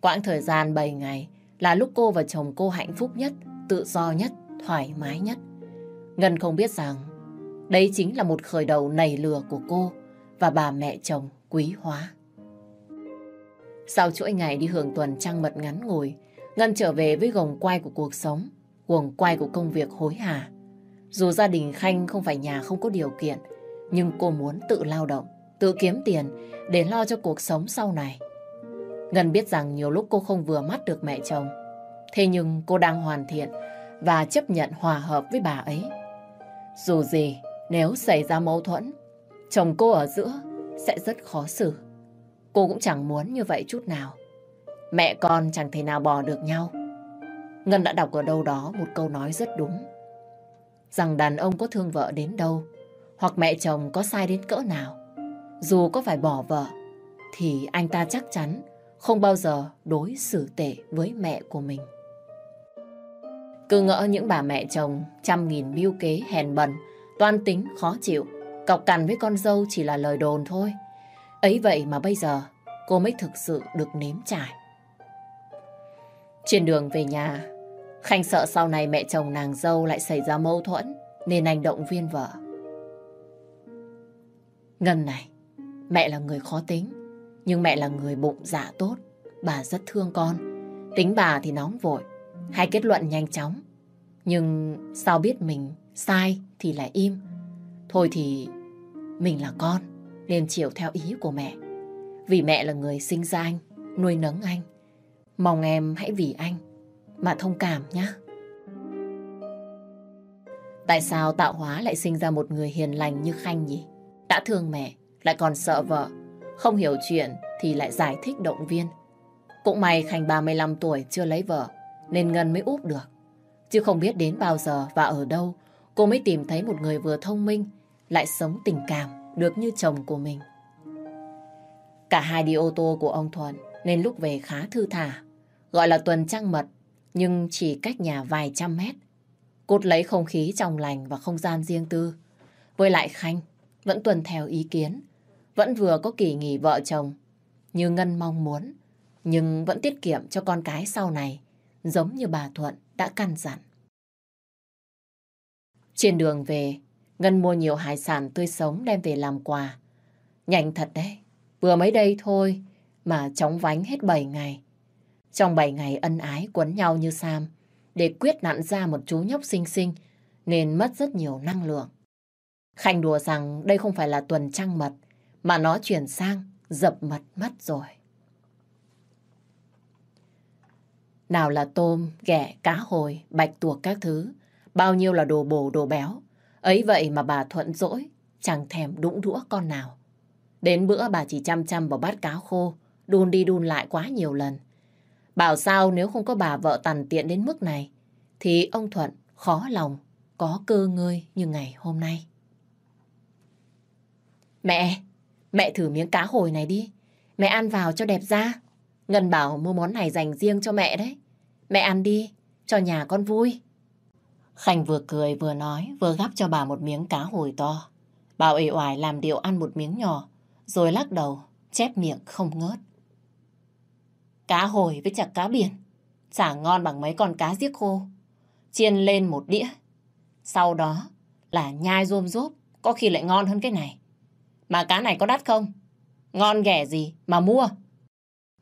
Quãng thời gian 7 ngày là lúc cô và chồng cô hạnh phúc nhất, tự do nhất, thoải mái nhất. Ngân không biết rằng Đây chính là một khởi đầu nảy lừa của cô và bà mẹ chồng quý hóa. Sau chuỗi ngày đi hưởng tuần trăng mật ngắn ngủi, Ngân trở về với gồng quay của cuộc sống, guồng quay của công việc hối hả. Dù gia đình Khanh không phải nhà không có điều kiện, nhưng cô muốn tự lao động, tự kiếm tiền để lo cho cuộc sống sau này. Ngân biết rằng nhiều lúc cô không vừa mắt được mẹ chồng, thế nhưng cô đang hoàn thiện và chấp nhận hòa hợp với bà ấy. Dù gì, nếu xảy ra mâu thuẫn, chồng cô ở giữa sẽ rất khó xử. Cô cũng chẳng muốn như vậy chút nào. Mẹ con chẳng thể nào bỏ được nhau. Ngân đã đọc ở đâu đó một câu nói rất đúng. Rằng đàn ông có thương vợ đến đâu, hoặc mẹ chồng có sai đến cỡ nào, dù có phải bỏ vợ, thì anh ta chắc chắn không bao giờ đối xử tệ với mẹ của mình. Cứ ngỡ những bà mẹ chồng trăm nghìn mưu kế hèn bẩn, toan tính khó chịu, cọc cằn với con dâu chỉ là lời đồn thôi. Ấy vậy mà bây giờ cô mới thực sự được nếm trải. Trên đường về nhà, Khanh sợ sau này mẹ chồng nàng dâu lại xảy ra mâu thuẫn, nên anh động viên vợ. Ngân này, mẹ là người khó tính, nhưng mẹ là người bụng dạ tốt. Bà rất thương con. Tính bà thì nóng vội, hay kết luận nhanh chóng. Nhưng sao biết mình sai thì lại im. Thôi thì mình là con, nên chịu theo ý của mẹ. Vì mẹ là người sinh ra anh, nuôi nấng anh. Mong em hãy vì anh mà thông cảm nhé. Tại sao tạo hóa lại sinh ra một người hiền lành như Khanh nhỉ? Đã thương mẹ, lại còn sợ vợ. Không hiểu chuyện thì lại giải thích động viên. Cũng may Khanh 35 tuổi chưa lấy vợ, nên Ngân mới úp được. Chứ không biết đến bao giờ và ở đâu cô mới tìm thấy một người vừa thông minh, lại sống tình cảm được như chồng của mình. Cả hai đi ô tô của ông Thuận nên lúc về khá thư thả. Gọi là tuần trăng mật, nhưng chỉ cách nhà vài trăm mét. Cốt lấy không khí trong lành và không gian riêng tư. Với lại Khanh, vẫn tuần theo ý kiến. Vẫn vừa có kỳ nghỉ vợ chồng, như Ngân mong muốn. Nhưng vẫn tiết kiệm cho con cái sau này, giống như bà Thuận đã căn dặn. Trên đường về, Ngân mua nhiều hải sản tươi sống đem về làm quà. Nhanh thật đấy, vừa mới đây thôi mà chóng vánh hết 7 ngày. Trong 7 ngày ân ái quấn nhau như Sam, để quyết nặn ra một chú nhóc xinh xinh, nên mất rất nhiều năng lượng. Khanh đùa rằng đây không phải là tuần trăng mật, mà nó chuyển sang dập mật mất rồi. Nào là tôm, ghẹ, cá hồi, bạch tuộc các thứ, bao nhiêu là đồ bổ đồ béo. Ấy vậy mà bà thuận dỗi, chẳng thèm đũng đũa con nào. Đến bữa bà chỉ chăm chăm vào bát cá khô, đun đi đun lại quá nhiều lần. Bảo sao nếu không có bà vợ tàn tiện đến mức này, thì ông Thuận khó lòng có cơ ngơi như ngày hôm nay. Mẹ, mẹ thử miếng cá hồi này đi. Mẹ ăn vào cho đẹp da. Ngân bảo mua món này dành riêng cho mẹ đấy. Mẹ ăn đi, cho nhà con vui. Khanh vừa cười vừa nói, vừa gắp cho bà một miếng cá hồi to. Bà ủy oải làm điều ăn một miếng nhỏ, rồi lắc đầu, chép miệng không ngớt. Cá hồi với chả cá biển, chả ngon bằng mấy con cá giết khô. Chiên lên một đĩa, sau đó là nhai rôm rốp, có khi lại ngon hơn cái này. Mà cá này có đắt không? Ngon ghẻ gì mà mua?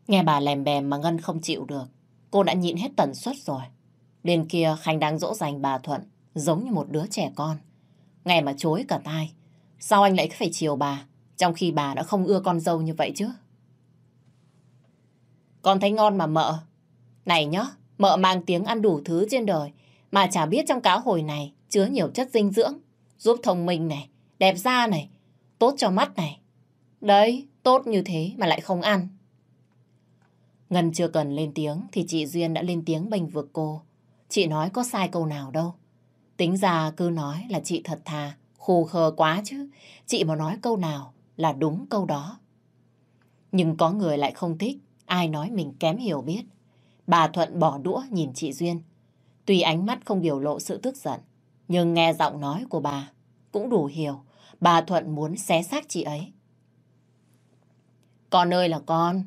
Nghe bà lèm bèm mà Ngân không chịu được. Cô đã nhịn hết tần suất rồi. Bên kia Khanh đang dỗ dành bà Thuận giống như một đứa trẻ con. Nghe mà chối cả tai. Sao anh lại phải chiều bà trong khi bà đã không ưa con dâu như vậy chứ? Con thấy ngon mà mợ. Này nhá, mợ mang tiếng ăn đủ thứ trên đời mà chả biết trong cá hồi này chứa nhiều chất dinh dưỡng, giúp thông minh này, đẹp da này, tốt cho mắt này. Đấy, tốt như thế mà lại không ăn. Ngân chưa cần lên tiếng thì chị Duyên đã lên tiếng bênh vực cô. Chị nói có sai câu nào đâu. Tính ra cứ nói là chị thật thà, khù khờ quá chứ. Chị mà nói câu nào là đúng câu đó. Nhưng có người lại không thích, ai nói mình kém hiểu biết. Bà Thuận bỏ đũa nhìn chị Duyên. Tuy ánh mắt không biểu lộ sự tức giận, nhưng nghe giọng nói của bà cũng đủ hiểu. Bà Thuận muốn xé xác chị ấy. Con ơi là con,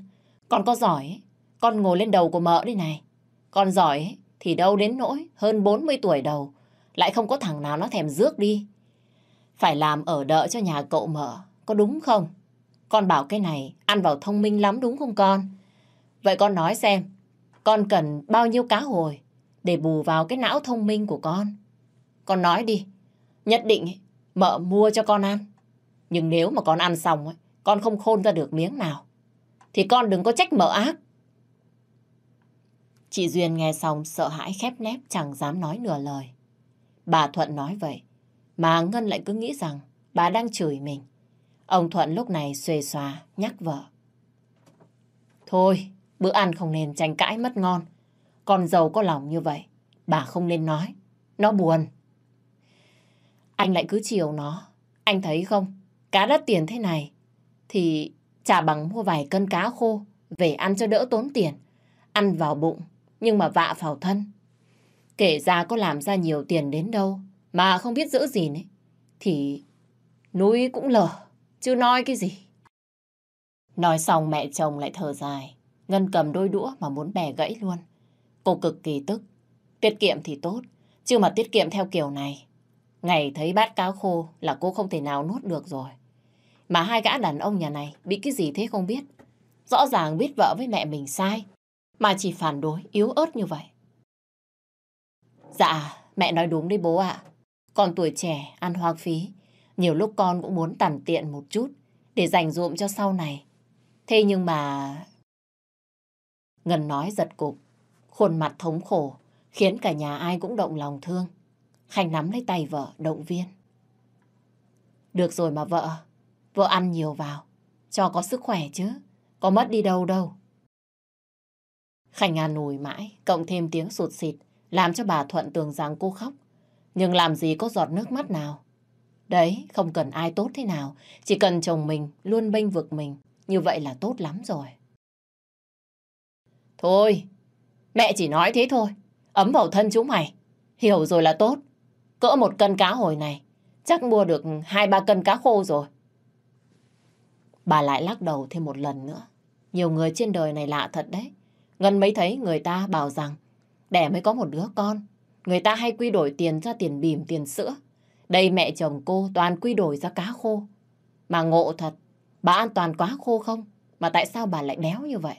con có giỏi, con ngồi lên đầu của mợ đây này. Con giỏi thì đâu đến nỗi hơn 40 tuổi đầu, lại không có thằng nào nó thèm rước đi. phải làm ở đợi cho nhà cậu mợ, có đúng không? Con bảo cái này ăn vào thông minh lắm đúng không con? Vậy con nói xem, con cần bao nhiêu cá hồi để bù vào cái não thông minh của con? Con nói đi, nhất định mợ mua cho con ăn. Nhưng nếu mà con ăn xong, con không khôn ra được miếng nào, thì con đừng có trách mợ ác. Chị Duyên nghe xong sợ hãi khép nép chẳng dám nói nửa lời. Bà Thuận nói vậy, mà Ngân lại cứ nghĩ rằng bà đang chửi mình. Ông Thuận lúc này xuề xòa nhắc vợ. Thôi, bữa ăn không nên tranh cãi mất ngon. Con giàu có lòng như vậy, bà không nên nói. Nó buồn. Anh lại cứ chiều nó. Anh thấy không, cá đắt tiền thế này, thì trả bằng mua vài cân cá khô về ăn cho đỡ tốn tiền. Ăn vào bụng, nhưng mà vạ vào thân. Kể ra có làm ra nhiều tiền đến đâu, mà không biết giữ gì nữa. thì núi cũng lở, chứ nói cái gì. Nói xong mẹ chồng lại thở dài, Ngân cầm đôi đũa mà muốn bẻ gãy luôn. Cô cực kỳ tức, tiết kiệm thì tốt, chứ mà tiết kiệm theo kiểu này. Ngày thấy bát cá khô là cô không thể nào nuốt được rồi. Mà hai gã đàn ông nhà này bị cái gì thế không biết. Rõ ràng biết vợ với mẹ mình sai, mà chỉ phản đối yếu ớt như vậy. Dạ, mẹ nói đúng đấy bố ạ. Con tuổi trẻ, ăn hoang phí. Nhiều lúc con cũng muốn tằn tiện một chút để dành dụm cho sau này. Thế nhưng mà... Ngân nói giật cục, khuôn mặt thống khổ, khiến cả nhà ai cũng động lòng thương. Khanh nắm lấy tay vợ, động viên. Được rồi mà vợ, vợ ăn nhiều vào, cho có sức khỏe chứ, có mất đi đâu đâu. Khanh an ủi mãi, cộng thêm tiếng sụt xịt, làm cho bà Thuận tưởng rằng cô khóc. Nhưng làm gì có giọt nước mắt nào. Đấy, không cần ai tốt thế nào, chỉ cần chồng mình luôn bênh vực mình, như vậy là tốt lắm rồi. Thôi, mẹ chỉ nói thế thôi, ấm vào thân chúng mày, hiểu rồi là tốt. Cỡ một cân cá hồi này, chắc mua được hai ba cân cá khô rồi. Bà lại lắc đầu thêm một lần nữa. Nhiều người trên đời này lạ thật đấy. Ngân mới thấy người ta bảo rằng đẻ mới có một đứa con. Người ta hay quy đổi tiền ra tiền bìm, tiền sữa. Đây mẹ chồng cô toàn quy đổi ra cá khô. Mà ngộ thật, bà an toàn quá khô không? Mà tại sao bà lại béo như vậy?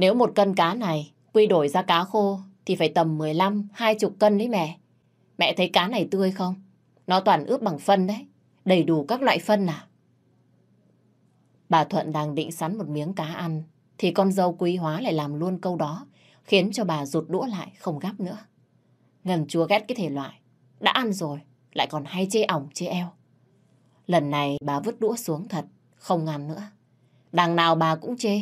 Nếu một cân cá này quy đổi ra cá khô thì phải tầm 15, 20 cân đấy mẹ. Mẹ thấy cá này tươi không? Nó toàn ướp bằng phân đấy. Đầy đủ các loại phân à? Bà Thuận đang định sắn một miếng cá ăn, thì con dâu quý hóa lại làm luôn câu đó, khiến cho bà rụt đũa lại không gắp nữa. Ngân chua ghét cái thể loại, đã ăn rồi, lại còn hay chê ỏng chê eo. Lần này bà vứt đũa xuống thật, không ăn nữa. Đằng nào bà cũng chê,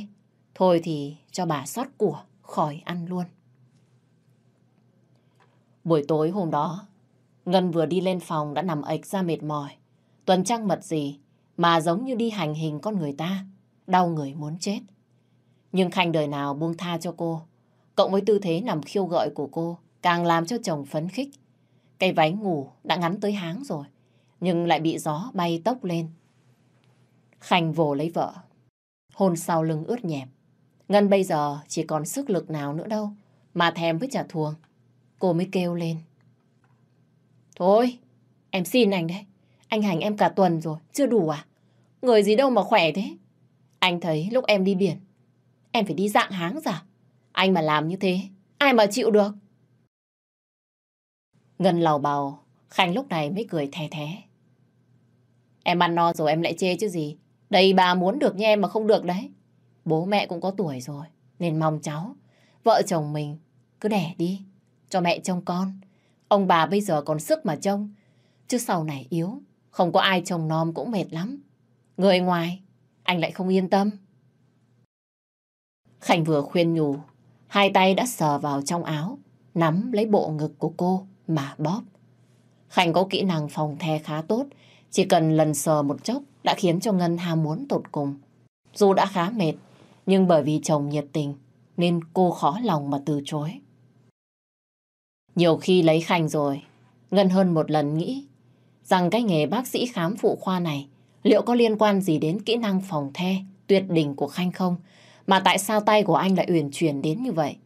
thôi thì cho bà sót của, khỏi ăn luôn. Buổi tối hôm đó, Ngân vừa đi lên phòng đã nằm ếch ra mệt mỏi. Tuần trăng mật gì mà giống như đi hành hình con người ta, đau người muốn chết. Nhưng Khanh đời nào buông tha cho cô, cộng với tư thế nằm khiêu gợi của cô, càng làm cho chồng phấn khích. Cái váy ngủ đã ngắn tới háng rồi, nhưng lại bị gió bay tốc lên. Khanh vồ lấy vợ, hôn sau lưng ướt nhẹp. Ngân bây giờ chỉ còn sức lực nào nữa đâu, mà thèm với trả thuồng. Cô mới kêu lên. Thôi, em xin anh đấy. Anh hành em cả tuần rồi, chưa đủ à? Người gì đâu mà khỏe thế. Anh thấy lúc em đi biển, em phải đi dạng háng giả. Anh mà làm như thế, ai mà chịu được? Ngân lầu bầu, Khanh lúc này mới cười thè thé. Em ăn no rồi em lại chê chứ gì. Đây bà muốn được nha em mà không được đấy. Bố mẹ cũng có tuổi rồi, nên mong cháu. Vợ chồng mình cứ đẻ đi, cho mẹ trông con. Ông bà bây giờ còn sức mà trông, chứ sau này yếu, không có ai trông nom cũng mệt lắm. Người ngoài, anh lại không yên tâm. Khánh vừa khuyên nhủ, hai tay đã sờ vào trong áo, nắm lấy bộ ngực của cô mà bóp. Khánh có kỹ năng phòng the khá tốt, chỉ cần lần sờ một chốc đã khiến cho Ngân ham muốn tột cùng. Dù đã khá mệt, nhưng bởi vì chồng nhiệt tình nên cô khó lòng mà từ chối. Nhiều khi lấy Khanh rồi, Ngân hơn một lần nghĩ rằng cái nghề bác sĩ khám phụ khoa này liệu có liên quan gì đến kỹ năng phòng the tuyệt đỉnh của Khanh không? Mà tại sao tay của anh lại uyển chuyển đến như vậy?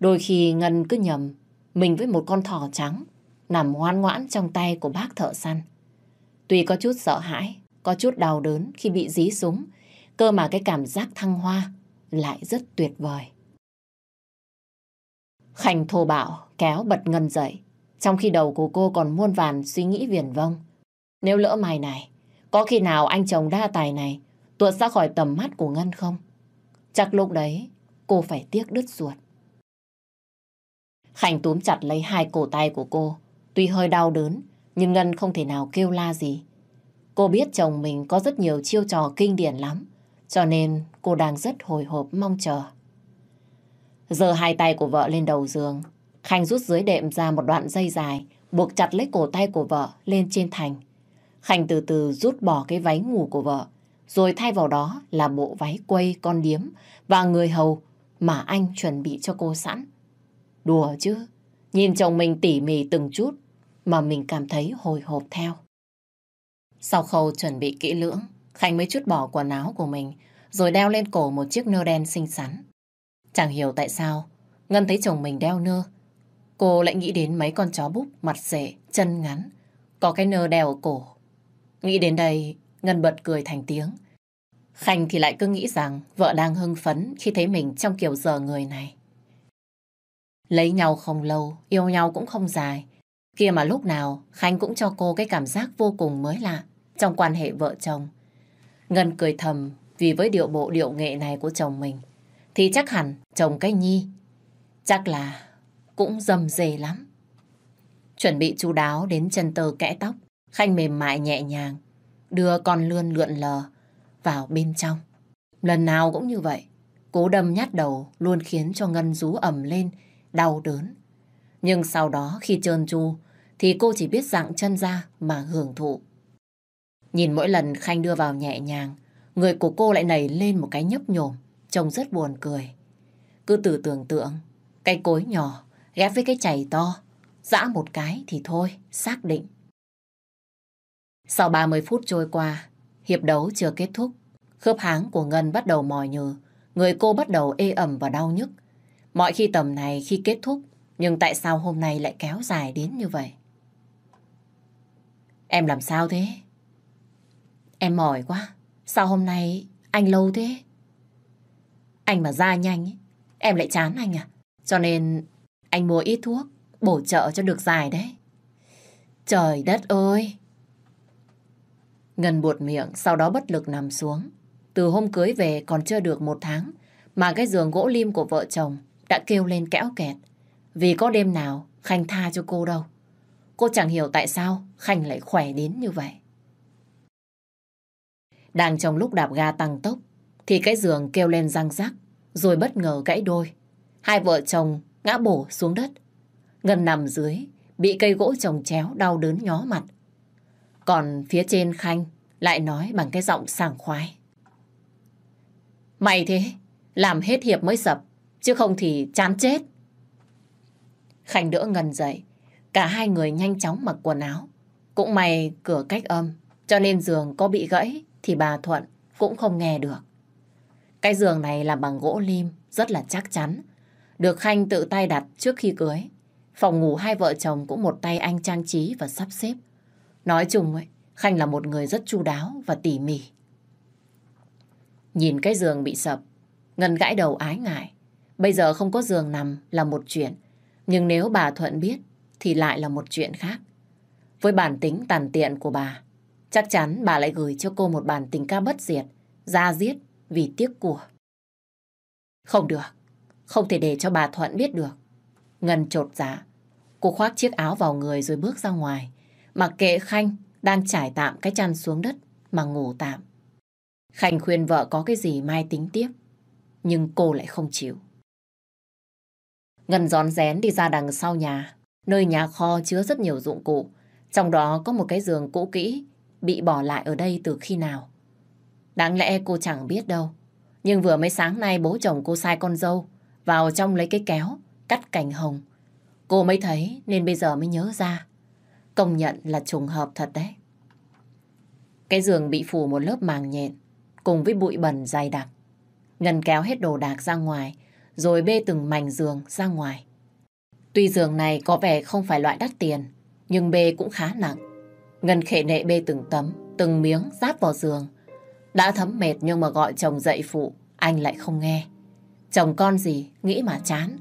Đôi khi Ngân cứ nhầm mình với một con thỏ trắng nằm ngoan ngoãn trong tay của bác thợ săn. Tuy có chút sợ hãi, có chút đau đớn khi bị dí súng, cơ mà cái cảm giác thăng hoa lại rất tuyệt vời. Khanh thô bạo kéo bật Ngân dậy, trong khi đầu của cô còn muôn vàn suy nghĩ viển vông. Nếu lỡ mày này, có khi nào anh chồng đa tài này tuột ra khỏi tầm mắt của Ngân không? Chắc lúc đấy cô phải tiếc đứt ruột. Khanh túm chặt lấy hai cổ tay của cô. Tuy hơi đau đớn, nhưng Ngân không thể nào kêu la gì. Cô biết chồng mình có rất nhiều chiêu trò kinh điển lắm, cho nên cô đang rất hồi hộp mong chờ. Giờ hai tay của vợ lên đầu giường, Khanh rút dưới đệm ra một đoạn dây dài, buộc chặt lấy cổ tay của vợ lên trên thành. Khanh từ từ rút bỏ cái váy ngủ của vợ, rồi thay vào đó là bộ váy quây con điếm và người hầu mà anh chuẩn bị cho cô sẵn. Đùa chứ, nhìn chồng mình tỉ mỉ từng chút mà mình cảm thấy hồi hộp theo. Sau khâu chuẩn bị kỹ lưỡng, Khanh mới chút bỏ quần áo của mình rồi đeo lên cổ một chiếc nơ đen xinh xắn. Chẳng hiểu tại sao Ngân thấy chồng mình đeo nơ Cô lại nghĩ đến mấy con chó búp mặt rể, chân ngắn Có cái nơ đeo ở cổ Nghĩ đến đây Ngân bật cười thành tiếng Khanh thì lại cứ nghĩ rằng vợ đang hưng phấn khi thấy mình trong kiểu giờ người này. Lấy nhau không lâu, yêu nhau cũng không dài. Kia mà lúc nào Khanh cũng cho cô cái cảm giác vô cùng mới lạ trong quan hệ vợ chồng. Ngân cười thầm vì với điệu bộ điệu nghệ này của chồng mình thì chắc hẳn chồng cái nhi chắc là cũng dầm dề lắm. Chuẩn bị chú đáo đến chân tơ kẽ tóc, Khanh mềm mại nhẹ nhàng, đưa con lươn lượn lờ vào bên trong. Lần nào cũng như vậy, cố đâm nhát đầu luôn khiến cho Ngân rú ẩm lên, đau đớn. Nhưng sau đó khi trơn tru, thì cô chỉ biết dạng chân ra mà hưởng thụ. Nhìn mỗi lần Khanh đưa vào nhẹ nhàng, người của cô lại nảy lên một cái nhấp nhổm, trông rất buồn cười. Cứ từ tưởng tượng, cái cối nhỏ ghép với cái chày to, dã một cái thì thôi, xác định. Sau 30 phút trôi qua, hiệp đấu chưa kết thúc. Khớp háng của Ngân bắt đầu mỏi nhừ, người cô bắt đầu ê ẩm và đau nhức. Mọi khi tầm này khi kết thúc, nhưng tại sao hôm nay lại kéo dài đến như vậy? Em làm sao thế? Em mỏi quá. Sao hôm nay anh lâu thế? Anh mà ra nhanh, ấy, em lại chán anh à? Cho nên anh mua ít thuốc, bổ trợ cho được dài đấy. Trời đất ơi! Ngân buột miệng, sau đó bất lực nằm xuống. Từ hôm cưới về còn chưa được một tháng, mà cái giường gỗ lim của vợ chồng đã kêu lên kẽo kẹt. Vì có đêm nào Khanh tha cho cô đâu. Cô chẳng hiểu tại sao Khanh lại khỏe đến như vậy. Đang trong lúc đạp ga tăng tốc, thì cái giường kêu lên răng rắc, rồi bất ngờ gãy đôi. Hai vợ chồng ngã bổ xuống đất. Ngân nằm dưới, bị cây gỗ trồng chéo đau đớn nhó mặt. Còn phía trên Khanh lại nói bằng cái giọng sảng khoái. Mày thế, làm hết hiệp mới sập, chứ không thì chán chết. Khanh đỡ Ngân dậy, cả hai người nhanh chóng mặc quần áo. Cũng may cửa cách âm, cho nên giường có bị gãy thì bà Thuận cũng không nghe được. Cái giường này là bằng gỗ lim, rất là chắc chắn. Được Khanh tự tay đặt trước khi cưới. Phòng ngủ hai vợ chồng cũng một tay anh trang trí và sắp xếp. Nói chung ấy, Khanh là một người rất chu đáo và tỉ mỉ. Nhìn cái giường bị sập, Ngân gãi đầu ái ngại. Bây giờ không có giường nằm là một chuyện, nhưng nếu bà Thuận biết thì lại là một chuyện khác. Với bản tính tàn tiện của bà, chắc chắn bà lại gửi cho cô một bản tình ca bất diệt, ra giết vì tiếc của. Không được, không thể để cho bà Thuận biết được. Ngân trột dạ, cô khoác chiếc áo vào người rồi bước ra ngoài. Mặc kệ Khanh đang trải tạm cái chăn xuống đất mà ngủ tạm. Khanh khuyên vợ có cái gì mai tính tiếp, nhưng cô lại không chịu. Ngân rón rén đi ra đằng sau nhà, nơi nhà kho chứa rất nhiều dụng cụ. Trong đó có một cái giường cũ kỹ, bị bỏ lại ở đây từ khi nào. Đáng lẽ cô chẳng biết đâu. Nhưng vừa mới sáng nay bố chồng cô sai con dâu vào trong lấy cái kéo, cắt cành hồng. Cô mới thấy nên bây giờ mới nhớ ra. Công nhận là trùng hợp thật đấy. Cái giường bị phủ một lớp màng nhện, cùng với bụi bẩn dày đặc. Ngân kéo hết đồ đạc ra ngoài, rồi bê từng mảnh giường ra ngoài. Tuy giường này có vẻ không phải loại đắt tiền, nhưng bê cũng khá nặng. Ngân khệ nệ bê từng tấm, từng miếng giáp vào giường. Đã thấm mệt nhưng mà gọi chồng dậy phụ, anh lại không nghe. Chồng con gì, nghĩ mà chán.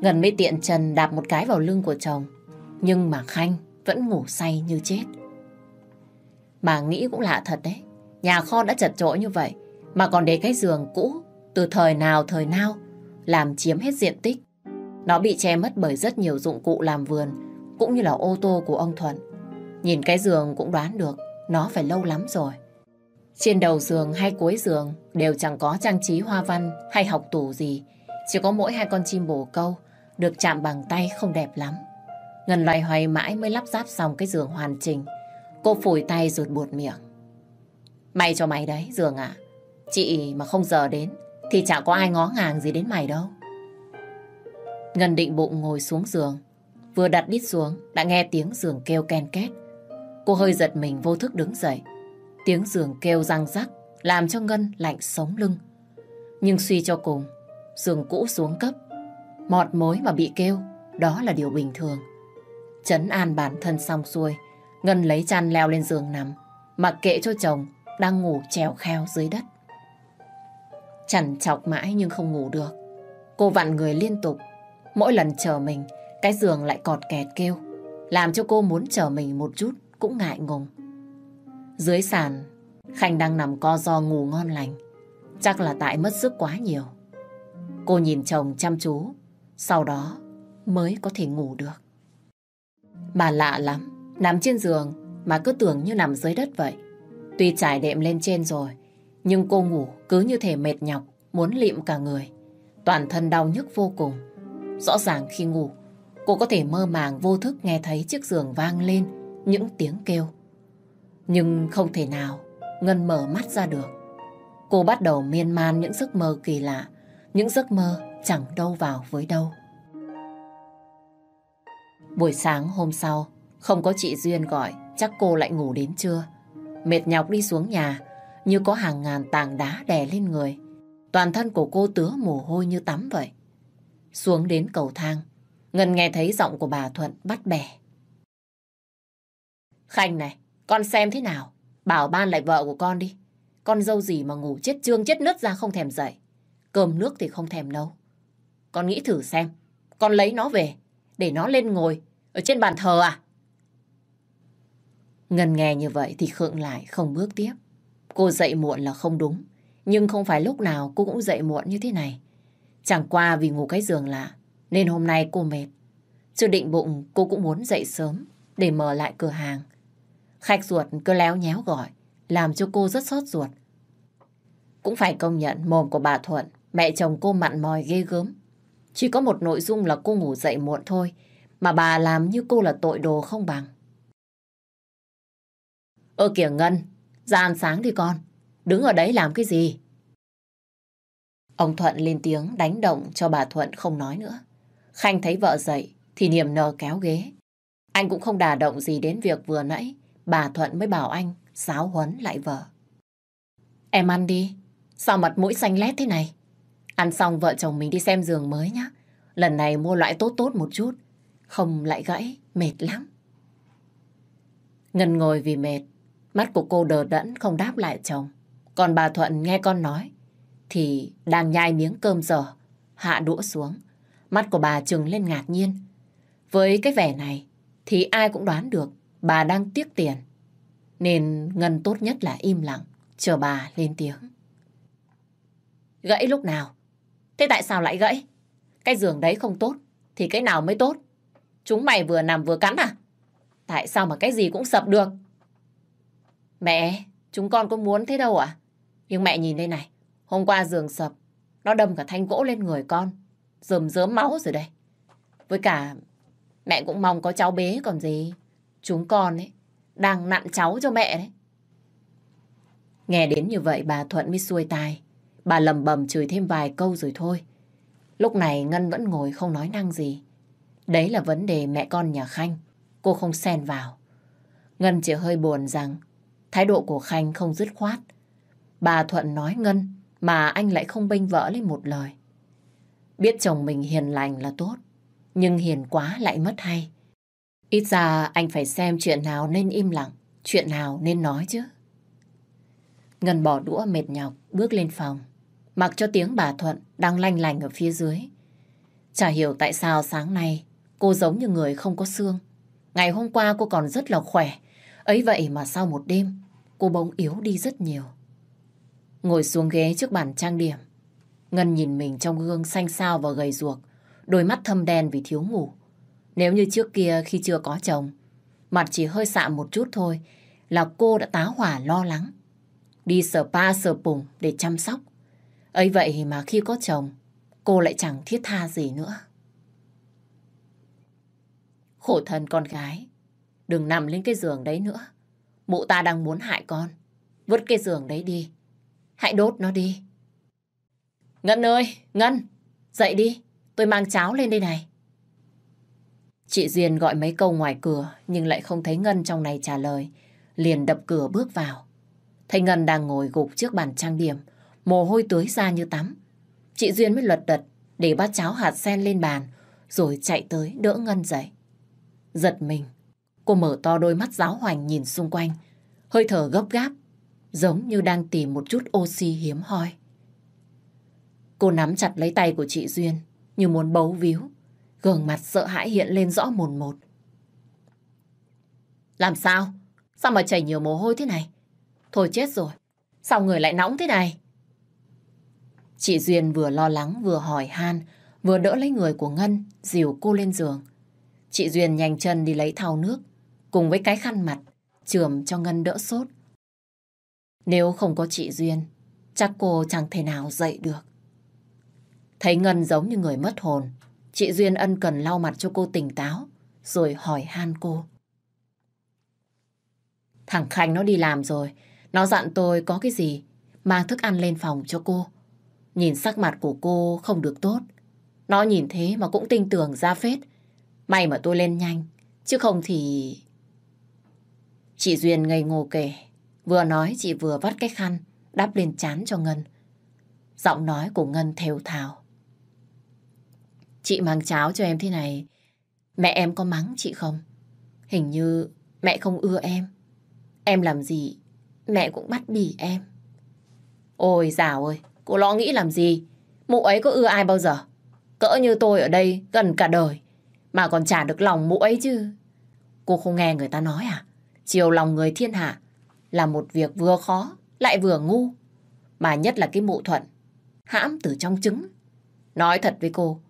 Ngân mới tiện chân đạp một cái vào lưng của chồng. Nhưng mà Khanh vẫn ngủ say như chết. Bà nghĩ cũng lạ thật đấy. Nhà kho đã chật chội như vậy, mà còn để cái giường cũ từ thời nào thời nào làm chiếm hết diện tích. Nó bị che mất bởi rất nhiều dụng cụ làm vườn, cũng như là ô tô của ông Thuận. Nhìn cái giường cũng đoán được nó phải lâu lắm rồi. Trên đầu giường hay cuối giường đều chẳng có trang trí hoa văn hay học tủ gì. Chỉ có mỗi hai con chim bồ câu được chạm bằng tay không đẹp lắm. Ngân loay hoay mãi mới lắp ráp xong cái giường hoàn chỉnh. Cô phủi tay rồi buột miệng. May cho mày đấy, giường ạ. Chị mà không giờ đến thì chẳng có ai ngó ngàng gì đến mày đâu. Ngân định bụng ngồi xuống giường. Vừa đặt đít xuống đã nghe tiếng giường kêu ken két. Cô hơi giật mình vô thức đứng dậy. Tiếng giường kêu răng rắc làm cho Ngân lạnh sống lưng. Nhưng suy cho cùng, giường cũ xuống cấp. Mọt mối mà bị kêu, đó là điều bình thường. Chấn an bản thân xong xuôi, Ngân lấy chăn leo lên giường nằm, mặc kệ cho chồng đang ngủ trèo kheo dưới đất. chẳng chọc mãi nhưng không ngủ được. Cô vặn người liên tục. Mỗi lần chờ mình, cái giường lại cọt kẹt kêu. Làm cho cô muốn chờ mình một chút cũng ngại ngùng. Dưới sàn, Khanh đang nằm co do ngủ ngon lành. Chắc là tại mất sức quá nhiều. Cô nhìn chồng chăm chú, sau đó mới có thể ngủ được. Bà lạ lắm, nằm trên giường mà cứ tưởng như nằm dưới đất vậy. Tuy trải đệm lên trên rồi, nhưng cô ngủ cứ như thể mệt nhọc, muốn lịm cả người. Toàn thân đau nhức vô cùng. Rõ ràng khi ngủ, cô có thể mơ màng vô thức nghe thấy chiếc giường vang lên những tiếng kêu. Nhưng không thể nào Ngân mở mắt ra được. Cô bắt đầu miên man những giấc mơ kỳ lạ, những giấc mơ chẳng đâu vào với đâu. Buổi sáng hôm sau, không có chị Duyên gọi, chắc cô lại ngủ đến trưa. Mệt nhọc đi xuống nhà, như có hàng ngàn tảng đá đè lên người. Toàn thân của cô tứa mồ hôi như tắm vậy. Xuống đến cầu thang, Ngân nghe thấy giọng của bà Thuận bắt bẻ. Khanh này, con xem thế nào? Bảo ban lại vợ của con đi. Con dâu gì mà ngủ chết trương chết nứt ra không thèm dậy. Cơm nước thì không thèm nấu. Con nghĩ thử xem, con lấy nó về, để nó lên ngồi ở trên bàn thờ à? Ngân nghe như vậy thì khượng lại không bước tiếp. Cô dậy muộn là không đúng. Nhưng không phải lúc nào cô cũng dậy muộn như thế này. Chẳng qua vì ngủ cái giường lạ, nên hôm nay cô mệt. Chưa định bụng cô cũng muốn dậy sớm để mở lại cửa hàng. Khách ruột cứ léo nhéo gọi, làm cho cô rất sốt ruột. Cũng phải công nhận mồm của bà Thuận, mẹ chồng cô mặn mòi ghê gớm. Chỉ có một nội dung là cô ngủ dậy muộn thôi, mà bà làm như cô là tội đồ không bằng. Ơ kìa Ngân, ra ăn sáng đi con. Đứng ở đấy làm cái gì? Ông Thuận lên tiếng đánh động cho bà Thuận không nói nữa. Khanh thấy vợ dậy thì niềm nở kéo ghế. Anh cũng không đà động gì đến việc vừa nãy bà Thuận mới bảo anh giáo huấn lại vợ. Em ăn đi, sao mặt mũi xanh lét thế này? Ăn xong vợ chồng mình đi xem giường mới nhá. Lần này mua loại tốt tốt một chút, không lại gãy, mệt lắm. Ngân ngồi vì mệt, mắt của cô đờ đẫn không đáp lại chồng. Còn bà Thuận nghe con nói, thì đang nhai miếng cơm dở, hạ đũa xuống. Mắt của bà trừng lên ngạc nhiên. Với cái vẻ này, thì ai cũng đoán được bà đang tiếc tiền. Nên Ngân tốt nhất là im lặng, chờ bà lên tiếng. Gãy lúc nào? Thế tại sao lại gãy? Cái giường đấy không tốt, thì cái nào mới tốt? Chúng mày vừa nằm vừa cắn à? Tại sao mà cái gì cũng sập được? Mẹ, chúng con có muốn thế đâu à? Nhưng mẹ nhìn đây này, hôm qua giường sập, nó đâm cả thanh gỗ lên người con, rơm rớm máu rồi đây. Với cả, mẹ cũng mong có cháu bế còn gì. Chúng con ấy, đang nặn cháu cho mẹ đấy. Nghe đến như vậy bà Thuận mới xuôi tai. Bà lầm bầm chửi thêm vài câu rồi thôi. Lúc này Ngân vẫn ngồi không nói năng gì. Đấy là vấn đề mẹ con nhà Khanh. Cô không xen vào. Ngân chỉ hơi buồn rằng thái độ của Khanh không dứt khoát. Bà Thuận nói Ngân mà anh lại không bênh vợ lên một lời. Biết chồng mình hiền lành là tốt, nhưng hiền quá lại mất hay. Ít ra anh phải xem chuyện nào nên im lặng, chuyện nào nên nói chứ. Ngân bỏ đũa mệt nhọc, bước lên phòng. Mặc cho tiếng bà Thuận đang lanh lành ở phía dưới. Chả hiểu tại sao sáng nay cô giống như người không có xương. Ngày hôm qua cô còn rất là khỏe. Ấy vậy mà sau một đêm, cô bỗng yếu đi rất nhiều. Ngồi xuống ghế trước bàn trang điểm. Ngân nhìn mình trong gương xanh xao và gầy ruột. Đôi mắt thâm đen vì thiếu ngủ. Nếu như trước kia khi chưa có chồng, mặt chỉ hơi sạm một chút thôi là cô đã tá hỏa lo lắng. Đi spa sờ pùng để chăm sóc. ấy vậy mà khi có chồng, cô lại chẳng thiết tha gì nữa. Khổ thân con gái, đừng nằm lên cái giường đấy nữa. Mụ ta đang muốn hại con. Vứt cái giường đấy đi. Hãy đốt nó đi. Ngân ơi, Ngân, dậy đi. Tôi mang cháo lên đây này. Chị Duyên gọi mấy câu ngoài cửa nhưng lại không thấy Ngân trong này trả lời. Liền đập cửa bước vào. Thấy Ngân đang ngồi gục trước bàn trang điểm, mồ hôi tưới ra như tắm. Chị Duyên mới lật đật để bát cháo hạt sen lên bàn rồi chạy tới đỡ Ngân dậy. Giật mình, cô mở to đôi mắt giáo hoành nhìn xung quanh, hơi thở gấp gáp, giống như đang tìm một chút oxy hiếm hoi. Cô nắm chặt lấy tay của chị Duyên như muốn bấu víu, gương mặt sợ hãi hiện lên rõ mồn một. Làm sao? Sao mà chảy nhiều mồ hôi thế này? Thôi chết rồi, sao người lại nóng thế này? Chị Duyên vừa lo lắng vừa hỏi han, vừa đỡ lấy người của Ngân, dìu cô lên giường. Chị Duyên nhanh chân đi lấy thau nước, cùng với cái khăn mặt, chườm cho Ngân đỡ sốt. Nếu không có chị Duyên, chắc cô chẳng thể nào dậy được. Thấy Ngân giống như người mất hồn, chị Duyên ân cần lau mặt cho cô tỉnh táo, rồi hỏi han cô. Thằng khanh nó đi làm rồi, nó dặn tôi có cái gì, mang thức ăn lên phòng cho cô. Nhìn sắc mặt của cô không được tốt. Nó nhìn thế mà cũng tin tưởng ra phết. May mà tôi lên nhanh, chứ không thì... Chị Duyên ngây ngô kể. Vừa nói chị vừa vắt cái khăn, đắp lên chán cho Ngân. Giọng nói của Ngân thều thào. Chị mang cháo cho em thế này, mẹ em có mắng chị không? Hình như mẹ không ưa em. Em làm gì, mẹ cũng bắt bỉ em. Ôi dào ơi, cô lo nghĩ làm gì? Mụ ấy có ưa ai bao giờ? Cỡ như tôi ở đây gần cả đời, mà còn trả được lòng mụ ấy chứ. Cô không nghe người ta nói à? Chiều lòng người thiên hạ là một việc vừa khó, lại vừa ngu. Mà nhất là cái mụ thuận, hãm từ trong trứng. Nói thật với cô,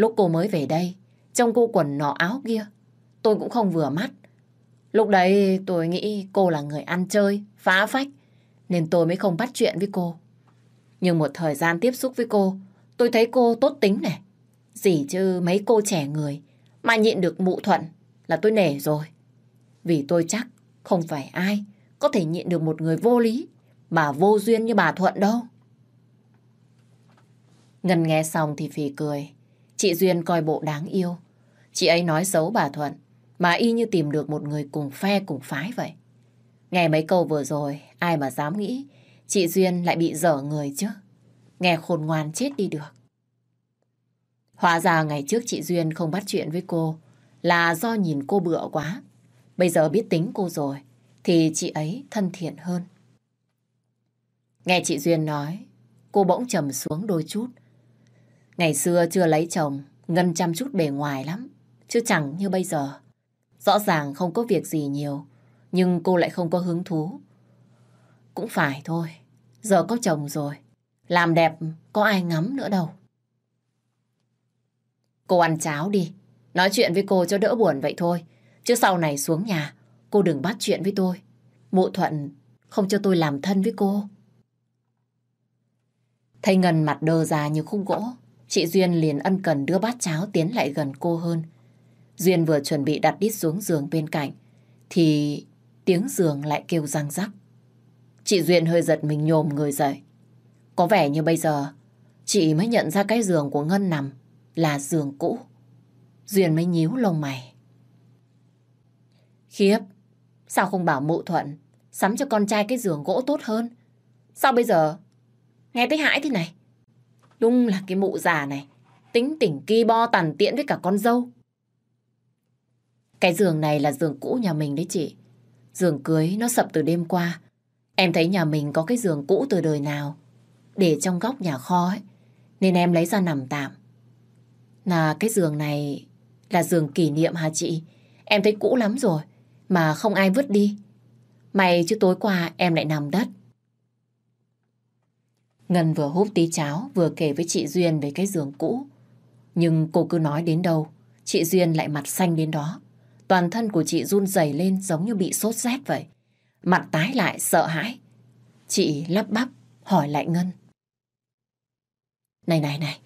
lúc cô mới về đây, trong cô quần nọ áo kia, tôi cũng không vừa mắt. Lúc đấy tôi nghĩ cô là người ăn chơi, phá phách, nên tôi mới không bắt chuyện với cô. Nhưng một thời gian tiếp xúc với cô, tôi thấy cô tốt tính này. Gì chứ mấy cô trẻ người mà nhịn được mụ thuận là tôi nể rồi. Vì tôi chắc không phải ai có thể nhịn được một người vô lý mà vô duyên như bà Thuận đâu. Ngân nghe xong thì phì cười. Chị Duyên coi bộ đáng yêu. Chị ấy nói xấu bà Thuận mà y như tìm được một người cùng phe cùng phái vậy. Nghe mấy câu vừa rồi, ai mà dám nghĩ chị Duyên lại bị dở người chứ. Nghe khôn ngoan chết đi được. Hóa ra ngày trước chị Duyên không bắt chuyện với cô là do nhìn cô bựa quá. Bây giờ biết tính cô rồi, thì chị ấy thân thiện hơn. Nghe chị Duyên nói, cô bỗng trầm xuống đôi chút. Ngày xưa chưa lấy chồng, Ngân chăm chút bề ngoài lắm, chứ chẳng như bây giờ. Rõ ràng không có việc gì nhiều, nhưng cô lại không có hứng thú. Cũng phải thôi, giờ có chồng rồi, làm đẹp có ai ngắm nữa đâu. Cô ăn cháo đi, nói chuyện với cô cho đỡ buồn vậy thôi. Chứ sau này xuống nhà, cô đừng bắt chuyện với tôi. Mụ Thuận không cho tôi làm thân với cô. Thấy Ngân mặt đơ ra như khung gỗ, chị Duyên liền ân cần đưa bát cháo tiến lại gần cô hơn. Duyên vừa chuẩn bị đặt đít xuống giường bên cạnh, thì tiếng giường lại kêu răng rắc. Chị Duyên hơi giật mình nhồm người dậy. Có vẻ như bây giờ, chị mới nhận ra cái giường của Ngân nằm là giường cũ. Duyên mới nhíu lông mày. Khiếp, sao không bảo mụ thuận sắm cho con trai cái giường gỗ tốt hơn? Sao bây giờ nghe thấy hãi thế này? Đúng là cái mụ già này, tính tỉnh ki bo tàn tiễn với cả con dâu. Cái giường này là giường cũ nhà mình đấy chị. Giường cưới nó sập từ đêm qua. Em thấy nhà mình có cái giường cũ từ đời nào. Để trong góc nhà kho ấy. Nên em lấy ra nằm tạm. Là cái giường này là giường kỷ niệm hả chị? Em thấy cũ lắm rồi. Mà không ai vứt đi. May chứ tối qua em lại nằm đất. Ngân vừa húp tí cháo vừa kể với chị Duyên về cái giường cũ. Nhưng cô cứ nói đến đâu, chị Duyên lại mặt xanh đến đó. Toàn thân của chị run rẩy lên giống như bị sốt rét vậy. Mặt tái lại sợ hãi. Chị lắp bắp hỏi lại Ngân. Này này này,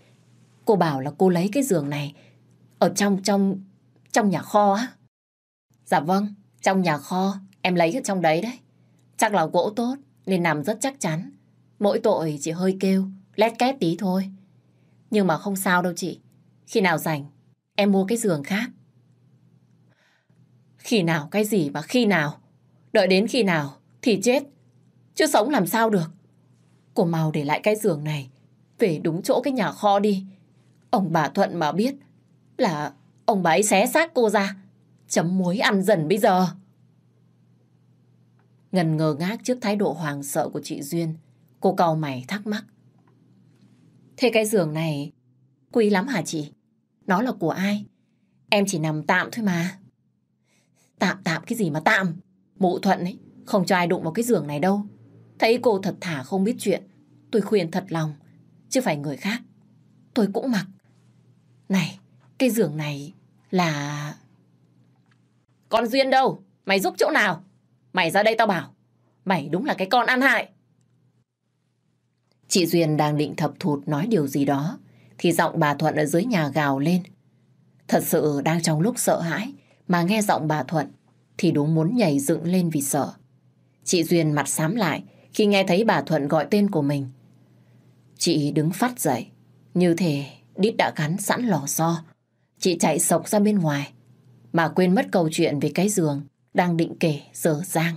cô bảo là cô lấy cái giường này ở trong trong trong nhà kho á? Dạ vâng, trong nhà kho, em lấy ở trong đấy đấy. Chắc là gỗ tốt nên nằm rất chắc chắn. Mỗi tội chỉ hơi kêu, lét két tí thôi. Nhưng mà không sao đâu chị. Khi nào rảnh, em mua cái giường khác. Khi nào cái gì mà khi nào? Đợi đến khi nào thì chết. Chứ sống làm sao được. Cô mau để lại cái giường này. Về đúng chỗ cái nhà kho đi. Ông bà Thuận mà biết là ông bà ấy xé xác cô ra. Chấm muối ăn dần bây giờ. Ngần ngờ ngác trước thái độ hoàng sợ của chị Duyên. Cô cầu mày thắc mắc. Thế cái giường này quý lắm hả chị? Nó là của ai? Em chỉ nằm tạm thôi mà. Tạm tạm cái gì mà tạm? Mụ Thuận ấy, không cho ai đụng vào cái giường này đâu. Thấy cô thật thả không biết chuyện. Tôi khuyên thật lòng, chứ phải người khác. Tôi cũng mặc. Này, cái giường này là... Con Duyên đâu? Mày giúp chỗ nào? Mày ra đây tao bảo. Mày đúng là cái con ăn hại. Chị Duyên đang định thập thụt nói điều gì đó, thì giọng bà Thuận ở dưới nhà gào lên. Thật sự đang trong lúc sợ hãi, mà nghe giọng bà Thuận thì đúng muốn nhảy dựng lên vì sợ. Chị Duyên mặt xám lại khi nghe thấy bà Thuận gọi tên của mình. Chị đứng phát dậy, như thể đít đã gắn sẵn lò xo. Chị chạy sộc ra bên ngoài, mà quên mất câu chuyện về cái giường đang định kể dở dang.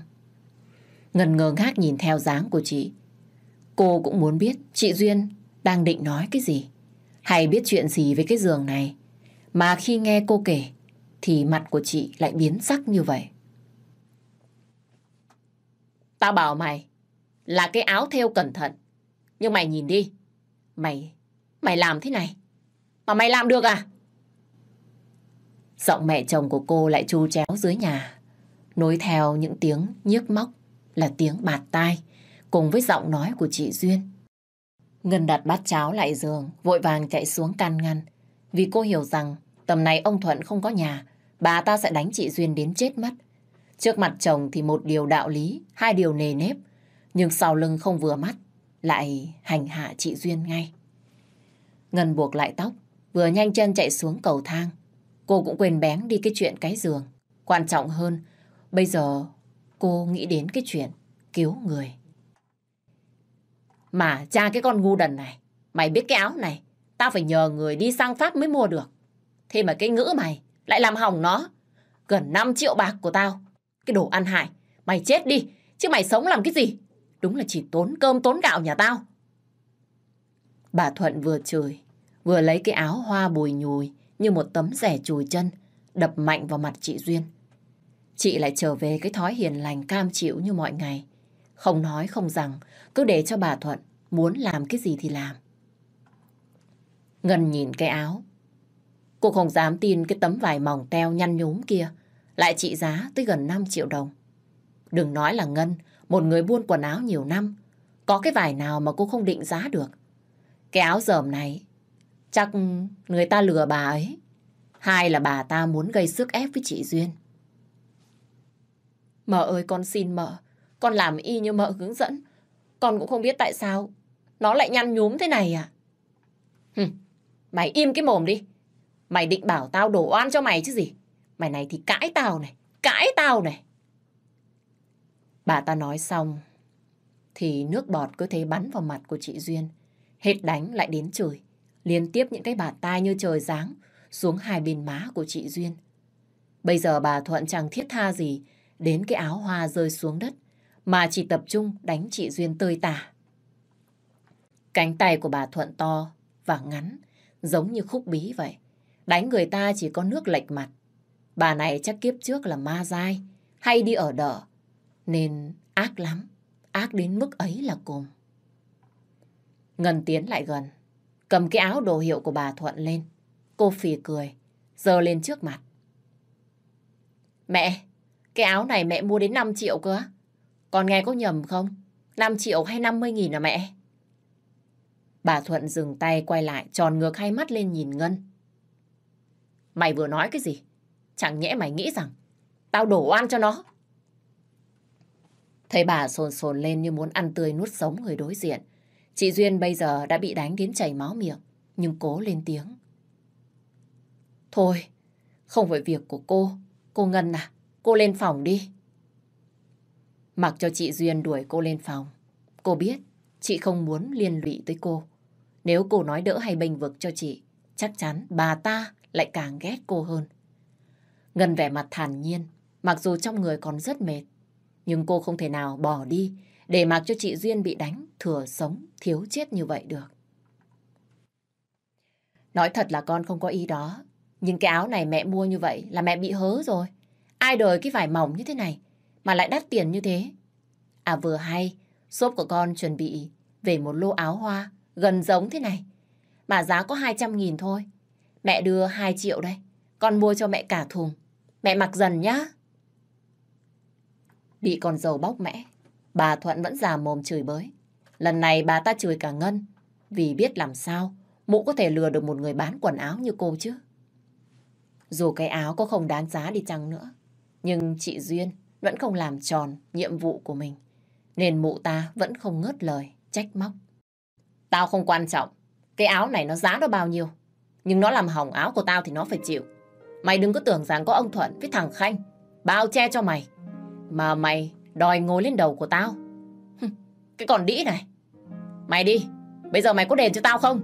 Ngần ngờ ngác nhìn theo dáng của chị Cô cũng muốn biết chị Duyên đang định nói cái gì. Hay biết chuyện gì với cái giường này. Mà khi nghe cô kể thì mặt của chị lại biến sắc như vậy. Tao bảo mày là cái áo thêu cẩn thận. Nhưng mày nhìn đi. Mày, mày làm thế này. Mà mày làm được à? Giọng mẹ chồng của cô lại chu chéo dưới nhà. Nối theo những tiếng nhức móc là tiếng bạt tai cùng với giọng nói của chị Duyên. Ngân đặt bát cháo lại giường, vội vàng chạy xuống can ngăn. Vì cô hiểu rằng tầm này ông Thuận không có nhà, bà ta sẽ đánh chị Duyên đến chết mất. Trước mặt chồng thì một điều đạo lý, hai điều nề nếp, nhưng sau lưng không vừa mắt, lại hành hạ chị Duyên ngay. Ngân buộc lại tóc, vừa nhanh chân chạy xuống cầu thang. Cô cũng quên bén đi cái chuyện cái giường. Quan trọng hơn, bây giờ cô nghĩ đến cái chuyện cứu người. Mà cha cái con ngu đần này, mày biết cái áo này, tao phải nhờ người đi sang Pháp mới mua được. Thế mà cái ngữ mày lại làm hỏng nó. Gần 5 triệu bạc của tao. Cái đồ ăn hại, mày chết đi, chứ mày sống làm cái gì? Đúng là chỉ tốn cơm tốn gạo nhà tao. Bà Thuận vừa chửi, vừa lấy cái áo hoa bùi nhùi như một tấm rẻ chùi chân, đập mạnh vào mặt chị Duyên. Chị lại trở về cái thói hiền lành cam chịu như mọi ngày. Không nói không rằng, cứ để cho bà Thuận muốn làm cái gì thì làm. Ngân nhìn cái áo. Cô không dám tin cái tấm vải mỏng teo nhăn nhúm kia lại trị giá tới gần 5 triệu đồng. Đừng nói là Ngân, một người buôn quần áo nhiều năm, có cái vải nào mà cô không định giá được. Cái áo dởm này, chắc người ta lừa bà ấy. Hai là bà ta muốn gây sức ép với chị Duyên. Mợ ơi con xin mợ, con làm y như mợ hướng dẫn. Con cũng không biết tại sao nó lại nhăn nhúm thế này à. Hừ, mày im cái mồm đi. Mày định bảo tao đổ oan cho mày chứ gì. Mày này thì cãi tao này, cãi tao này. Bà ta nói xong thì nước bọt cứ thế bắn vào mặt của chị Duyên. Hết đánh lại đến chửi. Liên tiếp những cái bàn tay như trời giáng xuống hai bên má của chị Duyên. Bây giờ bà Thuận chẳng thiết tha gì đến cái áo hoa rơi xuống đất mà chỉ tập trung đánh chị Duyên tơi tả. Cánh tay của bà Thuận to và ngắn, giống như khúc bí vậy. Đánh người ta chỉ có nước lệch mặt. Bà này chắc kiếp trước là ma dai, hay đi ở đợ, nên ác lắm, ác đến mức ấy là cùng. Ngân tiến lại gần, cầm cái áo đồ hiệu của bà Thuận lên. Cô phì cười, giơ lên trước mặt. Mẹ, cái áo này mẹ mua đến 5 triệu cơ á? Con nghe có nhầm không? 5 triệu hay 50 nghìn à mẹ? Bà Thuận dừng tay quay lại tròn ngược hai mắt lên nhìn Ngân. Mày vừa nói cái gì? Chẳng nhẽ mày nghĩ rằng tao đổ oan cho nó. Thấy bà sồn sồn lên như muốn ăn tươi nuốt sống người đối diện. Chị Duyên bây giờ đã bị đánh đến chảy máu miệng, nhưng cố lên tiếng. Thôi, không phải việc của cô. Cô Ngân à, cô lên phòng đi. Mặc cho chị Duyên đuổi cô lên phòng. Cô biết chị không muốn liên lụy tới cô. Nếu cô nói đỡ hay bênh vực cho chị, chắc chắn bà ta lại càng ghét cô hơn. Ngân vẻ mặt thản nhiên, mặc dù trong người còn rất mệt. Nhưng cô không thể nào bỏ đi để mặc cho chị Duyên bị đánh, thừa sống, thiếu chết như vậy được. Nói thật là con không có ý đó. Nhưng cái áo này mẹ mua như vậy là mẹ bị hớ rồi. Ai đời cái vải mỏng như thế này mà lại đắt tiền như thế. À vừa hay, shop của con chuẩn bị về một lô áo hoa gần giống thế này. Mà giá có 200 nghìn thôi. Mẹ đưa 2 triệu đây. Con mua cho mẹ cả thùng. Mẹ mặc dần nhá. Bị con dâu bóc mẽ, bà Thuận vẫn già mồm chửi bới. Lần này bà ta chửi cả Ngân, vì biết làm sao mụ có thể lừa được một người bán quần áo như cô chứ. Dù cái áo có không đáng giá đi chăng nữa, nhưng chị Duyên vẫn không làm tròn nhiệm vụ của mình. Nên mụ ta vẫn không ngớt lời, trách móc. Tao không quan trọng, cái áo này nó giá nó bao nhiêu. Nhưng nó làm hỏng áo của tao thì nó phải chịu. Mày đừng có tưởng rằng có ông Thuận với thằng Khanh bao che cho mày. Mà mày đòi ngồi lên đầu của tao. Cái còn đĩ này. Mày đi, bây giờ mày có đền cho tao không?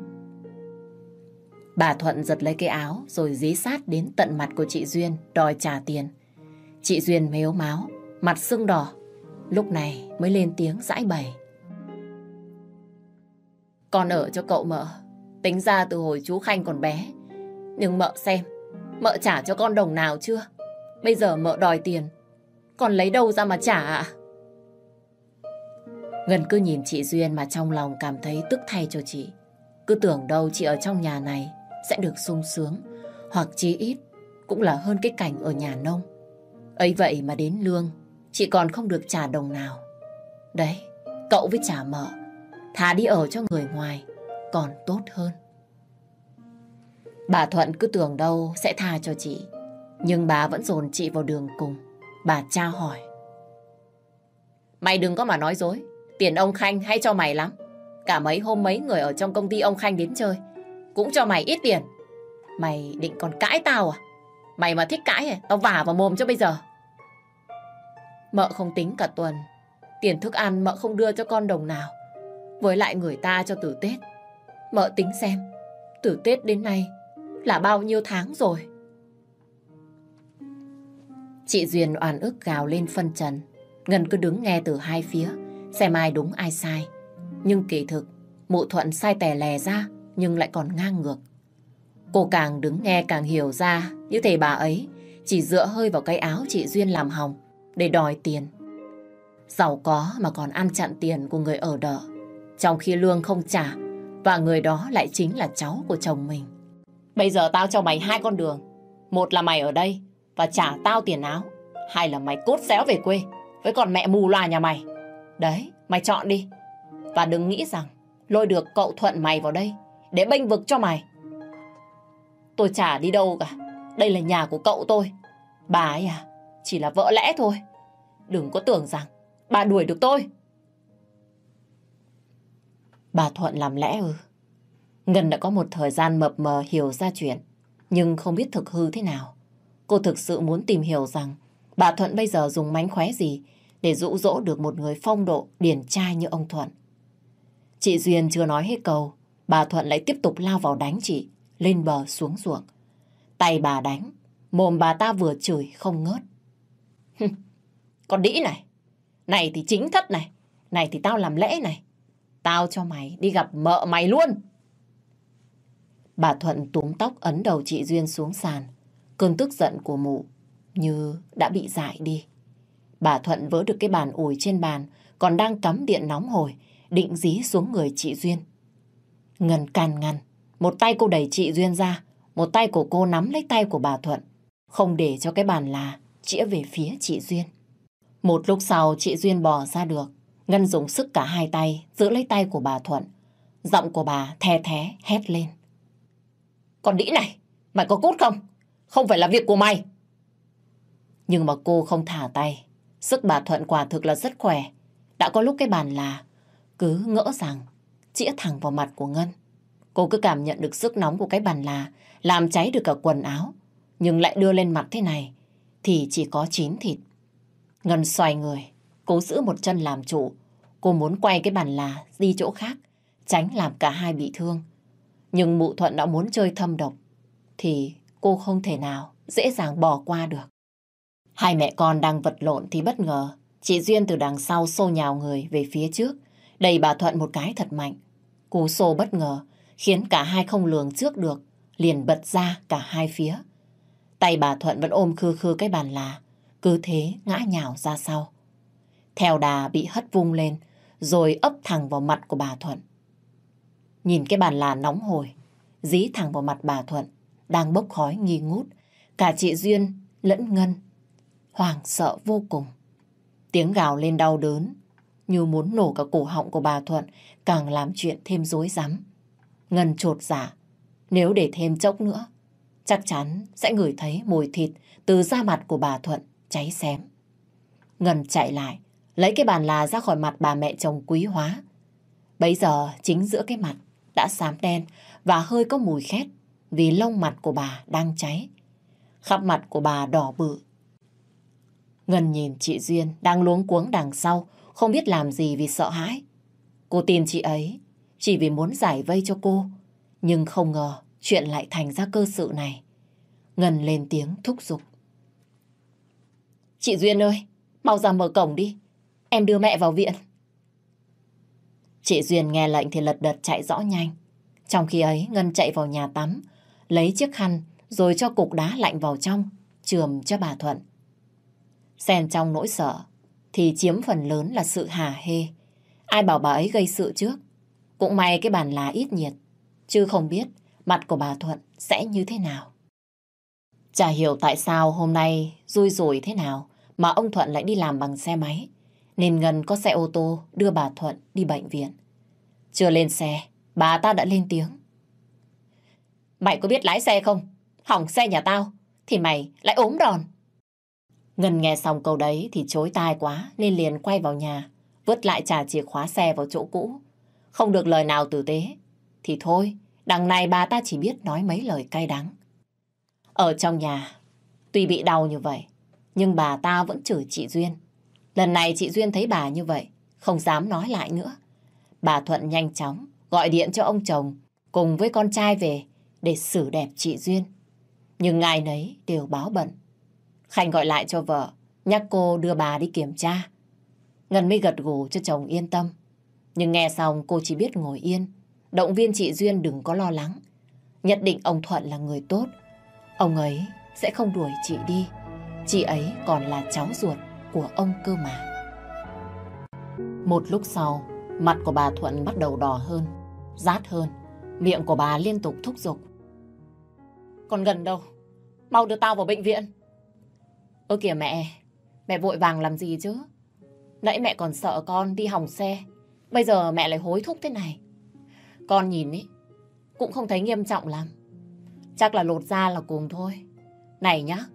Bà Thuận giật lấy cái áo rồi dí sát đến tận mặt của chị Duyên đòi trả tiền. Chị Duyên mếu máu, mặt sưng đỏ. Lúc này mới lên tiếng giải bày. Con ở cho cậu mợ. Tính ra từ hồi chú Khanh còn bé. Nhưng mợ xem, mợ trả cho con đồng nào chưa? Bây giờ mợ đòi tiền. Còn lấy đâu ra mà trả ạ? Ngân cứ nhìn chị Duyên mà trong lòng cảm thấy tức thay cho chị. Cứ tưởng đâu chị ở trong nhà này sẽ được sung sướng. Hoặc chí ít cũng là hơn cái cảnh ở nhà nông ấy vậy mà đến lương, chị còn không được trả đồng nào. Đấy, cậu với trả mợ, thà đi ở cho người ngoài, còn tốt hơn. Bà Thuận cứ tưởng đâu sẽ tha cho chị, nhưng bà vẫn dồn chị vào đường cùng. Bà tra hỏi. Mày đừng có mà nói dối, tiền ông Khanh hay cho mày lắm. Cả mấy hôm mấy người ở trong công ty ông Khanh đến chơi, cũng cho mày ít tiền. Mày định còn cãi tao à? Mày mà thích cãi à? Tao vả vào mồm cho bây giờ. Mợ không tính cả tuần. Tiền thức ăn mợ không đưa cho con đồng nào. Với lại người ta cho từ Tết. Mợ tính xem. Từ Tết đến nay là bao nhiêu tháng rồi. Chị Duyên oan ức gào lên phân trần. Ngân cứ đứng nghe từ hai phía. Xem ai đúng ai sai. Nhưng kỳ thực, mụ thuận sai tè lè ra nhưng lại còn ngang ngược. Cô càng đứng nghe càng hiểu ra như thể bà ấy chỉ dựa hơi vào cái áo chị Duyên làm hỏng để đòi tiền. Giàu có mà còn ăn chặn tiền của người ở đợ, trong khi lương không trả và người đó lại chính là cháu của chồng mình. Bây giờ tao cho mày hai con đường. Một là mày ở đây và trả tao tiền áo. Hai là mày cốt xéo về quê với con mẹ mù loà nhà mày. Đấy, mày chọn đi. Và đừng nghĩ rằng lôi được cậu Thuận mày vào đây để bênh vực cho mày. Tôi chả đi đâu cả. Đây là nhà của cậu tôi. Bà ấy à, chỉ là vợ lẽ thôi. Đừng có tưởng rằng bà đuổi được tôi. Bà Thuận làm lẽ ư? Ngân đã có một thời gian mập mờ hiểu ra chuyện, nhưng không biết thực hư thế nào. Cô thực sự muốn tìm hiểu rằng bà Thuận bây giờ dùng mánh khóe gì để dụ dỗ được một người phong độ điển trai như ông Thuận. Chị Duyên chưa nói hết câu, bà Thuận lại tiếp tục lao vào đánh chị, lên bờ xuống ruộng. Tay bà đánh, mồm bà ta vừa chửi không ngớt. Con đĩ này, này thì chính thất này, này thì tao làm lễ này. Tao cho mày đi gặp mợ mày luôn. Bà Thuận túm tóc ấn đầu chị Duyên xuống sàn. Cơn tức giận của mụ như đã bị dại đi. Bà Thuận vỡ được cái bàn ủi trên bàn, còn đang cắm điện nóng hổi, định dí xuống người chị Duyên. Ngân can ngăn, một tay cô đẩy chị Duyên ra, một tay của cô nắm lấy tay của bà Thuận, không để cho cái bàn là chĩa về phía chị Duyên. Một lúc sau chị Duyên bò ra được, Ngân dùng sức cả hai tay giữ lấy tay của bà Thuận. Giọng của bà the thé hét lên. Con đĩ này, mày có cút không? Không phải là việc của mày. Nhưng mà cô không thả tay. Sức bà Thuận quả thực là rất khỏe. Đã có lúc cái bàn là cứ ngỡ rằng chĩa thẳng vào mặt của Ngân. Cô cứ cảm nhận được sức nóng của cái bàn là làm cháy được cả quần áo. Nhưng lại đưa lên mặt thế này thì chỉ có chín thịt. Ngân xoay người, cố giữ một chân làm chủ. Cô muốn quay cái bàn là đi chỗ khác, tránh làm cả hai bị thương. Nhưng mụ Thuận đã muốn chơi thâm độc, thì cô không thể nào dễ dàng bỏ qua được. Hai mẹ con đang vật lộn thì bất ngờ, chị Duyên từ đằng sau xô nhào người về phía trước, đẩy bà Thuận một cái thật mạnh. Cú xô bất ngờ, khiến cả hai không lường trước được, liền bật ra cả hai phía. Tay bà Thuận vẫn ôm khư khư cái bàn là, cứ thế ngã nhào ra sau. Theo đà bị hất vung lên, rồi ấp thẳng vào mặt của bà Thuận. Nhìn cái bàn là nóng hồi dí thẳng vào mặt bà Thuận, đang bốc khói nghi ngút. Cả chị Duyên lẫn Ngân, hoảng sợ vô cùng. Tiếng gào lên đau đớn, như muốn nổ cả cổ họng của bà Thuận, càng làm chuyện thêm rối rắm. Ngân trột giả, nếu để thêm chốc nữa, chắc chắn sẽ ngửi thấy mùi thịt từ da mặt của bà Thuận cháy xém. Ngân chạy lại, lấy cái bàn là ra khỏi mặt bà mẹ chồng quý hóa. Bây giờ chính giữa cái mặt đã xám đen và hơi có mùi khét vì lông mặt của bà đang cháy. Khắp mặt của bà đỏ bự. Ngân nhìn chị Duyên đang luống cuống đằng sau, không biết làm gì vì sợ hãi. Cô tin chị ấy chỉ vì muốn giải vây cho cô, nhưng không ngờ chuyện lại thành ra cơ sự này. Ngân lên tiếng thúc giục. Chị Duyên ơi, mau ra mở cổng đi. Em đưa mẹ vào viện. Chị Duyên nghe lệnh thì lật đật chạy rõ nhanh. Trong khi ấy, Ngân chạy vào nhà tắm, lấy chiếc khăn rồi cho cục đá lạnh vào trong, trường cho bà Thuận. Xen trong nỗi sợ, thì chiếm phần lớn là sự hà hê. Ai bảo bà ấy gây sự trước? Cũng may cái bàn lá ít nhiệt, chứ không biết mặt của bà Thuận sẽ như thế nào. Chả hiểu tại sao hôm nay rui rủi thế nào mà ông Thuận lại đi làm bằng xe máy. Nên Ngân có xe ô tô đưa bà Thuận đi bệnh viện. Chưa lên xe, bà ta đã lên tiếng. Mày có biết lái xe không? Hỏng xe nhà tao, thì mày lại ốm đòn. Ngân nghe xong câu đấy thì chối tai quá nên liền quay vào nhà, vứt lại trả chìa khóa xe vào chỗ cũ. Không được lời nào tử tế, thì thôi, đằng này bà ta chỉ biết nói mấy lời cay đắng. Ở trong nhà, tuy bị đau như vậy, nhưng bà ta vẫn chửi chị Duyên. Lần này chị Duyên thấy bà như vậy, không dám nói lại nữa. Bà Thuận nhanh chóng gọi điện cho ông chồng cùng với con trai về để xử đẹp chị Duyên. Nhưng ngài nấy đều báo bận. Khanh gọi lại cho vợ, nhắc cô đưa bà đi kiểm tra. Ngân mới gật gù cho chồng yên tâm. Nhưng nghe xong cô chỉ biết ngồi yên, động viên chị Duyên đừng có lo lắng. Nhất định ông Thuận là người tốt. Ông ấy sẽ không đuổi chị đi. Chị ấy còn là cháu ruột của ông cơ mà. Một lúc sau, mặt của bà Thuận bắt đầu đỏ hơn, rát hơn. Miệng của bà liên tục thúc giục. Còn gần đâu? Mau đưa tao vào bệnh viện. Ơ kìa mẹ, mẹ vội vàng làm gì chứ? Nãy mẹ còn sợ con đi hỏng xe. Bây giờ mẹ lại hối thúc thế này. Con nhìn ý, cũng không thấy nghiêm trọng lắm. Chắc là lột da là cùng thôi. Này nhá,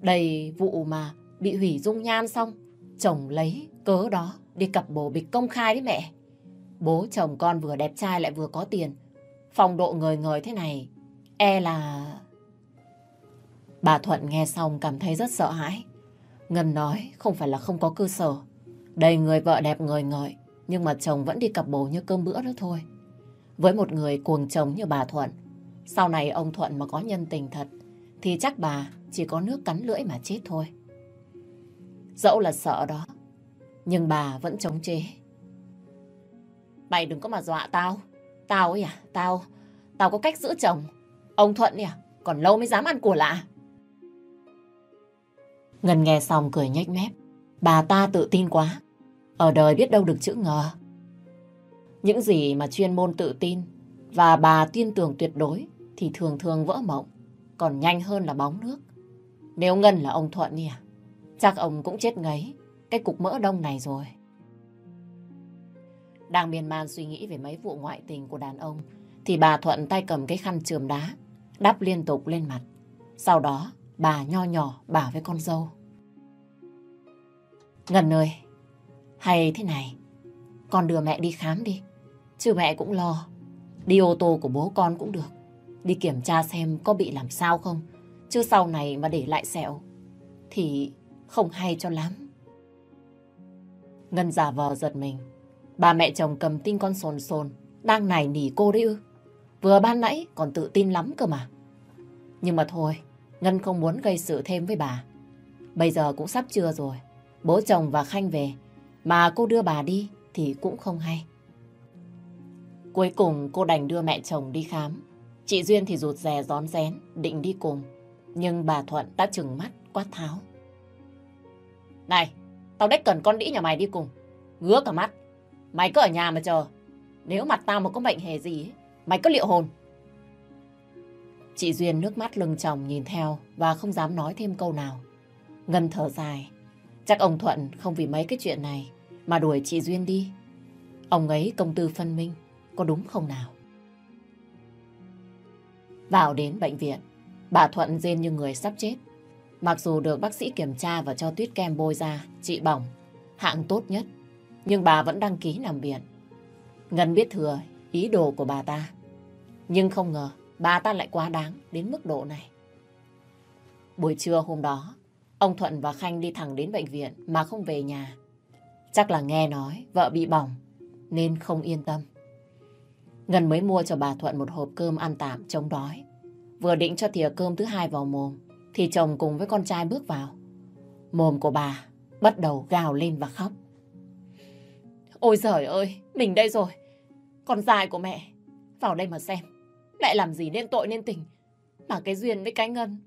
đầy vụ mà bị hủy dung nhan xong, chồng lấy cớ đó đi cặp bồ bịch công khai đấy mẹ. Bố chồng con vừa đẹp trai lại vừa có tiền. phòng độ người người thế này, e là... Bà Thuận nghe xong cảm thấy rất sợ hãi. Ngân nói không phải là không có cơ sở. Đầy người vợ đẹp ngời ngời, nhưng mà chồng vẫn đi cặp bồ như cơm bữa đó thôi. Với một người cuồng chồng như bà Thuận, sau này ông Thuận mà có nhân tình thật, thì chắc bà chỉ có nước cắn lưỡi mà chết thôi. Dẫu là sợ đó, nhưng bà vẫn chống chế. Mày đừng có mà dọa tao. Tao ấy à, tao, tao có cách giữ chồng. Ông Thuận ấy à, còn lâu mới dám ăn của lạ. Ngân nghe xong cười nhếch mép. Bà ta tự tin quá. Ở đời biết đâu được chữ ngờ. Những gì mà chuyên môn tự tin và bà tin tưởng tuyệt đối thì thường thường vỡ mộng, còn nhanh hơn là bóng nước. Nếu Ngân là ông Thuận nhỉ, chắc ông cũng chết ngấy cái cục mỡ đông này rồi. Đang miên man suy nghĩ về mấy vụ ngoại tình của đàn ông, thì bà Thuận tay cầm cái khăn trường đá, đắp liên tục lên mặt. Sau đó, bà nho nhỏ bảo với con dâu. Ngân ơi, hay thế này, con đưa mẹ đi khám đi, chứ mẹ cũng lo. Đi ô tô của bố con cũng được, đi kiểm tra xem có bị làm sao không, chứ sau này mà để lại sẹo, thì không hay cho lắm. Ngân giả vờ giật mình, Bà mẹ chồng cầm tin con sồn sồn, đang nài nỉ cô đấy ư. Vừa ban nãy còn tự tin lắm cơ mà. Nhưng mà thôi, Ngân không muốn gây sự thêm với bà. Bây giờ cũng sắp trưa rồi. Bố chồng và Khanh về. Mà cô đưa bà đi thì cũng không hay. Cuối cùng cô đành đưa mẹ chồng đi khám. Chị Duyên thì rụt rè rón rén, định đi cùng. Nhưng bà Thuận đã trừng mắt, quát tháo. Này, tao đếch cần con đĩ nhà mày đi cùng. Ngứa cả mắt. Mày cứ ở nhà mà chờ. Nếu mặt tao mà có bệnh hề gì, mày có liệu hồn. Chị Duyên nước mắt lưng chồng nhìn theo và không dám nói thêm câu nào. Ngân thở dài. Chắc ông Thuận không vì mấy cái chuyện này mà đuổi chị Duyên đi. Ông ấy công tư phân minh, có đúng không nào? Vào đến bệnh viện, bà Thuận rên như người sắp chết. Mặc dù được bác sĩ kiểm tra và cho tuyết kem bôi ra, trị bỏng, hạng tốt nhất nhưng bà vẫn đăng ký nằm viện. Ngân biết thừa ý đồ của bà ta. Nhưng không ngờ bà ta lại quá đáng đến mức độ này. Buổi trưa hôm đó, ông Thuận và Khanh đi thẳng đến bệnh viện mà không về nhà. Chắc là nghe nói vợ bị bỏng nên không yên tâm. Ngân mới mua cho bà Thuận một hộp cơm ăn tạm chống đói. Vừa định cho thìa cơm thứ hai vào mồm thì chồng cùng với con trai bước vào. Mồm của bà bắt đầu gào lên và khóc. Ôi giời ơi, mình đây rồi. Con dài của mẹ, vào đây mà xem. Mẹ làm gì nên tội nên tình. Mà cái Duyên với cái Ngân,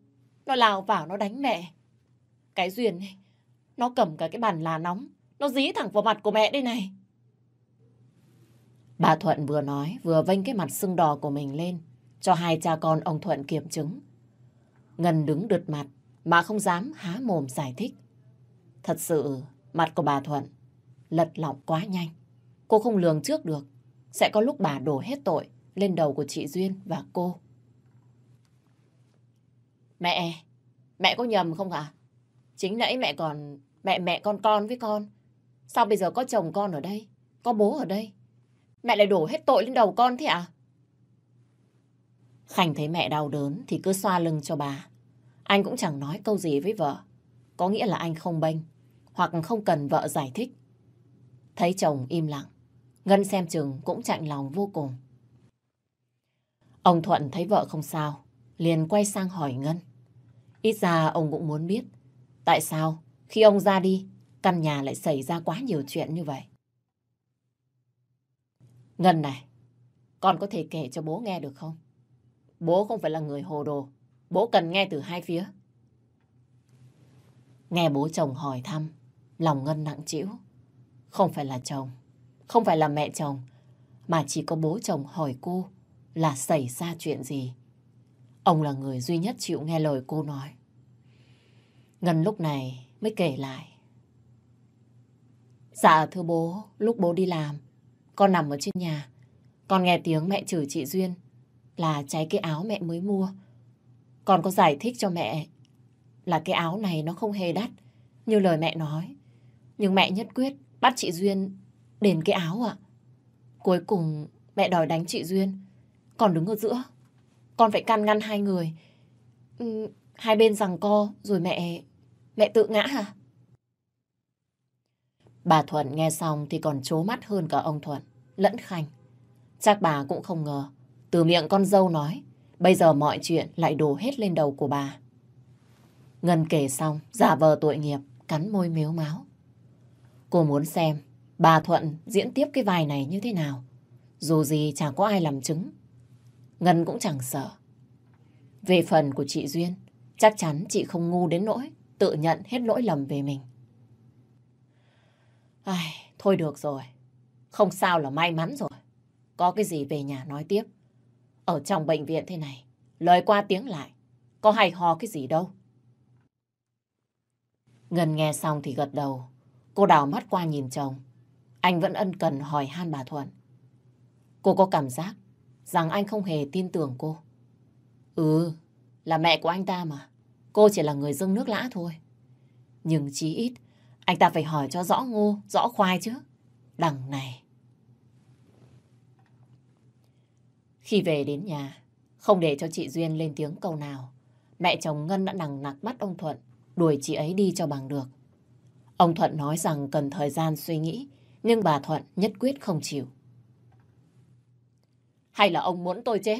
nó lao vào nó đánh mẹ. Cái Duyên này, nó cầm cả cái bàn là nóng, nó dí thẳng vào mặt của mẹ đây này. Bà Thuận vừa nói, vừa vênh cái mặt sưng đỏ của mình lên, cho hai cha con ông Thuận kiểm chứng. Ngân đứng đượt mặt, mà không dám há mồm giải thích. Thật sự, mặt của bà Thuận lật lọng quá nhanh. Cô không lường trước được. Sẽ có lúc bà đổ hết tội lên đầu của chị Duyên và cô. Mẹ, mẹ có nhầm không ạ? Chính nãy mẹ còn mẹ mẹ con con với con. Sao bây giờ có chồng con ở đây? Có bố ở đây? Mẹ lại đổ hết tội lên đầu con thế ạ? À? Khánh thấy mẹ đau đớn thì cứ xoa lưng cho bà. Anh cũng chẳng nói câu gì với vợ. Có nghĩa là anh không bênh hoặc không cần vợ giải thích. Thấy chồng im lặng, Ngân xem chừng cũng chạnh lòng vô cùng. Ông Thuận thấy vợ không sao, liền quay sang hỏi Ngân. Ít ra ông cũng muốn biết, tại sao khi ông ra đi, căn nhà lại xảy ra quá nhiều chuyện như vậy. Ngân này, con có thể kể cho bố nghe được không? Bố không phải là người hồ đồ, bố cần nghe từ hai phía. Nghe bố chồng hỏi thăm, lòng Ngân nặng trĩu. Không phải là chồng, không phải là mẹ chồng, mà chỉ có bố chồng hỏi cô là xảy ra chuyện gì. Ông là người duy nhất chịu nghe lời cô nói. Ngân lúc này mới kể lại. Dạ thưa bố, lúc bố đi làm, con nằm ở trên nhà. Con nghe tiếng mẹ chửi chị Duyên là cháy cái áo mẹ mới mua. Con có giải thích cho mẹ là cái áo này nó không hề đắt như lời mẹ nói. Nhưng mẹ nhất quyết Bắt chị Duyên đền cái áo ạ. Cuối cùng mẹ đòi đánh chị Duyên. Còn đứng ở giữa. Con phải can ngăn hai người. Ừ, hai bên rằng co rồi mẹ... Mẹ tự ngã hả? Bà Thuận nghe xong thì còn trố mắt hơn cả ông Thuận, lẫn Khanh. Chắc bà cũng không ngờ, từ miệng con dâu nói, bây giờ mọi chuyện lại đổ hết lên đầu của bà. Ngân kể xong, giả vờ tội nghiệp, cắn môi miếu máu. Cô muốn xem bà Thuận diễn tiếp cái vai này như thế nào. Dù gì chẳng có ai làm chứng. Ngân cũng chẳng sợ. Về phần của chị Duyên, chắc chắn chị không ngu đến nỗi tự nhận hết lỗi lầm về mình. Ai, thôi được rồi. Không sao là may mắn rồi. Có cái gì về nhà nói tiếp. Ở trong bệnh viện thế này, lời qua tiếng lại. Có hay ho cái gì đâu. Ngân nghe xong thì gật đầu. Cô đào mắt qua nhìn chồng. Anh vẫn ân cần hỏi han bà Thuận. Cô có cảm giác rằng anh không hề tin tưởng cô. Ừ, là mẹ của anh ta mà. Cô chỉ là người dưng nước lã thôi. Nhưng chí ít, anh ta phải hỏi cho rõ ngô, rõ khoai chứ. Đằng này. Khi về đến nhà, không để cho chị Duyên lên tiếng câu nào, mẹ chồng Ngân đã nằng nặc bắt ông Thuận đuổi chị ấy đi cho bằng được. Ông Thuận nói rằng cần thời gian suy nghĩ, nhưng bà Thuận nhất quyết không chịu. Hay là ông muốn tôi chết,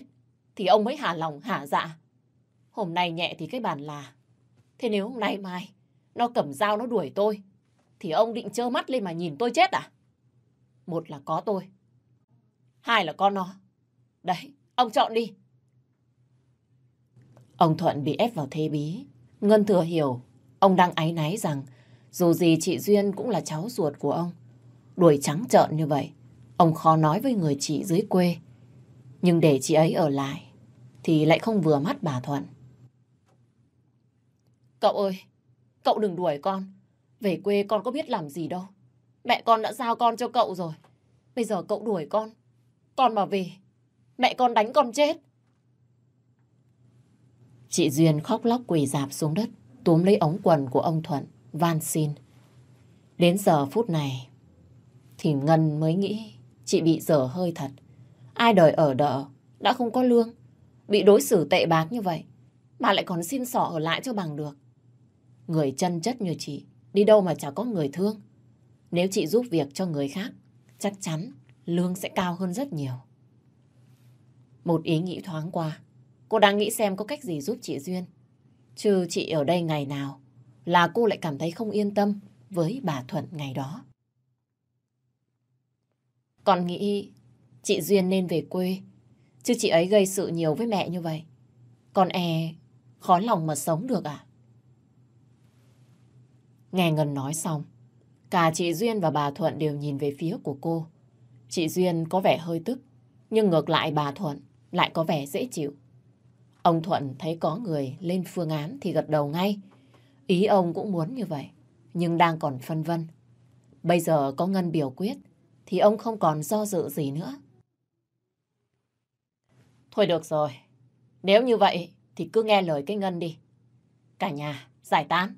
thì ông mới hả lòng hả dạ. Hôm nay nhẹ thì cái bàn là. Thế nếu hôm nay mai, nó cầm dao nó đuổi tôi, thì ông định trơ mắt lên mà nhìn tôi chết à? Một là có tôi, hai là con nó. Đấy, ông chọn đi. Ông Thuận bị ép vào thế bí. Ngân thừa hiểu, ông đang áy náy rằng dù gì chị Duyên cũng là cháu ruột của ông. Đuổi trắng trợn như vậy, ông khó nói với người chị dưới quê. Nhưng để chị ấy ở lại, thì lại không vừa mắt bà Thuận. Cậu ơi, cậu đừng đuổi con. Về quê con có biết làm gì đâu. Mẹ con đã giao con cho cậu rồi. Bây giờ cậu đuổi con. Con mà về, mẹ con đánh con chết. Chị Duyên khóc lóc quỳ dạp xuống đất, túm lấy ống quần của ông Thuận, van xin. Đến giờ phút này, thì Ngân mới nghĩ chị bị dở hơi thật. Ai đời ở đợ, đã không có lương, bị đối xử tệ bạc như vậy, mà lại còn xin sỏ ở lại cho bằng được. Người chân chất như chị, đi đâu mà chả có người thương. Nếu chị giúp việc cho người khác, chắc chắn lương sẽ cao hơn rất nhiều. Một ý nghĩ thoáng qua, cô đang nghĩ xem có cách gì giúp chị Duyên. Chứ chị ở đây ngày nào là cô lại cảm thấy không yên tâm với bà Thuận ngày đó. Còn nghĩ chị Duyên nên về quê, chứ chị ấy gây sự nhiều với mẹ như vậy. Còn e khó lòng mà sống được à? Nghe Ngân nói xong, cả chị Duyên và bà Thuận đều nhìn về phía của cô. Chị Duyên có vẻ hơi tức, nhưng ngược lại bà Thuận lại có vẻ dễ chịu. Ông Thuận thấy có người lên phương án thì gật đầu ngay. Ý ông cũng muốn như vậy, nhưng đang còn phân vân. Bây giờ có Ngân biểu quyết, thì ông không còn do dự gì nữa. Thôi được rồi, nếu như vậy thì cứ nghe lời cái Ngân đi. Cả nhà, giải tán.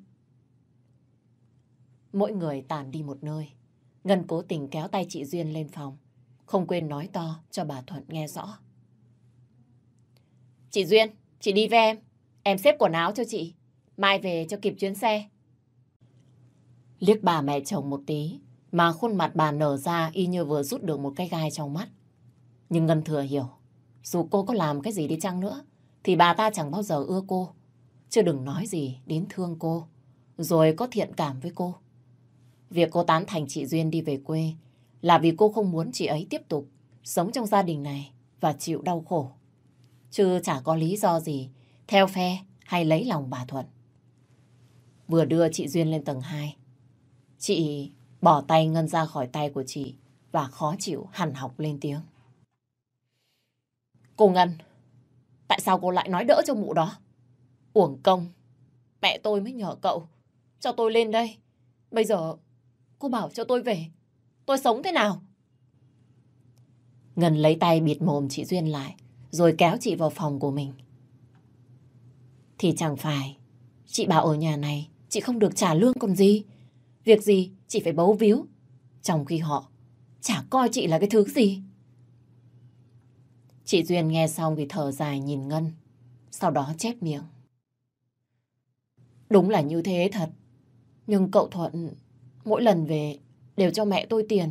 Mỗi người tàn đi một nơi. Ngân cố tình kéo tay chị Duyên lên phòng. Không quên nói to cho bà Thuận nghe rõ. Chị Duyên, chị đi với em. Em xếp quần áo cho chị. Mai về cho kịp chuyến xe. Liếc bà mẹ chồng một tí, mà khuôn mặt bà nở ra y như vừa rút được một cái gai trong mắt. Nhưng Ngân thừa hiểu, dù cô có làm cái gì đi chăng nữa, thì bà ta chẳng bao giờ ưa cô. Chứ đừng nói gì đến thương cô, rồi có thiện cảm với cô. Việc cô tán thành chị Duyên đi về quê là vì cô không muốn chị ấy tiếp tục sống trong gia đình này và chịu đau khổ. Chứ chả có lý do gì theo phe hay lấy lòng bà Thuận. Vừa đưa chị Duyên lên tầng 2, chị bỏ tay Ngân ra khỏi tay của chị và khó chịu hằn học lên tiếng. Cô Ngân, tại sao cô lại nói đỡ cho mụ đó? Uổng công, mẹ tôi mới nhờ cậu cho tôi lên đây. Bây giờ Cô bảo cho tôi về. Tôi sống thế nào? Ngân lấy tay bịt mồm chị Duyên lại, rồi kéo chị vào phòng của mình. Thì chẳng phải, chị bảo ở nhà này, chị không được trả lương còn gì. Việc gì, chị phải bấu víu. Trong khi họ chả coi chị là cái thứ gì. Chị Duyên nghe xong thì thở dài nhìn Ngân, sau đó chép miệng. Đúng là như thế thật, nhưng cậu Thuận Mỗi lần về đều cho mẹ tôi tiền.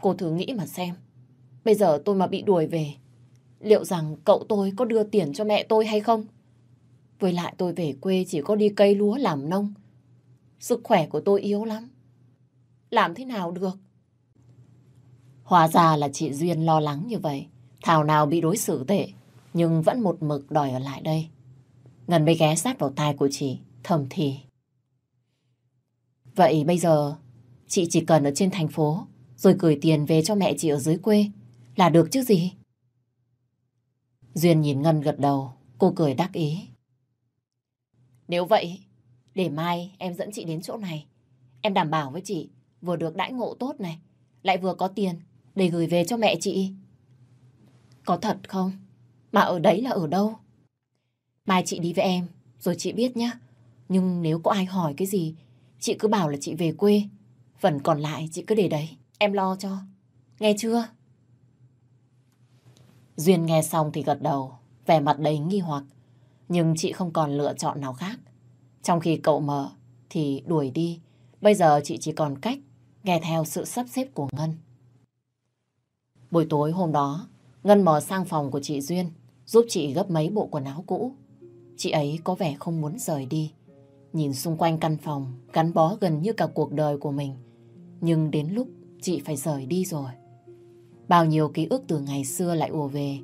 Cô thử nghĩ mà xem. Bây giờ tôi mà bị đuổi về, liệu rằng cậu tôi có đưa tiền cho mẹ tôi hay không? Với lại tôi về quê chỉ có đi cây lúa làm nông. Sức khỏe của tôi yếu lắm. Làm thế nào được? Hóa ra là chị Duyên lo lắng như vậy. Thảo nào bị đối xử tệ, nhưng vẫn một mực đòi ở lại đây. Ngân mới ghé sát vào tai của chị, thầm thì. Vậy bây giờ chị chỉ cần ở trên thành phố rồi gửi tiền về cho mẹ chị ở dưới quê là được chứ gì? Duyên nhìn Ngân gật đầu, cô cười đắc ý. Nếu vậy, để mai em dẫn chị đến chỗ này. Em đảm bảo với chị, vừa được đãi ngộ tốt này, lại vừa có tiền để gửi về cho mẹ chị. Có thật không? Mà ở đấy là ở đâu? Mai chị đi với em, rồi chị biết nhá. Nhưng nếu có ai hỏi cái gì, chị cứ bảo là chị về quê. Phần còn lại chị cứ để đấy, em lo cho. Nghe chưa? Duyên nghe xong thì gật đầu, vẻ mặt đầy nghi hoặc. Nhưng chị không còn lựa chọn nào khác. Trong khi cậu mở thì đuổi đi, bây giờ chị chỉ còn cách nghe theo sự sắp xếp của Ngân. Buổi tối hôm đó, Ngân mò sang phòng của chị Duyên, giúp chị gấp mấy bộ quần áo cũ. Chị ấy có vẻ không muốn rời đi. Nhìn xung quanh căn phòng, gắn bó gần như cả cuộc đời của mình. Nhưng đến lúc chị phải rời đi rồi. Bao nhiêu ký ức từ ngày xưa lại ùa về,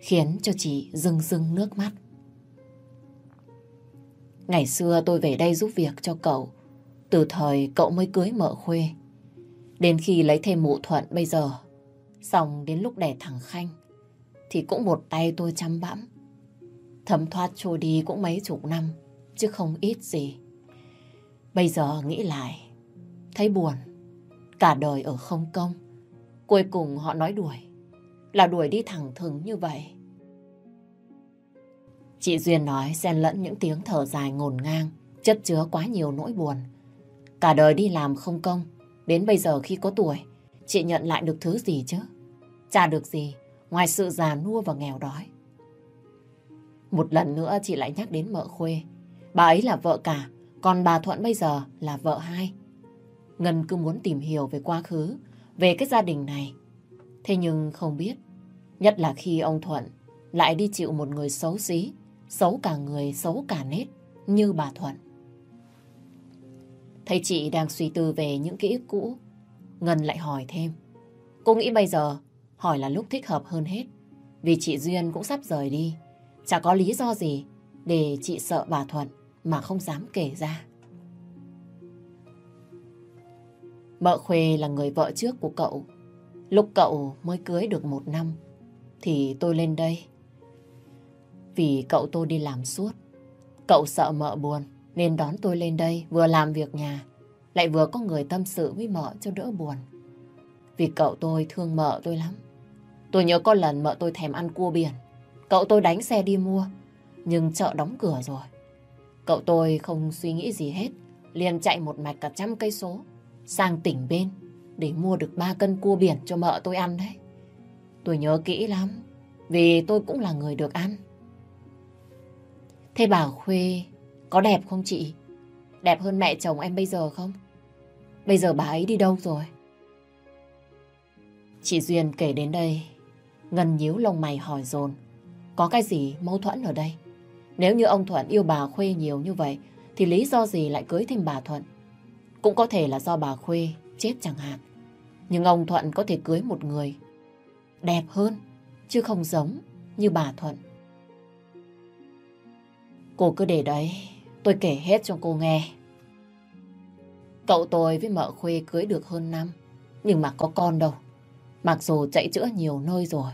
khiến cho chị rưng rưng nước mắt. Ngày xưa tôi về đây giúp việc cho cậu, từ thời cậu mới cưới mợ khuê. Đến khi lấy thêm mụ thuận bây giờ, xong đến lúc đẻ thằng Khanh, thì cũng một tay tôi chăm bẵm. Thấm thoát trôi đi cũng mấy chục năm, chứ không ít gì. Bây giờ nghĩ lại, thấy buồn, cả đời ở không công. Cuối cùng họ nói đuổi, là đuổi đi thẳng thừng như vậy. Chị Duyên nói xen lẫn những tiếng thở dài ngổn ngang, chất chứa quá nhiều nỗi buồn. Cả đời đi làm không công, đến bây giờ khi có tuổi, chị nhận lại được thứ gì chứ? Chả được gì, ngoài sự già nua và nghèo đói. Một lần nữa chị lại nhắc đến mợ khuê. Bà ấy là vợ cả, còn bà Thuận bây giờ là vợ hai. Ngân cứ muốn tìm hiểu về quá khứ, về cái gia đình này. Thế nhưng không biết, nhất là khi ông Thuận lại đi chịu một người xấu xí, xấu cả người, xấu cả nết, như bà Thuận. Thấy chị đang suy tư về những ký ức cũ, Ngân lại hỏi thêm. Cô nghĩ bây giờ hỏi là lúc thích hợp hơn hết, vì chị Duyên cũng sắp rời đi. Chả có lý do gì để chị sợ bà Thuận mà không dám kể ra. Mợ Khuê là người vợ trước của cậu. Lúc cậu mới cưới được một năm, thì tôi lên đây vì cậu tôi đi làm suốt. Cậu sợ mợ buồn, nên đón tôi lên đây, vừa làm việc nhà, lại vừa có người tâm sự với mợ cho đỡ buồn. Vì cậu tôi thương mợ tôi lắm. Tôi nhớ có lần mợ tôi thèm ăn cua biển. Cậu tôi đánh xe đi mua, nhưng chợ đóng cửa rồi. Cậu tôi không suy nghĩ gì hết liền chạy một mạch cả trăm cây số sang tỉnh bên để mua được ba cân cua biển cho mợ tôi ăn đấy. Tôi nhớ kỹ lắm vì tôi cũng là người được ăn. Thế bà Khuê có đẹp không chị? Đẹp hơn mẹ chồng em bây giờ không? Bây giờ bà ấy đi đâu rồi? Chị Duyên kể đến đây, Ngân nhíu lông mày hỏi dồn Có cái gì mâu thuẫn ở đây? Nếu như ông Thuận yêu bà Khuê nhiều như vậy, thì lý do gì lại cưới thêm bà Thuận? Cũng có thể là do bà Khuê chết chẳng hạn. Nhưng ông Thuận có thể cưới một người đẹp hơn, chứ không giống như bà Thuận. Cô cứ để đấy, tôi kể hết cho cô nghe. Cậu tôi với mợ Khuê cưới được hơn năm, nhưng mà có con đâu. Mặc dù chạy chữa nhiều nơi rồi,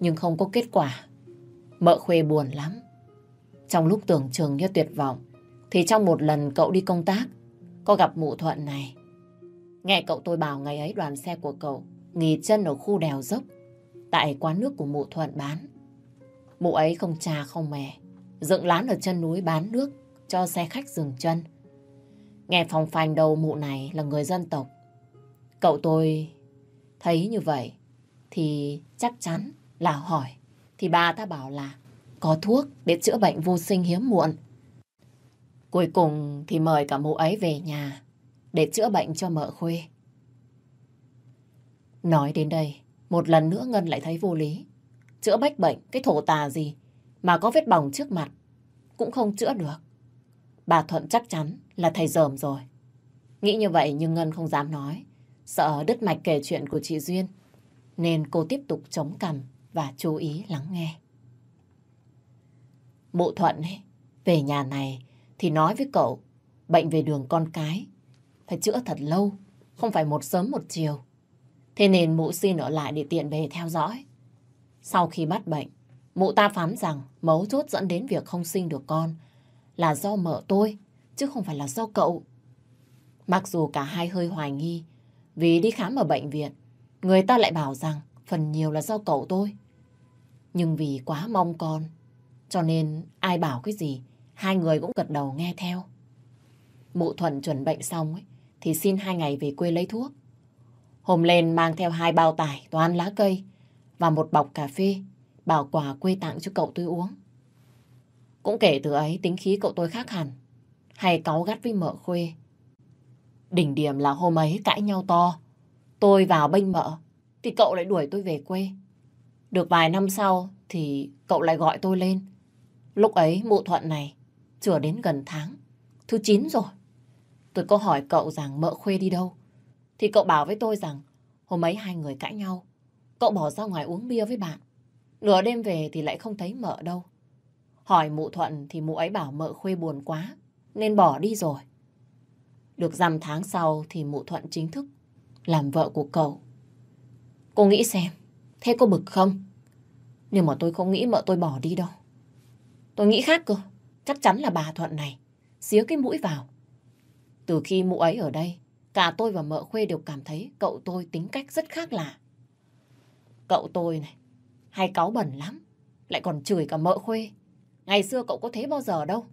nhưng không có kết quả. Mợ Khuê buồn lắm. Trong lúc tưởng chừng như tuyệt vọng, thì trong một lần cậu đi công tác, có gặp mụ Thuận này. Nghe cậu tôi bảo ngày ấy đoàn xe của cậu nghỉ chân ở khu đèo dốc, tại quán nước của mụ Thuận bán. Mụ ấy không trà không mè, dựng lán ở chân núi bán nước cho xe khách dừng chân. Nghe phòng phanh đầu mụ này là người dân tộc. Cậu tôi thấy như vậy thì chắc chắn là hỏi. Thì bà ta bảo là có thuốc để chữa bệnh vô sinh hiếm muộn. Cuối cùng thì mời cả mụ ấy về nhà để chữa bệnh cho mợ khuê. Nói đến đây, một lần nữa Ngân lại thấy vô lý. Chữa bách bệnh, cái thổ tà gì mà có vết bỏng trước mặt cũng không chữa được. Bà Thuận chắc chắn là thầy dởm rồi. Nghĩ như vậy nhưng Ngân không dám nói. Sợ đứt mạch kể chuyện của chị Duyên. Nên cô tiếp tục chống cằm và chú ý lắng nghe. Mụ Thuận ấy, về nhà này thì nói với cậu bệnh về đường con cái. phải chữa thật lâu, không phải một sớm một chiều. Thế nên mụ xin ở lại để tiện về theo dõi. Sau khi bắt bệnh, mụ ta phán rằng mấu chốt dẫn đến việc không sinh được con là do mợ tôi, chứ không phải là do cậu. Mặc dù cả hai hơi hoài nghi, vì đi khám ở bệnh viện, người ta lại bảo rằng phần nhiều là do cậu tôi. Nhưng vì quá mong con, cho nên ai bảo cái gì, hai người cũng gật đầu nghe theo. Mụ Thuận chuẩn bệnh xong ấy, thì xin hai ngày về quê lấy thuốc. Hôm lên mang theo hai bao tải toàn lá cây và một bọc cà phê, bảo quà quê tặng cho cậu tôi uống. Cũng kể từ ấy tính khí cậu tôi khác hẳn, hay cáu gắt với mợ khuê. Đỉnh điểm là hôm ấy cãi nhau to, tôi vào bênh mợ, thì cậu lại đuổi tôi về quê. Được vài năm sau thì cậu lại gọi tôi lên. Lúc ấy mụ thuận này chưa đến gần tháng, thứ 9 rồi. Tôi có hỏi cậu rằng mợ khuê đi đâu. Thì cậu bảo với tôi rằng hôm ấy hai người cãi nhau. Cậu bỏ ra ngoài uống bia với bạn. Nửa đêm về thì lại không thấy mợ đâu. Hỏi mụ Thuận thì mụ ấy bảo mợ khuê buồn quá nên bỏ đi rồi. Được dăm tháng sau thì mụ Thuận chính thức làm vợ của cậu. Cô nghĩ xem, thế có bực không? Nhưng mà tôi không nghĩ mợ tôi bỏ đi đâu. Tôi nghĩ khác cơ, chắc chắn là bà Thuận này, xía cái mũi vào. Từ khi mụ ấy ở đây, cả tôi và mợ khuê đều cảm thấy cậu tôi tính cách rất khác lạ. Cậu tôi này, hay cáu bẩn lắm, lại còn chửi cả mợ khuê. Ngày xưa cậu có thế bao giờ đâu.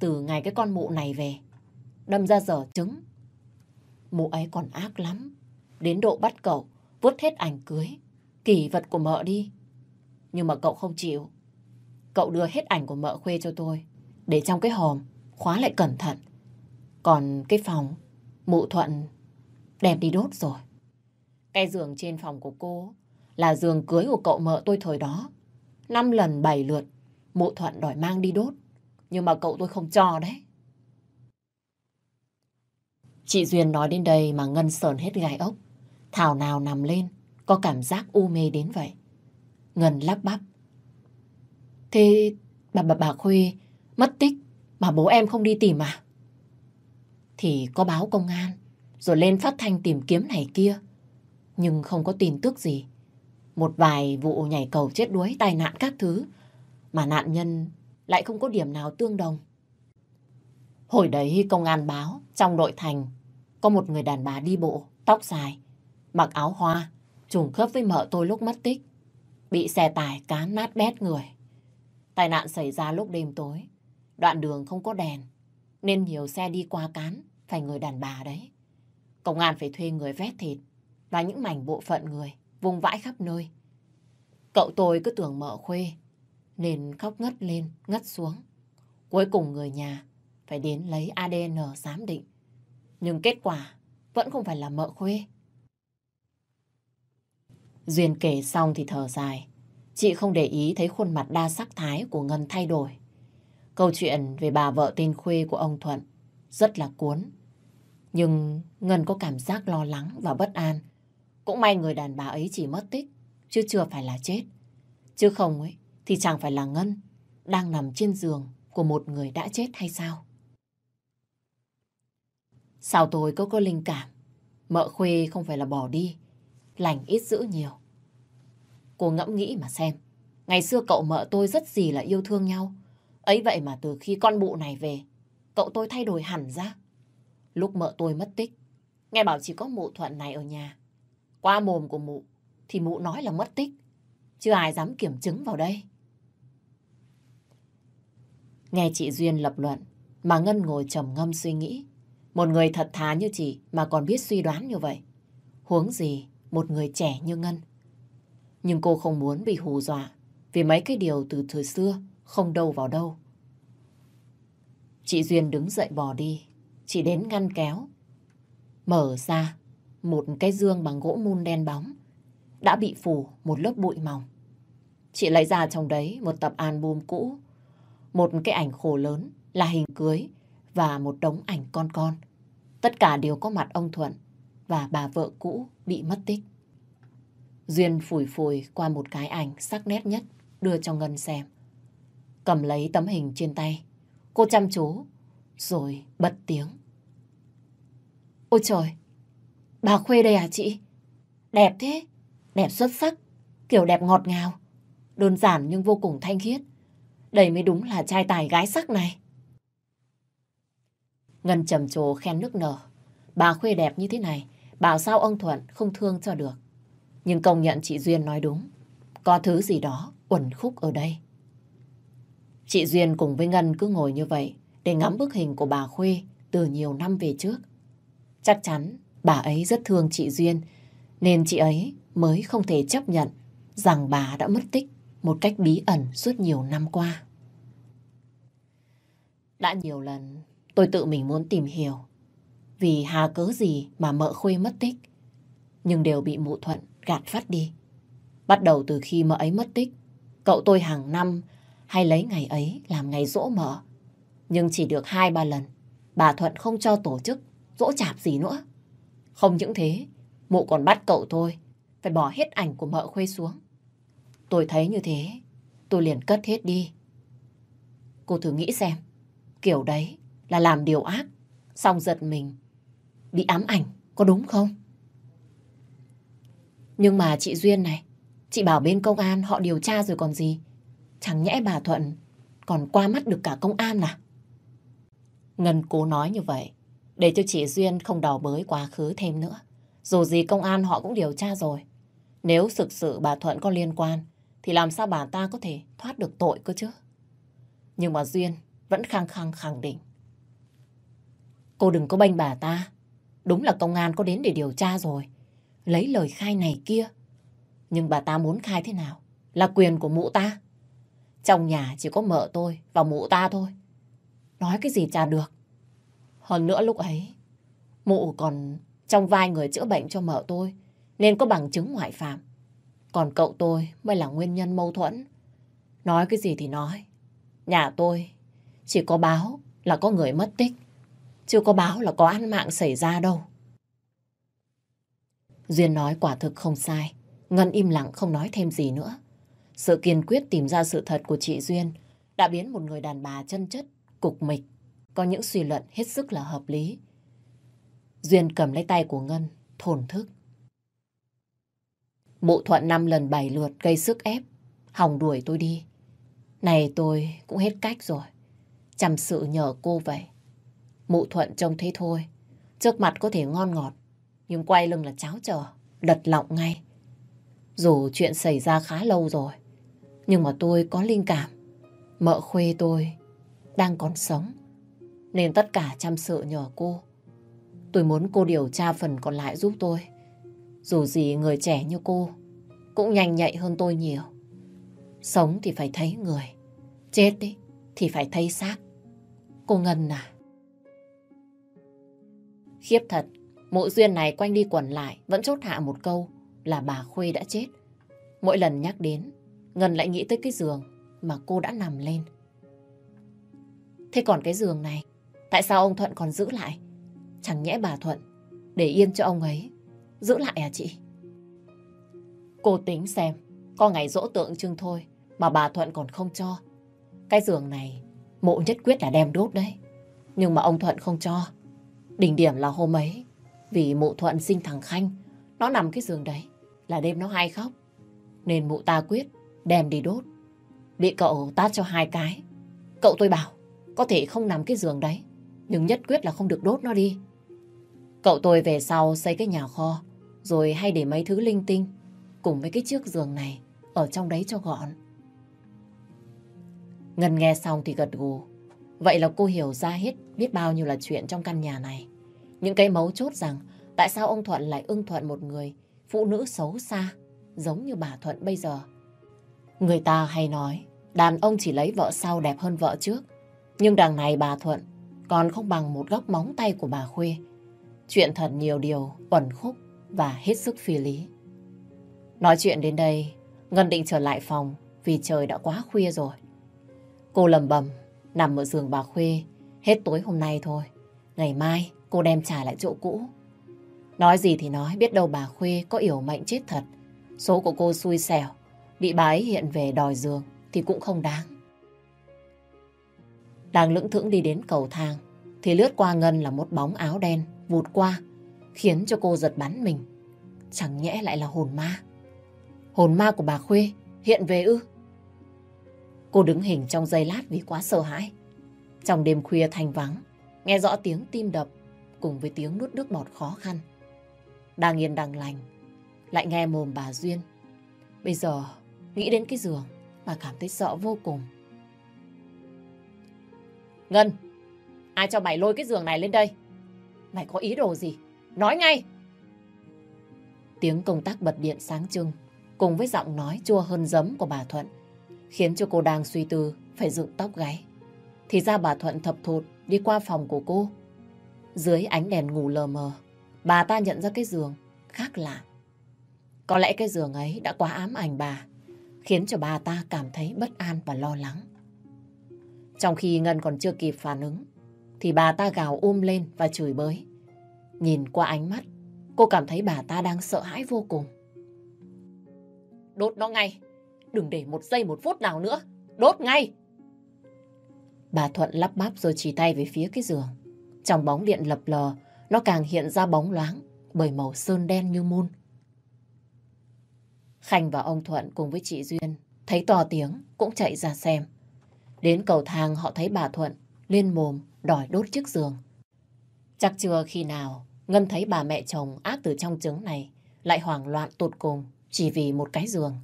Từ ngày cái con mụ này về, đâm ra dở trứng. Mụ ấy còn ác lắm, đến độ bắt cậu vứt hết ảnh cưới, kỷ vật của mợ đi. Nhưng mà cậu không chịu. Cậu đưa hết ảnh của mợ khuê cho tôi, để trong cái hòm, khóa lại cẩn thận. Còn cái phòng, mụ thuận đem đi đốt rồi. Cái giường trên phòng của cô là giường cưới của cậu mợ tôi thời đó. Năm lần bảy lượt, mụ thuận đòi mang đi đốt. Nhưng mà cậu tôi không cho đấy. Chị Duyên nói đến đây mà Ngân sờn hết gai ốc. Thảo nào nằm lên, có cảm giác u mê đến vậy. Ngân lắp bắp. Thế bà bà bà Khuê mất tích mà bố em không đi tìm à? Thì có báo công an, rồi lên phát thanh tìm kiếm này kia. Nhưng không có tin tức gì. Một vài vụ nhảy cầu chết đuối, tai nạn các thứ. Mà nạn nhân lại không có điểm nào tương đồng. Hồi đấy công an báo trong nội thành có một người đàn bà đi bộ, tóc dài, mặc áo hoa, trùng khớp với mợ tôi lúc mất tích. Bị xe tải cán nát bét người. Tai nạn xảy ra lúc đêm tối. Đoạn đường không có đèn, nên nhiều xe đi qua cán, phải người đàn bà đấy. Công an phải thuê người vét thịt và những mảnh bộ phận người vùng vãi khắp nơi. Cậu tôi cứ tưởng mợ khuê, nên khóc ngất lên, ngất xuống. Cuối cùng người nhà phải đến lấy ADN giám định. Nhưng kết quả vẫn không phải là mợ khuê. Duyên kể xong thì thở dài. Chị không để ý thấy khuôn mặt đa sắc thái của Ngân thay đổi. Câu chuyện về bà vợ tên Khuê của ông Thuận rất là cuốn. Nhưng Ngân có cảm giác lo lắng và bất an. Cũng may người đàn bà ấy chỉ mất tích, chứ chưa phải là chết. Chứ không ấy, thì chẳng phải là Ngân đang nằm trên giường của một người đã chết hay sao? Sao tôi có có linh cảm? Mợ Khuê không phải là bỏ đi, lành ít giữ nhiều. Cô ngẫm nghĩ mà xem. Ngày xưa cậu mợ tôi rất gì là yêu thương nhau. Ấy vậy mà từ khi con bụ này về, cậu tôi thay đổi hẳn ra. Lúc mợ tôi mất tích, nghe bảo chỉ có mụ thuận này ở nhà. Qua mồm của mụ, thì mụ nói là mất tích. Chưa ai dám kiểm chứng vào đây. Nghe chị Duyên lập luận, mà Ngân ngồi trầm ngâm suy nghĩ. Một người thật thà như chị mà còn biết suy đoán như vậy. Huống gì một người trẻ như Ngân. Nhưng cô không muốn bị hù dọa, vì mấy cái điều từ thời xưa không đâu vào đâu. Chị Duyên đứng dậy bỏ đi. Chị đến ngăn kéo. Mở ra một cái dương bằng gỗ mun đen bóng. Đã bị phủ một lớp bụi mỏng. Chị lấy ra trong đấy một tập album cũ. Một cái ảnh khổ lớn là hình cưới và một đống ảnh con con. Tất cả đều có mặt ông Thuận và bà vợ cũ bị mất tích. Duyên phủi phủi qua một cái ảnh sắc nét nhất đưa cho Ngân xem. Cầm lấy tấm hình trên tay, cô chăm chú rồi bật tiếng. Ôi trời, bà Khuê đây à chị? Đẹp thế, đẹp xuất sắc, kiểu đẹp ngọt ngào. Đơn giản nhưng vô cùng thanh khiết. Đây mới đúng là trai tài gái sắc này. Ngân trầm trồ khen nước nở. Bà Khuê đẹp như thế này, bảo sao ông Thuận không thương cho được. Nhưng công nhận chị Duyên nói đúng. Có thứ gì đó uẩn khúc ở đây. Chị Duyên cùng với Ngân cứ ngồi như vậy để ngắm bức hình của bà Khuê từ nhiều năm về trước. Chắc chắn bà ấy rất thương chị Duyên, nên chị ấy mới không thể chấp nhận rằng bà đã mất tích một cách bí ẩn suốt nhiều năm qua. Đã nhiều lần tôi tự mình muốn tìm hiểu vì hà cớ gì mà mợ Khuê mất tích, nhưng đều bị mụ thuận gạt phát đi. Bắt đầu từ khi mợ ấy mất tích cậu tôi hàng năm hay lấy ngày ấy làm ngày dỗ mợ nhưng chỉ được hai ba lần bà Thuận không cho tổ chức dỗ chạp gì nữa. Không những thế mụ còn bắt cậu tôi phải bỏ hết ảnh của mợ Khuê xuống. Tôi thấy như thế, tôi liền cất hết đi. Cô thử nghĩ xem, kiểu đấy là làm điều ác, xong giật mình, bị ám ảnh, có đúng không? Nhưng mà chị Duyên này, chị bảo bên công an họ điều tra rồi còn gì. Chẳng nhẽ bà Thuận còn qua mắt được cả công an à? Ngân cố nói như vậy, để cho chị Duyên không đào bới quá khứ thêm nữa. Dù gì công an họ cũng điều tra rồi. Nếu thực sự bà Thuận có liên quan, thì làm sao bà ta có thể thoát được tội cơ chứ? Nhưng mà Duyên vẫn khăng khăng khẳng định. Cô đừng có bênh bà ta. Đúng là công an có đến để điều tra rồi. Lấy lời khai này kia. Nhưng bà ta muốn khai thế nào? Là quyền của mụ ta. Trong nhà chỉ có mợ tôi và mụ ta thôi. Nói cái gì chả được. Hơn nữa lúc ấy, mụ còn trong vai người chữa bệnh cho mợ tôi, nên có bằng chứng ngoại phạm. Còn cậu tôi mới là nguyên nhân mâu thuẫn. Nói cái gì thì nói. Nhà tôi chỉ có báo là có người mất tích. Chưa có báo là có ăn mạng xảy ra đâu. Duyên nói quả thực không sai. Ngân im lặng không nói thêm gì nữa. Sự kiên quyết tìm ra sự thật của chị Duyên đã biến một người đàn bà chân chất, cục mịch, có những suy luận hết sức là hợp lý. Duyên cầm lấy tay của Ngân, thổn thức. Mụ thuận năm lần bảy lượt gây sức ép, hòng đuổi tôi đi. Này tôi cũng hết cách rồi. Chăm sự nhờ cô vậy. Mụ thuận trông thế thôi. Trước mặt có thể ngon ngọt, nhưng quay lưng là cháo trở, lật lọng ngay. Dù chuyện xảy ra khá lâu rồi, nhưng mà tôi có linh cảm. Mợ khuê tôi đang còn sống. Nên tất cả chăm sự nhờ cô. Tôi muốn cô điều tra phần còn lại giúp tôi. Dù gì người trẻ như cô cũng nhanh nhạy hơn tôi nhiều. Sống thì phải thấy người. Chết đi thì phải thấy xác. Cô Ngân à? Khiếp thật, mụ duyên này quanh đi quẩn lại vẫn chốt hạ một câu là bà Khuê đã chết. Mỗi lần nhắc đến, Ngân lại nghĩ tới cái giường mà cô đã nằm lên. Thế còn cái giường này, tại sao ông Thuận còn giữ lại? Chẳng nhẽ bà Thuận để yên cho ông ấy giữ lại à chị? Cô tính xem, có ngày dỗ tượng trưng thôi mà bà Thuận còn không cho. Cái giường này mộ nhất quyết là đem đốt đấy. Nhưng mà ông Thuận không cho. Đỉnh điểm là hôm ấy, vì mụ Thuận sinh thằng Khanh, nó nằm cái giường đấy, là đêm nó hay khóc. Nên mụ ta quyết đem đi đốt. Bị cậu tát cho hai cái. Cậu tôi bảo, có thể không nằm cái giường đấy, nhưng nhất quyết là không được đốt nó đi. Cậu tôi về sau xây cái nhà kho, rồi hay để mấy thứ linh tinh, cùng với cái chiếc giường này, ở trong đấy cho gọn. Ngân nghe xong thì gật gù. Vậy là cô hiểu ra hết biết bao nhiêu là chuyện trong căn nhà này. Những cái mấu chốt rằng tại sao ông Thuận lại ưng thuận một người phụ nữ xấu xa giống như bà Thuận bây giờ. Người ta hay nói đàn ông chỉ lấy vợ sau đẹp hơn vợ trước. Nhưng đằng này bà Thuận còn không bằng một góc móng tay của bà Khuê. Chuyện thật nhiều điều uẩn khúc và hết sức phi lý. Nói chuyện đến đây, Ngân định trở lại phòng vì trời đã quá khuya rồi. Cô lầm bầm, nằm ở giường bà Khuê, hết tối hôm nay thôi. Ngày mai cô đem trả lại chỗ cũ. Nói gì thì nói, biết đâu bà Khuê có yểu mệnh chết thật. Số của cô xui xẻo, bị bà ấy hiện về đòi giường thì cũng không đáng. Đang lững thững đi đến cầu thang, thì lướt qua Ngân là một bóng áo đen vụt qua, khiến cho cô giật bắn mình. Chẳng nhẽ lại là hồn ma. Hồn ma của bà Khuê hiện về ư? Cô đứng hình trong giây lát vì quá sợ hãi. Trong đêm khuya thanh vắng, nghe rõ tiếng tim đập cùng với tiếng nuốt nước bọt khó khăn. Đang yên đang lành, lại nghe mồm bà Duyên. Bây giờ, nghĩ đến cái giường, bà cảm thấy sợ vô cùng. Ngân, ai cho mày lôi cái giường này lên đây? Mày có ý đồ gì? Nói ngay! Tiếng công tác bật điện sáng trưng, cùng với giọng nói chua hơn giấm của bà Thuận, khiến cho cô đang suy tư phải dựng tóc gáy. Thì ra bà Thuận thập thụt đi qua phòng của cô. Dưới ánh đèn ngủ lờ mờ, bà ta nhận ra cái giường khác lạ. Có lẽ cái giường ấy đã quá ám ảnh bà, khiến cho bà ta cảm thấy bất an và lo lắng. Trong khi Ngân còn chưa kịp phản ứng, thì bà ta gào ôm lên và chửi bới. Nhìn qua ánh mắt, cô cảm thấy bà ta đang sợ hãi vô cùng. Đốt nó ngay, đừng để một giây một phút nào nữa, đốt ngay! Bà Thuận lắp bắp rồi chỉ tay về phía cái giường. Trong bóng điện lập lờ, nó càng hiện ra bóng loáng bởi màu sơn đen như môn. Khanh và ông Thuận cùng với chị Duyên thấy to tiếng cũng chạy ra xem. Đến cầu thang họ thấy bà Thuận lên mồm đòi đốt chiếc giường. Chắc chưa khi nào Ngân thấy bà mẹ chồng ác từ trong trứng này lại hoảng loạn tụt cùng chỉ vì một cái giường.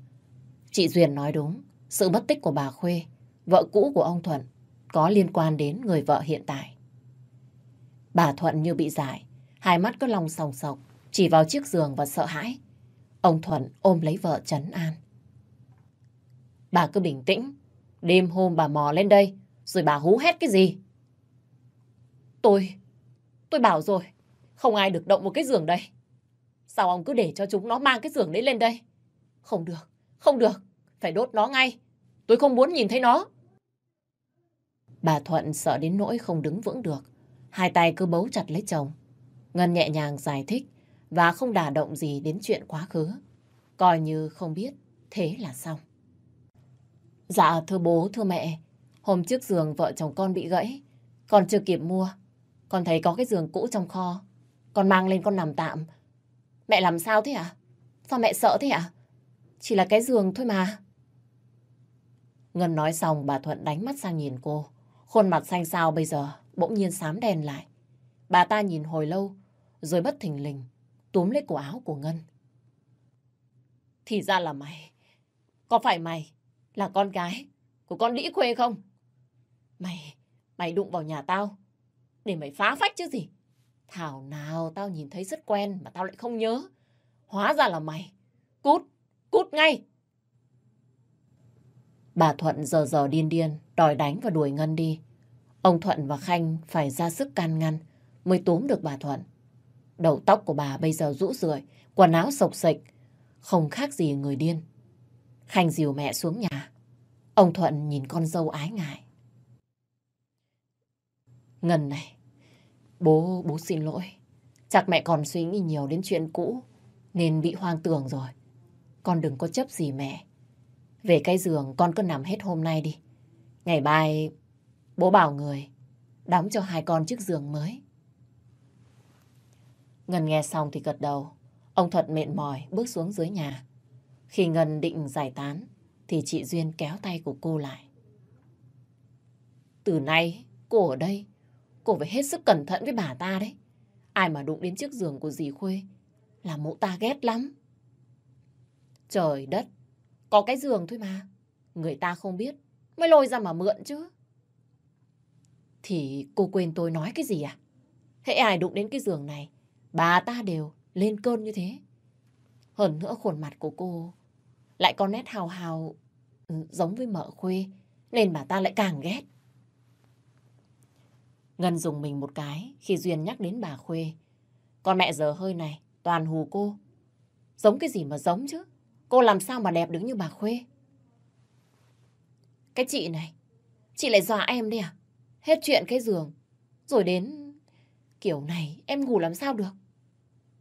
Chị Duyên nói đúng, sự mất tích của bà Khuê, vợ cũ của ông Thuận, có liên quan đến người vợ hiện tại. Bà Thuận như bị giải, hai mắt có lòng sòng sọc, chỉ vào chiếc giường và sợ hãi. Ông Thuận ôm lấy vợ trấn an. Bà cứ bình tĩnh, đêm hôm bà mò lên đây, rồi bà hú hét cái gì? Tôi, tôi bảo rồi, không ai được động một cái giường đây. Sao ông cứ để cho chúng nó mang cái giường đấy lên đây? Không được, không được, phải đốt nó ngay. Tôi không muốn nhìn thấy nó. Bà Thuận sợ đến nỗi không đứng vững được. Hai tay cứ bấu chặt lấy chồng. Ngân nhẹ nhàng giải thích và không đả động gì đến chuyện quá khứ. Coi như không biết, thế là xong. Dạ thưa bố, thưa mẹ, hôm trước giường vợ chồng con bị gãy, con chưa kịp mua. Con thấy có cái giường cũ trong kho, con mang lên con nằm tạm. Mẹ làm sao thế ạ? À? Sao mẹ sợ thế ạ? À? Chỉ là cái giường thôi mà. Ngân nói xong bà Thuận đánh mắt sang nhìn cô. Khuôn mặt xanh xao bây giờ bỗng nhiên sám đèn lại. Bà ta nhìn hồi lâu rồi bất thình lình túm lấy cổ áo của Ngân. Thì ra là mày. Có phải mày là con gái của con đĩ Khuê không? Mày, mày đụng vào nhà tao để mày phá phách chứ gì. Thảo nào tao nhìn thấy rất quen mà tao lại không nhớ. Hóa ra là mày. Cút, cút ngay. Bà Thuận giờ giờ điên điên, đòi đánh và đuổi Ngân đi. Ông Thuận và Khanh phải ra sức can ngăn mới tốm được bà Thuận. Đầu tóc của bà bây giờ rũ rượi, quần áo sộc sịch, không khác gì người điên. Khanh dìu mẹ xuống nhà. Ông Thuận nhìn con dâu ái ngại. Ngân này, bố, bố xin lỗi. Chắc mẹ còn suy nghĩ nhiều đến chuyện cũ, nên bị hoang tưởng rồi. Con đừng có chấp gì mẹ. Về cái giường con cứ nằm hết hôm nay đi. Ngày mai bố bảo người đóng cho hai con chiếc giường mới. Ngân nghe xong thì gật đầu. Ông Thuật mệt mỏi bước xuống dưới nhà. Khi Ngân định giải tán thì chị Duyên kéo tay của cô lại. Từ nay cô ở đây cô phải hết sức cẩn thận với bà ta đấy. Ai mà đụng đến chiếc giường của dì Khuê là mụ ta ghét lắm. Trời đất, có cái giường thôi mà. Người ta không biết, mới lôi ra mà mượn chứ. Thì cô quên tôi nói cái gì à? Hễ ai đụng đến cái giường này, bà ta đều lên cơn như thế. Hơn nữa khuôn mặt của cô lại có nét hào hào ừ, giống với mợ khuê, nên bà ta lại càng ghét. Ngân dùng mình một cái khi Duyên nhắc đến bà khuê. Con mẹ giờ hơi này, toàn hù cô. Giống cái gì mà giống chứ? Cô làm sao mà đẹp đứng như bà Khuê? Cái chị này, chị lại dọa em đi à? Hết chuyện cái giường, rồi đến kiểu này em ngủ làm sao được?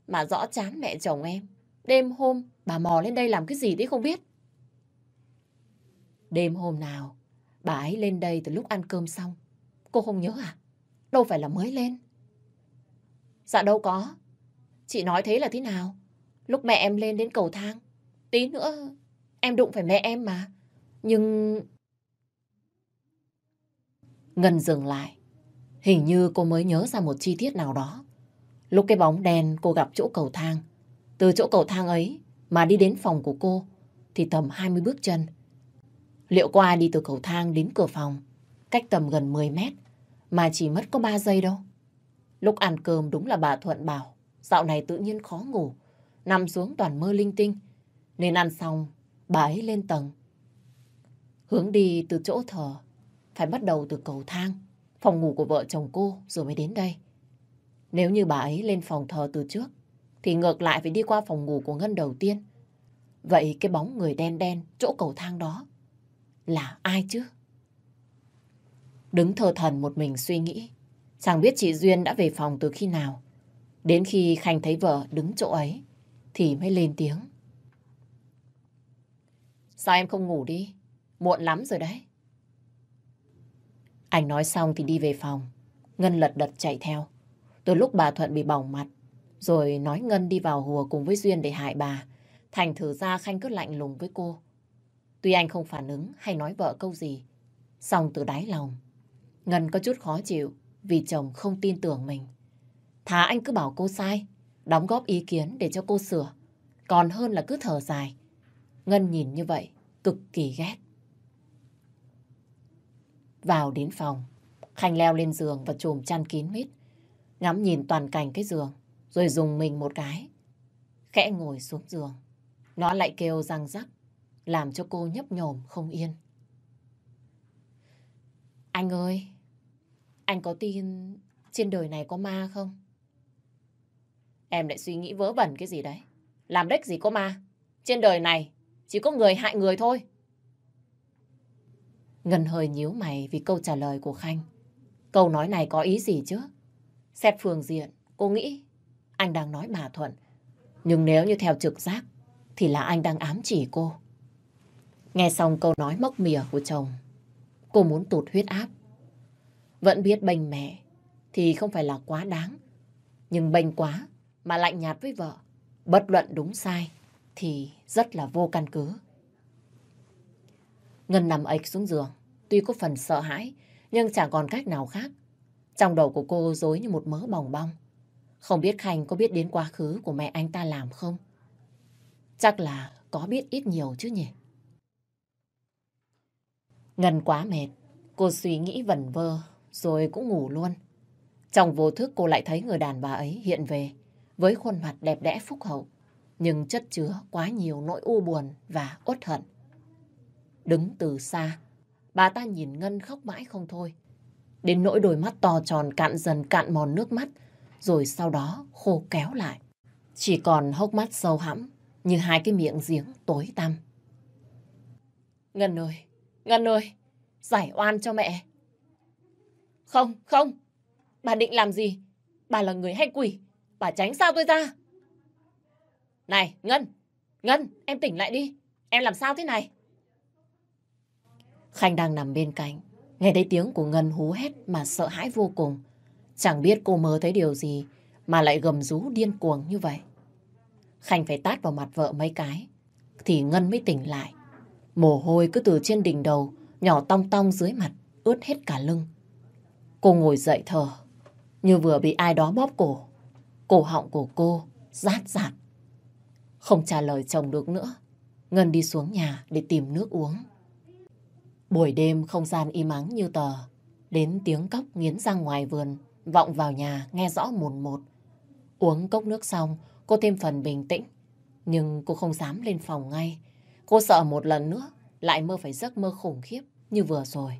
Mà rõ chán mẹ chồng em, đêm hôm bà mò lên đây làm cái gì đấy không biết. Đêm hôm nào, bà ấy lên đây từ lúc ăn cơm xong. Cô không nhớ à? Đâu phải là mới lên. Dạ đâu có. Chị nói thế là thế nào? Lúc mẹ em lên đến cầu thang, tí nữa em đụng phải mẹ em mà. Nhưng... Ngân dừng lại. Hình như cô mới nhớ ra một chi tiết nào đó. Lúc cái bóng đen cô gặp chỗ cầu thang. Từ chỗ cầu thang ấy mà đi đến phòng của cô thì tầm 20 bước chân. Liệu có ai đi từ cầu thang đến cửa phòng cách tầm gần 10 mét mà chỉ mất có 3 giây đâu. Lúc ăn cơm đúng là bà Thuận bảo, dạo này tự nhiên khó ngủ, nằm xuống toàn mơ linh tinh, nên ăn xong bà ấy lên tầng. Hướng đi từ chỗ thờ phải bắt đầu từ cầu thang phòng ngủ của vợ chồng cô rồi mới đến đây. Nếu như bà ấy lên phòng thờ từ trước, thì ngược lại phải đi qua phòng ngủ của Ngân đầu tiên. Vậy cái bóng người đen đen chỗ cầu thang đó là ai chứ? Đứng thờ thần một mình suy nghĩ. Chẳng biết chị Duyên đã về phòng từ khi nào. Đến khi Khanh thấy vợ đứng chỗ ấy, thì mới lên tiếng. Sao em không ngủ đi? Muộn lắm rồi đấy. Anh nói xong thì đi về phòng. Ngân lật đật chạy theo. Từ lúc bà Thuận bị bỏng mặt, rồi nói Ngân đi vào hùa cùng với Duyên để hại bà. Thành thử ra Khanh cứ lạnh lùng với cô. Tuy anh không phản ứng hay nói vợ câu gì, xong từ đáy lòng, Ngân có chút khó chịu vì chồng không tin tưởng mình. Thà anh cứ bảo cô sai, đóng góp ý kiến để cho cô sửa, còn hơn là cứ thở dài. Ngân nhìn như vậy, cực kỳ ghét. Vào đến phòng, Khanh leo lên giường và chùm chăn kín mít. Ngắm nhìn toàn cảnh cái giường, rồi dùng mình một cái. Khẽ ngồi xuống giường. Nó lại kêu răng rắc, làm cho cô nhấp nhổm không yên. Anh ơi, anh có tin trên đời này có ma không? Em lại suy nghĩ vớ vẩn cái gì đấy. Làm đếch gì có ma. Trên đời này chỉ có người hại người thôi. Ngân hơi nhíu mày vì câu trả lời của Khanh. Câu nói này có ý gì chứ? Xét phương diện, cô nghĩ anh đang nói bà Thuận. Nhưng nếu như theo trực giác, thì là anh đang ám chỉ cô. Nghe xong câu nói móc mỉa của chồng, cô muốn tụt huyết áp. Vẫn biết bênh mẹ thì không phải là quá đáng. Nhưng bênh quá mà lạnh nhạt với vợ, bất luận đúng sai thì rất là vô căn cứ. Ngân nằm ếch xuống giường, tuy có phần sợ hãi nhưng chẳng còn cách nào khác. Trong đầu của cô dối như một mớ bòng bong. Không biết Khanh có biết đến quá khứ của mẹ anh ta làm không? Chắc là có biết ít nhiều chứ nhỉ? Ngân quá mệt, cô suy nghĩ vẩn vơ rồi cũng ngủ luôn. Trong vô thức cô lại thấy người đàn bà ấy hiện về với khuôn mặt đẹp đẽ phúc hậu nhưng chất chứa quá nhiều nỗi u buồn và uất hận. Đứng từ xa, bà ta nhìn Ngân khóc mãi không thôi. Đến nỗi đôi mắt to tròn cạn dần cạn mòn nước mắt, rồi sau đó khô kéo lại. Chỉ còn hốc mắt sâu hãm, như hai cái miệng giếng tối tăm. Ngân ơi, Ngân ơi, giải oan cho mẹ. Không, không, bà định làm gì? Bà là người hay quỷ, bà tránh sao tôi ra. Này, Ngân, Ngân, em tỉnh lại đi, em làm sao thế này? Khanh đang nằm bên cạnh, nghe thấy tiếng của Ngân hú hét mà sợ hãi vô cùng. Chẳng biết cô mơ thấy điều gì mà lại gầm rú điên cuồng như vậy. Khanh phải tát vào mặt vợ mấy cái, thì Ngân mới tỉnh lại. Mồ hôi cứ từ trên đỉnh đầu, nhỏ tong tong dưới mặt, ướt hết cả lưng. Cô ngồi dậy thở, như vừa bị ai đó bóp cổ. Cổ họng của cô rát rạt. Không trả lời chồng được nữa, Ngân đi xuống nhà để tìm nước uống. Buổi đêm không gian im ắng như tờ. Đến tiếng cốc nghiến ra ngoài vườn, vọng vào nhà nghe rõ mồn một. Uống cốc nước xong, cô thêm phần bình tĩnh. Nhưng cô không dám lên phòng ngay. Cô sợ một lần nữa lại mơ phải giấc mơ khủng khiếp như vừa rồi.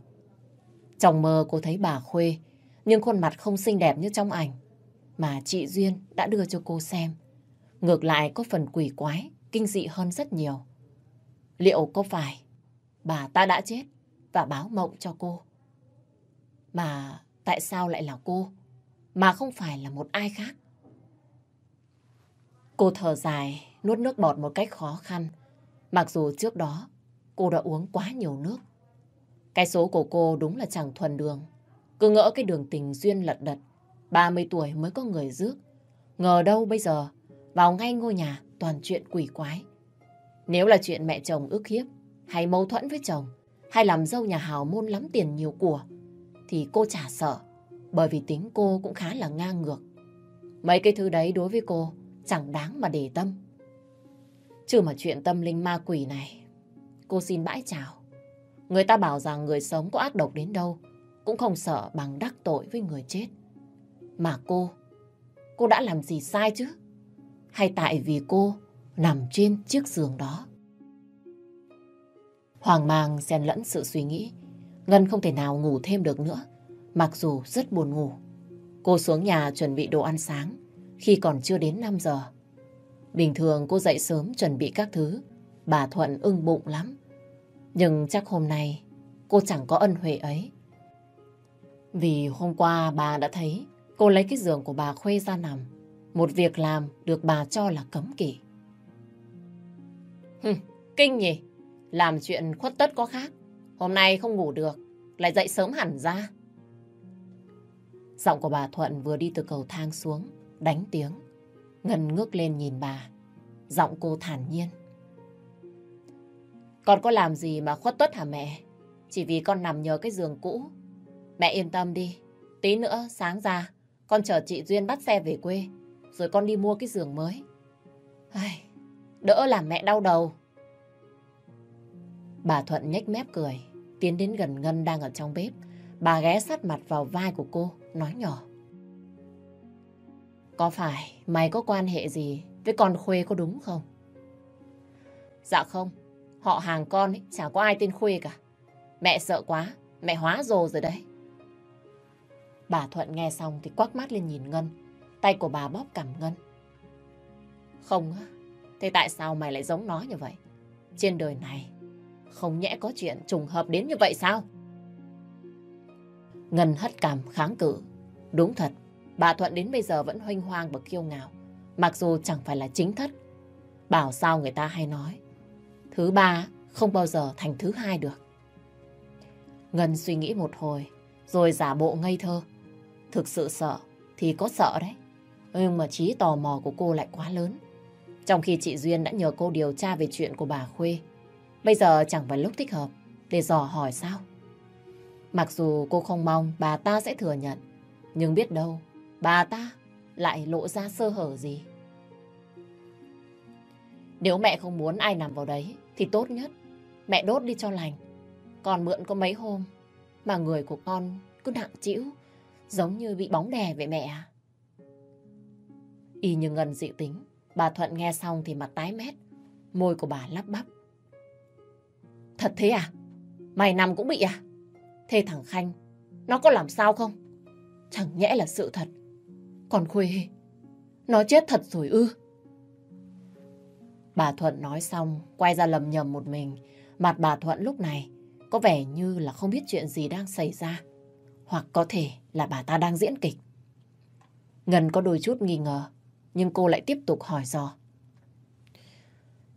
Trong mơ cô thấy bà Khuê, nhưng khuôn mặt không xinh đẹp như trong ảnh mà chị Duyên đã đưa cho cô xem. Ngược lại có phần quỷ quái, kinh dị hơn rất nhiều. Liệu có phải bà ta đã chết và báo mộng cho cô. Mà tại sao lại là cô, mà không phải là một ai khác? Cô thở dài, nuốt nước bọt một cách khó khăn. Mặc dù trước đó cô đã uống quá nhiều nước. Cái số của cô đúng là chẳng thuần đường. Cứ ngỡ cái đường tình duyên lật đật. 30 tuổi mới có người rước. Ngờ đâu bây giờ vào ngay ngôi nhà toàn chuyện quỷ quái. Nếu là chuyện mẹ chồng ức hiếp, hay mâu thuẫn với chồng, hay làm dâu nhà hào môn lắm tiền nhiều của, thì cô chả sợ, bởi vì tính cô cũng khá là ngang ngược. Mấy cái thứ đấy đối với cô chẳng đáng mà để tâm. Chứ mà chuyện tâm linh ma quỷ này, cô xin bãi chào. Người ta bảo rằng người sống có ác độc đến đâu, cũng không sợ bằng đắc tội với người chết. Mà cô, cô đã làm gì sai chứ? Hay tại vì cô nằm trên chiếc giường đó? Hoàng mang xen lẫn sự suy nghĩ. Ngân không thể nào ngủ thêm được nữa, mặc dù rất buồn ngủ. Cô xuống nhà chuẩn bị đồ ăn sáng khi còn chưa đến 5 giờ. Bình thường cô dậy sớm chuẩn bị các thứ, bà Thuận ưng bụng lắm. Nhưng chắc hôm nay cô chẳng có ân huệ ấy. Vì hôm qua bà đã thấy cô lấy cái giường của bà Khuê ra nằm. Một việc làm được bà cho là cấm kỵ. Hừ, kinh nhỉ? Làm chuyện khuất tất có khác. Hôm nay không ngủ được, lại dậy sớm hẳn ra. Giọng của bà Thuận vừa đi từ cầu thang xuống, đánh tiếng. Ngân ngước lên nhìn bà. Giọng cô thản nhiên. Con có làm gì mà khuất tất hả mẹ? Chỉ vì con nằm nhờ cái giường cũ. Mẹ yên tâm đi. Tí nữa sáng ra, con chờ chị Duyên bắt xe về quê. Rồi con đi mua cái giường mới. Ai, đỡ làm mẹ đau đầu. Bà Thuận nhếch mép cười, tiến đến gần Ngân đang ở trong bếp. Bà ghé sát mặt vào vai của cô, nói nhỏ. Có phải mày có quan hệ gì với con Khuê có đúng không? Dạ không, họ hàng con ấy, chả có ai tên Khuê cả. Mẹ sợ quá, mẹ hóa rồ rồi đấy. Bà Thuận nghe xong thì quắc mắt lên nhìn Ngân. Tay của bà bóp cằm Ngân. Không á, thế tại sao mày lại giống nó như vậy? Trên đời này, không nhẽ có chuyện trùng hợp đến như vậy sao? Ngân hất cằm kháng cự. Đúng thật, bà Thuận đến bây giờ vẫn hoanh hoang và kiêu ngạo. Mặc dù chẳng phải là chính thất. Bảo sao người ta hay nói. Thứ ba không bao giờ thành thứ hai được. Ngân suy nghĩ một hồi, rồi giả bộ ngây thơ. Thực sự sợ thì có sợ đấy. Nhưng mà trí tò mò của cô lại quá lớn. Trong khi chị Duyên đã nhờ cô điều tra về chuyện của bà Khuê. Bây giờ chẳng phải lúc thích hợp để dò hỏi sao. Mặc dù cô không mong bà ta sẽ thừa nhận, nhưng biết đâu bà ta lại lộ ra sơ hở gì. Nếu mẹ không muốn ai nằm vào đấy thì tốt nhất mẹ đốt đi cho lành. Còn mượn có mấy hôm mà người của con cứ nặng chịu giống như bị bóng đè vậy mẹ à. Y như Ngân dị tính, bà Thuận nghe xong thì mặt tái mét, môi của bà lắp bắp. Thật thế à? Mày nằm cũng bị à? Thế thằng Khanh, nó có làm sao không? Chẳng nhẽ là sự thật. Còn Khuê, nó chết thật rồi ư? Bà Thuận nói xong, quay ra lầm nhầm một mình. Mặt bà Thuận lúc này có vẻ như là không biết chuyện gì đang xảy ra. Hoặc có thể là bà ta đang diễn kịch. Ngân có đôi chút nghi ngờ, nhưng cô lại tiếp tục hỏi dò.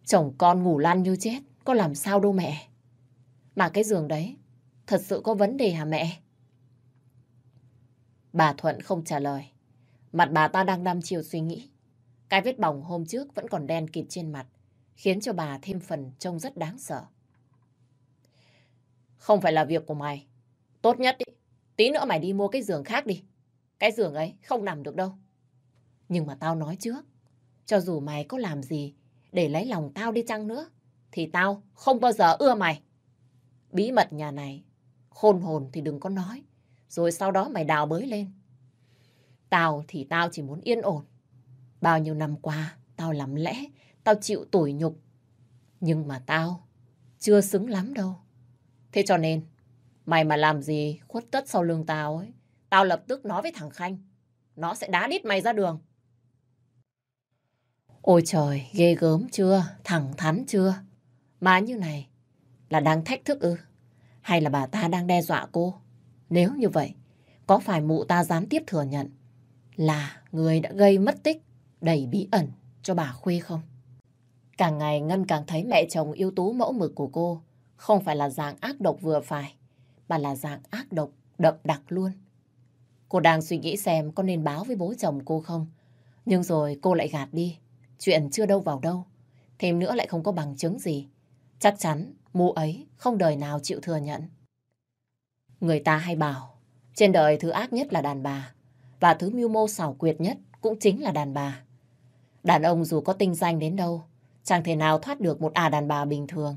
Chồng con ngủ lan như chết, có làm sao đâu mẹ. Mà cái giường đấy, thật sự có vấn đề hả mẹ? Bà Thuận không trả lời. Mặt bà ta đang đăm chiều suy nghĩ. Cái vết bỏng hôm trước vẫn còn đen kịt trên mặt, khiến cho bà thêm phần trông rất đáng sợ. Không phải là việc của mày. Tốt nhất ý, tí nữa mày đi mua cái giường khác đi. Cái giường ấy không nằm được đâu. Nhưng mà tao nói trước, cho dù mày có làm gì để lấy lòng tao đi chăng nữa, thì tao không bao giờ ưa mày. Bí mật nhà này, khôn hồn thì đừng có nói, rồi sau đó mày đào bới lên. Tao thì tao chỉ muốn yên ổn. Bao nhiêu năm qua, tao làm lẽ, tao chịu tủi nhục. Nhưng mà tao chưa xứng lắm đâu. Thế cho nên, mày mà làm gì khuất tất sau lưng tao ấy, tao lập tức nói với thằng Khanh. Nó sẽ đá đít mày ra đường. Ôi trời, ghê gớm chưa? Thẳng thắn chưa? Mà như này là đang thách thức ư? Hay là bà ta đang đe dọa cô? Nếu như vậy, có phải mụ ta gián tiếp thừa nhận là người đã gây mất tích đầy bí ẩn cho bà Khuê không? Càng ngày Ngân càng thấy mẹ chồng yêu tú mẫu mực của cô không phải là dạng ác độc vừa phải, mà là dạng ác độc đậm đặc luôn. Cô đang suy nghĩ xem có nên báo với bố chồng cô không. Nhưng rồi cô lại gạt đi. chuyện chưa đâu vào đâu. Thêm nữa lại không có bằng chứng gì. Chắc chắn mụ ấy không đời nào chịu thừa nhận. Người ta hay bảo, trên đời thứ ác nhất là đàn bà, và thứ mưu mô xảo quyệt nhất cũng chính là đàn bà. Đàn ông dù có tinh danh đến đâu, chẳng thể nào thoát được một à đàn bà bình thường.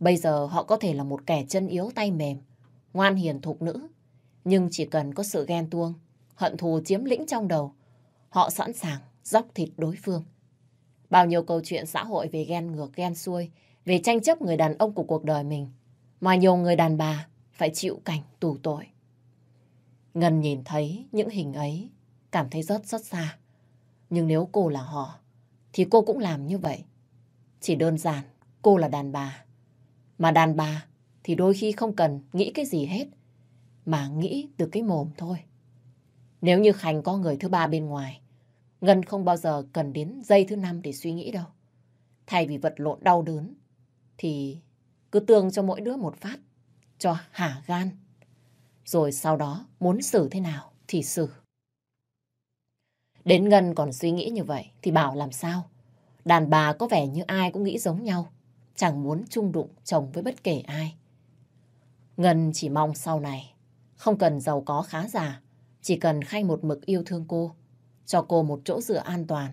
Bây giờ họ có thể là một kẻ chân yếu tay mềm, ngoan hiền thục nữ, nhưng chỉ cần có sự ghen tuông, hận thù chiếm lĩnh trong đầu, họ sẵn sàng dốc thịt đối phương. Bao nhiêu câu chuyện xã hội về ghen ngược ghen xuôi, về tranh chấp người đàn ông của cuộc đời mình, mà nhiều người đàn bà phải chịu cảnh tù tội. Ngân nhìn thấy những hình ấy, cảm thấy rất rất xa. Nhưng nếu cô là họ, thì cô cũng làm như vậy. Chỉ đơn giản, cô là đàn bà. Mà đàn bà thì đôi khi không cần nghĩ cái gì hết, mà nghĩ từ cái mồm thôi. Nếu như Khánh có người thứ ba bên ngoài, Ngân không bao giờ cần đến giây thứ năm để suy nghĩ đâu. Thay vì vật lộn đau đớn, thì cứ tương cho mỗi đứa một phát, cho hả gan. Rồi sau đó muốn xử thế nào thì xử. Đến Ngân còn suy nghĩ như vậy thì bảo làm sao? Đàn bà có vẻ như ai cũng nghĩ giống nhau, chẳng muốn chung đụng chồng với bất kể ai. Ngân chỉ mong sau này, không cần giàu có khá giả, chỉ cần Khanh một mực yêu thương cô, cho cô một chỗ dựa an toàn.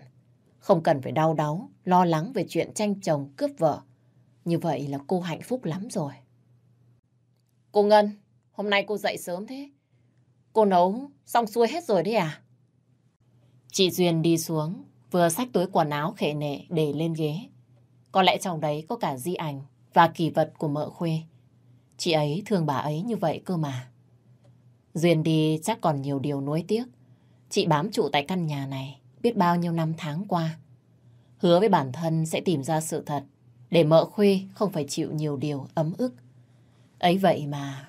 Không cần phải đau đáu, lo lắng về chuyện tranh chồng cướp vợ. Như vậy là cô hạnh phúc lắm rồi. Cô Ngân, hôm nay cô dậy sớm thế. Cô nấu xong xuôi hết rồi đấy à? Chị Duyên đi xuống, vừa xách túi quần áo khệ nệ để lên ghế. Có lẽ trong đấy có cả di ảnh và kỳ vật của mợ khuê. Chị ấy thương bà ấy như vậy cơ mà. Duyên đi chắc còn nhiều điều nuối tiếc. Chị bám trụ tại căn nhà này biết bao nhiêu năm tháng qua. Hứa với bản thân sẽ tìm ra sự thật để mợ khuê không phải chịu nhiều điều ấm ức. Ấy vậy mà...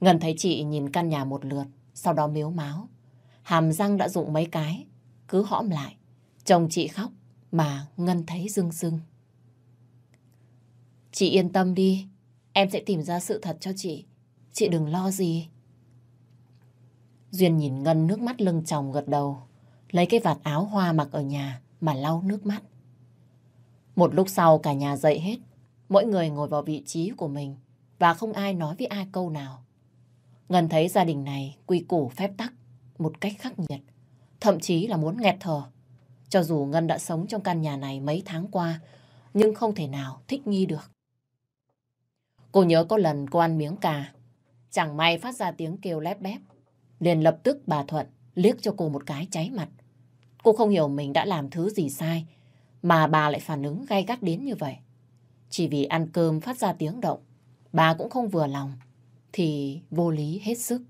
Ngân thấy chị nhìn căn nhà một lượt, sau đó miếu máu. Hàm răng đã rụng mấy cái, cứ hõm lại. Chồng chị khóc mà Ngân thấy rưng rưng. Chị yên tâm đi, em sẽ tìm ra sự thật cho chị. Chị đừng lo gì. Duyên nhìn Ngân nước mắt lưng chồng gật đầu, lấy cái vạt áo hoa mặc ở nhà mà lau nước mắt. Một lúc sau cả nhà dậy hết, mỗi người ngồi vào vị trí của mình và không ai nói với ai câu nào. Ngân thấy gia đình này quy củ phép tắc một cách khắc nghiệt, thậm chí là muốn nghẹt thở. Cho dù Ngân đã sống trong căn nhà này mấy tháng qua, nhưng không thể nào thích nghi được. Cô nhớ có lần cô ăn miếng cà, chẳng may phát ra tiếng kêu lép bép. Liền lập tức bà Thuận liếc cho cô một cái cháy mặt. Cô không hiểu mình đã làm thứ gì sai, mà bà lại phản ứng gay gắt đến như vậy. Chỉ vì ăn cơm phát ra tiếng động, bà cũng không vừa lòng, thì vô lý hết sức.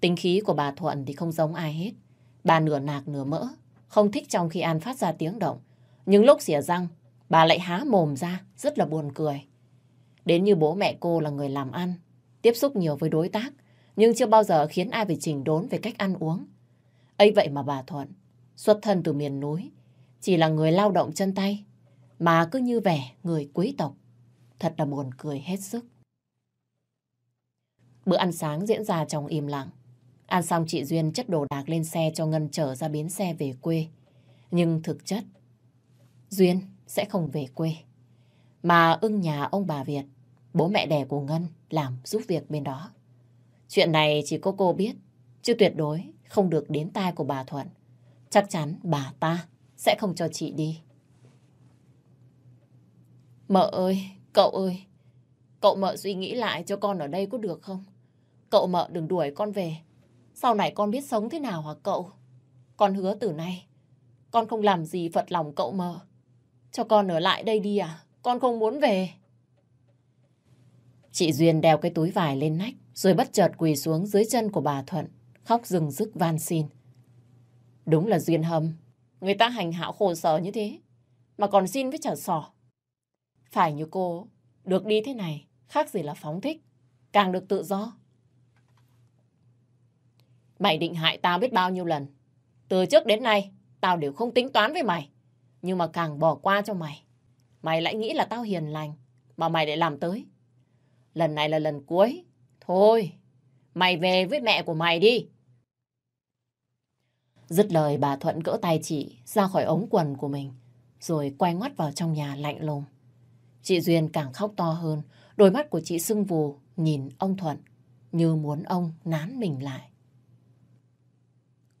Tính khí của bà Thuận thì không giống ai hết. Bà nửa nạc nửa mỡ, không thích trong khi ăn phát ra tiếng động. Nhưng lúc xỉa răng, bà lại há mồm ra, rất là buồn cười. Đến như bố mẹ cô là người làm ăn, tiếp xúc nhiều với đối tác, nhưng chưa bao giờ khiến ai phải chỉnh đốn về cách ăn uống. ấy vậy mà bà Thuận, xuất thân từ miền núi, chỉ là người lao động chân tay, mà cứ như vẻ người quý tộc. Thật là buồn cười hết sức. Bữa ăn sáng diễn ra trong im lặng. Ăn xong chị Duyên chất đồ đạc lên xe cho Ngân trở ra bến xe về quê. Nhưng thực chất, Duyên sẽ không về quê. Mà ưng nhà ông bà Việt, bố mẹ đẻ của Ngân làm giúp việc bên đó. Chuyện này chỉ có cô biết, chứ tuyệt đối không được đến tai của bà Thuận. Chắc chắn bà ta sẽ không cho chị đi. Mợ ơi, cậu ơi, cậu mợ suy nghĩ lại cho con ở đây có được không? Cậu mợ đừng đuổi con về. Sau này con biết sống thế nào hả cậu? Con hứa từ nay, con không làm gì phật lòng cậu mợ. Cho con ở lại đây đi à? Con không muốn về. Chị Duyên đeo cái túi vải lên nách, rồi bất chợt quỳ xuống dưới chân của bà Thuận, khóc rừng rức van xin. Đúng là Duyên hâm, người ta hành hạ khổ sở như thế, mà còn xin với trả sỏ. Phải như cô, được đi thế này, khác gì là phóng thích, càng được tự do. Mày định hại tao biết bao nhiêu lần. Từ trước đến nay, tao đều không tính toán với mày. Nhưng mà càng bỏ qua cho mày. Mày lại nghĩ là tao hiền lành, mà mày lại làm tới. Lần này là lần cuối. Thôi, mày về với mẹ của mày đi. Dứt lời bà Thuận gỡ tay chị ra khỏi ống quần của mình, rồi quay ngoắt vào trong nhà lạnh lùng. Chị Duyên càng khóc to hơn, đôi mắt của chị sưng vù nhìn ông Thuận như muốn ông nán mình lại.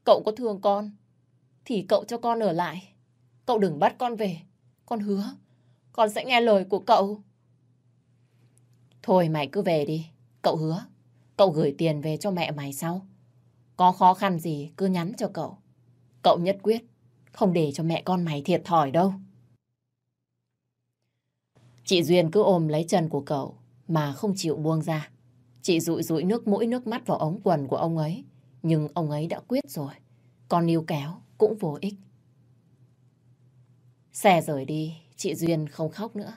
Cậu có thương con, thì cậu cho con ở lại. Cậu đừng bắt con về. Con hứa, con sẽ nghe lời của cậu. Thôi mày cứ về đi, cậu hứa. Cậu gửi tiền về cho mẹ mày sau. Có khó khăn gì cứ nhắn cho cậu. Cậu nhất quyết, không để cho mẹ con mày thiệt thòi đâu. Chị Duyên cứ ôm lấy chân của cậu mà không chịu buông ra. Chị rụi rụi nước mũi nước mắt vào ống quần của ông ấy. Nhưng ông ấy đã quyết rồi. Còn níu kéo cũng vô ích. Xe rời đi, chị Duyên không khóc nữa.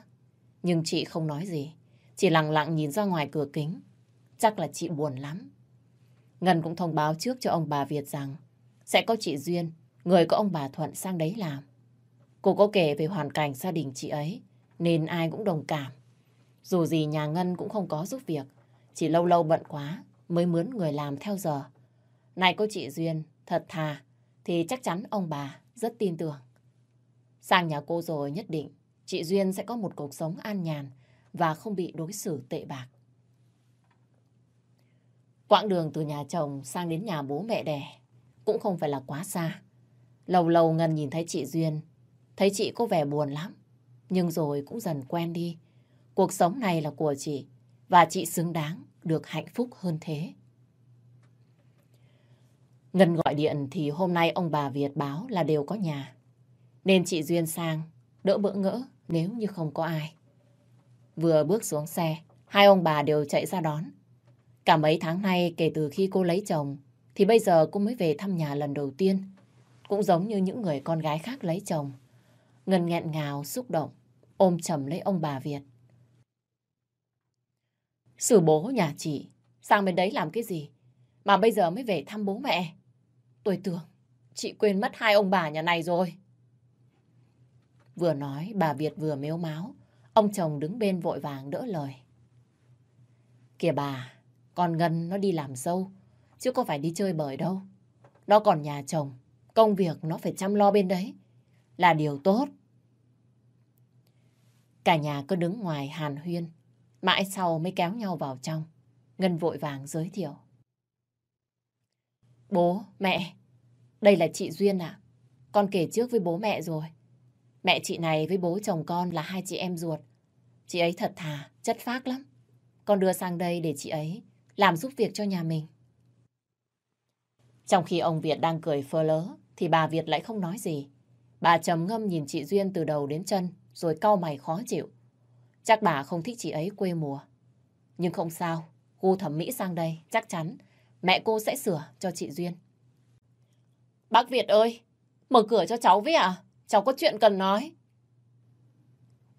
Nhưng chị không nói gì. Chỉ lặng lặng nhìn ra ngoài cửa kính. Chắc là chị buồn lắm. Ngân cũng thông báo trước cho ông bà Việt rằng sẽ có chị Duyên, người có ông bà Thuận sang đấy làm. Cô có kể về hoàn cảnh gia đình chị ấy, nên ai cũng đồng cảm. Dù gì nhà Ngân cũng không có giúp việc, chỉ lâu lâu bận quá mới mướn người làm theo giờ. Này cô chị Duyên, thật thà, thì chắc chắn ông bà rất tin tưởng. Sang nhà cô rồi nhất định chị Duyên sẽ có một cuộc sống an nhàn và không bị đối xử tệ bạc. Quãng đường từ nhà chồng sang đến nhà bố mẹ đẻ cũng không phải là quá xa. Lâu lâu Ngân nhìn thấy chị Duyên, thấy chị có vẻ buồn lắm, nhưng rồi cũng dần quen đi. Cuộc sống này là của chị và chị xứng đáng được hạnh phúc hơn thế. Ngân gọi điện thì hôm nay ông bà Việt báo là đều có nhà. Nên chị Duyên sang, đỡ bỡ ngỡ nếu như không có ai. Vừa bước xuống xe, hai ông bà đều chạy ra đón. Cả mấy tháng nay kể từ khi cô lấy chồng, thì bây giờ cô mới về thăm nhà lần đầu tiên. Cũng giống như những người con gái khác lấy chồng. Ngân nghẹn ngào, xúc động, ôm chầm lấy ông bà Việt. Sử bố nhà chị, sang bên đấy làm cái gì? Mà bây giờ mới về thăm bố mẹ. Tôi tưởng chị quên mất hai ông bà nhà này rồi. Vừa nói bà Việt vừa mếu máu. Ông chồng đứng bên vội vàng đỡ lời. Kìa bà, con Ngân nó đi làm dâu, chứ có phải đi chơi bời đâu. Nó còn nhà chồng, công việc nó phải chăm lo bên đấy. Là điều tốt. Cả nhà cứ đứng ngoài hàn huyên, mãi sau mới kéo nhau vào trong. Ngân vội vàng giới thiệu. Bố, mẹ, đây là chị Duyên ạ. Con kể trước với bố mẹ rồi. Mẹ chị này với bố chồng con là hai chị em ruột. Chị ấy thật thà, chất phác lắm. Con đưa sang đây để chị ấy làm giúp việc cho nhà mình. Trong khi ông Việt đang cười phơ lớ, thì bà Việt lại không nói gì. Bà trầm ngâm nhìn chị Duyên từ đầu đến chân, rồi cau mày khó chịu. Chắc bà không thích chị ấy quê mùa. Nhưng không sao, gu thẩm mỹ sang đây, chắc chắn mẹ cô sẽ sửa cho chị Duyên. Bác Việt ơi, mở cửa cho cháu với ạ. Cháu có chuyện cần nói.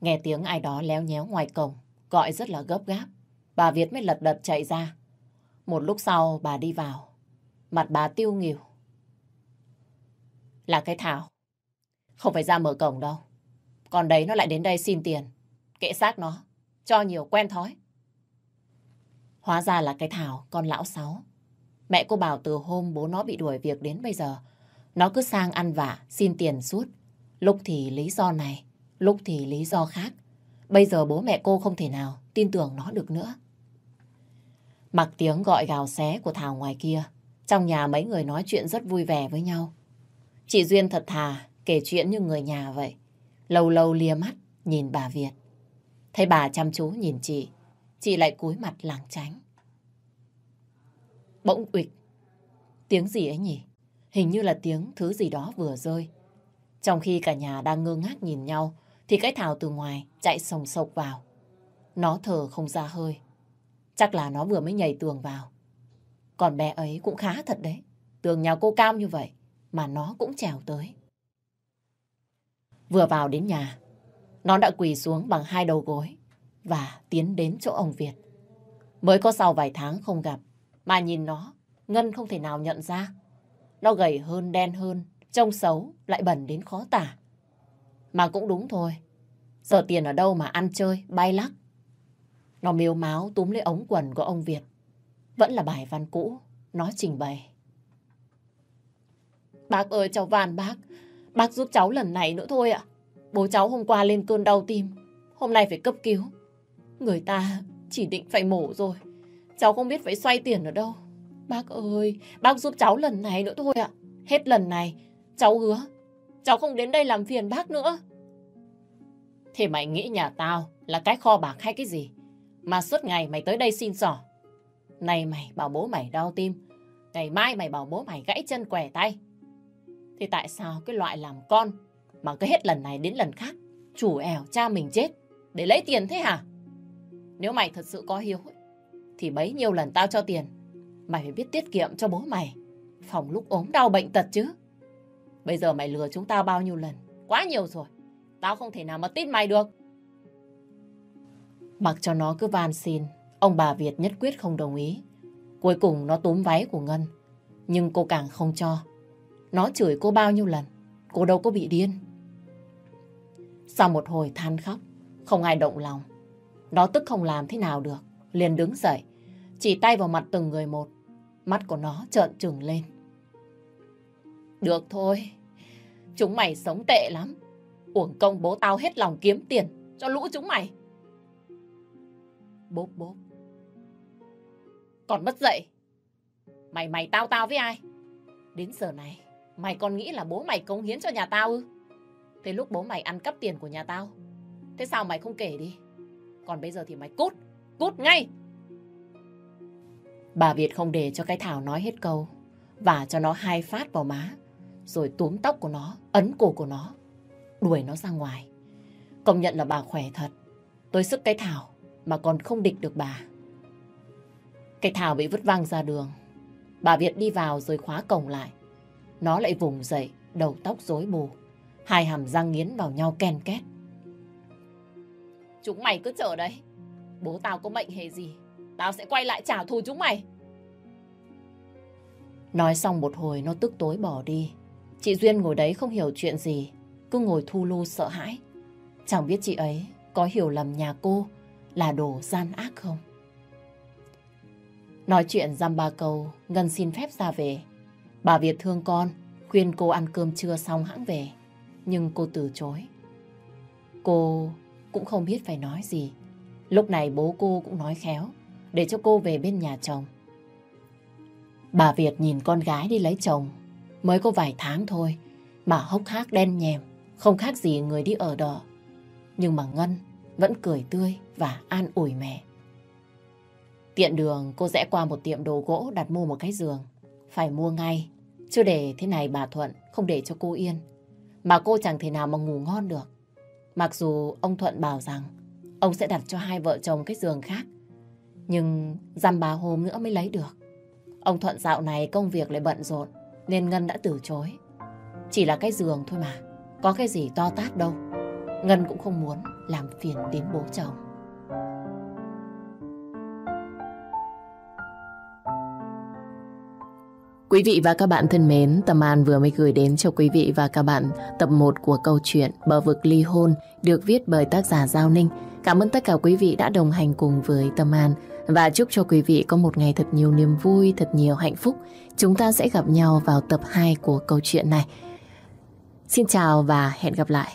Nghe tiếng ai đó léo nhéo ngoài cổng, gọi rất là gấp gáp. Bà Việt mới lật đật chạy ra. Một lúc sau bà đi vào. Mặt bà tiêu nghỉu. Là cái Thảo. Không phải ra mở cổng đâu. Còn đấy nó lại đến đây xin tiền. Kệ xác nó. Cho nhiều quen thói. Hóa ra là cái Thảo, con lão sáu. Mẹ cô bảo từ hôm bố nó bị đuổi việc đến bây giờ nó cứ sang ăn vạ, xin tiền suốt. Lúc thì lý do này, lúc thì lý do khác. Bây giờ bố mẹ cô không thể nào tin tưởng nó được nữa. Mặc tiếng gọi gào xé của Thảo ngoài kia, trong nhà mấy người nói chuyện rất vui vẻ với nhau. Chị Duyên thật thà, kể chuyện như người nhà vậy. Lâu lâu lia mắt, nhìn bà Việt. Thấy bà chăm chú nhìn chị, chị lại cúi mặt lảng tránh. Bỗng ụt. tiếng gì ấy nhỉ? Hình như là tiếng thứ gì đó vừa rơi. Trong khi cả nhà đang ngơ ngác nhìn nhau, thì cái Thảo từ ngoài chạy sồng sộc vào. Nó thở không ra hơi. Chắc là nó vừa mới nhảy tường vào. Còn bé ấy cũng khá thật đấy. Tường nhà cô cao như vậy, mà nó cũng trèo tới. Vừa vào đến nhà, nó đã quỳ xuống bằng hai đầu gối và tiến đến chỗ ông Việt. Mới có sau vài tháng không gặp, mà nhìn nó, Ngân không thể nào nhận ra. Nó gầy hơn, đen hơn, trông xấu, lại bẩn đến khó tả. Mà cũng đúng thôi. Giờ tiền ở đâu mà ăn chơi, bay lắc. Nó miêu máu túm lấy ống quần của ông Việt. Vẫn là bài văn cũ, nó trình bày. Bác ơi cháu van bác. Bác giúp cháu lần này nữa thôi ạ. Bố cháu hôm qua lên cơn đau tim. Hôm nay phải cấp cứu. Người ta chỉ định phải mổ rồi. Cháu không biết phải xoay tiền ở đâu. Bác ơi, bác giúp cháu lần này nữa thôi ạ. Hết lần này, cháu hứa. Cháu không đến đây làm phiền bác nữa. Thế mày nghĩ nhà tao là cái kho bạc hay cái gì? Mà suốt ngày mày tới đây xin sỏ. Này mày bảo bố mày đau tim. Ngày mai mày bảo bố mày gãy chân què tay. Thì tại sao cái loại làm con mà cứ hết lần này đến lần khác chủ ẻo cha mình chết để lấy tiền thế hả? Nếu mày thật sự có hiếu thì bấy nhiêu lần tao cho tiền mày phải biết tiết kiệm cho bố mày phòng lúc ốm đau bệnh tật chứ. Bây giờ mày lừa chúng tao bao nhiêu lần? Quá nhiều rồi. Tao không thể nào mà tin mày được. Mặc cho nó cứ van xin, ông bà Việt nhất quyết không đồng ý. Cuối cùng nó túm váy của Ngân, nhưng cô càng không cho. Nó chửi cô bao nhiêu lần, cô đâu có bị điên. Sau một hồi than khóc, không ai động lòng. Nó tức không làm thế nào được, liền đứng dậy, chỉ tay vào mặt từng người một. Mắt của nó trợn trừng lên. Được thôi, chúng mày sống tệ lắm. Uổng công bố tao hết lòng kiếm tiền cho lũ chúng mày. Bốp bốp. Còn mất dậy. Mày mày tao tao với ai? Đến giờ này, mày còn nghĩ là bố mày cống hiến cho nhà tao ư? Thế lúc bố mày ăn cắp tiền của nhà tao, thế sao mày không kể đi? Còn bây giờ thì mày cút, cút ngay! Bà Việt không để cho cái Thảo nói hết câu, và cho nó hai phát vào má, rồi túm tóc của nó, ấn cổ của nó, đuổi nó ra ngoài. Công nhận là bà khỏe thật. Tôi sức cái Thảo mà còn không địch được bà. Cái Thảo bị vứt văng ra đường. Bà Việt đi vào rồi khóa cổng lại. Nó lại vùng dậy, đầu tóc rối bù. Hai hàm răng nghiến vào nhau ken két. Chúng mày cứ chờ đấy. Bố tao có bệnh hề gì. Tao sẽ quay lại trả thù chúng mày. Nói xong một hồi nó tức tối bỏ đi. Chị Duyên ngồi đấy không hiểu chuyện gì. Cứ ngồi thu lu sợ hãi. Chẳng biết chị ấy có hiểu lầm nhà cô là đồ gian ác không? Nói chuyện dăm ba câu, Ngân xin phép ra về. Bà Việt thương con, khuyên cô ăn cơm trưa xong hãng về. Nhưng cô từ chối. Cô cũng không biết phải nói gì. Lúc này bố cô cũng nói khéo, để cho cô về bên nhà chồng. Bà Việt nhìn con gái đi lấy chồng, mới có vài tháng thôi, mà hốc hác đen nhèm, không khác gì người đi ở đò. Nhưng mà Ngân vẫn cười tươi và an ủi mẹ. Tiện đường cô rẽ qua một tiệm đồ gỗ đặt mua một cái giường. Phải mua ngay, chứ để thế này bà Thuận không để cho cô yên. Mà cô chẳng thể nào mà ngủ ngon được. Mặc dù ông Thuận bảo rằng ông sẽ đặt cho hai vợ chồng cái giường khác. Nhưng dăm ba hôm nữa mới lấy được. Ông Thuận dạo này công việc lại bận rộn nên Ngân đã từ chối. Chỉ là cái giường thôi mà, có cái gì to tát đâu. Ngân cũng không muốn làm phiền đến bố chồng. Quý vị và các bạn thân mến, Tâm An vừa mới gửi đến cho quý vị và các bạn tập 1 của câu chuyện Bờ vực ly hôn được viết bởi tác giả Giao Ninh. Cảm ơn tất cả quý vị đã đồng hành cùng với Tâm An và chúc cho quý vị có một ngày thật nhiều niềm vui, thật nhiều hạnh phúc. Chúng ta sẽ gặp nhau vào tập 2 của câu chuyện này. Xin chào và hẹn gặp lại.